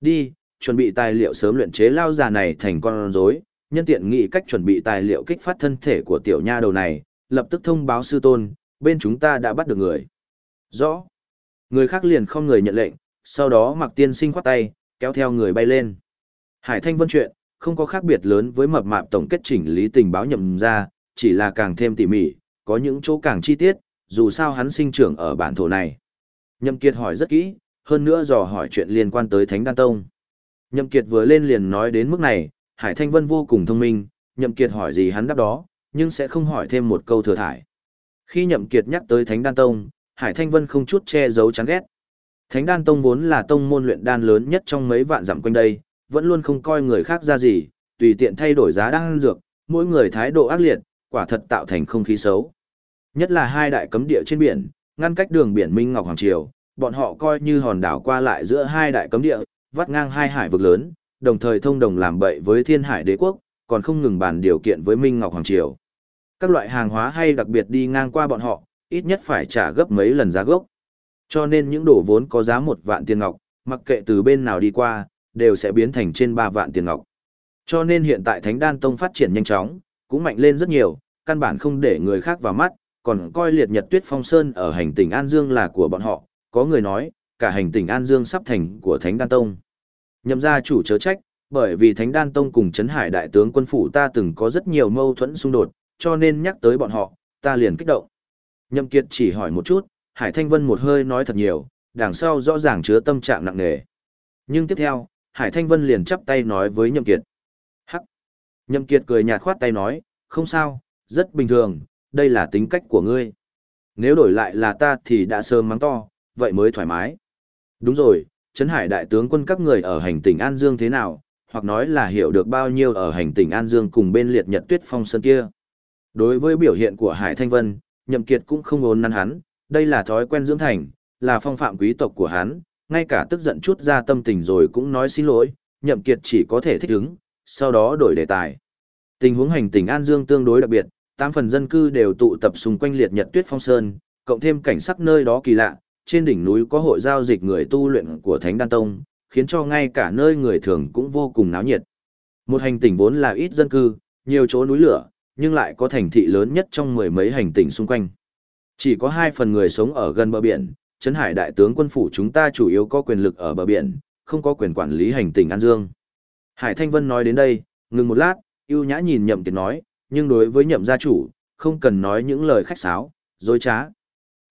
Đi, chuẩn bị tài liệu sớm luyện chế lao già này thành con rối, nhân tiện nghĩ cách chuẩn bị tài liệu kích phát thân thể của tiểu nha đầu này, lập tức thông báo sư tôn, bên chúng ta đã bắt được người. Rõ. Người khác liền không người nhận lệnh, sau đó mặc tiên sinh khoát tay, kéo theo người bay lên. Hải Thanh Vân chuyện, không có khác biệt lớn với mập mạp tổng kết chỉnh lý tình báo nhậm ra, chỉ là càng thêm tỉ mỉ, có những chỗ càng chi tiết, dù sao hắn sinh trưởng ở bản thổ này. Nhậm Kiệt hỏi rất kỹ, hơn nữa dò hỏi chuyện liên quan tới Thánh Đan Tông. Nhậm Kiệt vừa lên liền nói đến mức này, Hải Thanh Vân vô cùng thông minh, Nhậm Kiệt hỏi gì hắn đáp đó, nhưng sẽ không hỏi thêm một câu thừa thải. Khi Nhậm Kiệt nhắc tới Thánh Đan Tông, Hải Thanh Vân không chút che giấu chán ghét. Thánh Đan Tông vốn là tông môn luyện đan lớn nhất trong mấy vạn dặm quanh đây, vẫn luôn không coi người khác ra gì, tùy tiện thay đổi giá đan dược, mỗi người thái độ ác liệt, quả thật tạo thành không khí xấu. Nhất là hai đại cấm địa trên biển, ngăn cách đường biển Minh Ngọc Hoàng Triều, bọn họ coi như hòn đảo qua lại giữa hai đại cấm địa, vắt ngang hai hải vực lớn, đồng thời thông đồng làm bậy với Thiên Hải Đế quốc, còn không ngừng bàn điều kiện với Minh Ngọc Hoàng Triều. Các loại hàng hóa hay đặc biệt đi ngang qua bọn họ, ít nhất phải trả gấp mấy lần giá gốc. Cho nên những đồ vốn có giá một vạn tiền ngọc, mặc kệ từ bên nào đi qua, đều sẽ biến thành trên ba vạn tiền ngọc. Cho nên hiện tại Thánh Đan Tông phát triển nhanh chóng, cũng mạnh lên rất nhiều, căn bản không để người khác vào mắt, còn coi liệt nhật tuyết phong sơn ở hành tỉnh An Dương là của bọn họ, có người nói, cả hành tỉnh An Dương sắp thành của Thánh Đan Tông. Nhậm gia chủ chớ trách, bởi vì Thánh Đan Tông cùng Trấn Hải Đại tướng quân phủ ta từng có rất nhiều mâu thuẫn xung đột, cho nên nhắc tới bọn họ, ta liền kích động. Nhậm Kiệt chỉ hỏi một chút, Hải Thanh Vân một hơi nói thật nhiều, đằng sau rõ ràng chứa tâm trạng nặng nề. Nhưng tiếp theo, Hải Thanh Vân liền chắp tay nói với Nhậm Kiệt. Hắc! Nhậm Kiệt cười nhạt khoát tay nói, không sao, rất bình thường, đây là tính cách của ngươi. Nếu đổi lại là ta thì đã sớm mắng to, vậy mới thoải mái. Đúng rồi, Trấn Hải đại tướng quân các người ở hành tỉnh An Dương thế nào, hoặc nói là hiểu được bao nhiêu ở hành tỉnh An Dương cùng bên liệt nhật tuyết phong sơn kia. Đối với biểu hiện của Hải Thanh Vân, Nhậm Kiệt cũng không ồn năn hắn, đây là thói quen dưỡng thành, là phong phạm quý tộc của hắn, ngay cả tức giận chút ra tâm tình rồi cũng nói xin lỗi, Nhậm Kiệt chỉ có thể thích ứng, sau đó đổi đề tài. Tình huống hành tỉnh An Dương tương đối đặc biệt, tám phần dân cư đều tụ tập xung quanh liệt nhật tuyết phong sơn, cộng thêm cảnh sắc nơi đó kỳ lạ, trên đỉnh núi có hội giao dịch người tu luyện của Thánh Đan Tông, khiến cho ngay cả nơi người thường cũng vô cùng náo nhiệt. Một hành tỉnh vốn là ít dân cư, nhiều chỗ núi lửa, nhưng lại có thành thị lớn nhất trong mười mấy hành tỉnh xung quanh. Chỉ có hai phần người sống ở gần bờ biển, Trấn Hải đại tướng quân phủ chúng ta chủ yếu có quyền lực ở bờ biển, không có quyền quản lý hành tỉnh An Dương. Hải Thanh Vân nói đến đây, ngừng một lát, yêu nhã nhìn nhậm kiệt nói, nhưng đối với nhậm gia chủ, không cần nói những lời khách sáo, dối trá.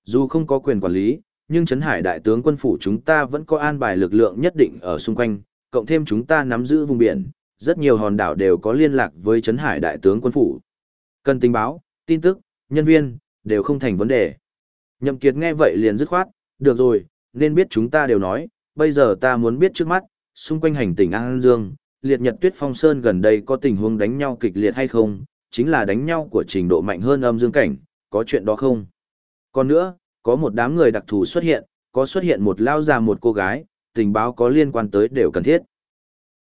Dù không có quyền quản lý, nhưng Trấn Hải đại tướng quân phủ chúng ta vẫn có an bài lực lượng nhất định ở xung quanh, cộng thêm chúng ta nắm giữ vùng biển, rất nhiều hòn đảo đều có liên lạc với Trấn Hải đại tướng quân phủ. Cần tình báo, tin tức, nhân viên, đều không thành vấn đề. Nhậm Kiệt nghe vậy liền dứt khoát, được rồi, nên biết chúng ta đều nói, bây giờ ta muốn biết trước mắt, xung quanh hành tỉnh An Dương, liệt nhật tuyết phong sơn gần đây có tình huống đánh nhau kịch liệt hay không, chính là đánh nhau của trình độ mạnh hơn âm dương cảnh, có chuyện đó không? Còn nữa, có một đám người đặc thù xuất hiện, có xuất hiện một lao già một cô gái, tình báo có liên quan tới đều cần thiết.